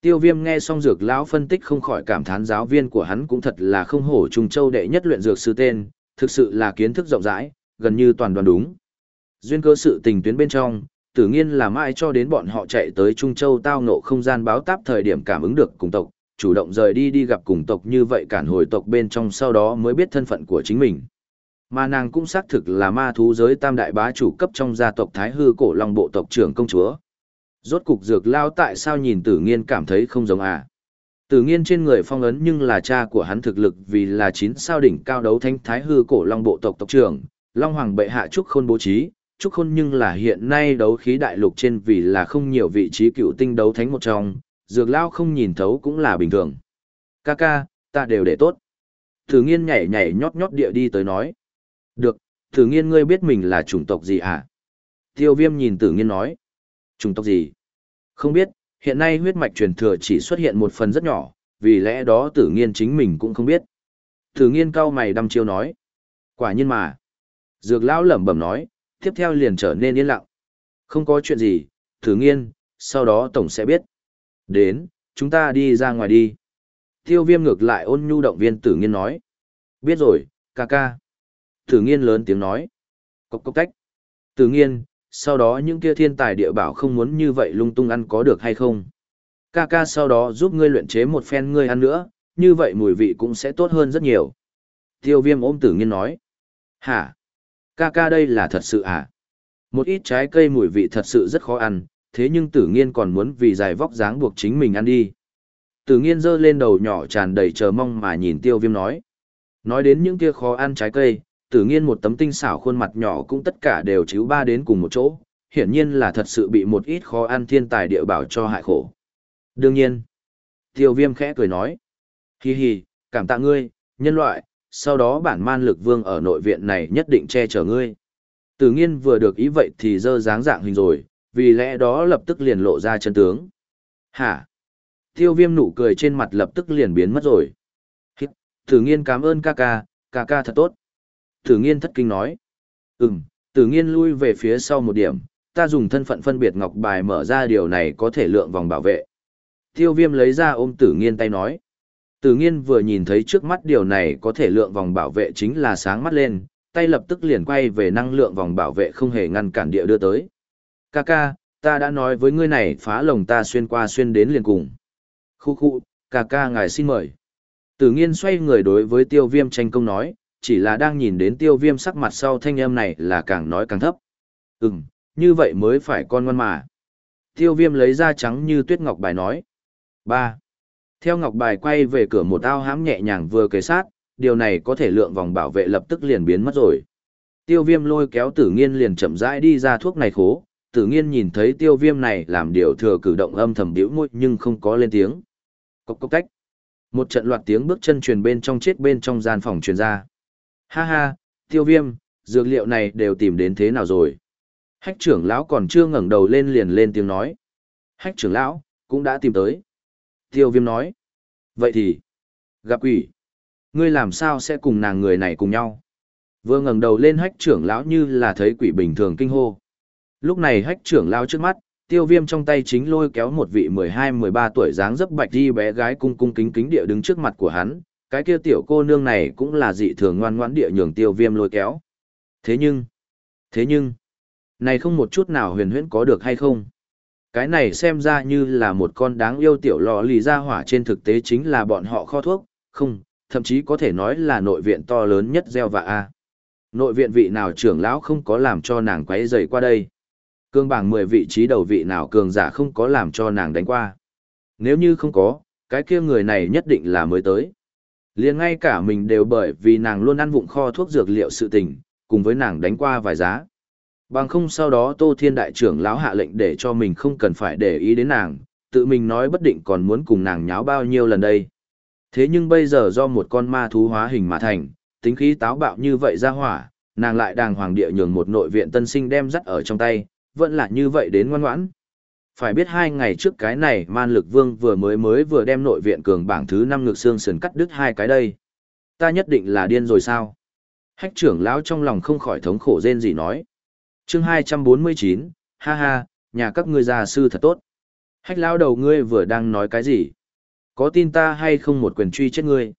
Tiêu viêm nghe xong dược lão phân tích không khỏi cảm thán giáo viên của hắn cũng thật là không hổ trùng châu đệ nhất luyện dược sư tên, thực sự là kiến thức rộng rãi, gần như toàn đoàn đúng. Duyên cơ sự tình tuyến bên trong, tự nhiên là mãi cho đến bọn họ chạy tới Trung Châu tao ngộ không gian báo táp thời điểm cảm ứng được cùng tộc, chủ động rời đi đi gặp cùng tộc như vậy cản hồi tộc bên trong sau đó mới biết thân phận của chính mình. Mà nàng cũng xác thực là ma thú giới tam đại bá chủ cấp trong gia tộc Thái Hư cổ long bộ tộc trưởng công chúa. Rốt cục dược lao tại sao nhìn tử nghiên cảm thấy không giống à. Tử nghiên trên người phong ấn nhưng là cha của hắn thực lực vì là chín sao đỉnh cao đấu thánh Thái Hư cổ long bộ tộc tộc trưởng, Long Hoàng bệ hạ Trúc Khôn bố trí, Trúc Khôn nhưng là hiện nay đấu khí đại lục trên vì là không nhiều vị trí cựu tinh đấu thánh một trong, dược lao không nhìn thấu cũng là bình thường. Ca ca, ta đều để tốt. tử nghiên nhảy nhảy nhót nhót địa đi tới nói. Được, Tử nghiên ngươi biết mình là chủng tộc gì à? Tiêu viêm nhìn tử nghiên nói. Chủng tộc gì? Không biết, hiện nay huyết mạch truyền thừa chỉ xuất hiện một phần rất nhỏ, vì lẽ đó tử nghiên chính mình cũng không biết. Tử nghiên cao mày đăm chiêu nói. Quả nhiên mà. Dược lão lẩm bẩm nói, tiếp theo liền trở nên yên lặng. Không có chuyện gì, Tử nghiên, sau đó tổng sẽ biết. Đến, chúng ta đi ra ngoài đi. Tiêu viêm ngược lại ôn nhu động viên tử nghiên nói. Biết rồi, ca ca. Tử nghiên lớn tiếng nói. Cốc cốc tách. Tử nghiên, sau đó những kia thiên tài địa bảo không muốn như vậy lung tung ăn có được hay không. Ca ca sau đó giúp ngươi luyện chế một phen ngươi ăn nữa, như vậy mùi vị cũng sẽ tốt hơn rất nhiều. Tiêu viêm ôm tử nghiên nói. Hả? Ca ca đây là thật sự à? Một ít trái cây mùi vị thật sự rất khó ăn, thế nhưng tử nghiên còn muốn vì dài vóc dáng buộc chính mình ăn đi. Tử nghiên giơ lên đầu nhỏ tràn đầy chờ mong mà nhìn tiêu viêm nói. Nói đến những kia khó ăn trái cây, tử nghiên một tấm tinh xảo khuôn mặt nhỏ cũng tất cả đều chiếu ba đến cùng một chỗ, hiển nhiên là thật sự bị một ít khó ăn thiên tài địa bảo cho hại khổ. Đương nhiên, tiêu viêm khẽ cười nói. hì hì, cảm tạ ngươi, nhân loại, sau đó bản man lực vương ở nội viện này nhất định che chở ngươi. Tử nghiên vừa được ý vậy thì dơ dáng dạng hình rồi, vì lẽ đó lập tức liền lộ ra chân tướng. Hả? Tiêu viêm nụ cười trên mặt lập tức liền biến mất rồi. Tử nghiên cảm ơn ca ca, ca ca thật tốt. Tử nghiên thất kinh nói. Ừm, tử nghiên lui về phía sau một điểm, ta dùng thân phận phân biệt ngọc bài mở ra điều này có thể lượng vòng bảo vệ. Tiêu viêm lấy ra ôm tử nghiên tay nói. Tử nghiên vừa nhìn thấy trước mắt điều này có thể lượng vòng bảo vệ chính là sáng mắt lên, tay lập tức liền quay về năng lượng vòng bảo vệ không hề ngăn cản địa đưa tới. Ca ca, ta đã nói với ngươi này phá lồng ta xuyên qua xuyên đến liền cùng. Khu khu, ca ca ngài xin mời. Tử nghiên xoay người đối với tiêu viêm tranh công nói, chỉ là đang nhìn đến tiêu viêm sắc mặt sau thanh âm này là càng nói càng thấp. Ừm, như vậy mới phải con ngoan mà. Tiêu viêm lấy ra trắng như tuyết ngọc bài nói. ba theo ngọc bài quay về cửa một ao hãm nhẹ nhàng vừa kế sát, điều này có thể lượng vòng bảo vệ lập tức liền biến mất rồi. Tiêu viêm lôi kéo tử nghiên liền chậm rãi đi ra thuốc này khố, tử nghiên nhìn thấy tiêu viêm này làm điều thừa cử động âm thầm điểu môi nhưng không có lên tiếng. Cốc cốc cách. Một trận loạt tiếng bước chân truyền bên trong chết bên trong gian phòng truyền ra. Ha ha, tiêu viêm, dược liệu này đều tìm đến thế nào rồi? Hách trưởng lão còn chưa ngẩng đầu lên liền lên tiếng nói. Hách trưởng lão, cũng đã tìm tới. Tiêu viêm nói. Vậy thì, gặp quỷ. Ngươi làm sao sẽ cùng nàng người này cùng nhau? Vừa ngẩng đầu lên hách trưởng lão như là thấy quỷ bình thường kinh hô. Lúc này hách trưởng lão trước mắt, tiêu viêm trong tay chính lôi kéo một vị 12-13 tuổi dáng dấp bạch đi bé gái cung cung kính kính địa đứng trước mặt của hắn. Cái kia tiểu cô nương này cũng là dị thường ngoan ngoãn địa nhường tiêu viêm lôi kéo. Thế nhưng, thế nhưng, này không một chút nào huyền huyễn có được hay không? cái này xem ra như là một con đáng yêu tiểu lò lì ra hỏa trên thực tế chính là bọn họ kho thuốc, không, thậm chí có thể nói là nội viện to lớn nhất gieo và A. Nội viện vị nào trưởng lão không có làm cho nàng quấy rầy qua đây. Cương bảng 10 vị trí đầu vị nào cường giả không có làm cho nàng đánh qua. Nếu như không có, cái kia người này nhất định là mới tới liền ngay cả mình đều bởi vì nàng luôn ăn vụng kho thuốc dược liệu sự tình, cùng với nàng đánh qua vài giá. Bằng không sau đó Tô Thiên Đại trưởng lão hạ lệnh để cho mình không cần phải để ý đến nàng, tự mình nói bất định còn muốn cùng nàng nháo bao nhiêu lần đây. Thế nhưng bây giờ do một con ma thú hóa hình mà thành, tính khí táo bạo như vậy ra hỏa, nàng lại đàng hoàng địa nhường một nội viện tân sinh đem dắt ở trong tay, vẫn là như vậy đến ngoan ngoãn. Phải biết hai ngày trước cái này man lực vương vừa mới mới vừa đem nội viện cường bảng thứ năm ngực xương sườn cắt đứt hai cái đây. Ta nhất định là điên rồi sao? Hách trưởng lão trong lòng không khỏi thống khổ rên gì nói. chương 249, ha ha, nhà các ngươi gia sư thật tốt. Hách lão đầu ngươi vừa đang nói cái gì? Có tin ta hay không một quyền truy chết ngươi?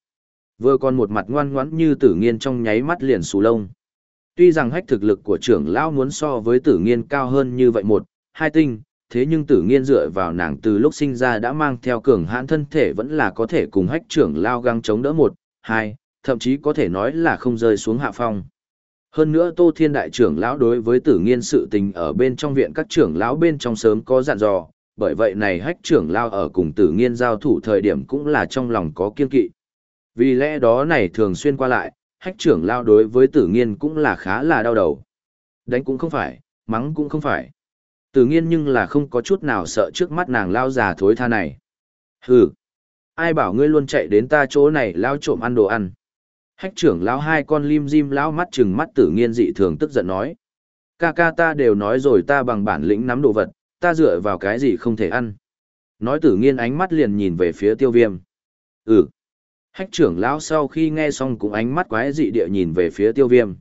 Vừa còn một mặt ngoan ngoãn như tử nghiên trong nháy mắt liền xù lông. Tuy rằng hách thực lực của trưởng lão muốn so với tử nghiên cao hơn như vậy một, hai tinh, thế nhưng tử nghiên dựa vào nàng từ lúc sinh ra đã mang theo cường hãn thân thể vẫn là có thể cùng hách trưởng lao găng chống đỡ một, hai, thậm chí có thể nói là không rơi xuống hạ phong. Hơn nữa Tô Thiên Đại trưởng lão đối với tử nghiên sự tình ở bên trong viện các trưởng lão bên trong sớm có dặn dò, bởi vậy này hách trưởng lao ở cùng tử nghiên giao thủ thời điểm cũng là trong lòng có kiên kỵ. Vì lẽ đó này thường xuyên qua lại, hách trưởng lao đối với tử nghiên cũng là khá là đau đầu. Đánh cũng không phải, mắng cũng không phải. Tử nghiên nhưng là không có chút nào sợ trước mắt nàng lao già thối tha này. Hừ, ai bảo ngươi luôn chạy đến ta chỗ này lao trộm ăn đồ ăn. Hách trưởng lão hai con lim dim lão mắt chừng mắt tử nghiên dị thường tức giận nói. Ca ca ta đều nói rồi ta bằng bản lĩnh nắm đồ vật, ta dựa vào cái gì không thể ăn. Nói tử nghiên ánh mắt liền nhìn về phía tiêu viêm. Ừ. Hách trưởng lão sau khi nghe xong cũng ánh mắt quái dị địa nhìn về phía tiêu viêm.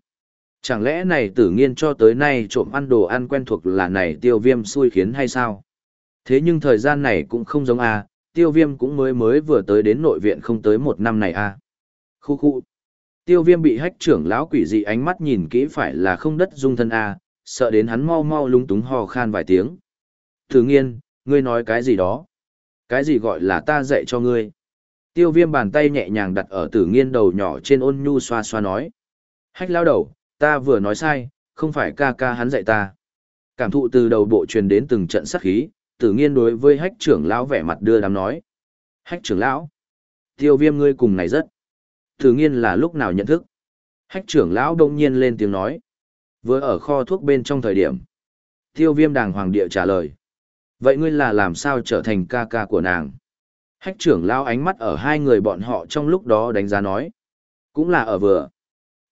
Chẳng lẽ này tử nghiên cho tới nay trộm ăn đồ ăn quen thuộc là này tiêu viêm xui khiến hay sao? Thế nhưng thời gian này cũng không giống a tiêu viêm cũng mới mới vừa tới đến nội viện không tới một năm này a Khu khu. Tiêu viêm bị hách trưởng lão quỷ dị ánh mắt nhìn kỹ phải là không đất dung thân a sợ đến hắn mau mau lung túng hò khan vài tiếng. Tử nghiên, ngươi nói cái gì đó? Cái gì gọi là ta dạy cho ngươi? Tiêu viêm bàn tay nhẹ nhàng đặt ở tử nghiên đầu nhỏ trên ôn nhu xoa xoa nói. Hách lao đầu, ta vừa nói sai, không phải ca ca hắn dạy ta. Cảm thụ từ đầu bộ truyền đến từng trận sát khí, tử nghiên đối với hách trưởng lão vẻ mặt đưa đám nói. Hách trưởng lão, tiêu viêm ngươi cùng này rất. Tử nghiên là lúc nào nhận thức. Hách trưởng lão đông nhiên lên tiếng nói. Vừa ở kho thuốc bên trong thời điểm. Tiêu viêm đàng hoàng địa trả lời. Vậy ngươi là làm sao trở thành ca ca của nàng? Hách trưởng lão ánh mắt ở hai người bọn họ trong lúc đó đánh giá nói. Cũng là ở vừa.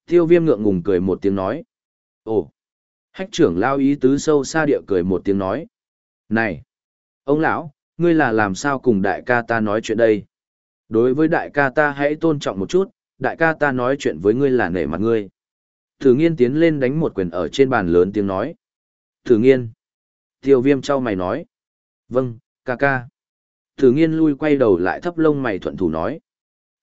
Tiêu viêm ngượng ngùng cười một tiếng nói. Ồ! Hách trưởng lao ý tứ sâu xa địa cười một tiếng nói. Này! Ông lão, ngươi là làm sao cùng đại ca ta nói chuyện đây? Đối với đại ca ta hãy tôn trọng một chút, đại ca ta nói chuyện với ngươi là nể mặt ngươi. Thử nghiên tiến lên đánh một quyền ở trên bàn lớn tiếng nói. Thử nghiên! Tiêu viêm trao mày nói. Vâng, ca ca. Thử nghiên lui quay đầu lại thấp lông mày thuận thủ nói.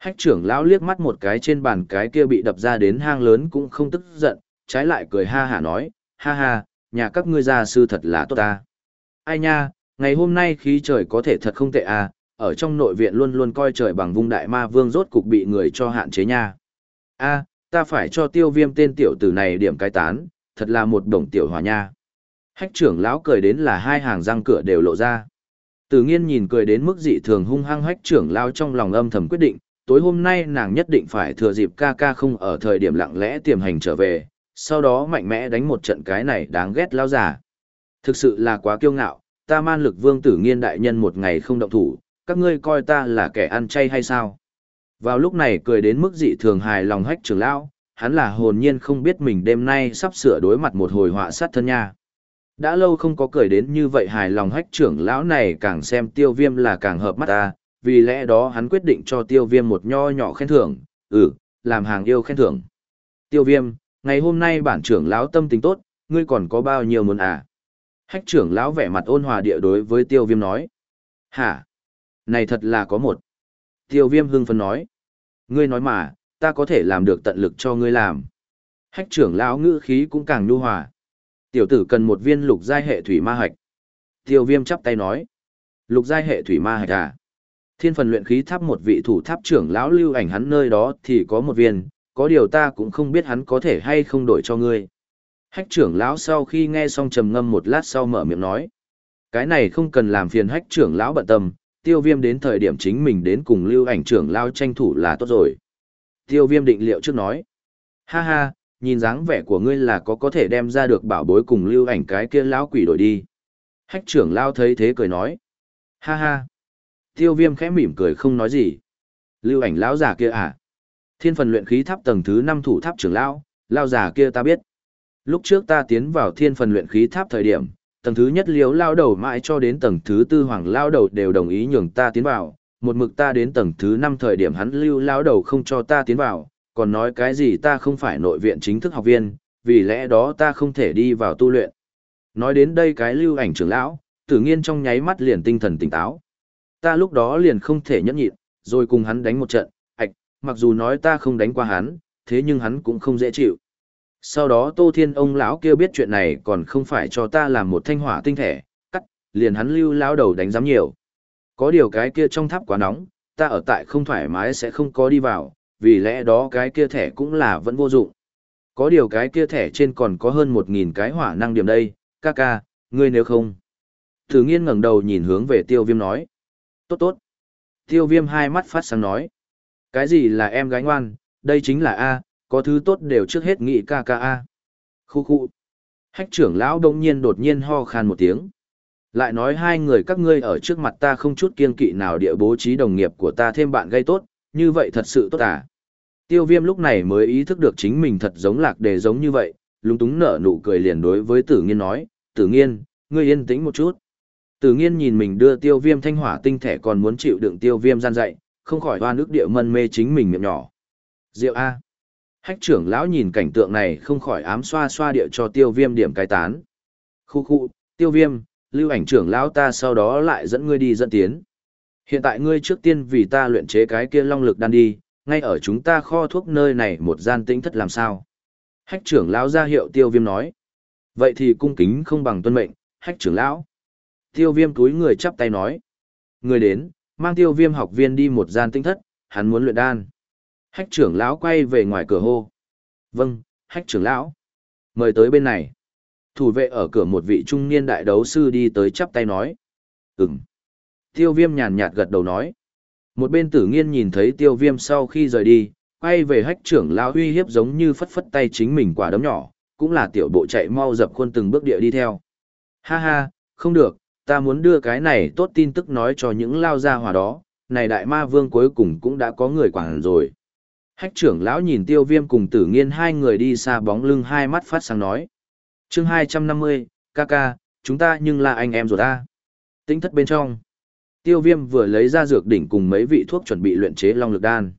Hách trưởng lão liếc mắt một cái trên bàn cái kia bị đập ra đến hang lớn cũng không tức giận, trái lại cười ha hả nói, ha ha, nhà các ngươi gia sư thật là tốt ta. Ai nha, ngày hôm nay khí trời có thể thật không tệ à, ở trong nội viện luôn luôn coi trời bằng vung đại ma vương rốt cục bị người cho hạn chế nha. a ta phải cho tiêu viêm tên tiểu tử này điểm cái tán, thật là một đồng tiểu hòa nha. Hách trưởng lão cười đến là hai hàng răng cửa đều lộ ra. Tử nghiên nhìn cười đến mức dị thường hung hăng hách trưởng lão trong lòng âm thầm quyết định, tối hôm nay nàng nhất định phải thừa dịp ca ca không ở thời điểm lặng lẽ tiềm hành trở về, sau đó mạnh mẽ đánh một trận cái này đáng ghét lao giả. Thực sự là quá kiêu ngạo, ta man lực vương tử nghiên đại nhân một ngày không động thủ, các ngươi coi ta là kẻ ăn chay hay sao? Vào lúc này cười đến mức dị thường hài lòng hách trưởng lão, hắn là hồn nhiên không biết mình đêm nay sắp sửa đối mặt một hồi họa sát thân nha. Đã lâu không có cười đến như vậy hài lòng hách trưởng lão này càng xem tiêu viêm là càng hợp mắt ta, vì lẽ đó hắn quyết định cho tiêu viêm một nho nhỏ khen thưởng, ừ, làm hàng yêu khen thưởng. Tiêu viêm, ngày hôm nay bản trưởng lão tâm tình tốt, ngươi còn có bao nhiêu muốn à? Hách trưởng lão vẻ mặt ôn hòa địa đối với tiêu viêm nói. Hả? Này thật là có một. Tiêu viêm hưng phấn nói. Ngươi nói mà, ta có thể làm được tận lực cho ngươi làm. Hách trưởng lão ngữ khí cũng càng nhu hòa. Tiểu tử cần một viên lục giai hệ thủy ma hạch. Tiêu viêm chắp tay nói. Lục giai hệ thủy ma hạch à? Thiên phần luyện khí tháp một vị thủ tháp trưởng lão lưu ảnh hắn nơi đó thì có một viên, có điều ta cũng không biết hắn có thể hay không đổi cho ngươi. Hách trưởng lão sau khi nghe xong trầm ngâm một lát sau mở miệng nói. Cái này không cần làm phiền hách trưởng lão bận tâm, tiêu viêm đến thời điểm chính mình đến cùng lưu ảnh trưởng lão tranh thủ là tốt rồi. Tiêu viêm định liệu trước nói. Ha ha, nhìn dáng vẻ của ngươi là có có thể đem ra được bảo bối cùng lưu ảnh cái kia lão quỷ đổi đi. Hách trưởng lão thấy thế cười nói. Ha ha. Tiêu viêm khẽ mỉm cười không nói gì. Lưu ảnh lão già kia à? Thiên phần luyện khí tháp tầng thứ năm thủ tháp trưởng lão, lão già kia ta biết. Lúc trước ta tiến vào thiên phần luyện khí tháp thời điểm, tầng thứ nhất liếu lao đầu mãi cho đến tầng thứ tư hoàng lao đầu đều đồng ý nhường ta tiến vào, một mực ta đến tầng thứ năm thời điểm hắn lưu lao đầu không cho ta tiến vào, còn nói cái gì ta không phải nội viện chính thức học viên, vì lẽ đó ta không thể đi vào tu luyện. Nói đến đây cái lưu ảnh trưởng lão, tử nghiên trong nháy mắt liền tinh thần tỉnh táo. Ta lúc đó liền không thể nhẫn nhịn, rồi cùng hắn đánh một trận, ạch, mặc dù nói ta không đánh qua hắn, thế nhưng hắn cũng không dễ chịu. Sau đó Tô Thiên ông lão kia biết chuyện này còn không phải cho ta làm một thanh hỏa tinh thể, cắt, liền hắn lưu lão đầu đánh giám nhiều. Có điều cái kia trong tháp quá nóng, ta ở tại không thoải mái sẽ không có đi vào, vì lẽ đó cái kia thẻ cũng là vẫn vô dụng. Có điều cái kia thẻ trên còn có hơn một nghìn cái hỏa năng điểm đây, ca ca, ngươi nếu không. Thử nghiên ngẩng đầu nhìn hướng về tiêu viêm nói. Tốt tốt. Tiêu viêm hai mắt phát sáng nói. Cái gì là em gái ngoan, đây chính là A, có thứ tốt đều trước hết nghĩ ca ca A. Khu khu. Hách trưởng lão đông nhiên đột nhiên ho khan một tiếng. Lại nói hai người các ngươi ở trước mặt ta không chút kiên kỵ nào địa bố trí đồng nghiệp của ta thêm bạn gây tốt, như vậy thật sự tốt à. Tiêu viêm lúc này mới ý thức được chính mình thật giống lạc đề giống như vậy, lúng túng nở nụ cười liền đối với tử nghiên nói, tử nghiên, ngươi yên tĩnh một chút. Tử nghiên nhìn mình đưa tiêu viêm thanh hỏa tinh thể còn muốn chịu đựng tiêu viêm gian dạy, không khỏi hoa nước địa mân mê chính mình miệng nhỏ. Diệu A. Hách trưởng lão nhìn cảnh tượng này không khỏi ám xoa xoa địa cho tiêu viêm điểm cai tán. Khu khu, tiêu viêm, lưu ảnh trưởng lão ta sau đó lại dẫn ngươi đi dẫn tiến. Hiện tại ngươi trước tiên vì ta luyện chế cái kia long lực đan đi, ngay ở chúng ta kho thuốc nơi này một gian tĩnh thất làm sao. Hách trưởng lão ra hiệu tiêu viêm nói. Vậy thì cung kính không bằng tuân mệnh, hách trưởng lão. Tiêu viêm túi người chắp tay nói. Người đến, mang tiêu viêm học viên đi một gian tinh thất, hắn muốn luyện đan. Hách trưởng lão quay về ngoài cửa hô. Vâng, hách trưởng lão. Mời tới bên này. Thủ vệ ở cửa một vị trung niên đại đấu sư đi tới chắp tay nói. Ừm. Tiêu viêm nhàn nhạt gật đầu nói. Một bên tử nghiên nhìn thấy tiêu viêm sau khi rời đi, quay về hách trưởng lão uy hiếp giống như phất phất tay chính mình quả đấm nhỏ, cũng là tiểu bộ chạy mau dập khuôn từng bước địa đi theo. Ha ha, không được, ta muốn đưa cái này tốt tin tức nói cho những lao gia hỏa đó, này đại ma vương cuối cùng cũng đã có người quản rồi. Hách trưởng lão nhìn tiêu viêm cùng tử nghiên hai người đi xa bóng lưng hai mắt phát sáng nói. chương 250, ca ca, chúng ta nhưng là anh em rồi ta. Tính thất bên trong. Tiêu viêm vừa lấy ra dược đỉnh cùng mấy vị thuốc chuẩn bị luyện chế long lực đan.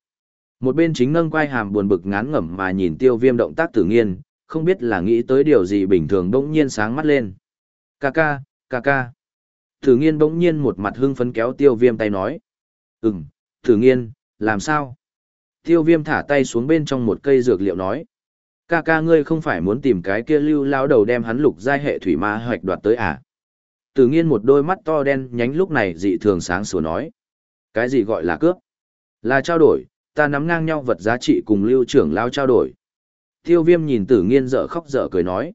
Một bên chính ngâng quay hàm buồn bực ngán ngẩm mà nhìn tiêu viêm động tác tử nghiên, không biết là nghĩ tới điều gì bình thường đông nhiên sáng mắt lên. Ca ca, ca ca. Thử nghiên bỗng nhiên một mặt hưng phấn kéo tiêu viêm tay nói. Ừm, thử nghiên, làm sao? Tiêu viêm thả tay xuống bên trong một cây dược liệu nói. Ca ca ngươi không phải muốn tìm cái kia lưu lao đầu đem hắn lục giai hệ thủy ma hoạch đoạt tới à? Tử nghiên một đôi mắt to đen nhánh lúc này dị thường sáng sủa nói. Cái gì gọi là cướp? Là trao đổi, ta nắm ngang nhau vật giá trị cùng lưu trưởng lao trao đổi. Tiêu viêm nhìn tử nghiên dở khóc dở cười nói.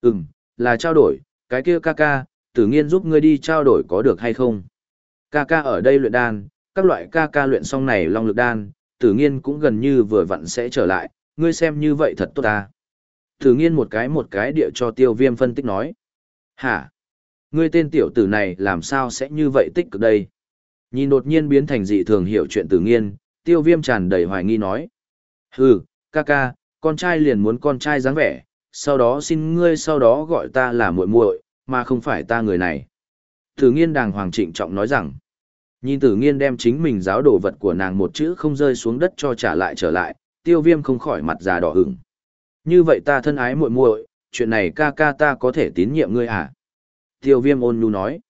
Ừm, là trao đổi, cái kia ca ca, tử nghiên giúp ngươi đi trao đổi có được hay không? Ca ca ở đây luyện đan, các loại ca ca luyện xong này long lực đan, tử nghiên cũng gần như vừa vặn sẽ trở lại, ngươi xem như vậy thật tốt ta. Tử nghiên một cái một cái địa cho tiêu viêm phân tích nói. Hả? Ngươi tên tiểu tử này làm sao sẽ như vậy tích cực đây? Nhìn đột nhiên biến thành dị thường hiểu chuyện tử nghiên, tiêu viêm tràn đầy hoài nghi nói. Hừ, ca ca, con trai liền muốn con trai dáng vẻ, sau đó xin ngươi sau đó gọi ta là muội muội, mà không phải ta người này. Tử nghiên đàng hoàng trịnh trọng nói rằng, nhìn tử nghiên đem chính mình giáo đồ vật của nàng một chữ không rơi xuống đất cho trả lại trở lại, tiêu viêm không khỏi mặt già đỏ hửng. Như vậy ta thân ái muội muội, chuyện này ca ca ta có thể tín nhiệm ngươi à? Tiêu viêm ôn nhu nói.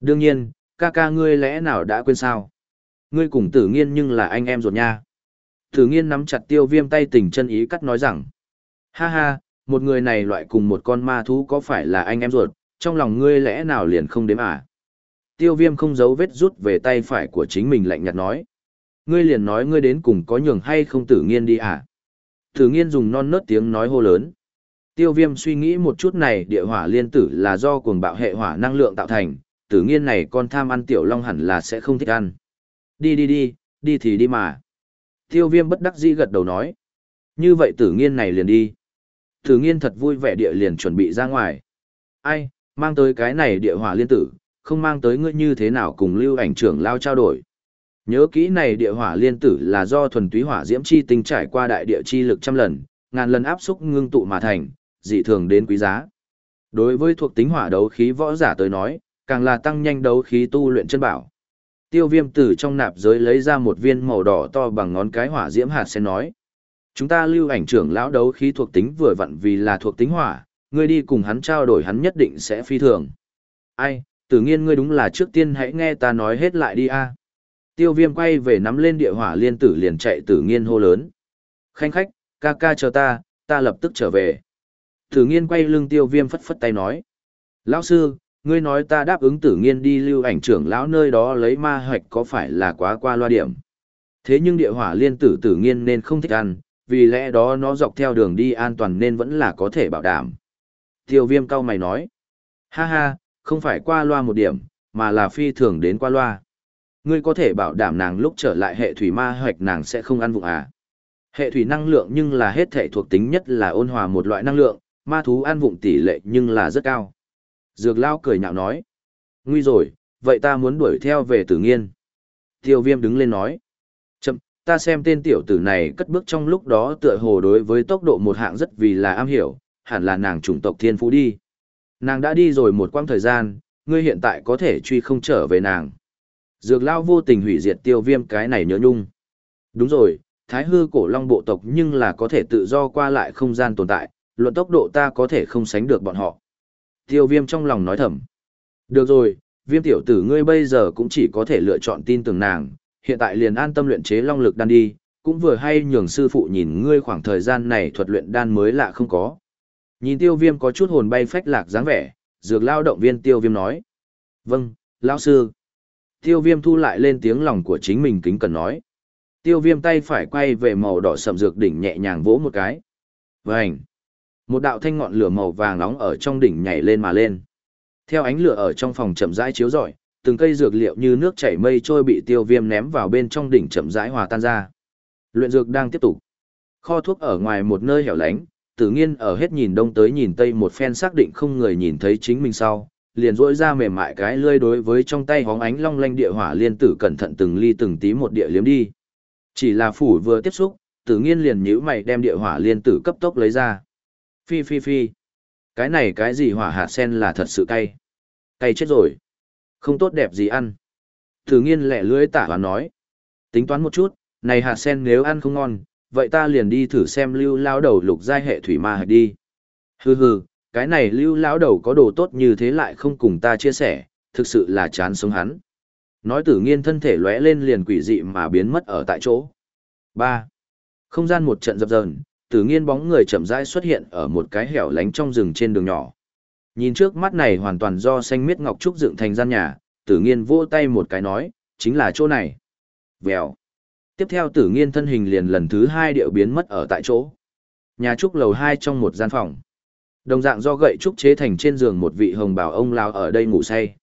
Đương nhiên, ca ca ngươi lẽ nào đã quên sao? Ngươi cùng tử nghiên nhưng là anh em ruột nha. Tử nghiên nắm chặt tiêu viêm tay tình chân ý cắt nói rằng. Ha ha, một người này loại cùng một con ma thú có phải là anh em ruột, trong lòng ngươi lẽ nào liền không đếm à? Tiêu viêm không giấu vết rút về tay phải của chính mình lạnh nhạt nói. Ngươi liền nói ngươi đến cùng có nhường hay không tử nghiên đi à? Tử nghiên dùng non nớt tiếng nói hô lớn. Tiêu viêm suy nghĩ một chút này địa hỏa liên tử là do cuồng bạo hệ hỏa năng lượng tạo thành, tử nghiên này con tham ăn tiểu long hẳn là sẽ không thích ăn. Đi đi đi, đi thì đi mà. Tiêu viêm bất đắc dĩ gật đầu nói. Như vậy tử nghiên này liền đi. Tử nghiên thật vui vẻ địa liền chuẩn bị ra ngoài. Ai, mang tới cái này địa hỏa liên tử, không mang tới ngươi như thế nào cùng lưu ảnh trưởng lao trao đổi. Nhớ kỹ này địa hỏa liên tử là do thuần túy hỏa diễm chi tinh trải qua đại địa chi lực trăm lần, ngàn lần áp xúc ngưng tụ mà thành, dị thường đến quý giá. Đối với thuộc tính hỏa đấu khí võ giả tới nói, càng là tăng nhanh đấu khí tu luyện chân bảo. Tiêu viêm từ trong nạp giới lấy ra một viên màu đỏ to bằng ngón cái hỏa diễm hạt sen nói. Chúng ta lưu ảnh trưởng lão đấu khí thuộc tính vừa vặn vì là thuộc tính hỏa, ngươi đi cùng hắn trao đổi hắn nhất định sẽ phi thường. Ai, tử nghiên ngươi đúng là trước tiên hãy nghe ta nói hết lại đi a. À. Tiêu viêm quay về nắm lên địa hỏa liên tử liền chạy tử nghiên hô lớn. Khanh khách, ca ca chờ ta, ta lập tức trở về. Tử nghiên quay lưng tiêu viêm phất phất tay nói. Lão sư, ngươi nói ta đáp ứng tử nghiên đi lưu ảnh trưởng lão nơi đó lấy ma hoạch có phải là quá qua loa điểm. Thế nhưng địa hỏa liên tử tử nghiên nên không thích ăn, vì lẽ đó nó dọc theo đường đi an toàn nên vẫn là có thể bảo đảm. Tiêu viêm cao mày nói. Ha ha, không phải qua loa một điểm, mà là phi thường đến qua loa. Ngươi có thể bảo đảm nàng lúc trở lại hệ thủy ma hoạch nàng sẽ không ăn vụng à. Hệ thủy năng lượng nhưng là hết thể thuộc tính nhất là ôn hòa một loại năng lượng, ma thú ăn vụng tỷ lệ nhưng là rất cao. Dược lao cười nhạo nói. Nguy rồi, vậy ta muốn đuổi theo về tử nghiên. Tiêu viêm đứng lên nói. Chậm, ta xem tên tiểu tử này cất bước trong lúc đó tựa hồ đối với tốc độ một hạng rất vì là am hiểu, hẳn là nàng chủng tộc thiên phú đi. Nàng đã đi rồi một quãng thời gian, ngươi hiện tại có thể truy không trở về nàng. Dược lao vô tình hủy diệt tiêu viêm cái này nhớ nhung. Đúng rồi, thái hư cổ long bộ tộc nhưng là có thể tự do qua lại không gian tồn tại, luận tốc độ ta có thể không sánh được bọn họ. Tiêu viêm trong lòng nói thầm. Được rồi, viêm tiểu tử ngươi bây giờ cũng chỉ có thể lựa chọn tin tưởng nàng, hiện tại liền an tâm luyện chế long lực đan đi, cũng vừa hay nhường sư phụ nhìn ngươi khoảng thời gian này thuật luyện đan mới lạ không có. Nhìn tiêu viêm có chút hồn bay phách lạc dáng vẻ, dược lao động viên tiêu viêm nói. Vâng, lão sư. Tiêu viêm thu lại lên tiếng lòng của chính mình kính cần nói. Tiêu viêm tay phải quay về màu đỏ sậm dược đỉnh nhẹ nhàng vỗ một cái. Vânh! Một đạo thanh ngọn lửa màu vàng nóng ở trong đỉnh nhảy lên mà lên. Theo ánh lửa ở trong phòng chậm rãi chiếu rọi, từng cây dược liệu như nước chảy mây trôi bị tiêu viêm ném vào bên trong đỉnh chậm rãi hòa tan ra. Luyện dược đang tiếp tục. Kho thuốc ở ngoài một nơi hẻo lánh, Tử Nghiên ở hết nhìn đông tới nhìn tây một phen xác định không người nhìn thấy chính mình sau, liền rỗi ra mềm mại cái lươi đối với trong tay hóng ánh long lanh địa hỏa liên tử cẩn thận từng ly từng tí một địa liếm đi. Chỉ là phủ vừa tiếp xúc, Tử Nghiên liền nhíu mày đem địa hỏa liên tử cấp tốc lấy ra. Phi phi phi. Cái này cái gì hỏa hạt sen là thật sự cay. Cay chết rồi. Không tốt đẹp gì ăn. Tử nghiên lẹ lưỡi tả và nói. Tính toán một chút, này hạt sen nếu ăn không ngon, vậy ta liền đi thử xem lưu lao đầu lục giai hệ thủy ma hạch đi. Hừ hừ, cái này lưu lão đầu có đồ tốt như thế lại không cùng ta chia sẻ, thực sự là chán sống hắn. Nói tử nghiên thân thể lóe lên liền quỷ dị mà biến mất ở tại chỗ. ba Không gian một trận dập dờn, tử nghiên bóng người chậm rãi xuất hiện ở một cái hẻo lánh trong rừng trên đường nhỏ. Nhìn trước mắt này hoàn toàn do xanh miết ngọc trúc dựng thành gian nhà, tử nghiên vỗ tay một cái nói, chính là chỗ này. Vèo. Tiếp theo tử nghiên thân hình liền lần thứ hai điệu biến mất ở tại chỗ. Nhà trúc lầu hai trong một gian phòng. Đồng dạng do gậy trúc chế thành trên giường một vị hồng bào ông lão ở đây ngủ say.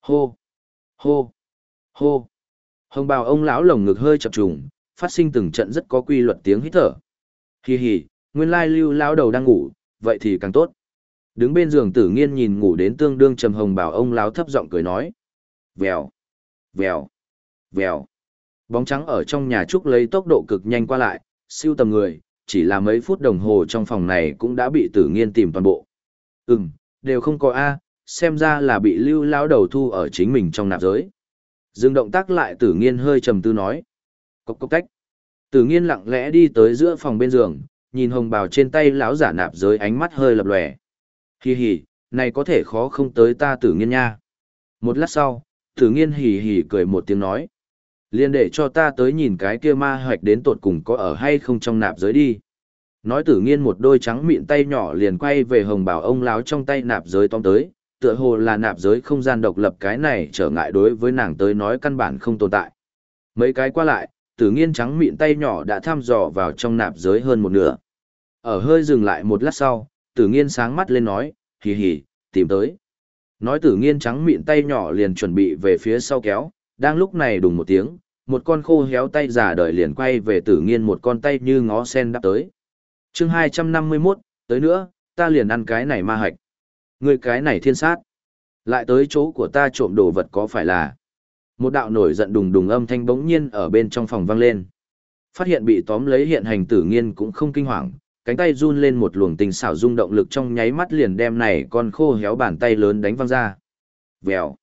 Hô. Hô. Hô. Hồng bào ông lão lồng ngực hơi chập trùng, phát sinh từng trận rất có quy luật tiếng hít thở. hì hì nguyên lai lưu lão đầu đang ngủ, vậy thì càng tốt. Đứng bên giường tử nghiên nhìn ngủ đến tương đương trầm hồng bảo ông lão thấp giọng cười nói. Vèo, vèo, vèo. Bóng trắng ở trong nhà trúc lấy tốc độ cực nhanh qua lại, siêu tầm người, chỉ là mấy phút đồng hồ trong phòng này cũng đã bị tử nghiên tìm toàn bộ. Ừm, đều không có A, xem ra là bị lưu lão đầu thu ở chính mình trong nạp giới. Dừng động tác lại tử nghiên hơi trầm tư nói. Cốc cốc tách. Tử nghiên lặng lẽ đi tới giữa phòng bên giường, nhìn hồng bào trên tay lão giả nạp giới ánh mắt hơi lập lòe. Hì hì, này có thể khó không tới ta tử nghiên nha. Một lát sau, tử nghiên hì hì cười một tiếng nói. Liên để cho ta tới nhìn cái kia ma hoạch đến tột cùng có ở hay không trong nạp giới đi. Nói tử nghiên một đôi trắng mịn tay nhỏ liền quay về hồng bảo ông láo trong tay nạp giới tóm tới, tựa hồ là nạp giới không gian độc lập cái này trở ngại đối với nàng tới nói căn bản không tồn tại. Mấy cái qua lại, tử nghiên trắng mịn tay nhỏ đã thăm dò vào trong nạp giới hơn một nửa. Ở hơi dừng lại một lát sau, tử nghiên sáng mắt lên nói, hì hì, tìm tới. Nói tử nghiên trắng mịn tay nhỏ liền chuẩn bị về phía sau kéo, đang lúc này đùng một tiếng, một con khô héo tay giả đời liền quay về tử nghiên một con tay như ngó sen đắp tới. chương 251, tới nữa, ta liền ăn cái này ma hạch. Người cái này thiên sát. Lại tới chỗ của ta trộm đồ vật có phải là. Một đạo nổi giận đùng đùng âm thanh bỗng nhiên ở bên trong phòng vang lên. Phát hiện bị tóm lấy hiện hành tử nghiên cũng không kinh hoàng, cánh tay run lên một luồng tình xảo rung động lực trong nháy mắt liền đem này con khô héo bàn tay lớn đánh văng ra. Vèo.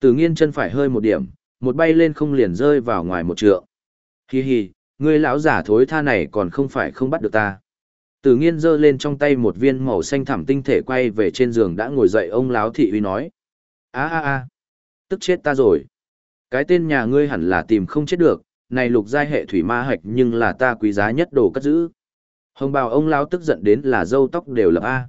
Tử nghiên chân phải hơi một điểm, một bay lên không liền rơi vào ngoài một trượng. Hi hi, ngươi lão giả thối tha này còn không phải không bắt được ta. Tử nghiên giơ lên trong tay một viên màu xanh thẳm tinh thể quay về trên giường đã ngồi dậy ông láo thị uy nói. a a a tức chết ta rồi. Cái tên nhà ngươi hẳn là tìm không chết được, này lục giai hệ thủy ma hạch nhưng là ta quý giá nhất đồ cất giữ. Hồng bào ông lão tức giận đến là dâu tóc đều lập A.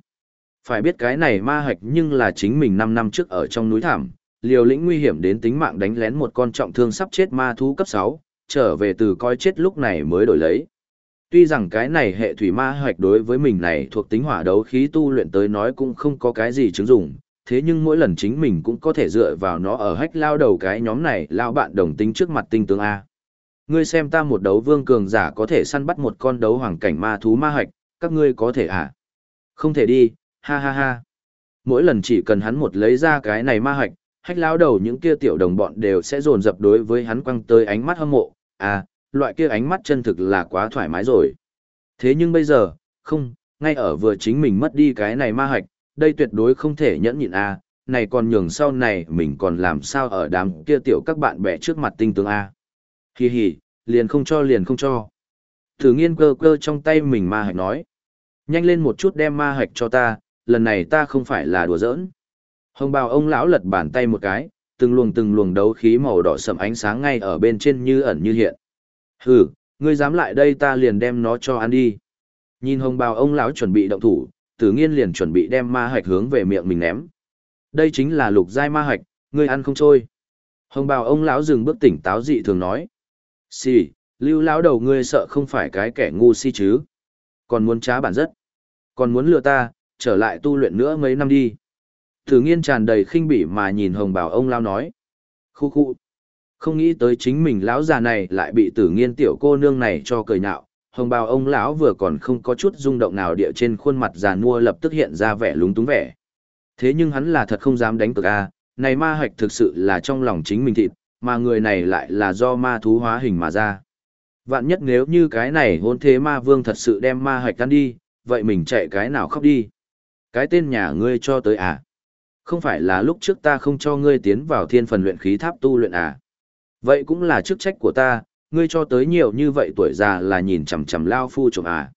Phải biết cái này ma hạch nhưng là chính mình 5 năm trước ở trong núi thảm, liều lĩnh nguy hiểm đến tính mạng đánh lén một con trọng thương sắp chết ma thú cấp 6, trở về từ coi chết lúc này mới đổi lấy. Tuy rằng cái này hệ thủy ma hạch đối với mình này thuộc tính hỏa đấu khí tu luyện tới nói cũng không có cái gì chứng dụng, thế nhưng mỗi lần chính mình cũng có thể dựa vào nó ở hách lao đầu cái nhóm này lao bạn đồng tính trước mặt tinh tướng A. Ngươi xem ta một đấu vương cường giả có thể săn bắt một con đấu hoàng cảnh ma thú ma hạch, các ngươi có thể à? Không thể đi, ha ha ha. Mỗi lần chỉ cần hắn một lấy ra cái này ma hạch, hách lao đầu những kia tiểu đồng bọn đều sẽ dồn dập đối với hắn quăng tới ánh mắt hâm mộ, à, loại kia ánh mắt chân thực là quá thoải mái rồi. Thế nhưng bây giờ, không, ngay ở vừa chính mình mất đi cái này ma hạch, đây tuyệt đối không thể nhẫn nhịn a, này còn nhường sau này mình còn làm sao ở đám kia tiểu các bạn bè trước mặt tinh tướng à. a. hì hì liền không cho liền không cho. Thử nghiên cơ cơ trong tay mình ma hạch nói. Nhanh lên một chút đem ma hạch cho ta, lần này ta không phải là đùa giỡn. Hồng bào ông lão lật bàn tay một cái, từng luồng từng luồng đấu khí màu đỏ sầm ánh sáng ngay ở bên trên như ẩn như hiện. Hừ, ngươi dám lại đây ta liền đem nó cho ăn đi. Nhìn hồng bào ông lão chuẩn bị động thủ, tử nghiên liền chuẩn bị đem ma hạch hướng về miệng mình ném. Đây chính là lục giai ma hạch, ngươi ăn không trôi. Hồng bào ông lão dừng bước tỉnh táo dị thường nói. Xì, lưu lão đầu ngươi sợ không phải cái kẻ ngu si chứ. Còn muốn trá bản rất. Còn muốn lừa ta, trở lại tu luyện nữa mấy năm đi. Tử nghiên tràn đầy khinh bỉ mà nhìn hồng Bảo ông lao nói. Khu khu. Không nghĩ tới chính mình lão già này lại bị tử nghiên tiểu cô nương này cho cười nhạo, hồng bào ông lão vừa còn không có chút rung động nào địa trên khuôn mặt già nua lập tức hiện ra vẻ lúng túng vẻ. Thế nhưng hắn là thật không dám đánh cược a, này ma hạch thực sự là trong lòng chính mình thịt, mà người này lại là do ma thú hóa hình mà ra. Vạn nhất nếu như cái này hôn thế ma vương thật sự đem ma hạch ăn đi, vậy mình chạy cái nào khóc đi. Cái tên nhà ngươi cho tới à? Không phải là lúc trước ta không cho ngươi tiến vào thiên phần luyện khí tháp tu luyện à? Vậy cũng là chức trách của ta, ngươi cho tới nhiều như vậy tuổi già là nhìn chằm chằm Lao Phu trộm à.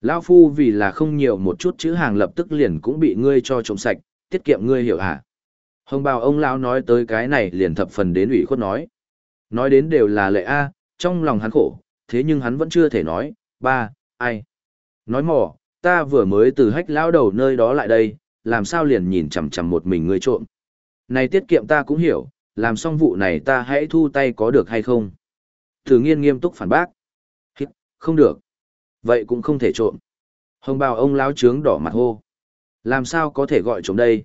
Lao Phu vì là không nhiều một chút chữ hàng lập tức liền cũng bị ngươi cho trộm sạch, tiết kiệm ngươi hiểu à. Hồng bào ông Lão nói tới cái này liền thập phần đến ủy khuất nói. Nói đến đều là lệ A, trong lòng hắn khổ, thế nhưng hắn vẫn chưa thể nói, ba, ai. Nói mỏ, ta vừa mới từ hách lão đầu nơi đó lại đây, làm sao liền nhìn chằm chằm một mình ngươi trộm. Này tiết kiệm ta cũng hiểu, làm xong vụ này ta hãy thu tay có được hay không? Thử nghiên nghiêm túc phản bác. Hít, không được. Vậy cũng không thể trộm. Hồng bào ông láo trướng đỏ mặt hô. Làm sao có thể gọi trộm đây?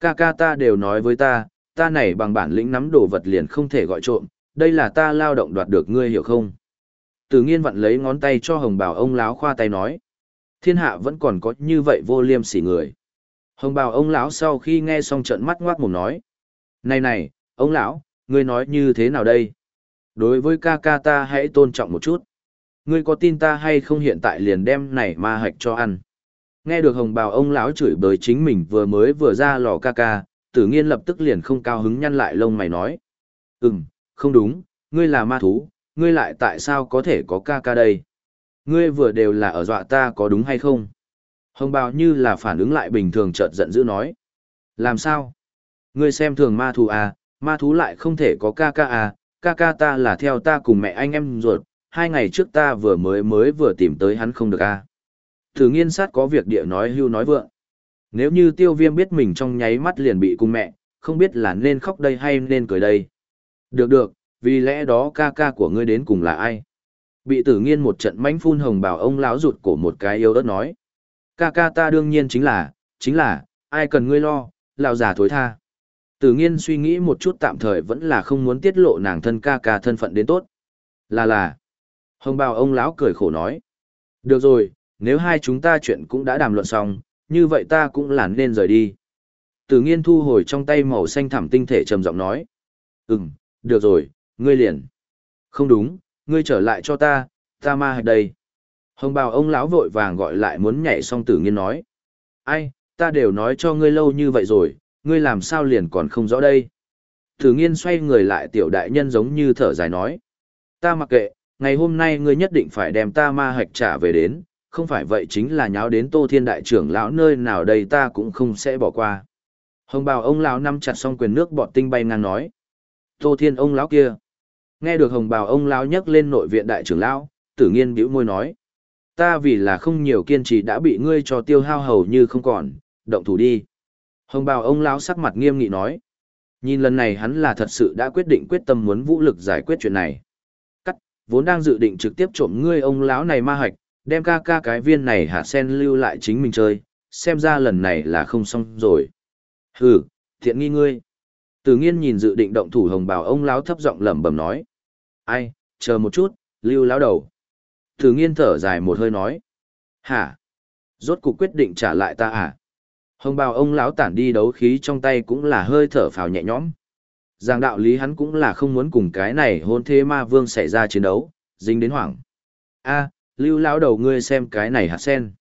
Ca ca ta đều nói với ta, ta này bằng bản lĩnh nắm đồ vật liền không thể gọi trộm, đây là ta lao động đoạt được ngươi hiểu không? Từ nghiên vặn lấy ngón tay cho hồng bào ông láo khoa tay nói. Thiên hạ vẫn còn có như vậy vô liêm sỉ người. Hồng bào ông lão sau khi nghe xong trận mắt ngoác mồm nói. Này này, ông lão, ngươi nói như thế nào đây? Đối với ca ca ta hãy tôn trọng một chút. Ngươi có tin ta hay không hiện tại liền đem này ma hạch cho ăn. Nghe được hồng bào ông lão chửi bới chính mình vừa mới vừa ra lò ca ca, tử nghiên lập tức liền không cao hứng nhăn lại lông mày nói. Ừm, không đúng, ngươi là ma thú, ngươi lại tại sao có thể có ca ca đây? Ngươi vừa đều là ở dọa ta có đúng hay không? Hồng bào như là phản ứng lại bình thường chợt giận dữ nói. Làm sao? Ngươi xem thường ma thú à, ma thú lại không thể có ca ca à, ca ca ta là theo ta cùng mẹ anh em ruột, hai ngày trước ta vừa mới mới vừa tìm tới hắn không được. À. Thử nghiên sát có việc địa nói hưu nói vượng. Nếu như tiêu viêm biết mình trong nháy mắt liền bị cùng mẹ, không biết là nên khóc đây hay nên cười đây. Được được, vì lẽ đó ca ca của ngươi đến cùng là ai? Bị tử nghiên một trận mánh phun hồng bảo ông lão rụt cổ một cái yêu ớt nói. Ca ca ta đương nhiên chính là, chính là, ai cần ngươi lo, lão già thối tha. Tử nghiên suy nghĩ một chút tạm thời vẫn là không muốn tiết lộ nàng thân ca ca thân phận đến tốt. Là là. Hồng bào ông lão cười khổ nói. Được rồi, nếu hai chúng ta chuyện cũng đã đàm luận xong, như vậy ta cũng là nên rời đi. Tử nghiên thu hồi trong tay màu xanh thẳm tinh thể trầm giọng nói. Ừm, được rồi, ngươi liền. Không đúng, ngươi trở lại cho ta, ta ma hạch đây. Hồng bào ông lão vội vàng gọi lại muốn nhảy xong tử nghiên nói. Ai, ta đều nói cho ngươi lâu như vậy rồi, ngươi làm sao liền còn không rõ đây. Tử nghiên xoay người lại tiểu đại nhân giống như thở dài nói. Ta mặc kệ, ngày hôm nay ngươi nhất định phải đem ta ma hạch trả về đến, không phải vậy chính là nháo đến tô thiên đại trưởng lão nơi nào đây ta cũng không sẽ bỏ qua. Hồng bào ông lão nắm chặt xong quyền nước bọt tinh bay ngang nói. Tô thiên ông lão kia. Nghe được hồng bào ông lão nhắc lên nội viện đại trưởng lão, tử nghiên bĩu môi nói. Ta vì là không nhiều kiên trì đã bị ngươi cho tiêu hao hầu như không còn, động thủ đi. Hồng bào ông lão sắc mặt nghiêm nghị nói. Nhìn lần này hắn là thật sự đã quyết định quyết tâm muốn vũ lực giải quyết chuyện này. Cắt, vốn đang dự định trực tiếp trộm ngươi ông lão này ma hạch, đem ca ca cái viên này hạ sen lưu lại chính mình chơi, xem ra lần này là không xong rồi. Hừ, thiện nghi ngươi. Tử nghiên nhìn dự định động thủ hồng bào ông lão thấp giọng lẩm bẩm nói. Ai, chờ một chút, lưu lão đầu. Từ nghiên thở dài một hơi nói. Hả? Rốt cuộc quyết định trả lại ta à? Hồng bào ông lão tản đi đấu khí trong tay cũng là hơi thở phào nhẹ nhõm. Giang đạo lý hắn cũng là không muốn cùng cái này hôn thế ma vương xảy ra chiến đấu, dính đến hoảng. a lưu lão đầu ngươi xem cái này hạt sen.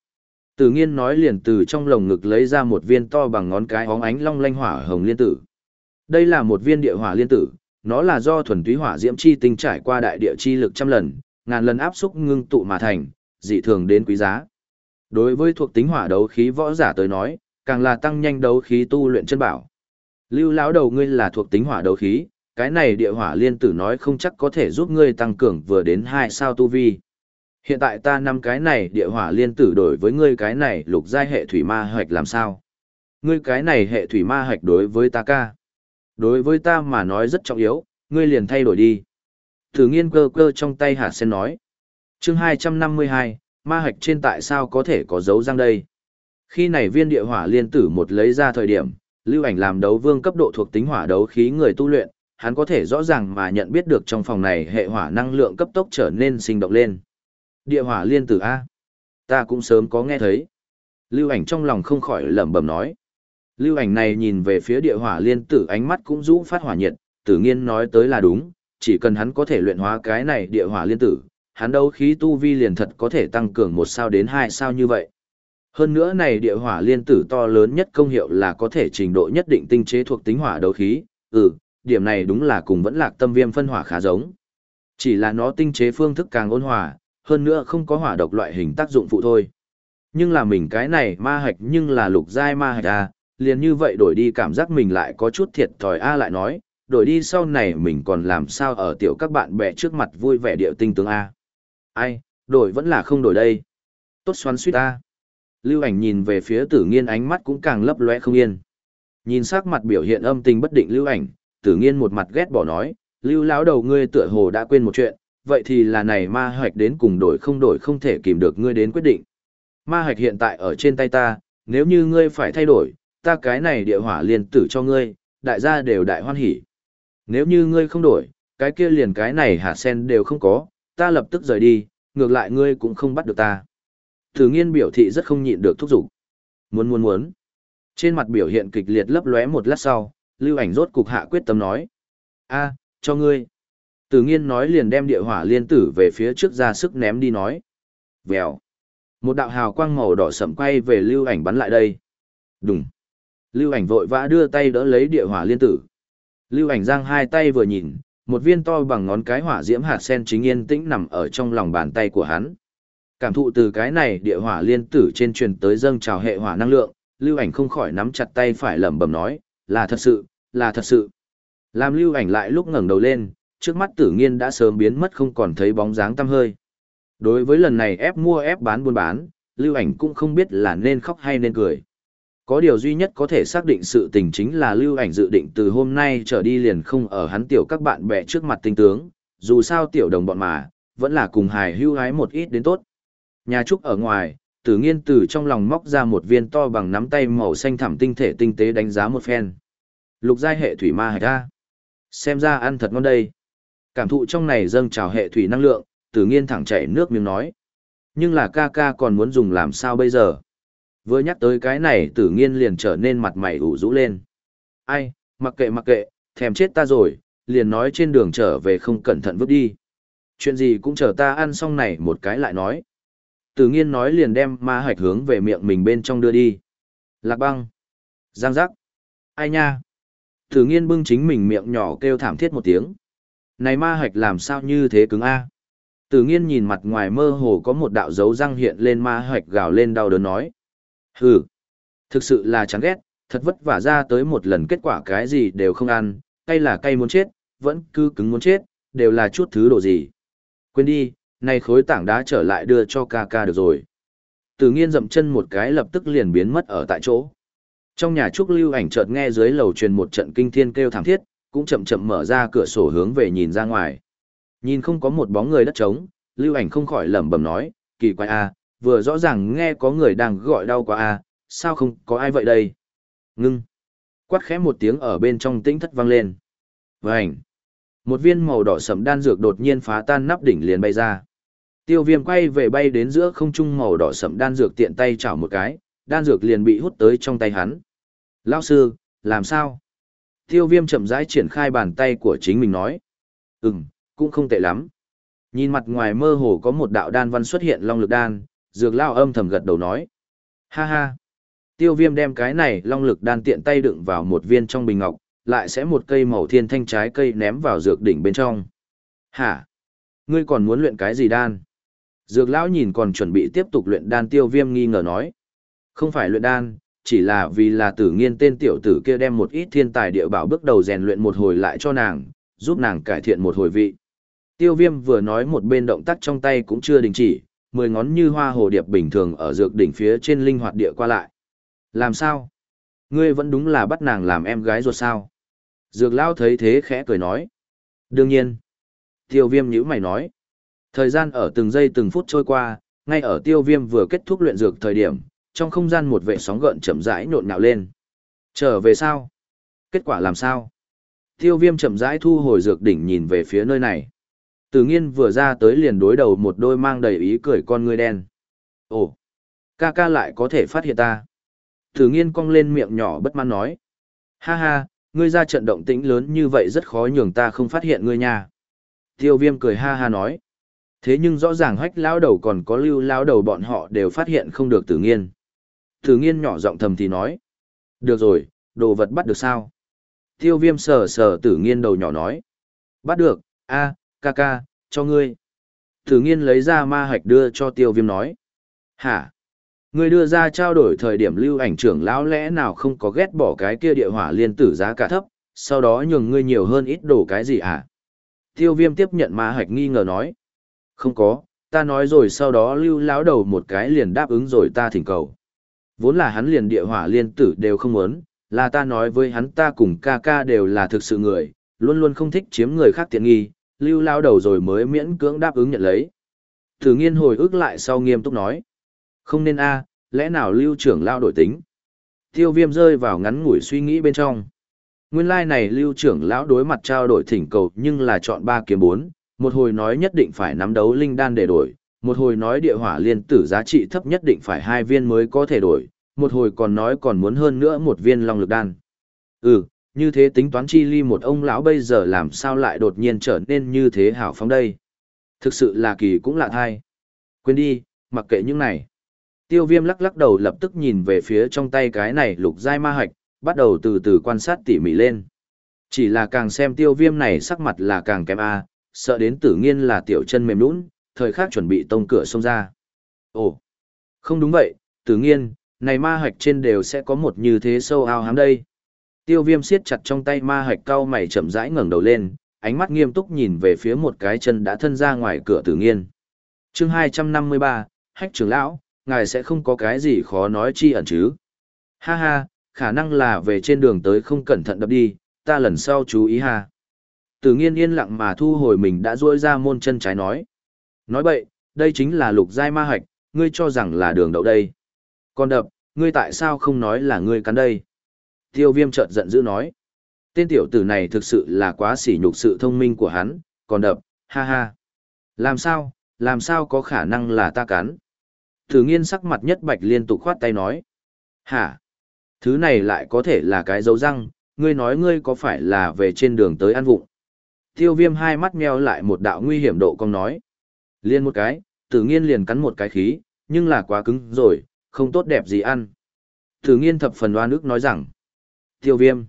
Tử nghiên nói liền từ trong lồng ngực lấy ra một viên to bằng ngón cái óng ánh long lanh hỏa hồng liên tử. Đây là một viên địa hỏa liên tử, nó là do thuần túy hỏa diễm chi tinh trải qua đại địa chi lực trăm lần, ngàn lần áp xúc ngưng tụ mà thành, dị thường đến quý giá. Đối với thuộc tính hỏa đấu khí võ giả tới nói, càng là tăng nhanh đấu khí tu luyện chân bảo. Lưu lão đầu ngươi là thuộc tính hỏa đấu khí, cái này địa hỏa liên tử nói không chắc có thể giúp ngươi tăng cường vừa đến hai sao tu vi. Hiện tại ta năm cái này địa hỏa liên tử đổi với ngươi cái này lục giai hệ thủy ma hạch làm sao? Ngươi cái này hệ thủy ma hạch đối với ta ca. Đối với ta mà nói rất trọng yếu, ngươi liền thay đổi đi. Thử nghiên cơ cơ trong tay hạt sen nói. chương 252, ma hạch trên tại sao có thể có dấu răng đây? Khi này viên địa hỏa liên tử một lấy ra thời điểm, lưu ảnh làm đấu vương cấp độ thuộc tính hỏa đấu khí người tu luyện, hắn có thể rõ ràng mà nhận biết được trong phòng này hệ hỏa năng lượng cấp tốc trở nên sinh động lên. Địa hỏa liên tử A. Ta cũng sớm có nghe thấy. Lưu ảnh trong lòng không khỏi lẩm bẩm nói. Lưu ảnh này nhìn về phía địa hỏa liên tử ánh mắt cũng rũ phát hỏa nhiệt, tử nghiên nói tới là đúng, chỉ cần hắn có thể luyện hóa cái này địa hỏa liên tử, hắn đấu khí tu vi liền thật có thể tăng cường một sao đến hai sao như vậy. Hơn nữa này địa hỏa liên tử to lớn nhất công hiệu là có thể trình độ nhất định tinh chế thuộc tính hỏa đấu khí, ừ, điểm này đúng là cùng vẫn lạc tâm viêm phân hỏa khá giống. Chỉ là nó tinh chế phương thức càng ôn hòa, hơn nữa không có hỏa độc loại hình tác dụng phụ thôi. Nhưng là mình cái này ma hạch nhưng là lục giai ma hạch à, liền như vậy đổi đi cảm giác mình lại có chút thiệt thòi a lại nói, đổi đi sau này mình còn làm sao ở tiểu các bạn bè trước mặt vui vẻ điệu tinh tướng a. Ai, đổi vẫn là không đổi đây. Tốt xoắn suýt a. Lưu ảnh nhìn về phía tử nghiên ánh mắt cũng càng lấp lóe không yên. Nhìn sắc mặt biểu hiện âm tình bất định lưu ảnh, tử nghiên một mặt ghét bỏ nói, lưu lão đầu ngươi tựa hồ đã quên một chuyện, vậy thì là này ma hạch đến cùng đổi không đổi không thể kìm được ngươi đến quyết định. Ma hạch hiện tại ở trên tay ta, nếu như ngươi phải thay đổi, ta cái này địa hỏa liền tử cho ngươi, đại gia đều đại hoan hỉ. Nếu như ngươi không đổi, cái kia liền cái này hạ sen đều không có, ta lập tức rời đi, ngược lại ngươi cũng không bắt được ta. Thử nghiên biểu thị rất không nhịn được thúc giục. Muốn muốn muốn. Trên mặt biểu hiện kịch liệt lấp lóe một lát sau, lưu ảnh rốt cục hạ quyết tâm nói. a cho ngươi. Tử nghiên nói liền đem địa hỏa liên tử về phía trước ra sức ném đi nói. Vèo. Một đạo hào quang màu đỏ sẫm quay về lưu ảnh bắn lại đây. Đùng. Lưu ảnh vội vã đưa tay đỡ lấy địa hỏa liên tử. Lưu ảnh giang hai tay vừa nhìn, một viên to bằng ngón cái hỏa diễm hạt sen chính yên tĩnh nằm ở trong lòng bàn tay của hắn. Cảm thụ từ cái này địa hỏa liên tử trên truyền tới dâng trào hệ hỏa năng lượng, lưu ảnh không khỏi nắm chặt tay phải lẩm bẩm nói, là thật sự, là thật sự. Làm lưu ảnh lại lúc ngẩng đầu lên, trước mắt tử nghiên đã sớm biến mất không còn thấy bóng dáng tăm hơi. Đối với lần này ép mua ép bán buôn bán, lưu ảnh cũng không biết là nên khóc hay nên cười. Có điều duy nhất có thể xác định sự tình chính là lưu ảnh dự định từ hôm nay trở đi liền không ở hắn tiểu các bạn bè trước mặt tinh tướng, dù sao tiểu đồng bọn mà, vẫn là cùng hài hưu hái một ít đến tốt. Nhà trúc ở ngoài, tử nghiên từ trong lòng móc ra một viên to bằng nắm tay màu xanh thẳm tinh thể tinh tế đánh giá một phen. Lục giai hệ thủy ma hạch ra. Xem ra ăn thật ngon đây. Cảm thụ trong này dâng trào hệ thủy năng lượng, tử nghiên thẳng chảy nước miếng nói. Nhưng là ca ca còn muốn dùng làm sao bây giờ? Vừa nhắc tới cái này tử nghiên liền trở nên mặt mày ủ rũ lên. Ai, mặc kệ mặc kệ, thèm chết ta rồi, liền nói trên đường trở về không cẩn thận vứt đi. Chuyện gì cũng chờ ta ăn xong này một cái lại nói. Tử nghiên nói liền đem ma hạch hướng về miệng mình bên trong đưa đi. Lạc băng. Giang giác. Ai nha. Tử nghiên bưng chính mình miệng nhỏ kêu thảm thiết một tiếng. Này ma hạch làm sao như thế cứng a? Tử nghiên nhìn mặt ngoài mơ hồ có một đạo dấu răng hiện lên ma hạch gào lên đau đớn nói. Hừ, thực sự là chán ghét, thật vất vả ra tới một lần kết quả cái gì đều không ăn, cay là cay muốn chết, vẫn cứ cứng muốn chết, đều là chút thứ đồ gì. Quên đi, này khối tảng đá trở lại đưa cho ca ca được rồi. Từ nghiên dậm chân một cái lập tức liền biến mất ở tại chỗ. Trong nhà trúc lưu ảnh chợt nghe dưới lầu truyền một trận kinh thiên kêu thảm thiết, cũng chậm chậm mở ra cửa sổ hướng về nhìn ra ngoài. Nhìn không có một bóng người đất trống, lưu ảnh không khỏi lẩm bẩm nói, kỳ quái a, vừa rõ ràng nghe có người đang gọi đau quá à sao không có ai vậy đây? Ngưng. Quát khẽ một tiếng ở bên trong tĩnh thất vang lên. Vành. Một viên màu đỏ sẫm đan dược đột nhiên phá tan nắp đỉnh liền bay ra. Tiêu viêm quay về bay đến giữa không trung màu đỏ sẫm đan dược tiện tay chảo một cái, đan dược liền bị hút tới trong tay hắn. Lao sư, làm sao? Tiêu viêm chậm rãi triển khai bàn tay của chính mình nói. Ừm, cũng không tệ lắm. Nhìn mặt ngoài mơ hồ có một đạo đan văn xuất hiện long lực đan, dược lao âm thầm gật đầu nói. Ha ha. Tiêu viêm đem cái này long lực đan tiện tay đựng vào một viên trong bình ngọc, lại sẽ một cây màu thiên thanh trái cây ném vào dược đỉnh bên trong. Hả? Ngươi còn muốn luyện cái gì đan? Dược lão nhìn còn chuẩn bị tiếp tục luyện đan tiêu viêm nghi ngờ nói. Không phải luyện đan, chỉ là vì là tử nghiên tên tiểu tử kia đem một ít thiên tài địa bảo bước đầu rèn luyện một hồi lại cho nàng, giúp nàng cải thiện một hồi vị. Tiêu viêm vừa nói một bên động tác trong tay cũng chưa đình chỉ, mười ngón như hoa hồ điệp bình thường ở dược đỉnh phía trên linh hoạt địa qua lại. Làm sao? Ngươi vẫn đúng là bắt nàng làm em gái ruột sao? Dược lao thấy thế khẽ cười nói. Đương nhiên. Tiêu viêm nhữ mày nói. Thời gian ở từng giây từng phút trôi qua, ngay ở tiêu viêm vừa kết thúc luyện dược thời điểm, trong không gian một vệ sóng gợn chậm rãi nhộn nhạo lên. Trở về sao? Kết quả làm sao? Tiêu viêm chậm rãi thu hồi dược đỉnh nhìn về phía nơi này. Tử nghiên vừa ra tới liền đối đầu một đôi mang đầy ý cười con người đen. Ồ, ca ca lại có thể phát hiện ta. Tử nghiên cong lên miệng nhỏ bất mãn nói. Ha ha, ngươi ra trận động tĩnh lớn như vậy rất khó nhường ta không phát hiện ngươi nha. Tiêu viêm cười ha ha nói. Thế nhưng rõ ràng hách lão đầu còn có lưu lão đầu bọn họ đều phát hiện không được tử nghiên. Tử nghiên nhỏ giọng thầm thì nói. Được rồi, đồ vật bắt được sao? Tiêu viêm sờ sờ tử nghiên đầu nhỏ nói. Bắt được, a ca ca, cho ngươi. Tử nghiên lấy ra ma hạch đưa cho tiêu viêm nói. Hả? Ngươi đưa ra trao đổi thời điểm lưu ảnh trưởng lão lẽ nào không có ghét bỏ cái kia địa hỏa liên tử giá cả thấp, sau đó nhường ngươi nhiều hơn ít đồ cái gì hả? Tiêu viêm tiếp nhận ma hạch nghi ngờ nói. Không có, ta nói rồi sau đó lưu lão đầu một cái liền đáp ứng rồi ta thỉnh cầu. Vốn là hắn liền địa hỏa liên tử đều không muốn, là ta nói với hắn ta cùng ca ca đều là thực sự người, luôn luôn không thích chiếm người khác tiện nghi, lưu lao đầu rồi mới miễn cưỡng đáp ứng nhận lấy. Thử nghiên hồi ức lại sau nghiêm túc nói. Không nên a lẽ nào lưu trưởng lao đổi tính? Tiêu viêm rơi vào ngắn ngủi suy nghĩ bên trong. Nguyên lai like này lưu trưởng lão đối mặt trao đổi thỉnh cầu nhưng là chọn ba kiếm bốn, một hồi nói nhất định phải nắm đấu linh đan để đổi, một hồi nói địa hỏa liên tử giá trị thấp nhất định phải hai viên mới có thể đổi, một hồi còn nói còn muốn hơn nữa một viên long lực đan. Ừ, như thế tính toán chi ly một ông lão bây giờ làm sao lại đột nhiên trở nên như thế hảo phóng đây. Thực sự là kỳ cũng lạ thai. Quên đi, mặc kệ những này. Tiêu viêm lắc lắc đầu lập tức nhìn về phía trong tay cái này lục giai ma hạch, bắt đầu từ từ quan sát tỉ mỉ lên. Chỉ là càng xem tiêu viêm này sắc mặt là càng kém a sợ đến tử nghiên là tiểu chân mềm nũng, thời khắc chuẩn bị tông cửa xông ra. Ồ, không đúng vậy, tử nghiên, này ma hạch trên đều sẽ có một như thế sâu ao hám đây. Tiêu viêm siết chặt trong tay ma hạch cao mày chậm rãi ngẩng đầu lên, ánh mắt nghiêm túc nhìn về phía một cái chân đã thân ra ngoài cửa tử nghiên. chương 253, hách trưởng lão, ngài sẽ không có cái gì khó nói chi ẩn chứ. Ha ha, khả năng là về trên đường tới không cẩn thận đập đi, ta lần sau chú ý ha. Tử nghiên yên lặng mà thu hồi mình đã duỗi ra môn chân trái nói. Nói bậy, đây chính là lục giai ma hạch, ngươi cho rằng là đường đậu đây. Còn đập, ngươi tại sao không nói là ngươi cắn đây? Tiêu viêm chợt giận dữ nói. Tên tiểu tử này thực sự là quá sỉ nhục sự thông minh của hắn, còn đập, ha ha. Làm sao, làm sao có khả năng là ta cắn? Thử nghiên sắc mặt nhất bạch liên tục khoát tay nói. Hả? Thứ này lại có thể là cái dấu răng, ngươi nói ngươi có phải là về trên đường tới ăn vụng? Tiêu viêm hai mắt meo lại một đạo nguy hiểm độ cong nói. Liên một cái, tử nghiên liền cắn một cái khí, nhưng là quá cứng rồi, không tốt đẹp gì ăn. Tử nghiên thập phần đoan ức nói rằng. Tiêu viêm.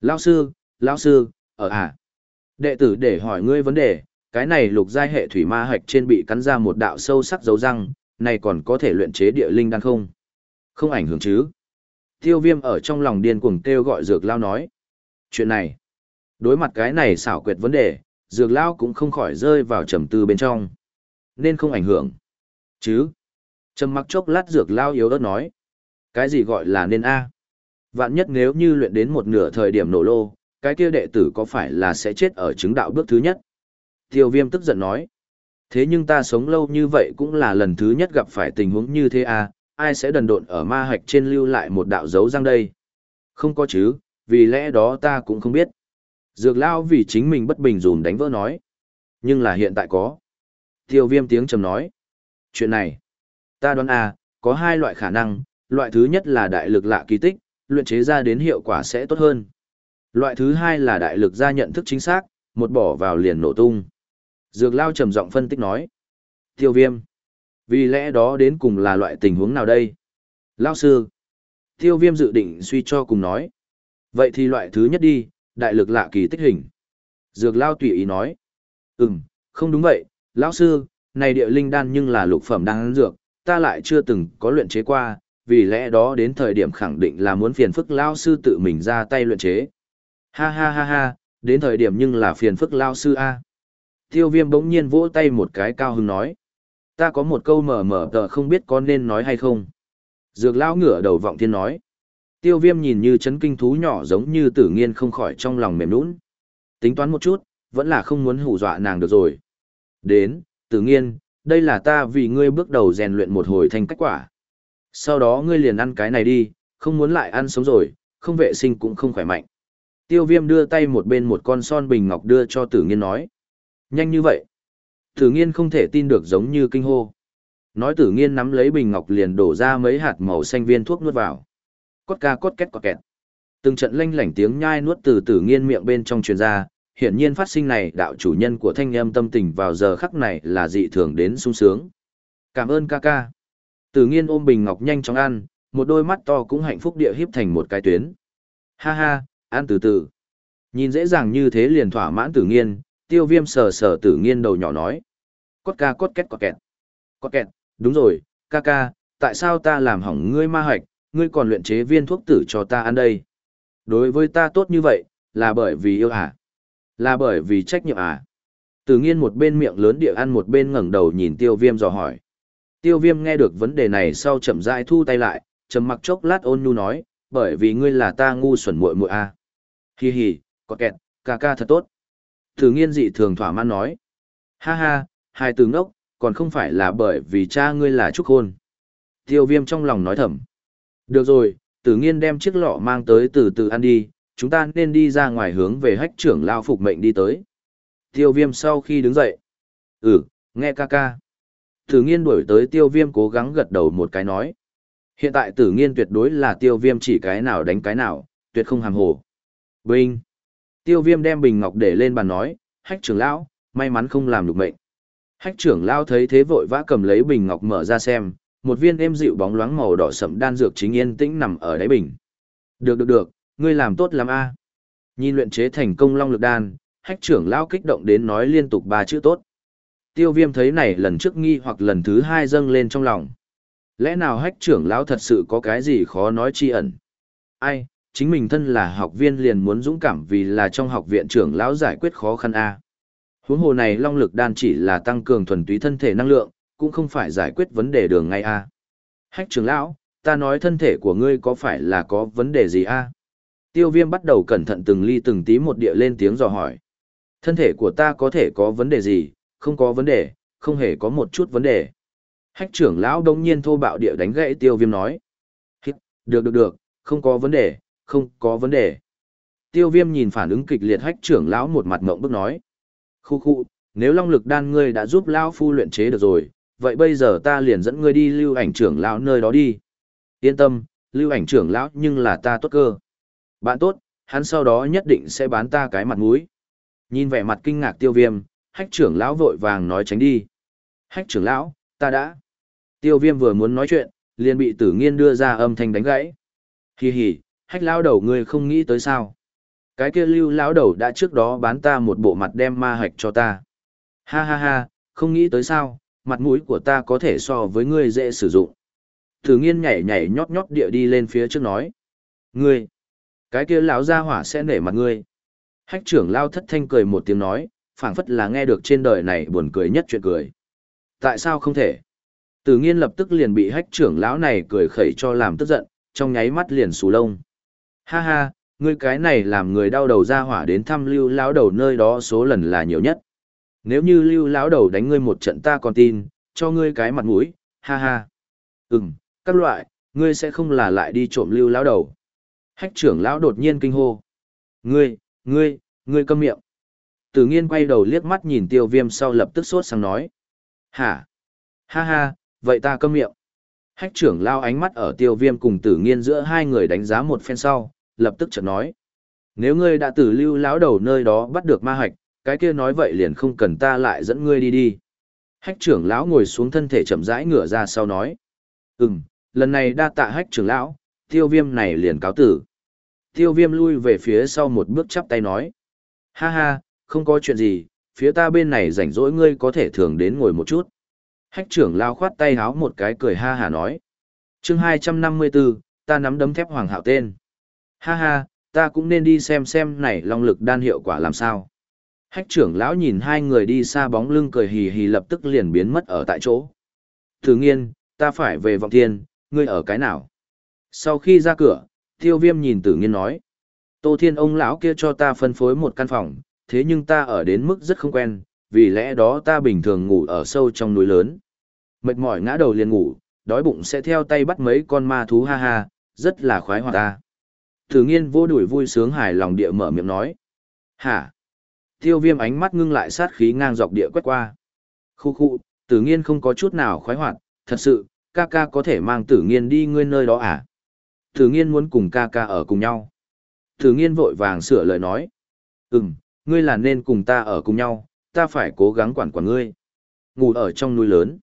Lão sư, lão sư, ở à? Đệ tử để hỏi ngươi vấn đề, cái này lục giai hệ thủy ma hạch trên bị cắn ra một đạo sâu sắc dấu răng, này còn có thể luyện chế địa linh đan không? Không ảnh hưởng chứ? Tiêu viêm ở trong lòng điên cuồng kêu gọi dược lao nói. Chuyện này, đối mặt cái này xảo quyệt vấn đề, dược lao cũng không khỏi rơi vào trầm tư bên trong. Nên không ảnh hưởng. Chứ? Trầm mặc chốc lát dược lao yếu ớt nói. Cái gì gọi là nên A? Vạn nhất nếu như luyện đến một nửa thời điểm nổ lô, cái kia đệ tử có phải là sẽ chết ở chứng đạo bước thứ nhất? Tiêu viêm tức giận nói. Thế nhưng ta sống lâu như vậy cũng là lần thứ nhất gặp phải tình huống như thế à, ai sẽ đần độn ở ma hạch trên lưu lại một đạo dấu răng đây? Không có chứ, vì lẽ đó ta cũng không biết. Dược lao vì chính mình bất bình dùn đánh vỡ nói. Nhưng là hiện tại có. Tiêu viêm tiếng trầm nói. Chuyện này, ta đoán à, có hai loại khả năng, loại thứ nhất là đại lực lạ kỳ tích, luyện chế ra đến hiệu quả sẽ tốt hơn. Loại thứ hai là đại lực ra nhận thức chính xác, một bỏ vào liền nổ tung. Dược lao trầm giọng phân tích nói. Tiêu viêm. Vì lẽ đó đến cùng là loại tình huống nào đây? Lao sư. Tiêu viêm dự định suy cho cùng nói. Vậy thì loại thứ nhất đi, đại lực lạ kỳ tích hình. Dược lao tùy ý nói. Ừm, không đúng vậy, lão sư, này địa linh đan nhưng là lục phẩm đan dược, ta lại chưa từng có luyện chế qua, vì lẽ đó đến thời điểm khẳng định là muốn phiền phức lao sư tự mình ra tay luyện chế. Ha ha ha ha, đến thời điểm nhưng là phiền phức lao sư A. Tiêu viêm bỗng nhiên vỗ tay một cái cao hứng nói. Ta có một câu mở mở tờ không biết có nên nói hay không. Dược lão ngửa đầu vọng thiên nói. Tiêu viêm nhìn như chấn kinh thú nhỏ giống như tử nghiên không khỏi trong lòng mềm nũng. Tính toán một chút, vẫn là không muốn hù dọa nàng được rồi. Đến, tử nghiên, đây là ta vì ngươi bước đầu rèn luyện một hồi thành cách quả. Sau đó ngươi liền ăn cái này đi, không muốn lại ăn sống rồi, không vệ sinh cũng không khỏe mạnh. Tiêu viêm đưa tay một bên một con son bình ngọc đưa cho tử nghiên nói. Nhanh như vậy. Tử nghiên không thể tin được giống như kinh hô. Nói tử nghiên nắm lấy bình ngọc liền đổ ra mấy hạt màu xanh viên thuốc nuốt vào. Cốt ca cốt két cọt kẹt. Từng trận lanh lảnh tiếng nhai nuốt từ tử nghiên miệng bên trong truyền ra, hiển nhiên phát sinh này đạo chủ nhân của thanh âm tâm tình vào giờ khắc này là dị thường đến sung sướng. Cảm ơn ca ca. Tử nghiên ôm bình ngọc nhanh chóng ăn, một đôi mắt to cũng hạnh phúc địa hiếp thành một cái tuyến. Ha ha, ăn từ từ. Nhìn dễ dàng như thế liền thỏa mãn tử nghiên, tiêu viêm sờ sờ tử nghiên đầu nhỏ nói. Cốt ca cốt két cọt kẹt. Cọt kẹt, đúng rồi, ca ca, tại sao ta làm hỏng ngươi ma hoạch, ngươi còn luyện chế viên thuốc tử cho ta ăn đây? Đối với ta tốt như vậy, là bởi vì yêu à? Là bởi vì trách nhiệm à? Tử nghiên một bên miệng lớn địa ăn một bên ngẩng đầu nhìn tiêu viêm dò hỏi. Tiêu viêm nghe được vấn đề này sau chậm rãi thu tay lại, trầm mặc chốc lát ôn nhu nói, bởi vì ngươi là ta ngu xuẩn muội muội a. À. Hi hi, có kẹt, ca ca thật tốt. Thử nghiên dị thường thỏa mãn nói. Ha ha, hai từ ngốc, còn không phải là bởi vì cha ngươi là trúc hôn. Tiêu viêm trong lòng nói thầm. Được rồi, tử nghiên đem chiếc lọ mang tới từ từ ăn đi, chúng ta nên đi ra ngoài hướng về hách trưởng lao phục mệnh đi tới. Tiêu viêm sau khi đứng dậy. Ừ, nghe ca ca. Tử nghiên đuổi tới tiêu viêm cố gắng gật đầu một cái nói. Hiện tại tử nghiên tuyệt đối là tiêu viêm chỉ cái nào đánh cái nào, tuyệt không hàm hồ. Bình, Tiêu viêm đem bình ngọc để lên bàn nói, hách trưởng lão, may mắn không làm được mệnh. Hách trưởng lão thấy thế vội vã cầm lấy bình ngọc mở ra xem, một viên êm dịu bóng loáng màu đỏ sẫm đan dược chính yên tĩnh nằm ở đáy bình. Được được được, ngươi làm tốt lắm a. Nhìn luyện chế thành công long lực đan, hách trưởng lão kích động đến nói liên tục ba chữ tốt. Tiêu viêm thấy này lần trước nghi hoặc lần thứ hai dâng lên trong lòng. Lẽ nào hách trưởng lão thật sự có cái gì khó nói chi ẩn? Ai, chính mình thân là học viên liền muốn dũng cảm vì là trong học viện trưởng lão giải quyết khó khăn a. Huống hồ này long lực đan chỉ là tăng cường thuần túy thân thể năng lượng, cũng không phải giải quyết vấn đề đường ngay a. Hách trưởng lão, ta nói thân thể của ngươi có phải là có vấn đề gì a? Tiêu viêm bắt đầu cẩn thận từng ly từng tí một địa lên tiếng dò hỏi. Thân thể của ta có thể có vấn đề gì, không có vấn đề, không hề có một chút vấn đề. Hách trưởng lão đông nhiên thô bạo địa đánh gãy tiêu viêm nói. Được được được, không có vấn đề, không có vấn đề. Tiêu viêm nhìn phản ứng kịch liệt hách trưởng lão một mặt ngộng bức nói. Khu khu, nếu long lực đan ngươi đã giúp lão phu luyện chế được rồi, vậy bây giờ ta liền dẫn ngươi đi lưu ảnh trưởng lão nơi đó đi. Yên tâm, lưu ảnh trưởng lão nhưng là ta tốt cơ. Bạn tốt, hắn sau đó nhất định sẽ bán ta cái mặt mũi. Nhìn vẻ mặt kinh ngạc tiêu viêm, hách trưởng lão vội vàng nói tránh đi. Hách trưởng lão, ta đã. Tiêu viêm vừa muốn nói chuyện, liền bị tử nghiên đưa ra âm thanh đánh gãy. Hi hi, hách lão đầu ngươi không nghĩ tới sao. Cái kia lưu lão đầu đã trước đó bán ta một bộ mặt đem ma hạch cho ta. Ha ha ha, không nghĩ tới sao, mặt mũi của ta có thể so với ngươi dễ sử dụng. Tử nghiên nhảy nhảy nhót nhót địa đi lên phía trước nói. Ngươi, cái kia lão gia hỏa sẽ nể mặt ngươi. Hách trưởng lao thất thanh cười một tiếng nói, phảng phất là nghe được trên đời này buồn cười nhất chuyện cười. Tại sao không thể? Tử nghiên lập tức liền bị hách trưởng lão này cười khẩy cho làm tức giận, trong nháy mắt liền xù lông. Ha ha, ngươi cái này làm người đau đầu ra hỏa đến thăm lưu lão đầu nơi đó số lần là nhiều nhất. Nếu như lưu lão đầu đánh ngươi một trận ta còn tin, cho ngươi cái mặt mũi, ha ha. Ừm, các loại, ngươi sẽ không là lại đi trộm lưu lão đầu. Hách trưởng lão đột nhiên kinh hô. Ngươi, ngươi, ngươi câm miệng. Tử nghiên quay đầu liếc mắt nhìn tiêu viêm sau lập tức sốt sang nói. Hả? Ha ha, vậy ta câm miệng. Hách trưởng lao ánh mắt ở tiêu viêm cùng tử nghiên giữa hai người đánh giá một phen sau, lập tức chợt nói. Nếu ngươi đã tử lưu lão đầu nơi đó bắt được ma hạch, cái kia nói vậy liền không cần ta lại dẫn ngươi đi đi. Hách trưởng lão ngồi xuống thân thể chậm rãi ngửa ra sau nói. Ừm, lần này đa tạ hách trưởng lão, tiêu viêm này liền cáo tử. Tiêu viêm lui về phía sau một bước chắp tay nói. Ha ha, không có chuyện gì, phía ta bên này rảnh rỗi ngươi có thể thường đến ngồi một chút. Hách trưởng lao khoát tay háo một cái cười ha hà nói. chương 254, ta nắm đấm thép hoàng hạo tên. Ha ha, ta cũng nên đi xem xem này long lực đan hiệu quả làm sao. Hách trưởng lão nhìn hai người đi xa bóng lưng cười hì hì lập tức liền biến mất ở tại chỗ. Thử nghiên, ta phải về vọng thiên, ngươi ở cái nào? Sau khi ra cửa, tiêu viêm nhìn tử nghiên nói. Tô thiên ông lão kia cho ta phân phối một căn phòng, thế nhưng ta ở đến mức rất không quen, vì lẽ đó ta bình thường ngủ ở sâu trong núi lớn. Mệt mỏi ngã đầu liền ngủ, đói bụng sẽ theo tay bắt mấy con ma thú ha ha, rất là khoái hoạt ta. Thử nghiên vô đuổi vui sướng hài lòng địa mở miệng nói. Hả? Tiêu viêm ánh mắt ngưng lại sát khí ngang dọc địa quét qua. Khu khu, tử nghiên không có chút nào khoái hoạt, thật sự, ca ca có thể mang tử nghiên đi ngươi nơi đó à? Tử nghiên muốn cùng ca ca ở cùng nhau. Tử nghiên vội vàng sửa lời nói. Ừm, ngươi là nên cùng ta ở cùng nhau, ta phải cố gắng quản quản ngươi. Ngủ ở trong núi lớn.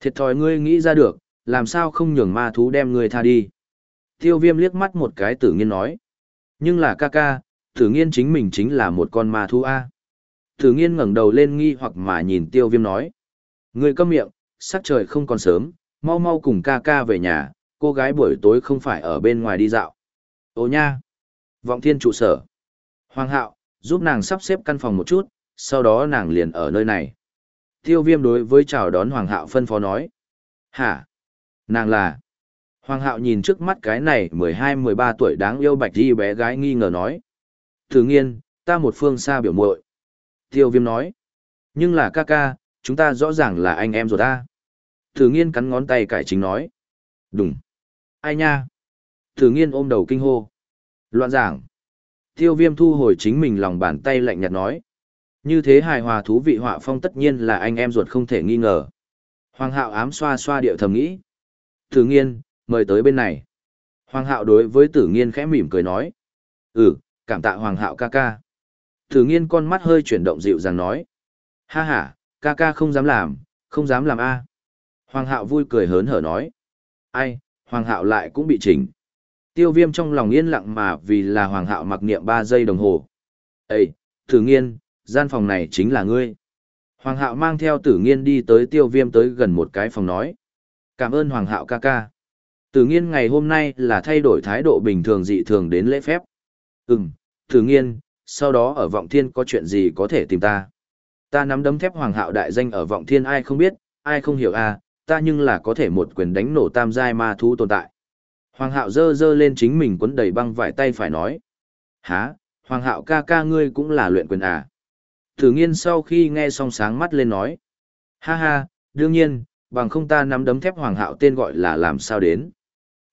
Thiệt thòi ngươi nghĩ ra được, làm sao không nhường ma thú đem ngươi tha đi. Tiêu viêm liếc mắt một cái tử nghiên nói. Nhưng là ca ca, tử nghiên chính mình chính là một con ma thú A. Tử nghiên ngẩng đầu lên nghi hoặc mà nhìn tiêu viêm nói. Ngươi câm miệng, sắc trời không còn sớm, mau mau cùng ca ca về nhà, cô gái buổi tối không phải ở bên ngoài đi dạo. Ô nha! Vọng thiên trụ sở. Hoàng hạo, giúp nàng sắp xếp căn phòng một chút, sau đó nàng liền ở nơi này. Tiêu viêm đối với chào đón Hoàng hạo phân phó nói. Hả? Nàng là... Hoàng hạo nhìn trước mắt cái này 12-13 tuổi đáng yêu bạch đi bé gái nghi ngờ nói. Thử nghiên, ta một phương xa biểu muội Tiêu viêm nói. Nhưng là ca ca, chúng ta rõ ràng là anh em rồi ta. Thử nghiên cắn ngón tay cải chính nói. Đúng. Ai nha? Thử nghiên ôm đầu kinh hô. Loạn giảng. Tiêu viêm thu hồi chính mình lòng bàn tay lạnh nhạt nói. Như thế hài hòa thú vị họa phong tất nhiên là anh em ruột không thể nghi ngờ. Hoàng hạo ám xoa xoa điệu thầm nghĩ. Tử nghiên, mời tới bên này. Hoàng hạo đối với tử nghiên khẽ mỉm cười nói. Ừ, cảm tạ hoàng hạo ca ca. Tử nghiên con mắt hơi chuyển động dịu dàng nói. Ha ha, ca ca không dám làm, không dám làm a. Hoàng hạo vui cười hớn hở nói. Ai, hoàng hạo lại cũng bị chỉnh. Tiêu viêm trong lòng yên lặng mà vì là hoàng hạo mặc niệm 3 giây đồng hồ. Ê, tử nghiên, gian phòng này chính là ngươi. Hoàng hạo mang theo tử nghiên đi tới tiêu viêm tới gần một cái phòng nói. Cảm ơn hoàng hạo ca ca. Tử nghiên ngày hôm nay là thay đổi thái độ bình thường dị thường đến lễ phép. Ừm, tử nghiên, sau đó ở vọng thiên có chuyện gì có thể tìm ta. Ta nắm đấm thép hoàng hạo đại danh ở vọng thiên ai không biết, ai không hiểu à, ta nhưng là có thể một quyền đánh nổ tam giai ma thú tồn tại. Hoàng hạo dơ dơ lên chính mình quấn đầy băng vải tay phải nói. Hả, Hoàng hạo ca ca ngươi cũng là luyện quyền à? Thử nghiên sau khi nghe xong sáng mắt lên nói. Ha ha, đương nhiên, bằng không ta nắm đấm thép Hoàng hạo tên gọi là làm sao đến.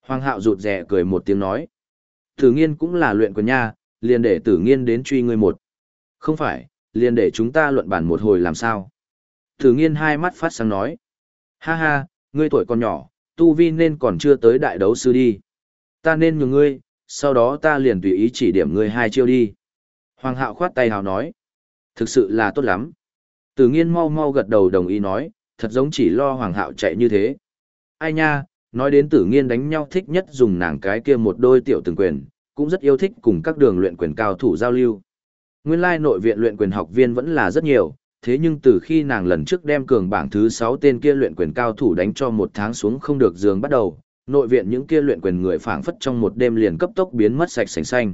Hoàng hạo rụt rè cười một tiếng nói. Thử nghiên cũng là luyện quyền nha, liền để tử nghiên đến truy ngươi một. Không phải, liền để chúng ta luận bản một hồi làm sao. Tử nghiên hai mắt phát sáng nói. Ha ha, ngươi tuổi còn nhỏ, tu vi nên còn chưa tới đại đấu sư đi. Ta nên nhường ngươi, sau đó ta liền tùy ý chỉ điểm ngươi hai chiêu đi. Hoàng hạo khoát tay hào nói. Thực sự là tốt lắm. Tử nghiên mau mau gật đầu đồng ý nói, thật giống chỉ lo hoàng hạo chạy như thế. Ai nha, nói đến tử nghiên đánh nhau thích nhất dùng nàng cái kia một đôi tiểu từng quyền, cũng rất yêu thích cùng các đường luyện quyền cao thủ giao lưu. Nguyên lai nội viện luyện quyền học viên vẫn là rất nhiều, thế nhưng từ khi nàng lần trước đem cường bảng thứ 6 tên kia luyện quyền cao thủ đánh cho một tháng xuống không được giường bắt đầu, nội viện những kia luyện quyền người phảng phất trong một đêm liền cấp tốc biến mất sạch sành xanh.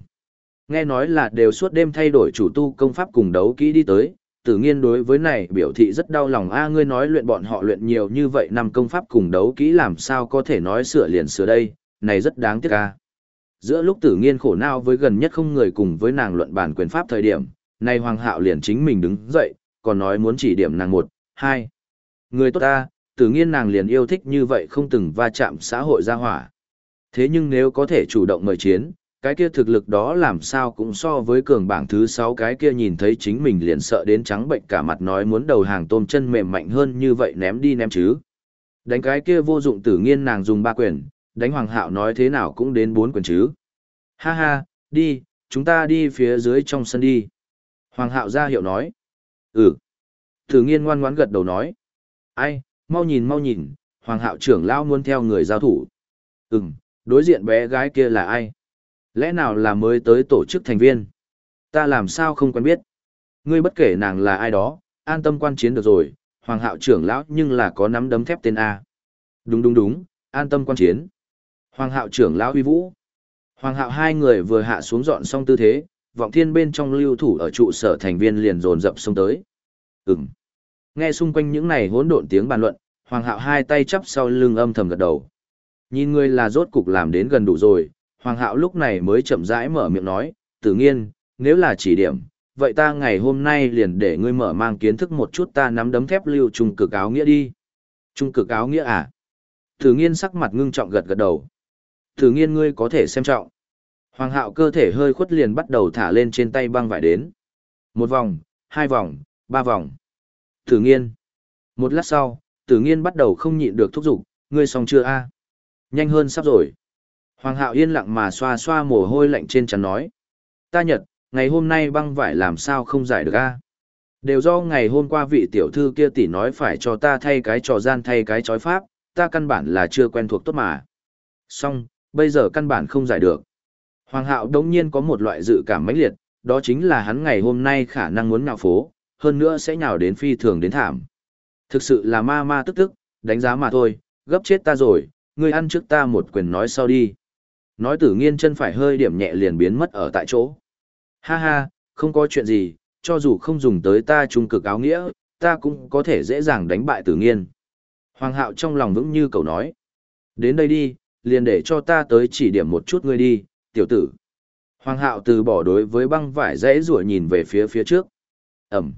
Nghe nói là đều suốt đêm thay đổi chủ tu công pháp cùng đấu kỹ đi tới, tự nhiên đối với này biểu thị rất đau lòng a ngươi nói luyện bọn họ luyện nhiều như vậy năm công pháp cùng đấu kỹ làm sao có thể nói sửa liền sửa đây, này rất đáng tiếc a. Giữa lúc tử nghiên khổ não với gần nhất không người cùng với nàng luận bản quyền pháp thời điểm, này hoàng hạo liền chính mình đứng dậy, còn nói muốn chỉ điểm nàng một, hai. Người tốt ta, tự nhiên nàng liền yêu thích như vậy không từng va chạm xã hội gia hỏa. Thế nhưng nếu có thể chủ động mời chiến, cái kia thực lực đó làm sao cũng so với cường bảng thứ sáu cái kia nhìn thấy chính mình liền sợ đến trắng bệnh cả mặt nói muốn đầu hàng tôm chân mềm mạnh hơn như vậy ném đi ném chứ. Đánh cái kia vô dụng tử nghiên nàng dùng ba quyền, đánh hoàng hạo nói thế nào cũng đến bốn quyền chứ. Ha ha, đi, chúng ta đi phía dưới trong sân đi. Hoàng hạo ra hiệu nói. Ừ. Thử nghiên ngoan ngoãn gật đầu nói. Ai, mau nhìn mau nhìn, hoàng hạo trưởng lão muốn theo người giao thủ. Ừm, đối diện bé gái kia là ai? Lẽ nào là mới tới tổ chức thành viên? Ta làm sao không quen biết? Ngươi bất kể nàng là ai đó, an tâm quan chiến được rồi, hoàng hạo trưởng lão nhưng là có nắm đấm thép tên A. Đúng đúng đúng, an tâm quan chiến. Hoàng hạo trưởng lão huy vũ. Hoàng hạo hai người vừa hạ xuống dọn xong tư thế, vọng thiên bên trong lưu thủ ở trụ sở thành viên liền dồn dập xông tới. Ừm. Nghe xung quanh những này hỗn độn tiếng bàn luận, Hoàng hạo hai tay chắp sau lưng âm thầm gật đầu. Nhìn ngươi là rốt cục làm đến gần đủ rồi, Hoàng hạo lúc này mới chậm rãi mở miệng nói, tự nhiên, nếu là chỉ điểm, vậy ta ngày hôm nay liền để ngươi mở mang kiến thức một chút ta nắm đấm thép lưu trung cực áo nghĩa đi. Trung cực áo nghĩa à? Tử nghiên sắc mặt ngưng trọng gật gật đầu. Tử nghiên ngươi có thể xem trọng. Hoàng hạo cơ thể hơi khuất liền bắt đầu thả lên trên tay băng vải đến. Một vòng, hai vòng, ba vòng. Tử nghiên. Một lát sau, tử nghiên bắt đầu không nhịn được thúc giục, ngươi xong chưa a? Nhanh hơn sắp rồi. Hoàng hạo yên lặng mà xoa xoa mồ hôi lạnh trên trán nói. Ta nhật, ngày hôm nay băng vải làm sao không giải được a? Đều do ngày hôm qua vị tiểu thư kia tỷ nói phải cho ta thay cái trò gian thay cái chói pháp, ta căn bản là chưa quen thuộc tốt mà. Xong, bây giờ căn bản không giải được. Hoàng hạo đống nhiên có một loại dự cảm mãnh liệt, đó chính là hắn ngày hôm nay khả năng muốn nhào phố, hơn nữa sẽ nhào đến phi thường đến thảm. Thực sự là ma ma tức tức, đánh giá mà thôi, gấp chết ta rồi, ngươi ăn trước ta một quyền nói sau đi. Nói tử nghiên chân phải hơi điểm nhẹ liền biến mất ở tại chỗ. Ha ha, không có chuyện gì, cho dù không dùng tới ta trung cực áo nghĩa, ta cũng có thể dễ dàng đánh bại tử nghiên. Hoàng hạo trong lòng vững như cầu nói. Đến đây đi, liền để cho ta tới chỉ điểm một chút ngươi đi, tiểu tử. Hoàng hạo từ bỏ đối với băng vải dãy rủa nhìn về phía phía trước. Ẩm.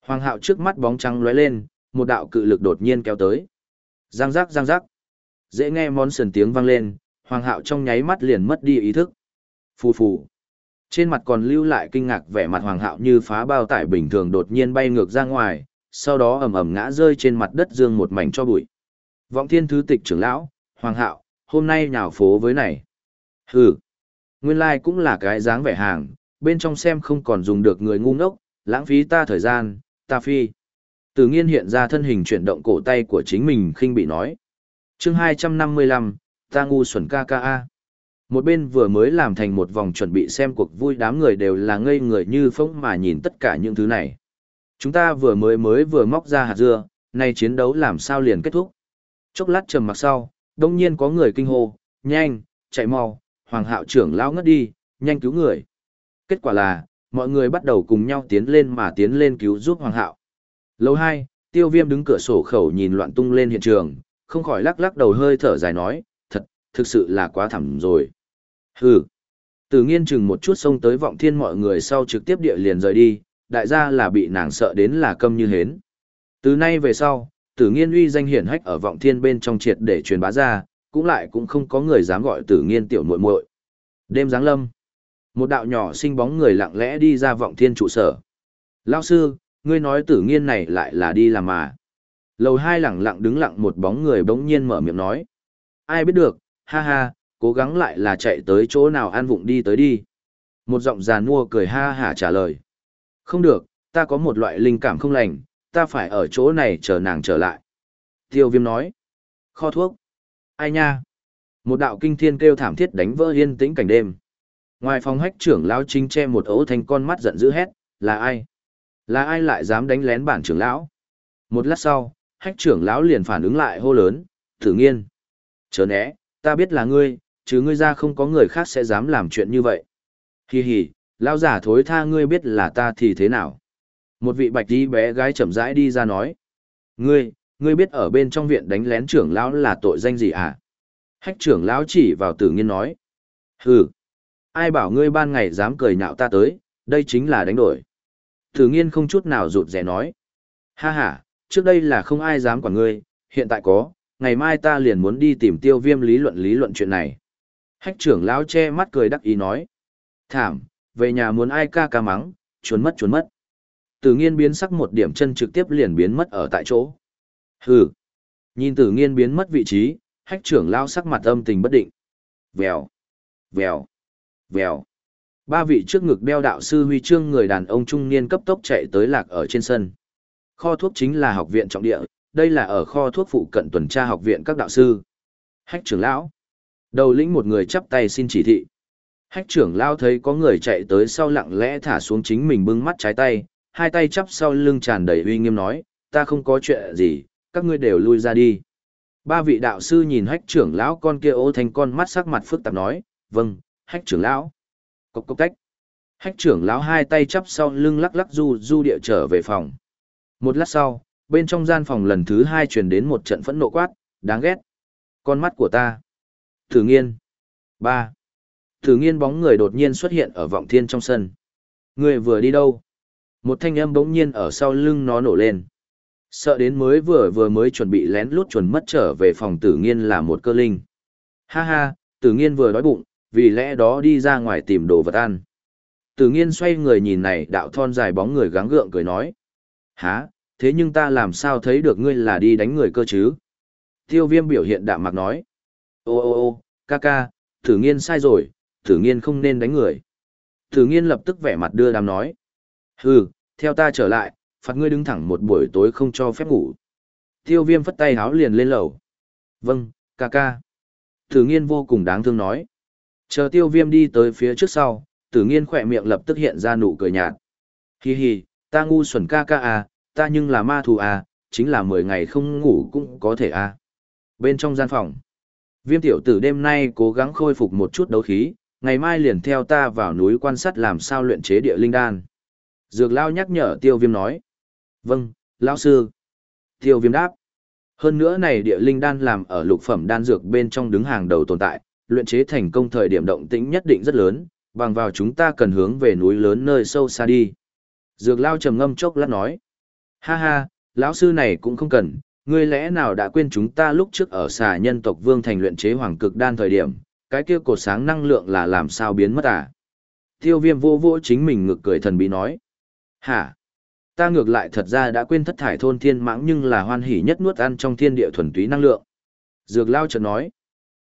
Hoàng hạo trước mắt bóng trắng lóe lên, một đạo cự lực đột nhiên kéo tới. Giang giác giang giác. Dễ nghe món sườn tiếng vang lên, hoàng hạo trong nháy mắt liền mất đi ý thức. Phù phù. Trên mặt còn lưu lại kinh ngạc vẻ mặt hoàng hạo như phá bao tải bình thường đột nhiên bay ngược ra ngoài, sau đó ầm ầm ngã rơi trên mặt đất dương một mảnh cho bụi. Vọng thiên thứ tịch trưởng lão, hoàng hạo, hôm nay nhào phố với này. Hừ. Nguyên lai like cũng là cái dáng vẻ hàng, bên trong xem không còn dùng được người ngu ngốc, lãng phí ta thời gian, ta phi. Từ nghiên hiện ra thân hình chuyển động cổ tay của chính mình khinh bị nói. chương 255, ta ngu xuẩn ca ca a. Một bên vừa mới làm thành một vòng chuẩn bị xem cuộc vui đám người đều là ngây người như phóng mà nhìn tất cả những thứ này. Chúng ta vừa mới mới vừa móc ra hạt dưa, nay chiến đấu làm sao liền kết thúc. Chốc lát trầm mặc sau, đông nhiên có người kinh hô, nhanh, chạy mau, hoàng hạo trưởng lão ngất đi, nhanh cứu người. Kết quả là, mọi người bắt đầu cùng nhau tiến lên mà tiến lên cứu giúp hoàng hạo. Lâu hai, tiêu viêm đứng cửa sổ khẩu nhìn loạn tung lên hiện trường, không khỏi lắc lắc đầu hơi thở dài nói, thật, thực sự là quá thẳm rồi. Hừ. Từ nghiên chừng một chút xông tới vọng thiên mọi người sau trực tiếp địa liền rời đi, đại gia là bị nàng sợ đến là câm như hến. Từ nay về sau, tử nghiên uy danh hiển hách ở vọng thiên bên trong triệt để truyền bá ra, cũng lại cũng không có người dám gọi tử nghiên tiểu muội muội. Đêm giáng lâm, một đạo nhỏ sinh bóng người lặng lẽ đi ra vọng thiên trụ sở. Lao sư, ngươi nói tử nghiên này lại là đi làm mà. Lầu hai lặng lặng đứng lặng một bóng người bỗng nhiên mở miệng nói. Ai biết được, ha ha, cố gắng lại là chạy tới chỗ nào an vụng đi tới đi. Một giọng già nua cười ha hả trả lời. Không được, ta có một loại linh cảm không lành, ta phải ở chỗ này chờ nàng trở lại. Tiêu viêm nói. Kho thuốc. Ai nha? Một đạo kinh thiên kêu thảm thiết đánh vỡ yên tĩnh cảnh đêm. Ngoài phòng hách trưởng lão chính che một ấu thành con mắt giận dữ hét, là ai? Là ai lại dám đánh lén bản trưởng lão? Một lát sau, hách trưởng lão liền phản ứng lại hô lớn, thử nghiên. Chớ né, ta biết là ngươi, chứ ngươi ra không có người khác sẽ dám làm chuyện như vậy. Hi hi, lão giả thối tha ngươi biết là ta thì thế nào? Một vị bạch đi bé gái chậm rãi đi ra nói. Ngươi, ngươi biết ở bên trong viện đánh lén trưởng lão là tội danh gì à? Hách trưởng lão chỉ vào tử nghiên nói. Hừ, ai bảo ngươi ban ngày dám cười nhạo ta tới, đây chính là đánh đổi. Tử nghiên không chút nào rụt rẻ nói. Ha ha, trước đây là không ai dám quản ngươi, hiện tại có, ngày mai ta liền muốn đi tìm tiêu viêm lý luận lý luận chuyện này. Hách trưởng lão che mắt cười đắc ý nói. Thảm, về nhà muốn ai ca ca mắng, chuốn mất chuốn mất. Tử nghiên biến sắc một điểm chân trực tiếp liền biến mất ở tại chỗ. Hừ. Nhìn tử nghiên biến mất vị trí, hách trưởng lao sắc mặt âm tình bất định. Vèo, vèo, vèo. Ba vị trước ngực đeo đạo sư huy chương người đàn ông trung niên cấp tốc chạy tới lạc ở trên sân. Kho thuốc chính là học viện trọng địa, đây là ở kho thuốc phụ cận tuần tra học viện các đạo sư. Hách trưởng lão. Đầu lĩnh một người chắp tay xin chỉ thị. Hách trưởng lao thấy có người chạy tới sau lặng lẽ thả xuống chính mình bưng mắt trái tay, hai tay chắp sau lưng tràn đầy uy nghiêm nói, ta không có chuyện gì, các ngươi đều lui ra đi. Ba vị đạo sư nhìn hách trưởng lão con kia ô thành con mắt sắc mặt phức tạp nói, vâng, hách trưởng lão. Cốc cốc tách. Hách trưởng lão hai tay chắp sau lưng lắc lắc du du địa trở về phòng. Một lát sau, bên trong gian phòng lần thứ hai truyền đến một trận phẫn nộ quát, đáng ghét. Con mắt của ta. Thử nghiên. ba Thử nghiên bóng người đột nhiên xuất hiện ở vọng thiên trong sân. Người vừa đi đâu? Một thanh âm bỗng nhiên ở sau lưng nó nổ lên. Sợ đến mới vừa vừa mới chuẩn bị lén lút chuẩn mất trở về phòng tử nghiên là một cơ linh. Ha ha, tử nghiên vừa đói bụng, vì lẽ đó đi ra ngoài tìm đồ vật ăn. Tử nghiên xoay người nhìn này đạo thon dài bóng người gắng gượng cười nói. Hả, thế nhưng ta làm sao thấy được ngươi là đi đánh người cơ chứ? Tiêu viêm biểu hiện đạm mạc nói. Ô ô ô, ca ca, tử nghiên sai rồi, tử nghiên không nên đánh người. Tử nghiên lập tức vẻ mặt đưa đám nói. Hừ, theo ta trở lại, phạt ngươi đứng thẳng một buổi tối không cho phép ngủ. Tiêu viêm phất tay háo liền lên lầu. Vâng, ca ca. Tử nghiên vô cùng đáng thương nói. Chờ tiêu viêm đi tới phía trước sau, tử nghiên khỏe miệng lập tức hiện ra nụ cười nhạt. Hi hi, ta ngu xuẩn ca ca à, ta nhưng là ma thù à, chính là 10 ngày không ngủ cũng có thể à. Bên trong gian phòng, viêm tiểu tử đêm nay cố gắng khôi phục một chút đấu khí, ngày mai liền theo ta vào núi quan sát làm sao luyện chế địa linh đan. Dược lao nhắc nhở tiêu viêm nói. Vâng, lão sư. Tiêu viêm đáp. Hơn nữa này địa linh đan làm ở lục phẩm đan dược bên trong đứng hàng đầu tồn tại, luyện chế thành công thời điểm động tĩnh nhất định rất lớn, bằng vào chúng ta cần hướng về núi lớn nơi sâu xa đi. Dược lao trầm ngâm chốc lát nói. Ha ha, lão sư này cũng không cần, ngươi lẽ nào đã quên chúng ta lúc trước ở xà nhân tộc vương thành luyện chế hoàng cực đan thời điểm, cái kia cột sáng năng lượng là làm sao biến mất à? Tiêu viêm vô vô chính mình ngực cười thần bí nói. Hả? Ta ngược lại thật ra đã quên thất thải thôn thiên mãng nhưng là hoan hỉ nhất nuốt ăn trong thiên địa thuần túy năng lượng. Dược lao chợt nói.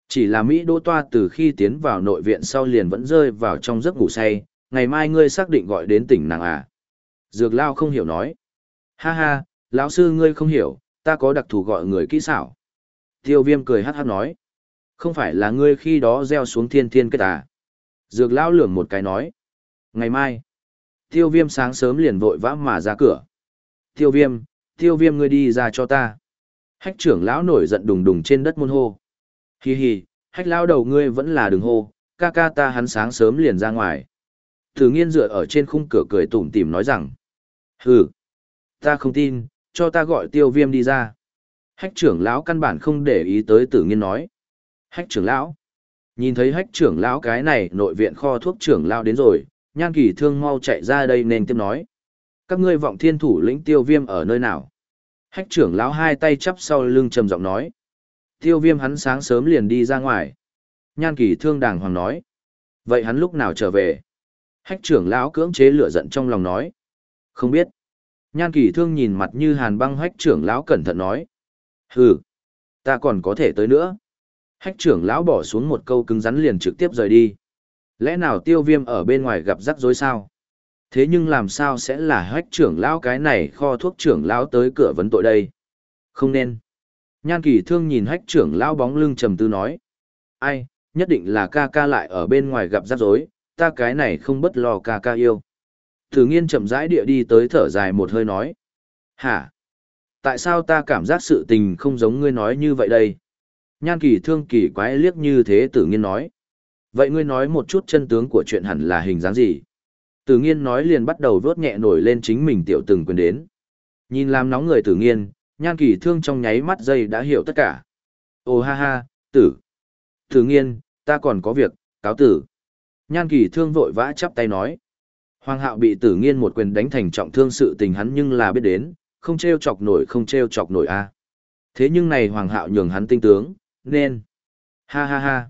Chỉ là Mỹ đô toa từ khi tiến vào nội viện sau liền vẫn rơi vào trong giấc ngủ say, ngày mai ngươi xác định gọi đến tỉnh nàng à. Dược lao không hiểu nói. Ha ha, lão sư ngươi không hiểu, ta có đặc thù gọi người kỹ xảo. Tiêu viêm cười hát hát nói. Không phải là ngươi khi đó gieo xuống thiên thiên kết à. Dược lao lường một cái nói. Ngày mai. Tiêu viêm sáng sớm liền vội vã mà ra cửa. Tiêu viêm, tiêu viêm ngươi đi ra cho ta. Hách trưởng lão nổi giận đùng đùng trên đất môn hô. Hi hi, hách lão đầu ngươi vẫn là đường hô, ca ca ta hắn sáng sớm liền ra ngoài. Thử nghiên dựa ở trên khung cửa cười tủm tỉm nói rằng. Hừ, ta không tin, cho ta gọi tiêu viêm đi ra. Hách trưởng lão căn bản không để ý tới tử nghiên nói. Hách trưởng lão. Nhìn thấy hách trưởng lão cái này nội viện kho thuốc trưởng lão đến rồi, nhan kỳ thương mau chạy ra đây nên tiếp nói. Các ngươi vọng thiên thủ lĩnh tiêu viêm ở nơi nào? Hách trưởng lão hai tay chắp sau lưng trầm giọng nói. Tiêu viêm hắn sáng sớm liền đi ra ngoài. Nhan kỳ thương đàng hoàng nói. Vậy hắn lúc nào trở về? Hách trưởng lão cưỡng chế lửa giận trong lòng nói. Không biết. Nhan kỳ thương nhìn mặt như hàn băng hách trưởng lão cẩn thận nói. Hừ, ta còn có thể tới nữa. Hách trưởng lão bỏ xuống một câu cứng rắn liền trực tiếp rời đi. Lẽ nào tiêu viêm ở bên ngoài gặp rắc rối sao? Thế nhưng làm sao sẽ là hách trưởng lão cái này kho thuốc trưởng lão tới cửa vấn tội đây? Không nên. Nhan kỳ thương nhìn hách trưởng lão bóng lưng trầm tư nói. Ai, nhất định là ca ca lại ở bên ngoài gặp rắc rối, ta cái này không bất lo ca ca yêu. Thử nghiên chậm rãi địa đi tới thở dài một hơi nói. Hả? Tại sao ta cảm giác sự tình không giống ngươi nói như vậy đây? Nhan kỳ thương kỳ quái liếc như thế tử nghiên nói. Vậy ngươi nói một chút chân tướng của chuyện hẳn là hình dáng gì? Tử nghiên nói liền bắt đầu vớt nhẹ nổi lên chính mình tiểu từng quyền đến. Nhìn làm nóng người tử nghiên, nhan kỳ thương trong nháy mắt dây đã hiểu tất cả. ô ha ha, tử. Tử nghiên, ta còn có việc, cáo tử. Nhan kỳ thương vội vã chắp tay nói. Hoàng hạo bị tử nghiên một quyền đánh thành trọng thương sự tình hắn nhưng là biết đến, không treo chọc nổi không treo chọc nổi a. Thế nhưng này hoàng hạo nhường hắn tinh tướng, nên. Ha ha ha.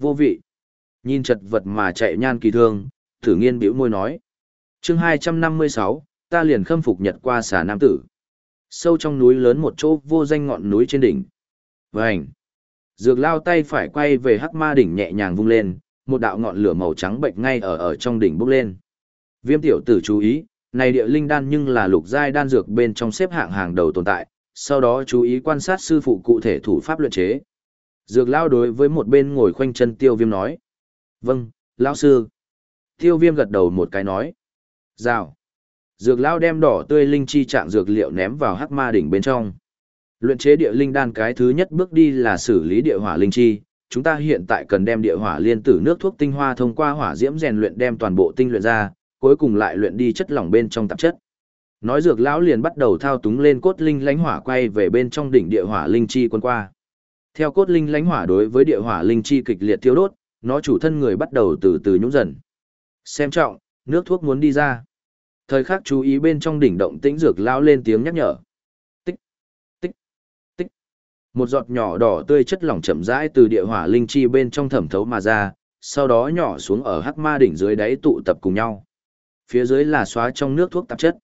Vô vị. Nhìn chật vật mà chạy nhan kỳ thương, thử nghiên bĩu môi nói. chương 256, ta liền khâm phục nhật qua xà nam tử. Sâu trong núi lớn một chỗ vô danh ngọn núi trên đỉnh. Vânh. Dược lao tay phải quay về hắc ma đỉnh nhẹ nhàng vung lên, một đạo ngọn lửa màu trắng bệnh ngay ở ở trong đỉnh bốc lên. Viêm tiểu tử chú ý, này địa linh đan nhưng là lục giai đan dược bên trong xếp hạng hàng đầu tồn tại, sau đó chú ý quan sát sư phụ cụ thể thủ pháp luyện chế. Dược lao đối với một bên ngồi khoanh chân tiêu viêm nói. Vâng, lão sư. Tiêu viêm gật đầu một cái nói. Rào. Dược lao đem đỏ tươi linh chi trạng dược liệu ném vào hắc ma đỉnh bên trong. Luyện chế địa linh đan cái thứ nhất bước đi là xử lý địa hỏa linh chi, chúng ta hiện tại cần đem địa hỏa liên tử nước thuốc tinh hoa thông qua hỏa diễm rèn luyện đem toàn bộ tinh luyện ra, cuối cùng lại luyện đi chất lỏng bên trong tạp chất. Nói dược lão liền bắt đầu thao túng lên cốt linh lánh hỏa quay về bên trong đỉnh địa hỏa linh chi quân qua. Theo cốt linh lánh hỏa đối với địa hỏa linh chi kịch liệt thiêu đốt, nó chủ thân người bắt đầu từ từ nhũng dần. Xem trọng, nước thuốc muốn đi ra. Thời khắc chú ý bên trong đỉnh động tĩnh dược lao lên tiếng nhắc nhở. Một giọt nhỏ đỏ tươi chất lỏng chậm rãi từ địa hỏa linh chi bên trong thẩm thấu mà ra, sau đó nhỏ xuống ở hắc ma đỉnh dưới đáy tụ tập cùng nhau. Phía dưới là xóa trong nước thuốc tạp chất.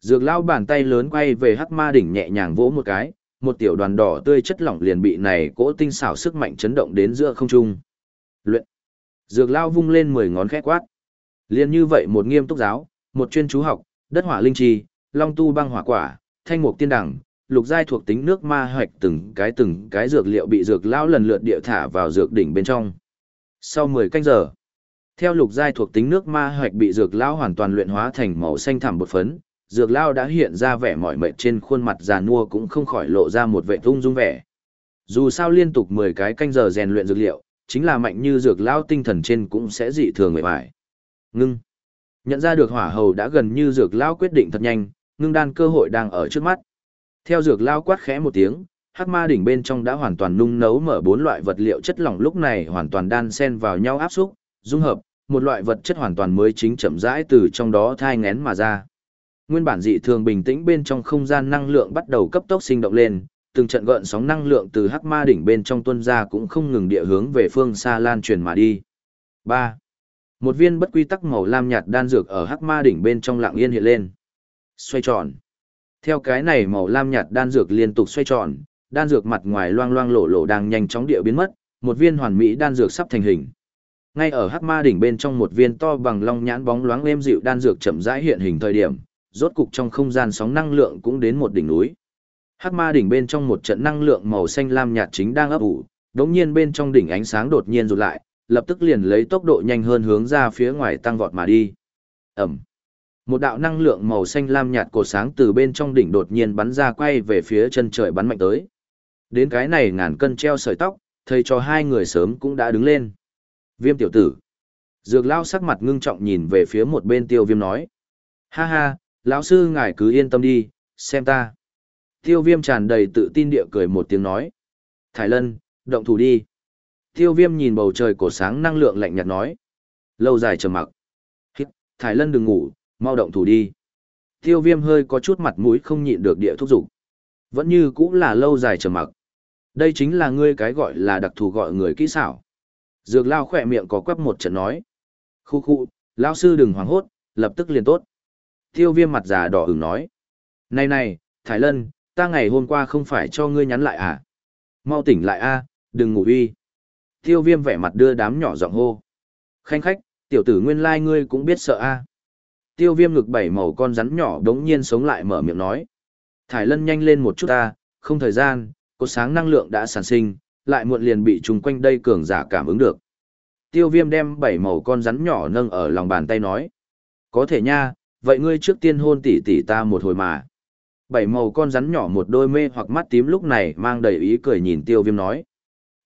Dược lao bàn tay lớn quay về hắc ma đỉnh nhẹ nhàng vỗ một cái, một tiểu đoàn đỏ tươi chất lỏng liền bị này cỗ tinh xảo sức mạnh chấn động đến giữa không trung. Luyện. Dược lao vung lên mười ngón khẽ quát. Liên như vậy một nghiêm túc giáo, một chuyên chú học, đất hỏa linh chi, long tu băng hỏa quả, thanh mục tiên đẳng, lục giai thuộc tính nước ma hoạch từng cái từng cái dược liệu bị dược lao lần lượt địa thả vào dược đỉnh bên trong. Sau 10 canh giờ, theo lục giai thuộc tính nước ma hoạch bị dược lao hoàn toàn luyện hóa thành màu xanh thẳm bột phấn, dược lão đã hiện ra vẻ mỏi mệt trên khuôn mặt già nua cũng không khỏi lộ ra một vẻ tung dung vẻ. Dù sao liên tục 10 cái canh giờ rèn luyện dược liệu, chính là mạnh như dược lão tinh thần trên cũng sẽ dị thường mệt mỏi. Ngưng. Nhận ra được hỏa hầu đã gần như dược lão quyết định thật nhanh, ngưng đan cơ hội đang ở trước mắt. Theo dược lao quát khẽ một tiếng, hắc ma đỉnh bên trong đã hoàn toàn nung nấu mở bốn loại vật liệu chất lỏng lúc này hoàn toàn đan xen vào nhau áp xúc, dung hợp, một loại vật chất hoàn toàn mới chính chậm rãi từ trong đó thai ngén mà ra. Nguyên bản dị thường bình tĩnh bên trong không gian năng lượng bắt đầu cấp tốc sinh động lên, từng trận gợn sóng năng lượng từ hắc ma đỉnh bên trong tuôn ra cũng không ngừng địa hướng về phương xa lan truyền mà đi. 3. Một viên bất quy tắc màu lam nhạt đan dược ở hắc ma đỉnh bên trong lặng yên hiện lên. Xoay tròn. Theo cái này màu lam nhạt đan dược liên tục xoay tròn, đan dược mặt ngoài loang loang lổ lổ đang nhanh chóng địa biến mất, một viên hoàn mỹ đan dược sắp thành hình. Ngay ở Hắc Ma đỉnh bên trong một viên to bằng long nhãn bóng loáng êm dịu đan dược chậm rãi hiện hình thời điểm, rốt cục trong không gian sóng năng lượng cũng đến một đỉnh núi. Hắc Ma đỉnh bên trong một trận năng lượng màu xanh lam nhạt chính đang ấp ủ, đống nhiên bên trong đỉnh ánh sáng đột nhiên rụt lại, lập tức liền lấy tốc độ nhanh hơn hướng ra phía ngoài tăng vọt mà đi. Ẩm. Một đạo năng lượng màu xanh lam nhạt cột sáng từ bên trong đỉnh đột nhiên bắn ra quay về phía chân trời bắn mạnh tới. Đến cái này ngàn cân treo sợi tóc, thầy cho hai người sớm cũng đã đứng lên. Viêm tiểu tử. Dược lao sắc mặt ngưng trọng nhìn về phía một bên tiêu viêm nói. Ha ha, lão sư ngài cứ yên tâm đi, xem ta. Tiêu viêm tràn đầy tự tin địa cười một tiếng nói. Thái lân, Động thủ đi. Tiêu viêm nhìn bầu trời cổ sáng năng lượng lạnh nhạt nói. Lâu dài trầm mặc. Hít, Thải Lân đừng ngủ, mau động thủ đi. Tiêu viêm hơi có chút mặt mũi không nhịn được địa thúc giục. Vẫn như cũng là lâu dài trầm mặc. Đây chính là ngươi cái gọi là đặc thù gọi người kỹ xảo. Dược lao khỏe miệng có quắp một trận nói. Khu khu, lao sư đừng hoảng hốt, lập tức liền tốt. Tiêu viêm mặt già đỏ ửng nói. Này này, Thái Lân, ta ngày hôm qua không phải cho ngươi nhắn lại à? Mau tỉnh lại a, đừng ngủ uy. Tiêu viêm vẻ mặt đưa đám nhỏ giọng hô. Khanh khách, tiểu tử nguyên lai ngươi cũng biết sợ a. Tiêu viêm ngực bảy màu con rắn nhỏ đống nhiên sống lại mở miệng nói. Thải lân nhanh lên một chút ta, không thời gian, có sáng năng lượng đã sản sinh, lại muộn liền bị trùng quanh đây cường giả cảm ứng được. Tiêu viêm đem bảy màu con rắn nhỏ nâng ở lòng bàn tay nói. Có thể nha, vậy ngươi trước tiên hôn tỷ tỷ ta một hồi mà. Bảy màu con rắn nhỏ một đôi mê hoặc mắt tím lúc này mang đầy ý cười nhìn tiêu viêm nói.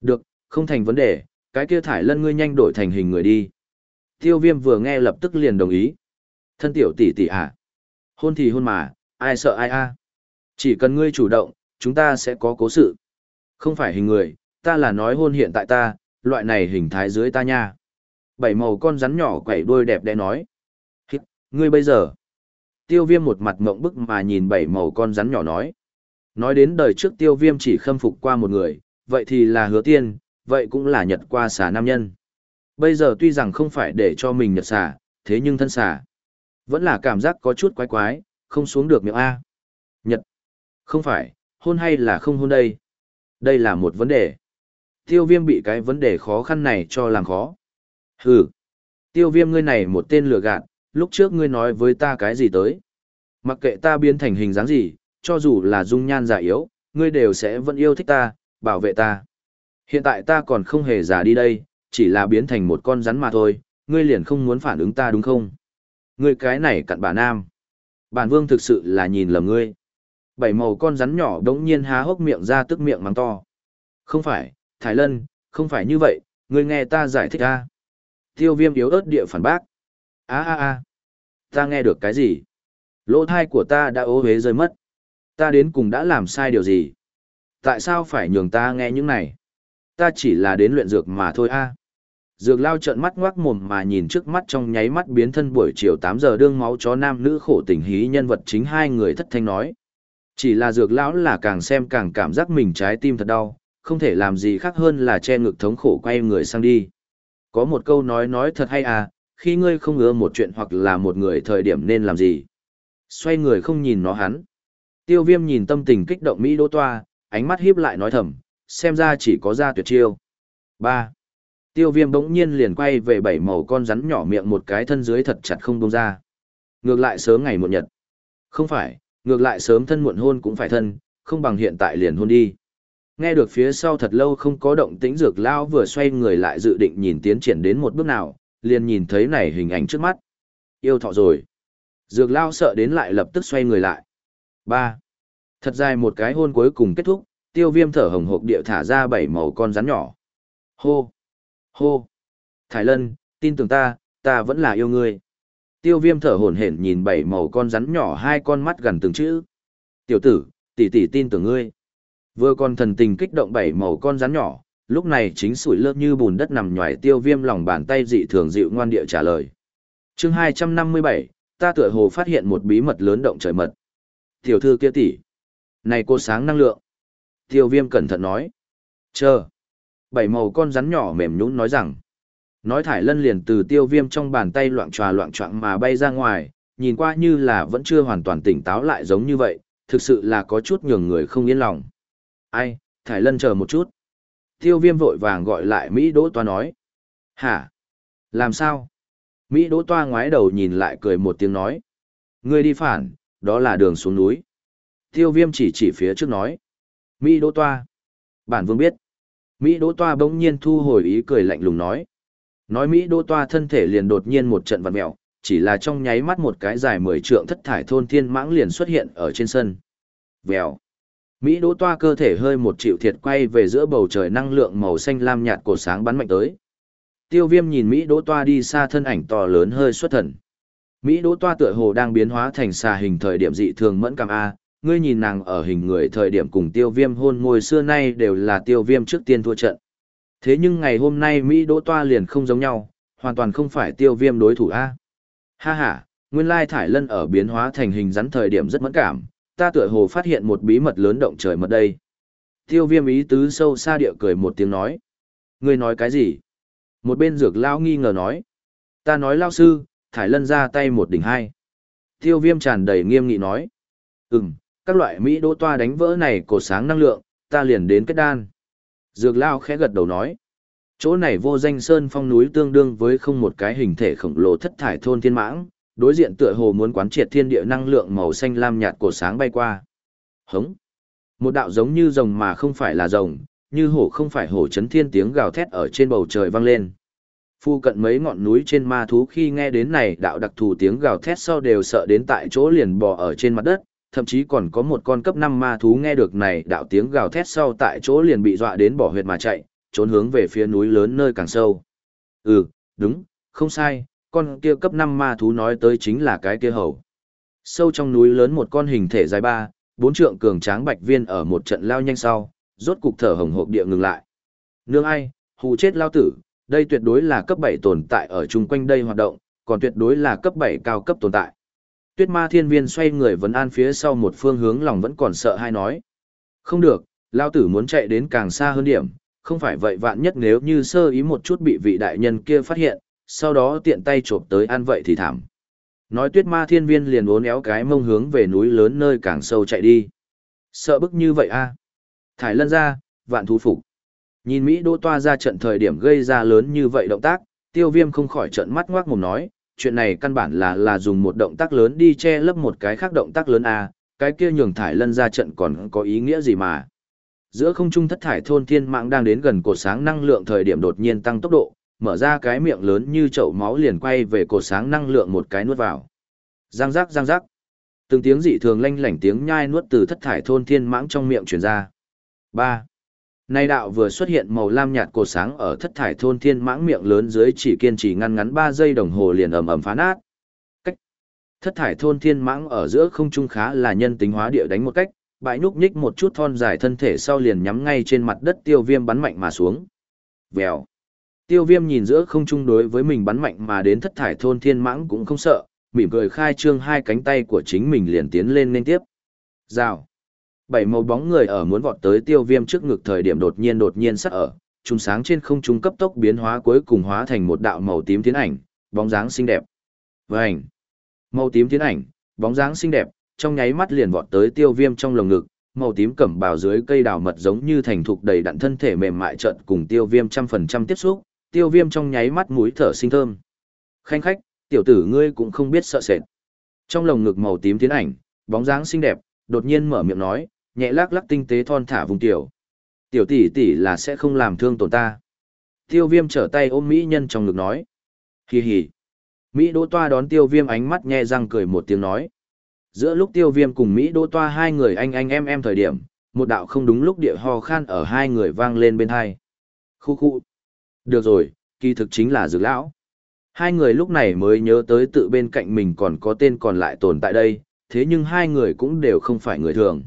Được, không thành vấn đề, cái kia thải lân ngươi nhanh đổi thành hình người đi. Tiêu viêm vừa nghe lập tức liền đồng ý. Thân tiểu tỷ tỷ à? Hôn thì hôn mà, ai sợ ai a? Chỉ cần ngươi chủ động, chúng ta sẽ có cố sự. Không phải hình người, ta là nói hôn hiện tại ta, loại này hình thái dưới ta nha. Bảy màu con rắn nhỏ quẩy đuôi đẹp đẽ nói. Ngươi bây giờ. Tiêu viêm một mặt mộng bức mà nhìn bảy màu con rắn nhỏ nói. Nói đến đời trước tiêu viêm chỉ khâm phục qua một người, vậy thì là hứa tiên, vậy cũng là nhật qua xà nam nhân. Bây giờ tuy rằng không phải để cho mình nhật xà, thế nhưng thân xà. Vẫn là cảm giác có chút quái quái, không xuống được miệng A. Nhật. Không phải, hôn hay là không hôn đây? Đây là một vấn đề. Tiêu viêm bị cái vấn đề khó khăn này cho làm khó. Hừ. Tiêu viêm ngươi này một tên lừa gạt, lúc trước ngươi nói với ta cái gì tới. Mặc kệ ta biến thành hình dáng gì, cho dù là dung nhan giả yếu, ngươi đều sẽ vẫn yêu thích ta, bảo vệ ta. Hiện tại ta còn không hề giả đi đây, chỉ là biến thành một con rắn mà thôi, ngươi liền không muốn phản ứng ta đúng không? Ngươi cái này cặn bà nam. Bản vương thực sự là nhìn lầm ngươi. Bảy màu con rắn nhỏ đống nhiên há hốc miệng ra tức miệng mắng to. Không phải, Thái Lân, không phải như vậy, ngươi nghe ta giải thích a. Tiêu viêm yếu ớt địa phản bác a a a ta nghe được cái gì? Lỗ thai của ta đã ố huế rơi mất. Ta đến cùng đã làm sai điều gì? Tại sao phải nhường ta nghe những này? Ta chỉ là đến luyện dược mà thôi a. Dược lao trợn mắt ngoác mồm mà nhìn trước mắt trong nháy mắt biến thân buổi chiều tám giờ đương máu chó nam nữ khổ tình hí nhân vật chính hai người thất thanh nói. Chỉ là dược lão là càng xem càng cảm giác mình trái tim thật đau, không thể làm gì khác hơn là che ngực thống khổ quay người sang đi. Có một câu nói nói thật hay à, khi ngươi không ngờ một chuyện hoặc là một người thời điểm nên làm gì. Xoay người không nhìn nó hắn. Tiêu viêm nhìn tâm tình kích động Mỹ đỗ toa, ánh mắt hiếp lại nói thầm, xem ra chỉ có ra tuyệt chiêu. Ba. Tiêu viêm bỗng nhiên liền quay về bảy màu con rắn nhỏ miệng một cái thân dưới thật chặt không bông ra. Ngược lại sớm ngày muộn nhật. Không phải, ngược lại sớm thân muộn hôn cũng phải thân, không bằng hiện tại liền hôn đi. Nghe được phía sau thật lâu không có động tĩnh dược lao vừa xoay người lại dự định nhìn tiến triển đến một bước nào, liền nhìn thấy này hình ảnh trước mắt. Yêu thọ rồi. Dược lao sợ đến lại lập tức xoay người lại. 3. Thật dài một cái hôn cuối cùng kết thúc, tiêu viêm thở hồng hộc địa thả ra bảy màu con rắn nhỏ. Hô! Hô! Thái Lân, tin tưởng ta, ta vẫn là yêu ngươi. Tiêu viêm thở hổn hển nhìn bảy màu con rắn nhỏ hai con mắt gần từng chữ. Tiểu tử, tỷ tỷ tin tưởng ngươi. Vừa còn thần tình kích động bảy màu con rắn nhỏ, lúc này chính sủi lớp như bùn đất nằm nhoài tiêu viêm lòng bàn tay dị thường dịu ngoan địa trả lời. chương hai trăm năm mươi bảy, ta tựa hồ phát hiện một bí mật lớn động trời mật. Tiểu thư kia tỷ, Này cô sáng năng lượng. Tiêu viêm cẩn thận nói. Chờ. Bảy màu con rắn nhỏ mềm nhũn nói rằng. Nói thải lân liền từ tiêu viêm trong bàn tay loạn tròa loạn trọng mà bay ra ngoài, nhìn qua như là vẫn chưa hoàn toàn tỉnh táo lại giống như vậy, thực sự là có chút nhường người không yên lòng. Ai, thải lân chờ một chút. Tiêu viêm vội vàng gọi lại Mỹ Đỗ Toa nói. Hả? Làm sao? Mỹ Đỗ Toa ngoái đầu nhìn lại cười một tiếng nói. Ngươi đi phản, đó là đường xuống núi. Tiêu viêm chỉ chỉ phía trước nói. Mỹ Đỗ Toa. Bản vương biết. Mỹ Đỗ Toa bỗng nhiên thu hồi ý cười lạnh lùng nói. Nói Mỹ Đỗ Toa thân thể liền đột nhiên một trận vặn mẹo, chỉ là trong nháy mắt một cái dài mười trượng thất thải thôn thiên mãng liền xuất hiện ở trên sân. Vèo. Mỹ Đỗ Toa cơ thể hơi một triệu thiệt quay về giữa bầu trời năng lượng màu xanh lam nhạt của sáng bắn mạnh tới. Tiêu Viêm nhìn Mỹ Đỗ Toa đi xa thân ảnh to lớn hơi xuất thần. Mỹ Đỗ Toa tựa hồ đang biến hóa thành xà hình thời điểm dị thường mẫn cảm a, ngươi nhìn nàng ở hình người thời điểm cùng tiêu viêm hôn ngồi xưa nay đều là tiêu viêm trước tiên thua trận. Thế nhưng ngày hôm nay Mỹ Đỗ Toa liền không giống nhau, hoàn toàn không phải tiêu viêm đối thủ A. Ha ha, nguyên lai thải lân ở biến hóa thành hình rắn thời điểm rất mẫn cảm, ta tựa hồ phát hiện một bí mật lớn động trời mật đây. Tiêu viêm ý tứ sâu xa địa cười một tiếng nói. Ngươi nói cái gì? Một bên dược lao nghi ngờ nói. Ta nói lao sư, thải lân ra tay một đỉnh hai. Tiêu viêm tràn đầy nghiêm nghị nói. Ừm, các loại Mỹ đỗ toa đánh vỡ này cổ sáng năng lượng, ta liền đến kết đan. Dược lao khẽ gật đầu nói. Chỗ này vô danh sơn phong núi tương đương với không một cái hình thể khổng lồ thất thải thôn thiên mãng, đối diện tựa hồ muốn quán triệt thiên địa năng lượng màu xanh lam nhạt cổ sáng bay qua. Hống. Một đạo giống như rồng mà không phải là rồng, như hổ không phải hổ chấn thiên tiếng gào thét ở trên bầu trời vang lên. Phu cận mấy ngọn núi trên ma thú khi nghe đến này đạo đặc thù tiếng gào thét sau đều sợ đến tại chỗ liền bò ở trên mặt đất, thậm chí còn có một con cấp 5 ma thú nghe được này đạo tiếng gào thét sau tại chỗ liền bị dọa đến bỏ huyệt mà chạy, trốn hướng về phía núi lớn nơi càng sâu. Ừ, đúng, không sai, con kia cấp 5 ma thú nói tới chính là cái kia hầu. Sâu trong núi lớn một con hình thể dài ba, bốn trượng cường tráng bạch viên ở một trận lao nhanh sau, rốt cục thở hồng hộc địa ngừng lại. Nương ai, hù chết lao tử, đây tuyệt đối là cấp 7 tồn tại ở chung quanh đây hoạt động, còn tuyệt đối là cấp 7 cao cấp tồn tại. Tuyết ma thiên viên xoay người vấn an phía sau một phương hướng lòng vẫn còn sợ hay nói. Không được, lao tử muốn chạy đến càng xa hơn điểm, không phải vậy vạn nhất nếu như sơ ý một chút bị vị đại nhân kia phát hiện, sau đó tiện tay chộp tới ăn vậy thì thảm. Nói tuyết ma thiên viên liền uốn éo cái mông hướng về núi lớn nơi càng sâu chạy đi. Sợ bức như vậy a à? Thải lân ra, vạn thú phục. Nhìn Mỹ đỗ toa ra trận thời điểm gây ra lớn như vậy động tác, tiêu viêm không khỏi trận mắt ngoác mồm nói, chuyện này căn bản là là dùng một động tác lớn đi che lấp một cái khác động tác lớn a à? cái kia nhường thải lân ra trận còn có ý nghĩa gì mà. Giữa không trung thất thải thôn thiên mạng đang đến gần cột sáng năng lượng thời điểm đột nhiên tăng tốc độ, mở ra cái miệng lớn như chậu máu liền quay về cột sáng năng lượng một cái nuốt vào. Giang giác giang giác. Từng tiếng dị thường lanh lảnh tiếng nhai nuốt từ thất thải thôn thiên mãng trong miệng truyền ra. 3. Nay đạo vừa xuất hiện màu lam nhạt cột sáng ở thất thải thôn thiên mãng miệng lớn dưới chỉ kiên trì ngăn ngắn 3 giây đồng hồ liền ầm ầm phá nát. Cách. Thất thải thôn thiên mãng ở giữa không trung khá là nhân tính hóa địa đánh một cách, bãi nhúc nhích một chút thon dài thân thể sau liền nhắm ngay trên mặt đất tiêu viêm bắn mạnh mà xuống. Vèo. Tiêu viêm nhìn giữa không trung đối với mình bắn mạnh mà đến thất thải thôn thiên mãng cũng không sợ, mỉm cười khai trương hai cánh tay của chính mình liền tiến lên nên tiếp. Rào. Bảy màu bóng người ở muốn vọt tới tiêu viêm trước ngực thời điểm đột nhiên đột nhiên sắc ở, trùng sáng trên không trung cấp tốc biến hóa cuối cùng hóa thành một đạo màu tím tiến ảnh, bóng dáng xinh đẹp. Vành. Màu tím tiến ảnh, bóng dáng xinh đẹp, trong nháy mắt liền vọt tới tiêu viêm trong lồng ngực, màu tím cẩm bào dưới cây đào mật giống như thành thục đầy đặn thân thể mềm mại trận cùng tiêu viêm trăm phần trăm tiếp xúc, tiêu viêm trong nháy mắt mũi thở sinh thơm. Khanh khách, tiểu tử ngươi cũng không biết sợ sệt. Trong lồng ngực màu tím tiến ảnh, bóng dáng xinh đẹp, đột nhiên mở miệng nói, nhẹ lắc lắc tinh tế thon thả vùng tiểu. Tiểu tỷ tỷ là sẽ không làm thương tổn ta. Tiêu viêm trở tay ôm mỹ nhân trong ngực nói. Hì hì. Mỹ đỗ toa đón tiêu viêm ánh mắt nhe răng cười một tiếng nói. Giữa lúc tiêu viêm cùng Mỹ đỗ toa hai người anh anh em em thời điểm, một đạo không đúng lúc địa ho khan ở hai người vang lên bên hai. Khu khu. Được rồi, kỳ thực chính là dược lão. Hai người lúc này mới nhớ tới tự bên cạnh mình còn có tên còn lại tồn tại đây, thế nhưng hai người cũng đều không phải người thường.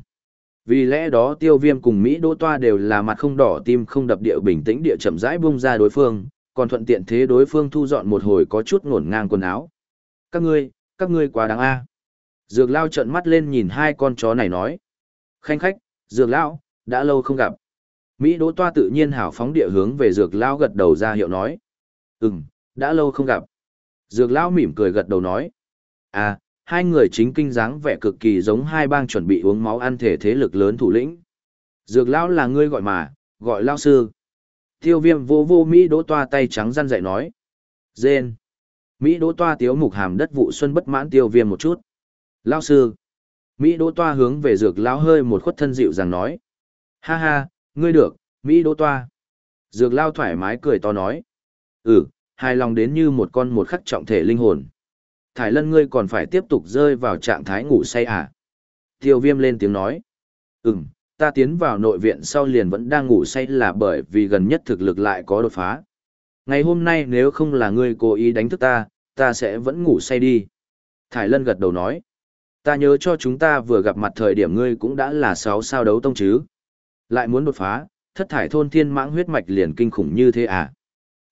Vì lẽ đó tiêu viêm cùng Mỹ đỗ toa đều là mặt không đỏ tim không đập địa bình tĩnh địa chậm rãi bung ra đối phương, còn thuận tiện thế đối phương thu dọn một hồi có chút ngổn ngang quần áo. Các ngươi, các ngươi quá đáng a Dược lao trợn mắt lên nhìn hai con chó này nói. Khanh khách, dược lão, đã lâu không gặp. Mỹ đỗ toa tự nhiên hào phóng địa hướng về dược lão gật đầu ra hiệu nói. Ừm, đã lâu không gặp. Dược lão mỉm cười gật đầu nói. À, hai người chính kinh dáng vẻ cực kỳ giống hai bang chuẩn bị uống máu ăn thể thế lực lớn thủ lĩnh. Dược lão là ngươi gọi mà, gọi lão sư. Tiêu viêm vô vô Mỹ đỗ toa tay trắng răn dạy nói. Dên. Mỹ đỗ toa tiếu mục hàm đất vụ xuân bất mãn tiêu viêm một chút. Lão sư. Mỹ đỗ toa hướng về dược lão hơi một khuất thân dịu rằng nói. Ha ha, ngươi được, Mỹ đỗ toa. Dược lao thoải mái cười to nói. Ừ, hài lòng đến như một con một khắc trọng thể linh hồn. Thải lân ngươi còn phải tiếp tục rơi vào trạng thái ngủ say à? Tiêu viêm lên tiếng nói. Ừm, ta tiến vào nội viện sau liền vẫn đang ngủ say là bởi vì gần nhất thực lực lại có đột phá. Ngày hôm nay nếu không là ngươi cố ý đánh thức ta, ta sẽ vẫn ngủ say đi. Thải lân gật đầu nói. Ta nhớ cho chúng ta vừa gặp mặt thời điểm ngươi cũng đã là sáu sao đấu tông chứ. Lại muốn đột phá, thất thải thôn thiên mãng huyết mạch liền kinh khủng như thế à?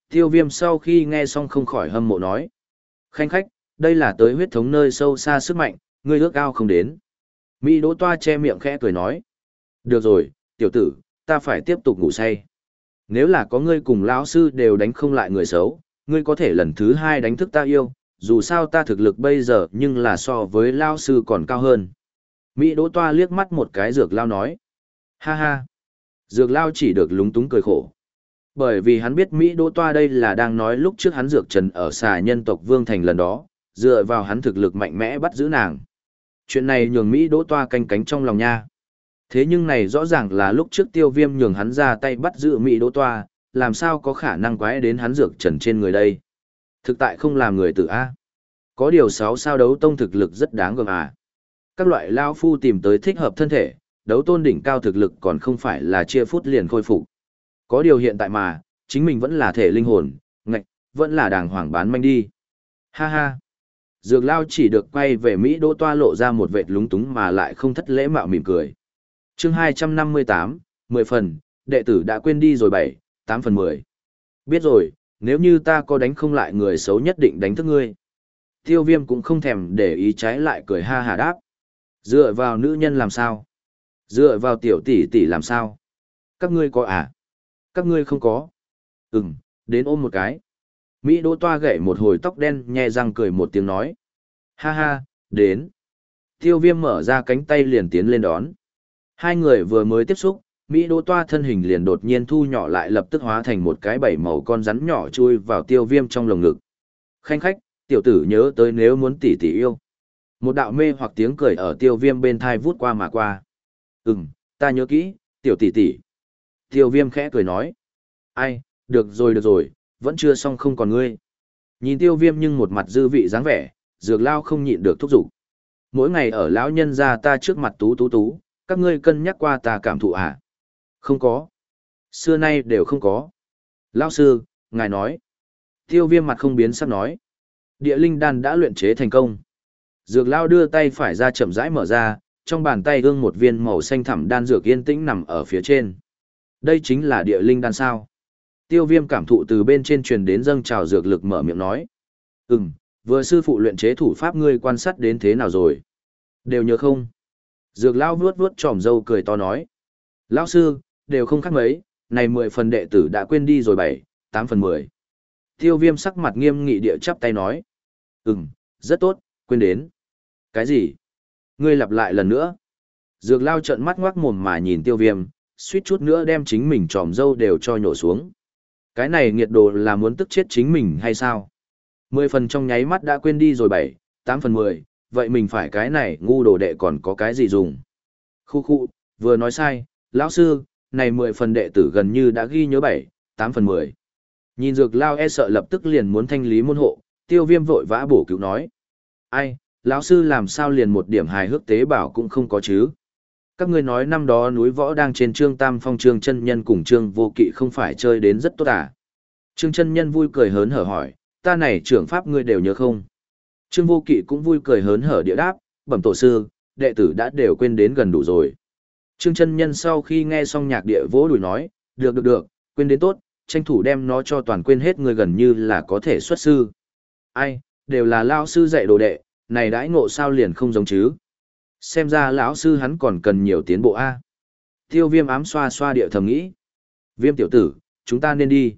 Tiêu viêm sau khi nghe xong không khỏi hâm mộ nói. Khanh khách, đây là tới huyết thống nơi sâu xa sức mạnh, ngươi ước ao không đến. Mỹ đỗ toa che miệng khẽ cười nói. Được rồi, tiểu tử, ta phải tiếp tục ngủ say. Nếu là có ngươi cùng lão sư đều đánh không lại người xấu, ngươi có thể lần thứ hai đánh thức ta yêu, dù sao ta thực lực bây giờ nhưng là so với lao sư còn cao hơn. Mỹ đỗ toa liếc mắt một cái dược lao nói. Ha ha. Dược lao chỉ được lúng túng cười khổ. Bởi vì hắn biết Mỹ đỗ toa đây là đang nói lúc trước hắn dược trần ở xà nhân tộc Vương Thành lần đó, dựa vào hắn thực lực mạnh mẽ bắt giữ nàng. Chuyện này nhường Mỹ đỗ toa canh cánh trong lòng nha. Thế nhưng này rõ ràng là lúc trước tiêu viêm nhường hắn ra tay bắt giữ Mỹ đỗ toa, làm sao có khả năng quái đến hắn dược trần trên người đây. Thực tại không làm người tự A. Có điều sáu sao đấu tông thực lực rất đáng gờm à. Các loại lao phu tìm tới thích hợp thân thể, đấu tôn đỉnh cao thực lực còn không phải là chia phút liền khôi phục. Có điều hiện tại mà, chính mình vẫn là thể linh hồn, ngạch, vẫn là đàng hoàng bán manh đi. Ha ha. Dược lao chỉ được quay về Mỹ đỗ toa lộ ra một vệt lúng túng mà lại không thất lễ mạo mỉm cười. chương 258, 10 phần, đệ tử đã quên đi rồi 7, 8 phần 10. Biết rồi, nếu như ta có đánh không lại người xấu nhất định đánh thức ngươi. Tiêu viêm cũng không thèm để ý trái lại cười ha hà đáp. Dựa vào nữ nhân làm sao? Dựa vào tiểu tỷ tỷ làm sao? Các ngươi có à? Các ngươi không có. Ừm, đến ôm một cái. Mỹ đỗ toa gậy một hồi tóc đen nhẹ răng cười một tiếng nói. Ha ha, đến. Tiêu viêm mở ra cánh tay liền tiến lên đón. Hai người vừa mới tiếp xúc, Mỹ đỗ toa thân hình liền đột nhiên thu nhỏ lại lập tức hóa thành một cái bảy màu con rắn nhỏ chui vào tiêu viêm trong lồng ngực. Khanh khách, tiểu tử nhớ tới nếu muốn tỷ tỷ yêu. Một đạo mê hoặc tiếng cười ở tiêu viêm bên thai vút qua mà qua. Ừm, ta nhớ kỹ, tiểu tỷ tỷ. Tiêu viêm khẽ cười nói. Ai, được rồi được rồi, vẫn chưa xong không còn ngươi. Nhìn tiêu viêm nhưng một mặt dư vị dáng vẻ, dược lao không nhịn được thúc giục. Mỗi ngày ở lão nhân ra ta trước mặt tú tú tú, các ngươi cân nhắc qua ta cảm thụ à? Không có. Xưa nay đều không có. Lão sư, ngài nói. Tiêu viêm mặt không biến sắc nói. Địa linh đan đã luyện chế thành công. Dược lao đưa tay phải ra chậm rãi mở ra, trong bàn tay ương một viên màu xanh thẳm đan dược yên tĩnh nằm ở phía trên. Đây chính là địa linh đan sao. Tiêu viêm cảm thụ từ bên trên truyền đến dâng trào dược lực mở miệng nói. Ừm, vừa sư phụ luyện chế thủ pháp ngươi quan sát đến thế nào rồi? Đều nhớ không? Dược lao vuốt vuốt tròm dâu cười to nói. Lão sư, đều không khác mấy, này mười phần đệ tử đã quên đi rồi bảy, tám phần mười. Tiêu viêm sắc mặt nghiêm nghị địa chắp tay nói. Ừm, rất tốt, quên đến. Cái gì? Ngươi lặp lại lần nữa. Dược lao trận mắt ngoác mồm mà nhìn tiêu viêm, suýt chút nữa đem chính mình tròm dâu đều cho nhổ xuống. Cái này nghiệt đồ là muốn tức chết chính mình hay sao? Mười phần trong nháy mắt đã quên đi rồi bảy, tám phần mười, vậy mình phải cái này ngu đồ đệ còn có cái gì dùng? Khu khu, vừa nói sai, lão sư, này mười phần đệ tử gần như đã ghi nhớ bảy, tám phần mười. Nhìn dược lao e sợ lập tức liền muốn thanh lý môn hộ, tiêu viêm vội vã bổ cứu nói. Ai, lão sư làm sao liền một điểm hài hước tế bảo cũng không có chứ? Các ngươi nói năm đó núi võ đang trên trương tam phong trương chân nhân cùng trương vô kỵ không phải chơi đến rất tốt à? Trương chân nhân vui cười hớn hở hỏi, ta này trưởng pháp ngươi đều nhớ không? Trương vô kỵ cũng vui cười hớn hở địa đáp, bẩm tổ sư, đệ tử đã đều quên đến gần đủ rồi. Trương chân nhân sau khi nghe xong nhạc địa vỗ đùi nói, được được được, quên đến tốt, tranh thủ đem nó cho toàn quên hết người gần như là có thể xuất sư. Ai, đều là lao sư dạy đồ đệ, này đãi ngộ sao liền không giống chứ. Xem ra lão sư hắn còn cần nhiều tiến bộ A. Tiêu viêm ám xoa xoa địa thầm nghĩ. Viêm tiểu tử, chúng ta nên đi.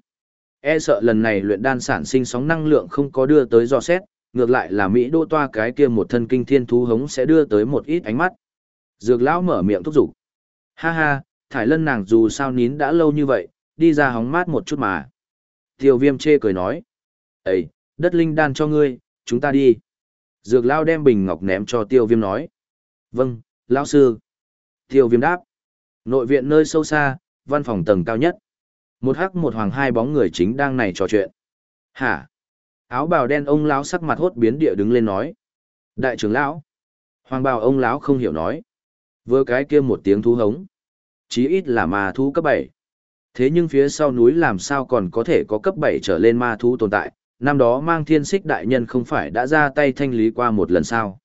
E sợ lần này luyện đan sản sinh sóng năng lượng không có đưa tới dò xét, ngược lại là Mỹ đô toa cái kia một thân kinh thiên thú hống sẽ đưa tới một ít ánh mắt. Dược lão mở miệng thúc giục. Ha ha, thải lân nàng dù sao nín đã lâu như vậy, đi ra hóng mát một chút mà. Tiêu viêm chê cười nói. ấy đất linh đan cho ngươi, chúng ta đi. Dược lao đem bình ngọc ném cho tiêu viêm nói. Vâng, lão sư. Tiêu viêm đáp. Nội viện nơi sâu xa, văn phòng tầng cao nhất. Một hắc một hoàng hai bóng người chính đang này trò chuyện. Hả? Áo bào đen ông lão sắc mặt hốt biến địa đứng lên nói. Đại trưởng lão. Hoàng bào ông lão không hiểu nói. Vừa cái kia một tiếng thú hống. Chí ít là ma thú cấp 7. Thế nhưng phía sau núi làm sao còn có thể có cấp 7 trở lên ma thú tồn tại, năm đó mang thiên xích đại nhân không phải đã ra tay thanh lý qua một lần sao.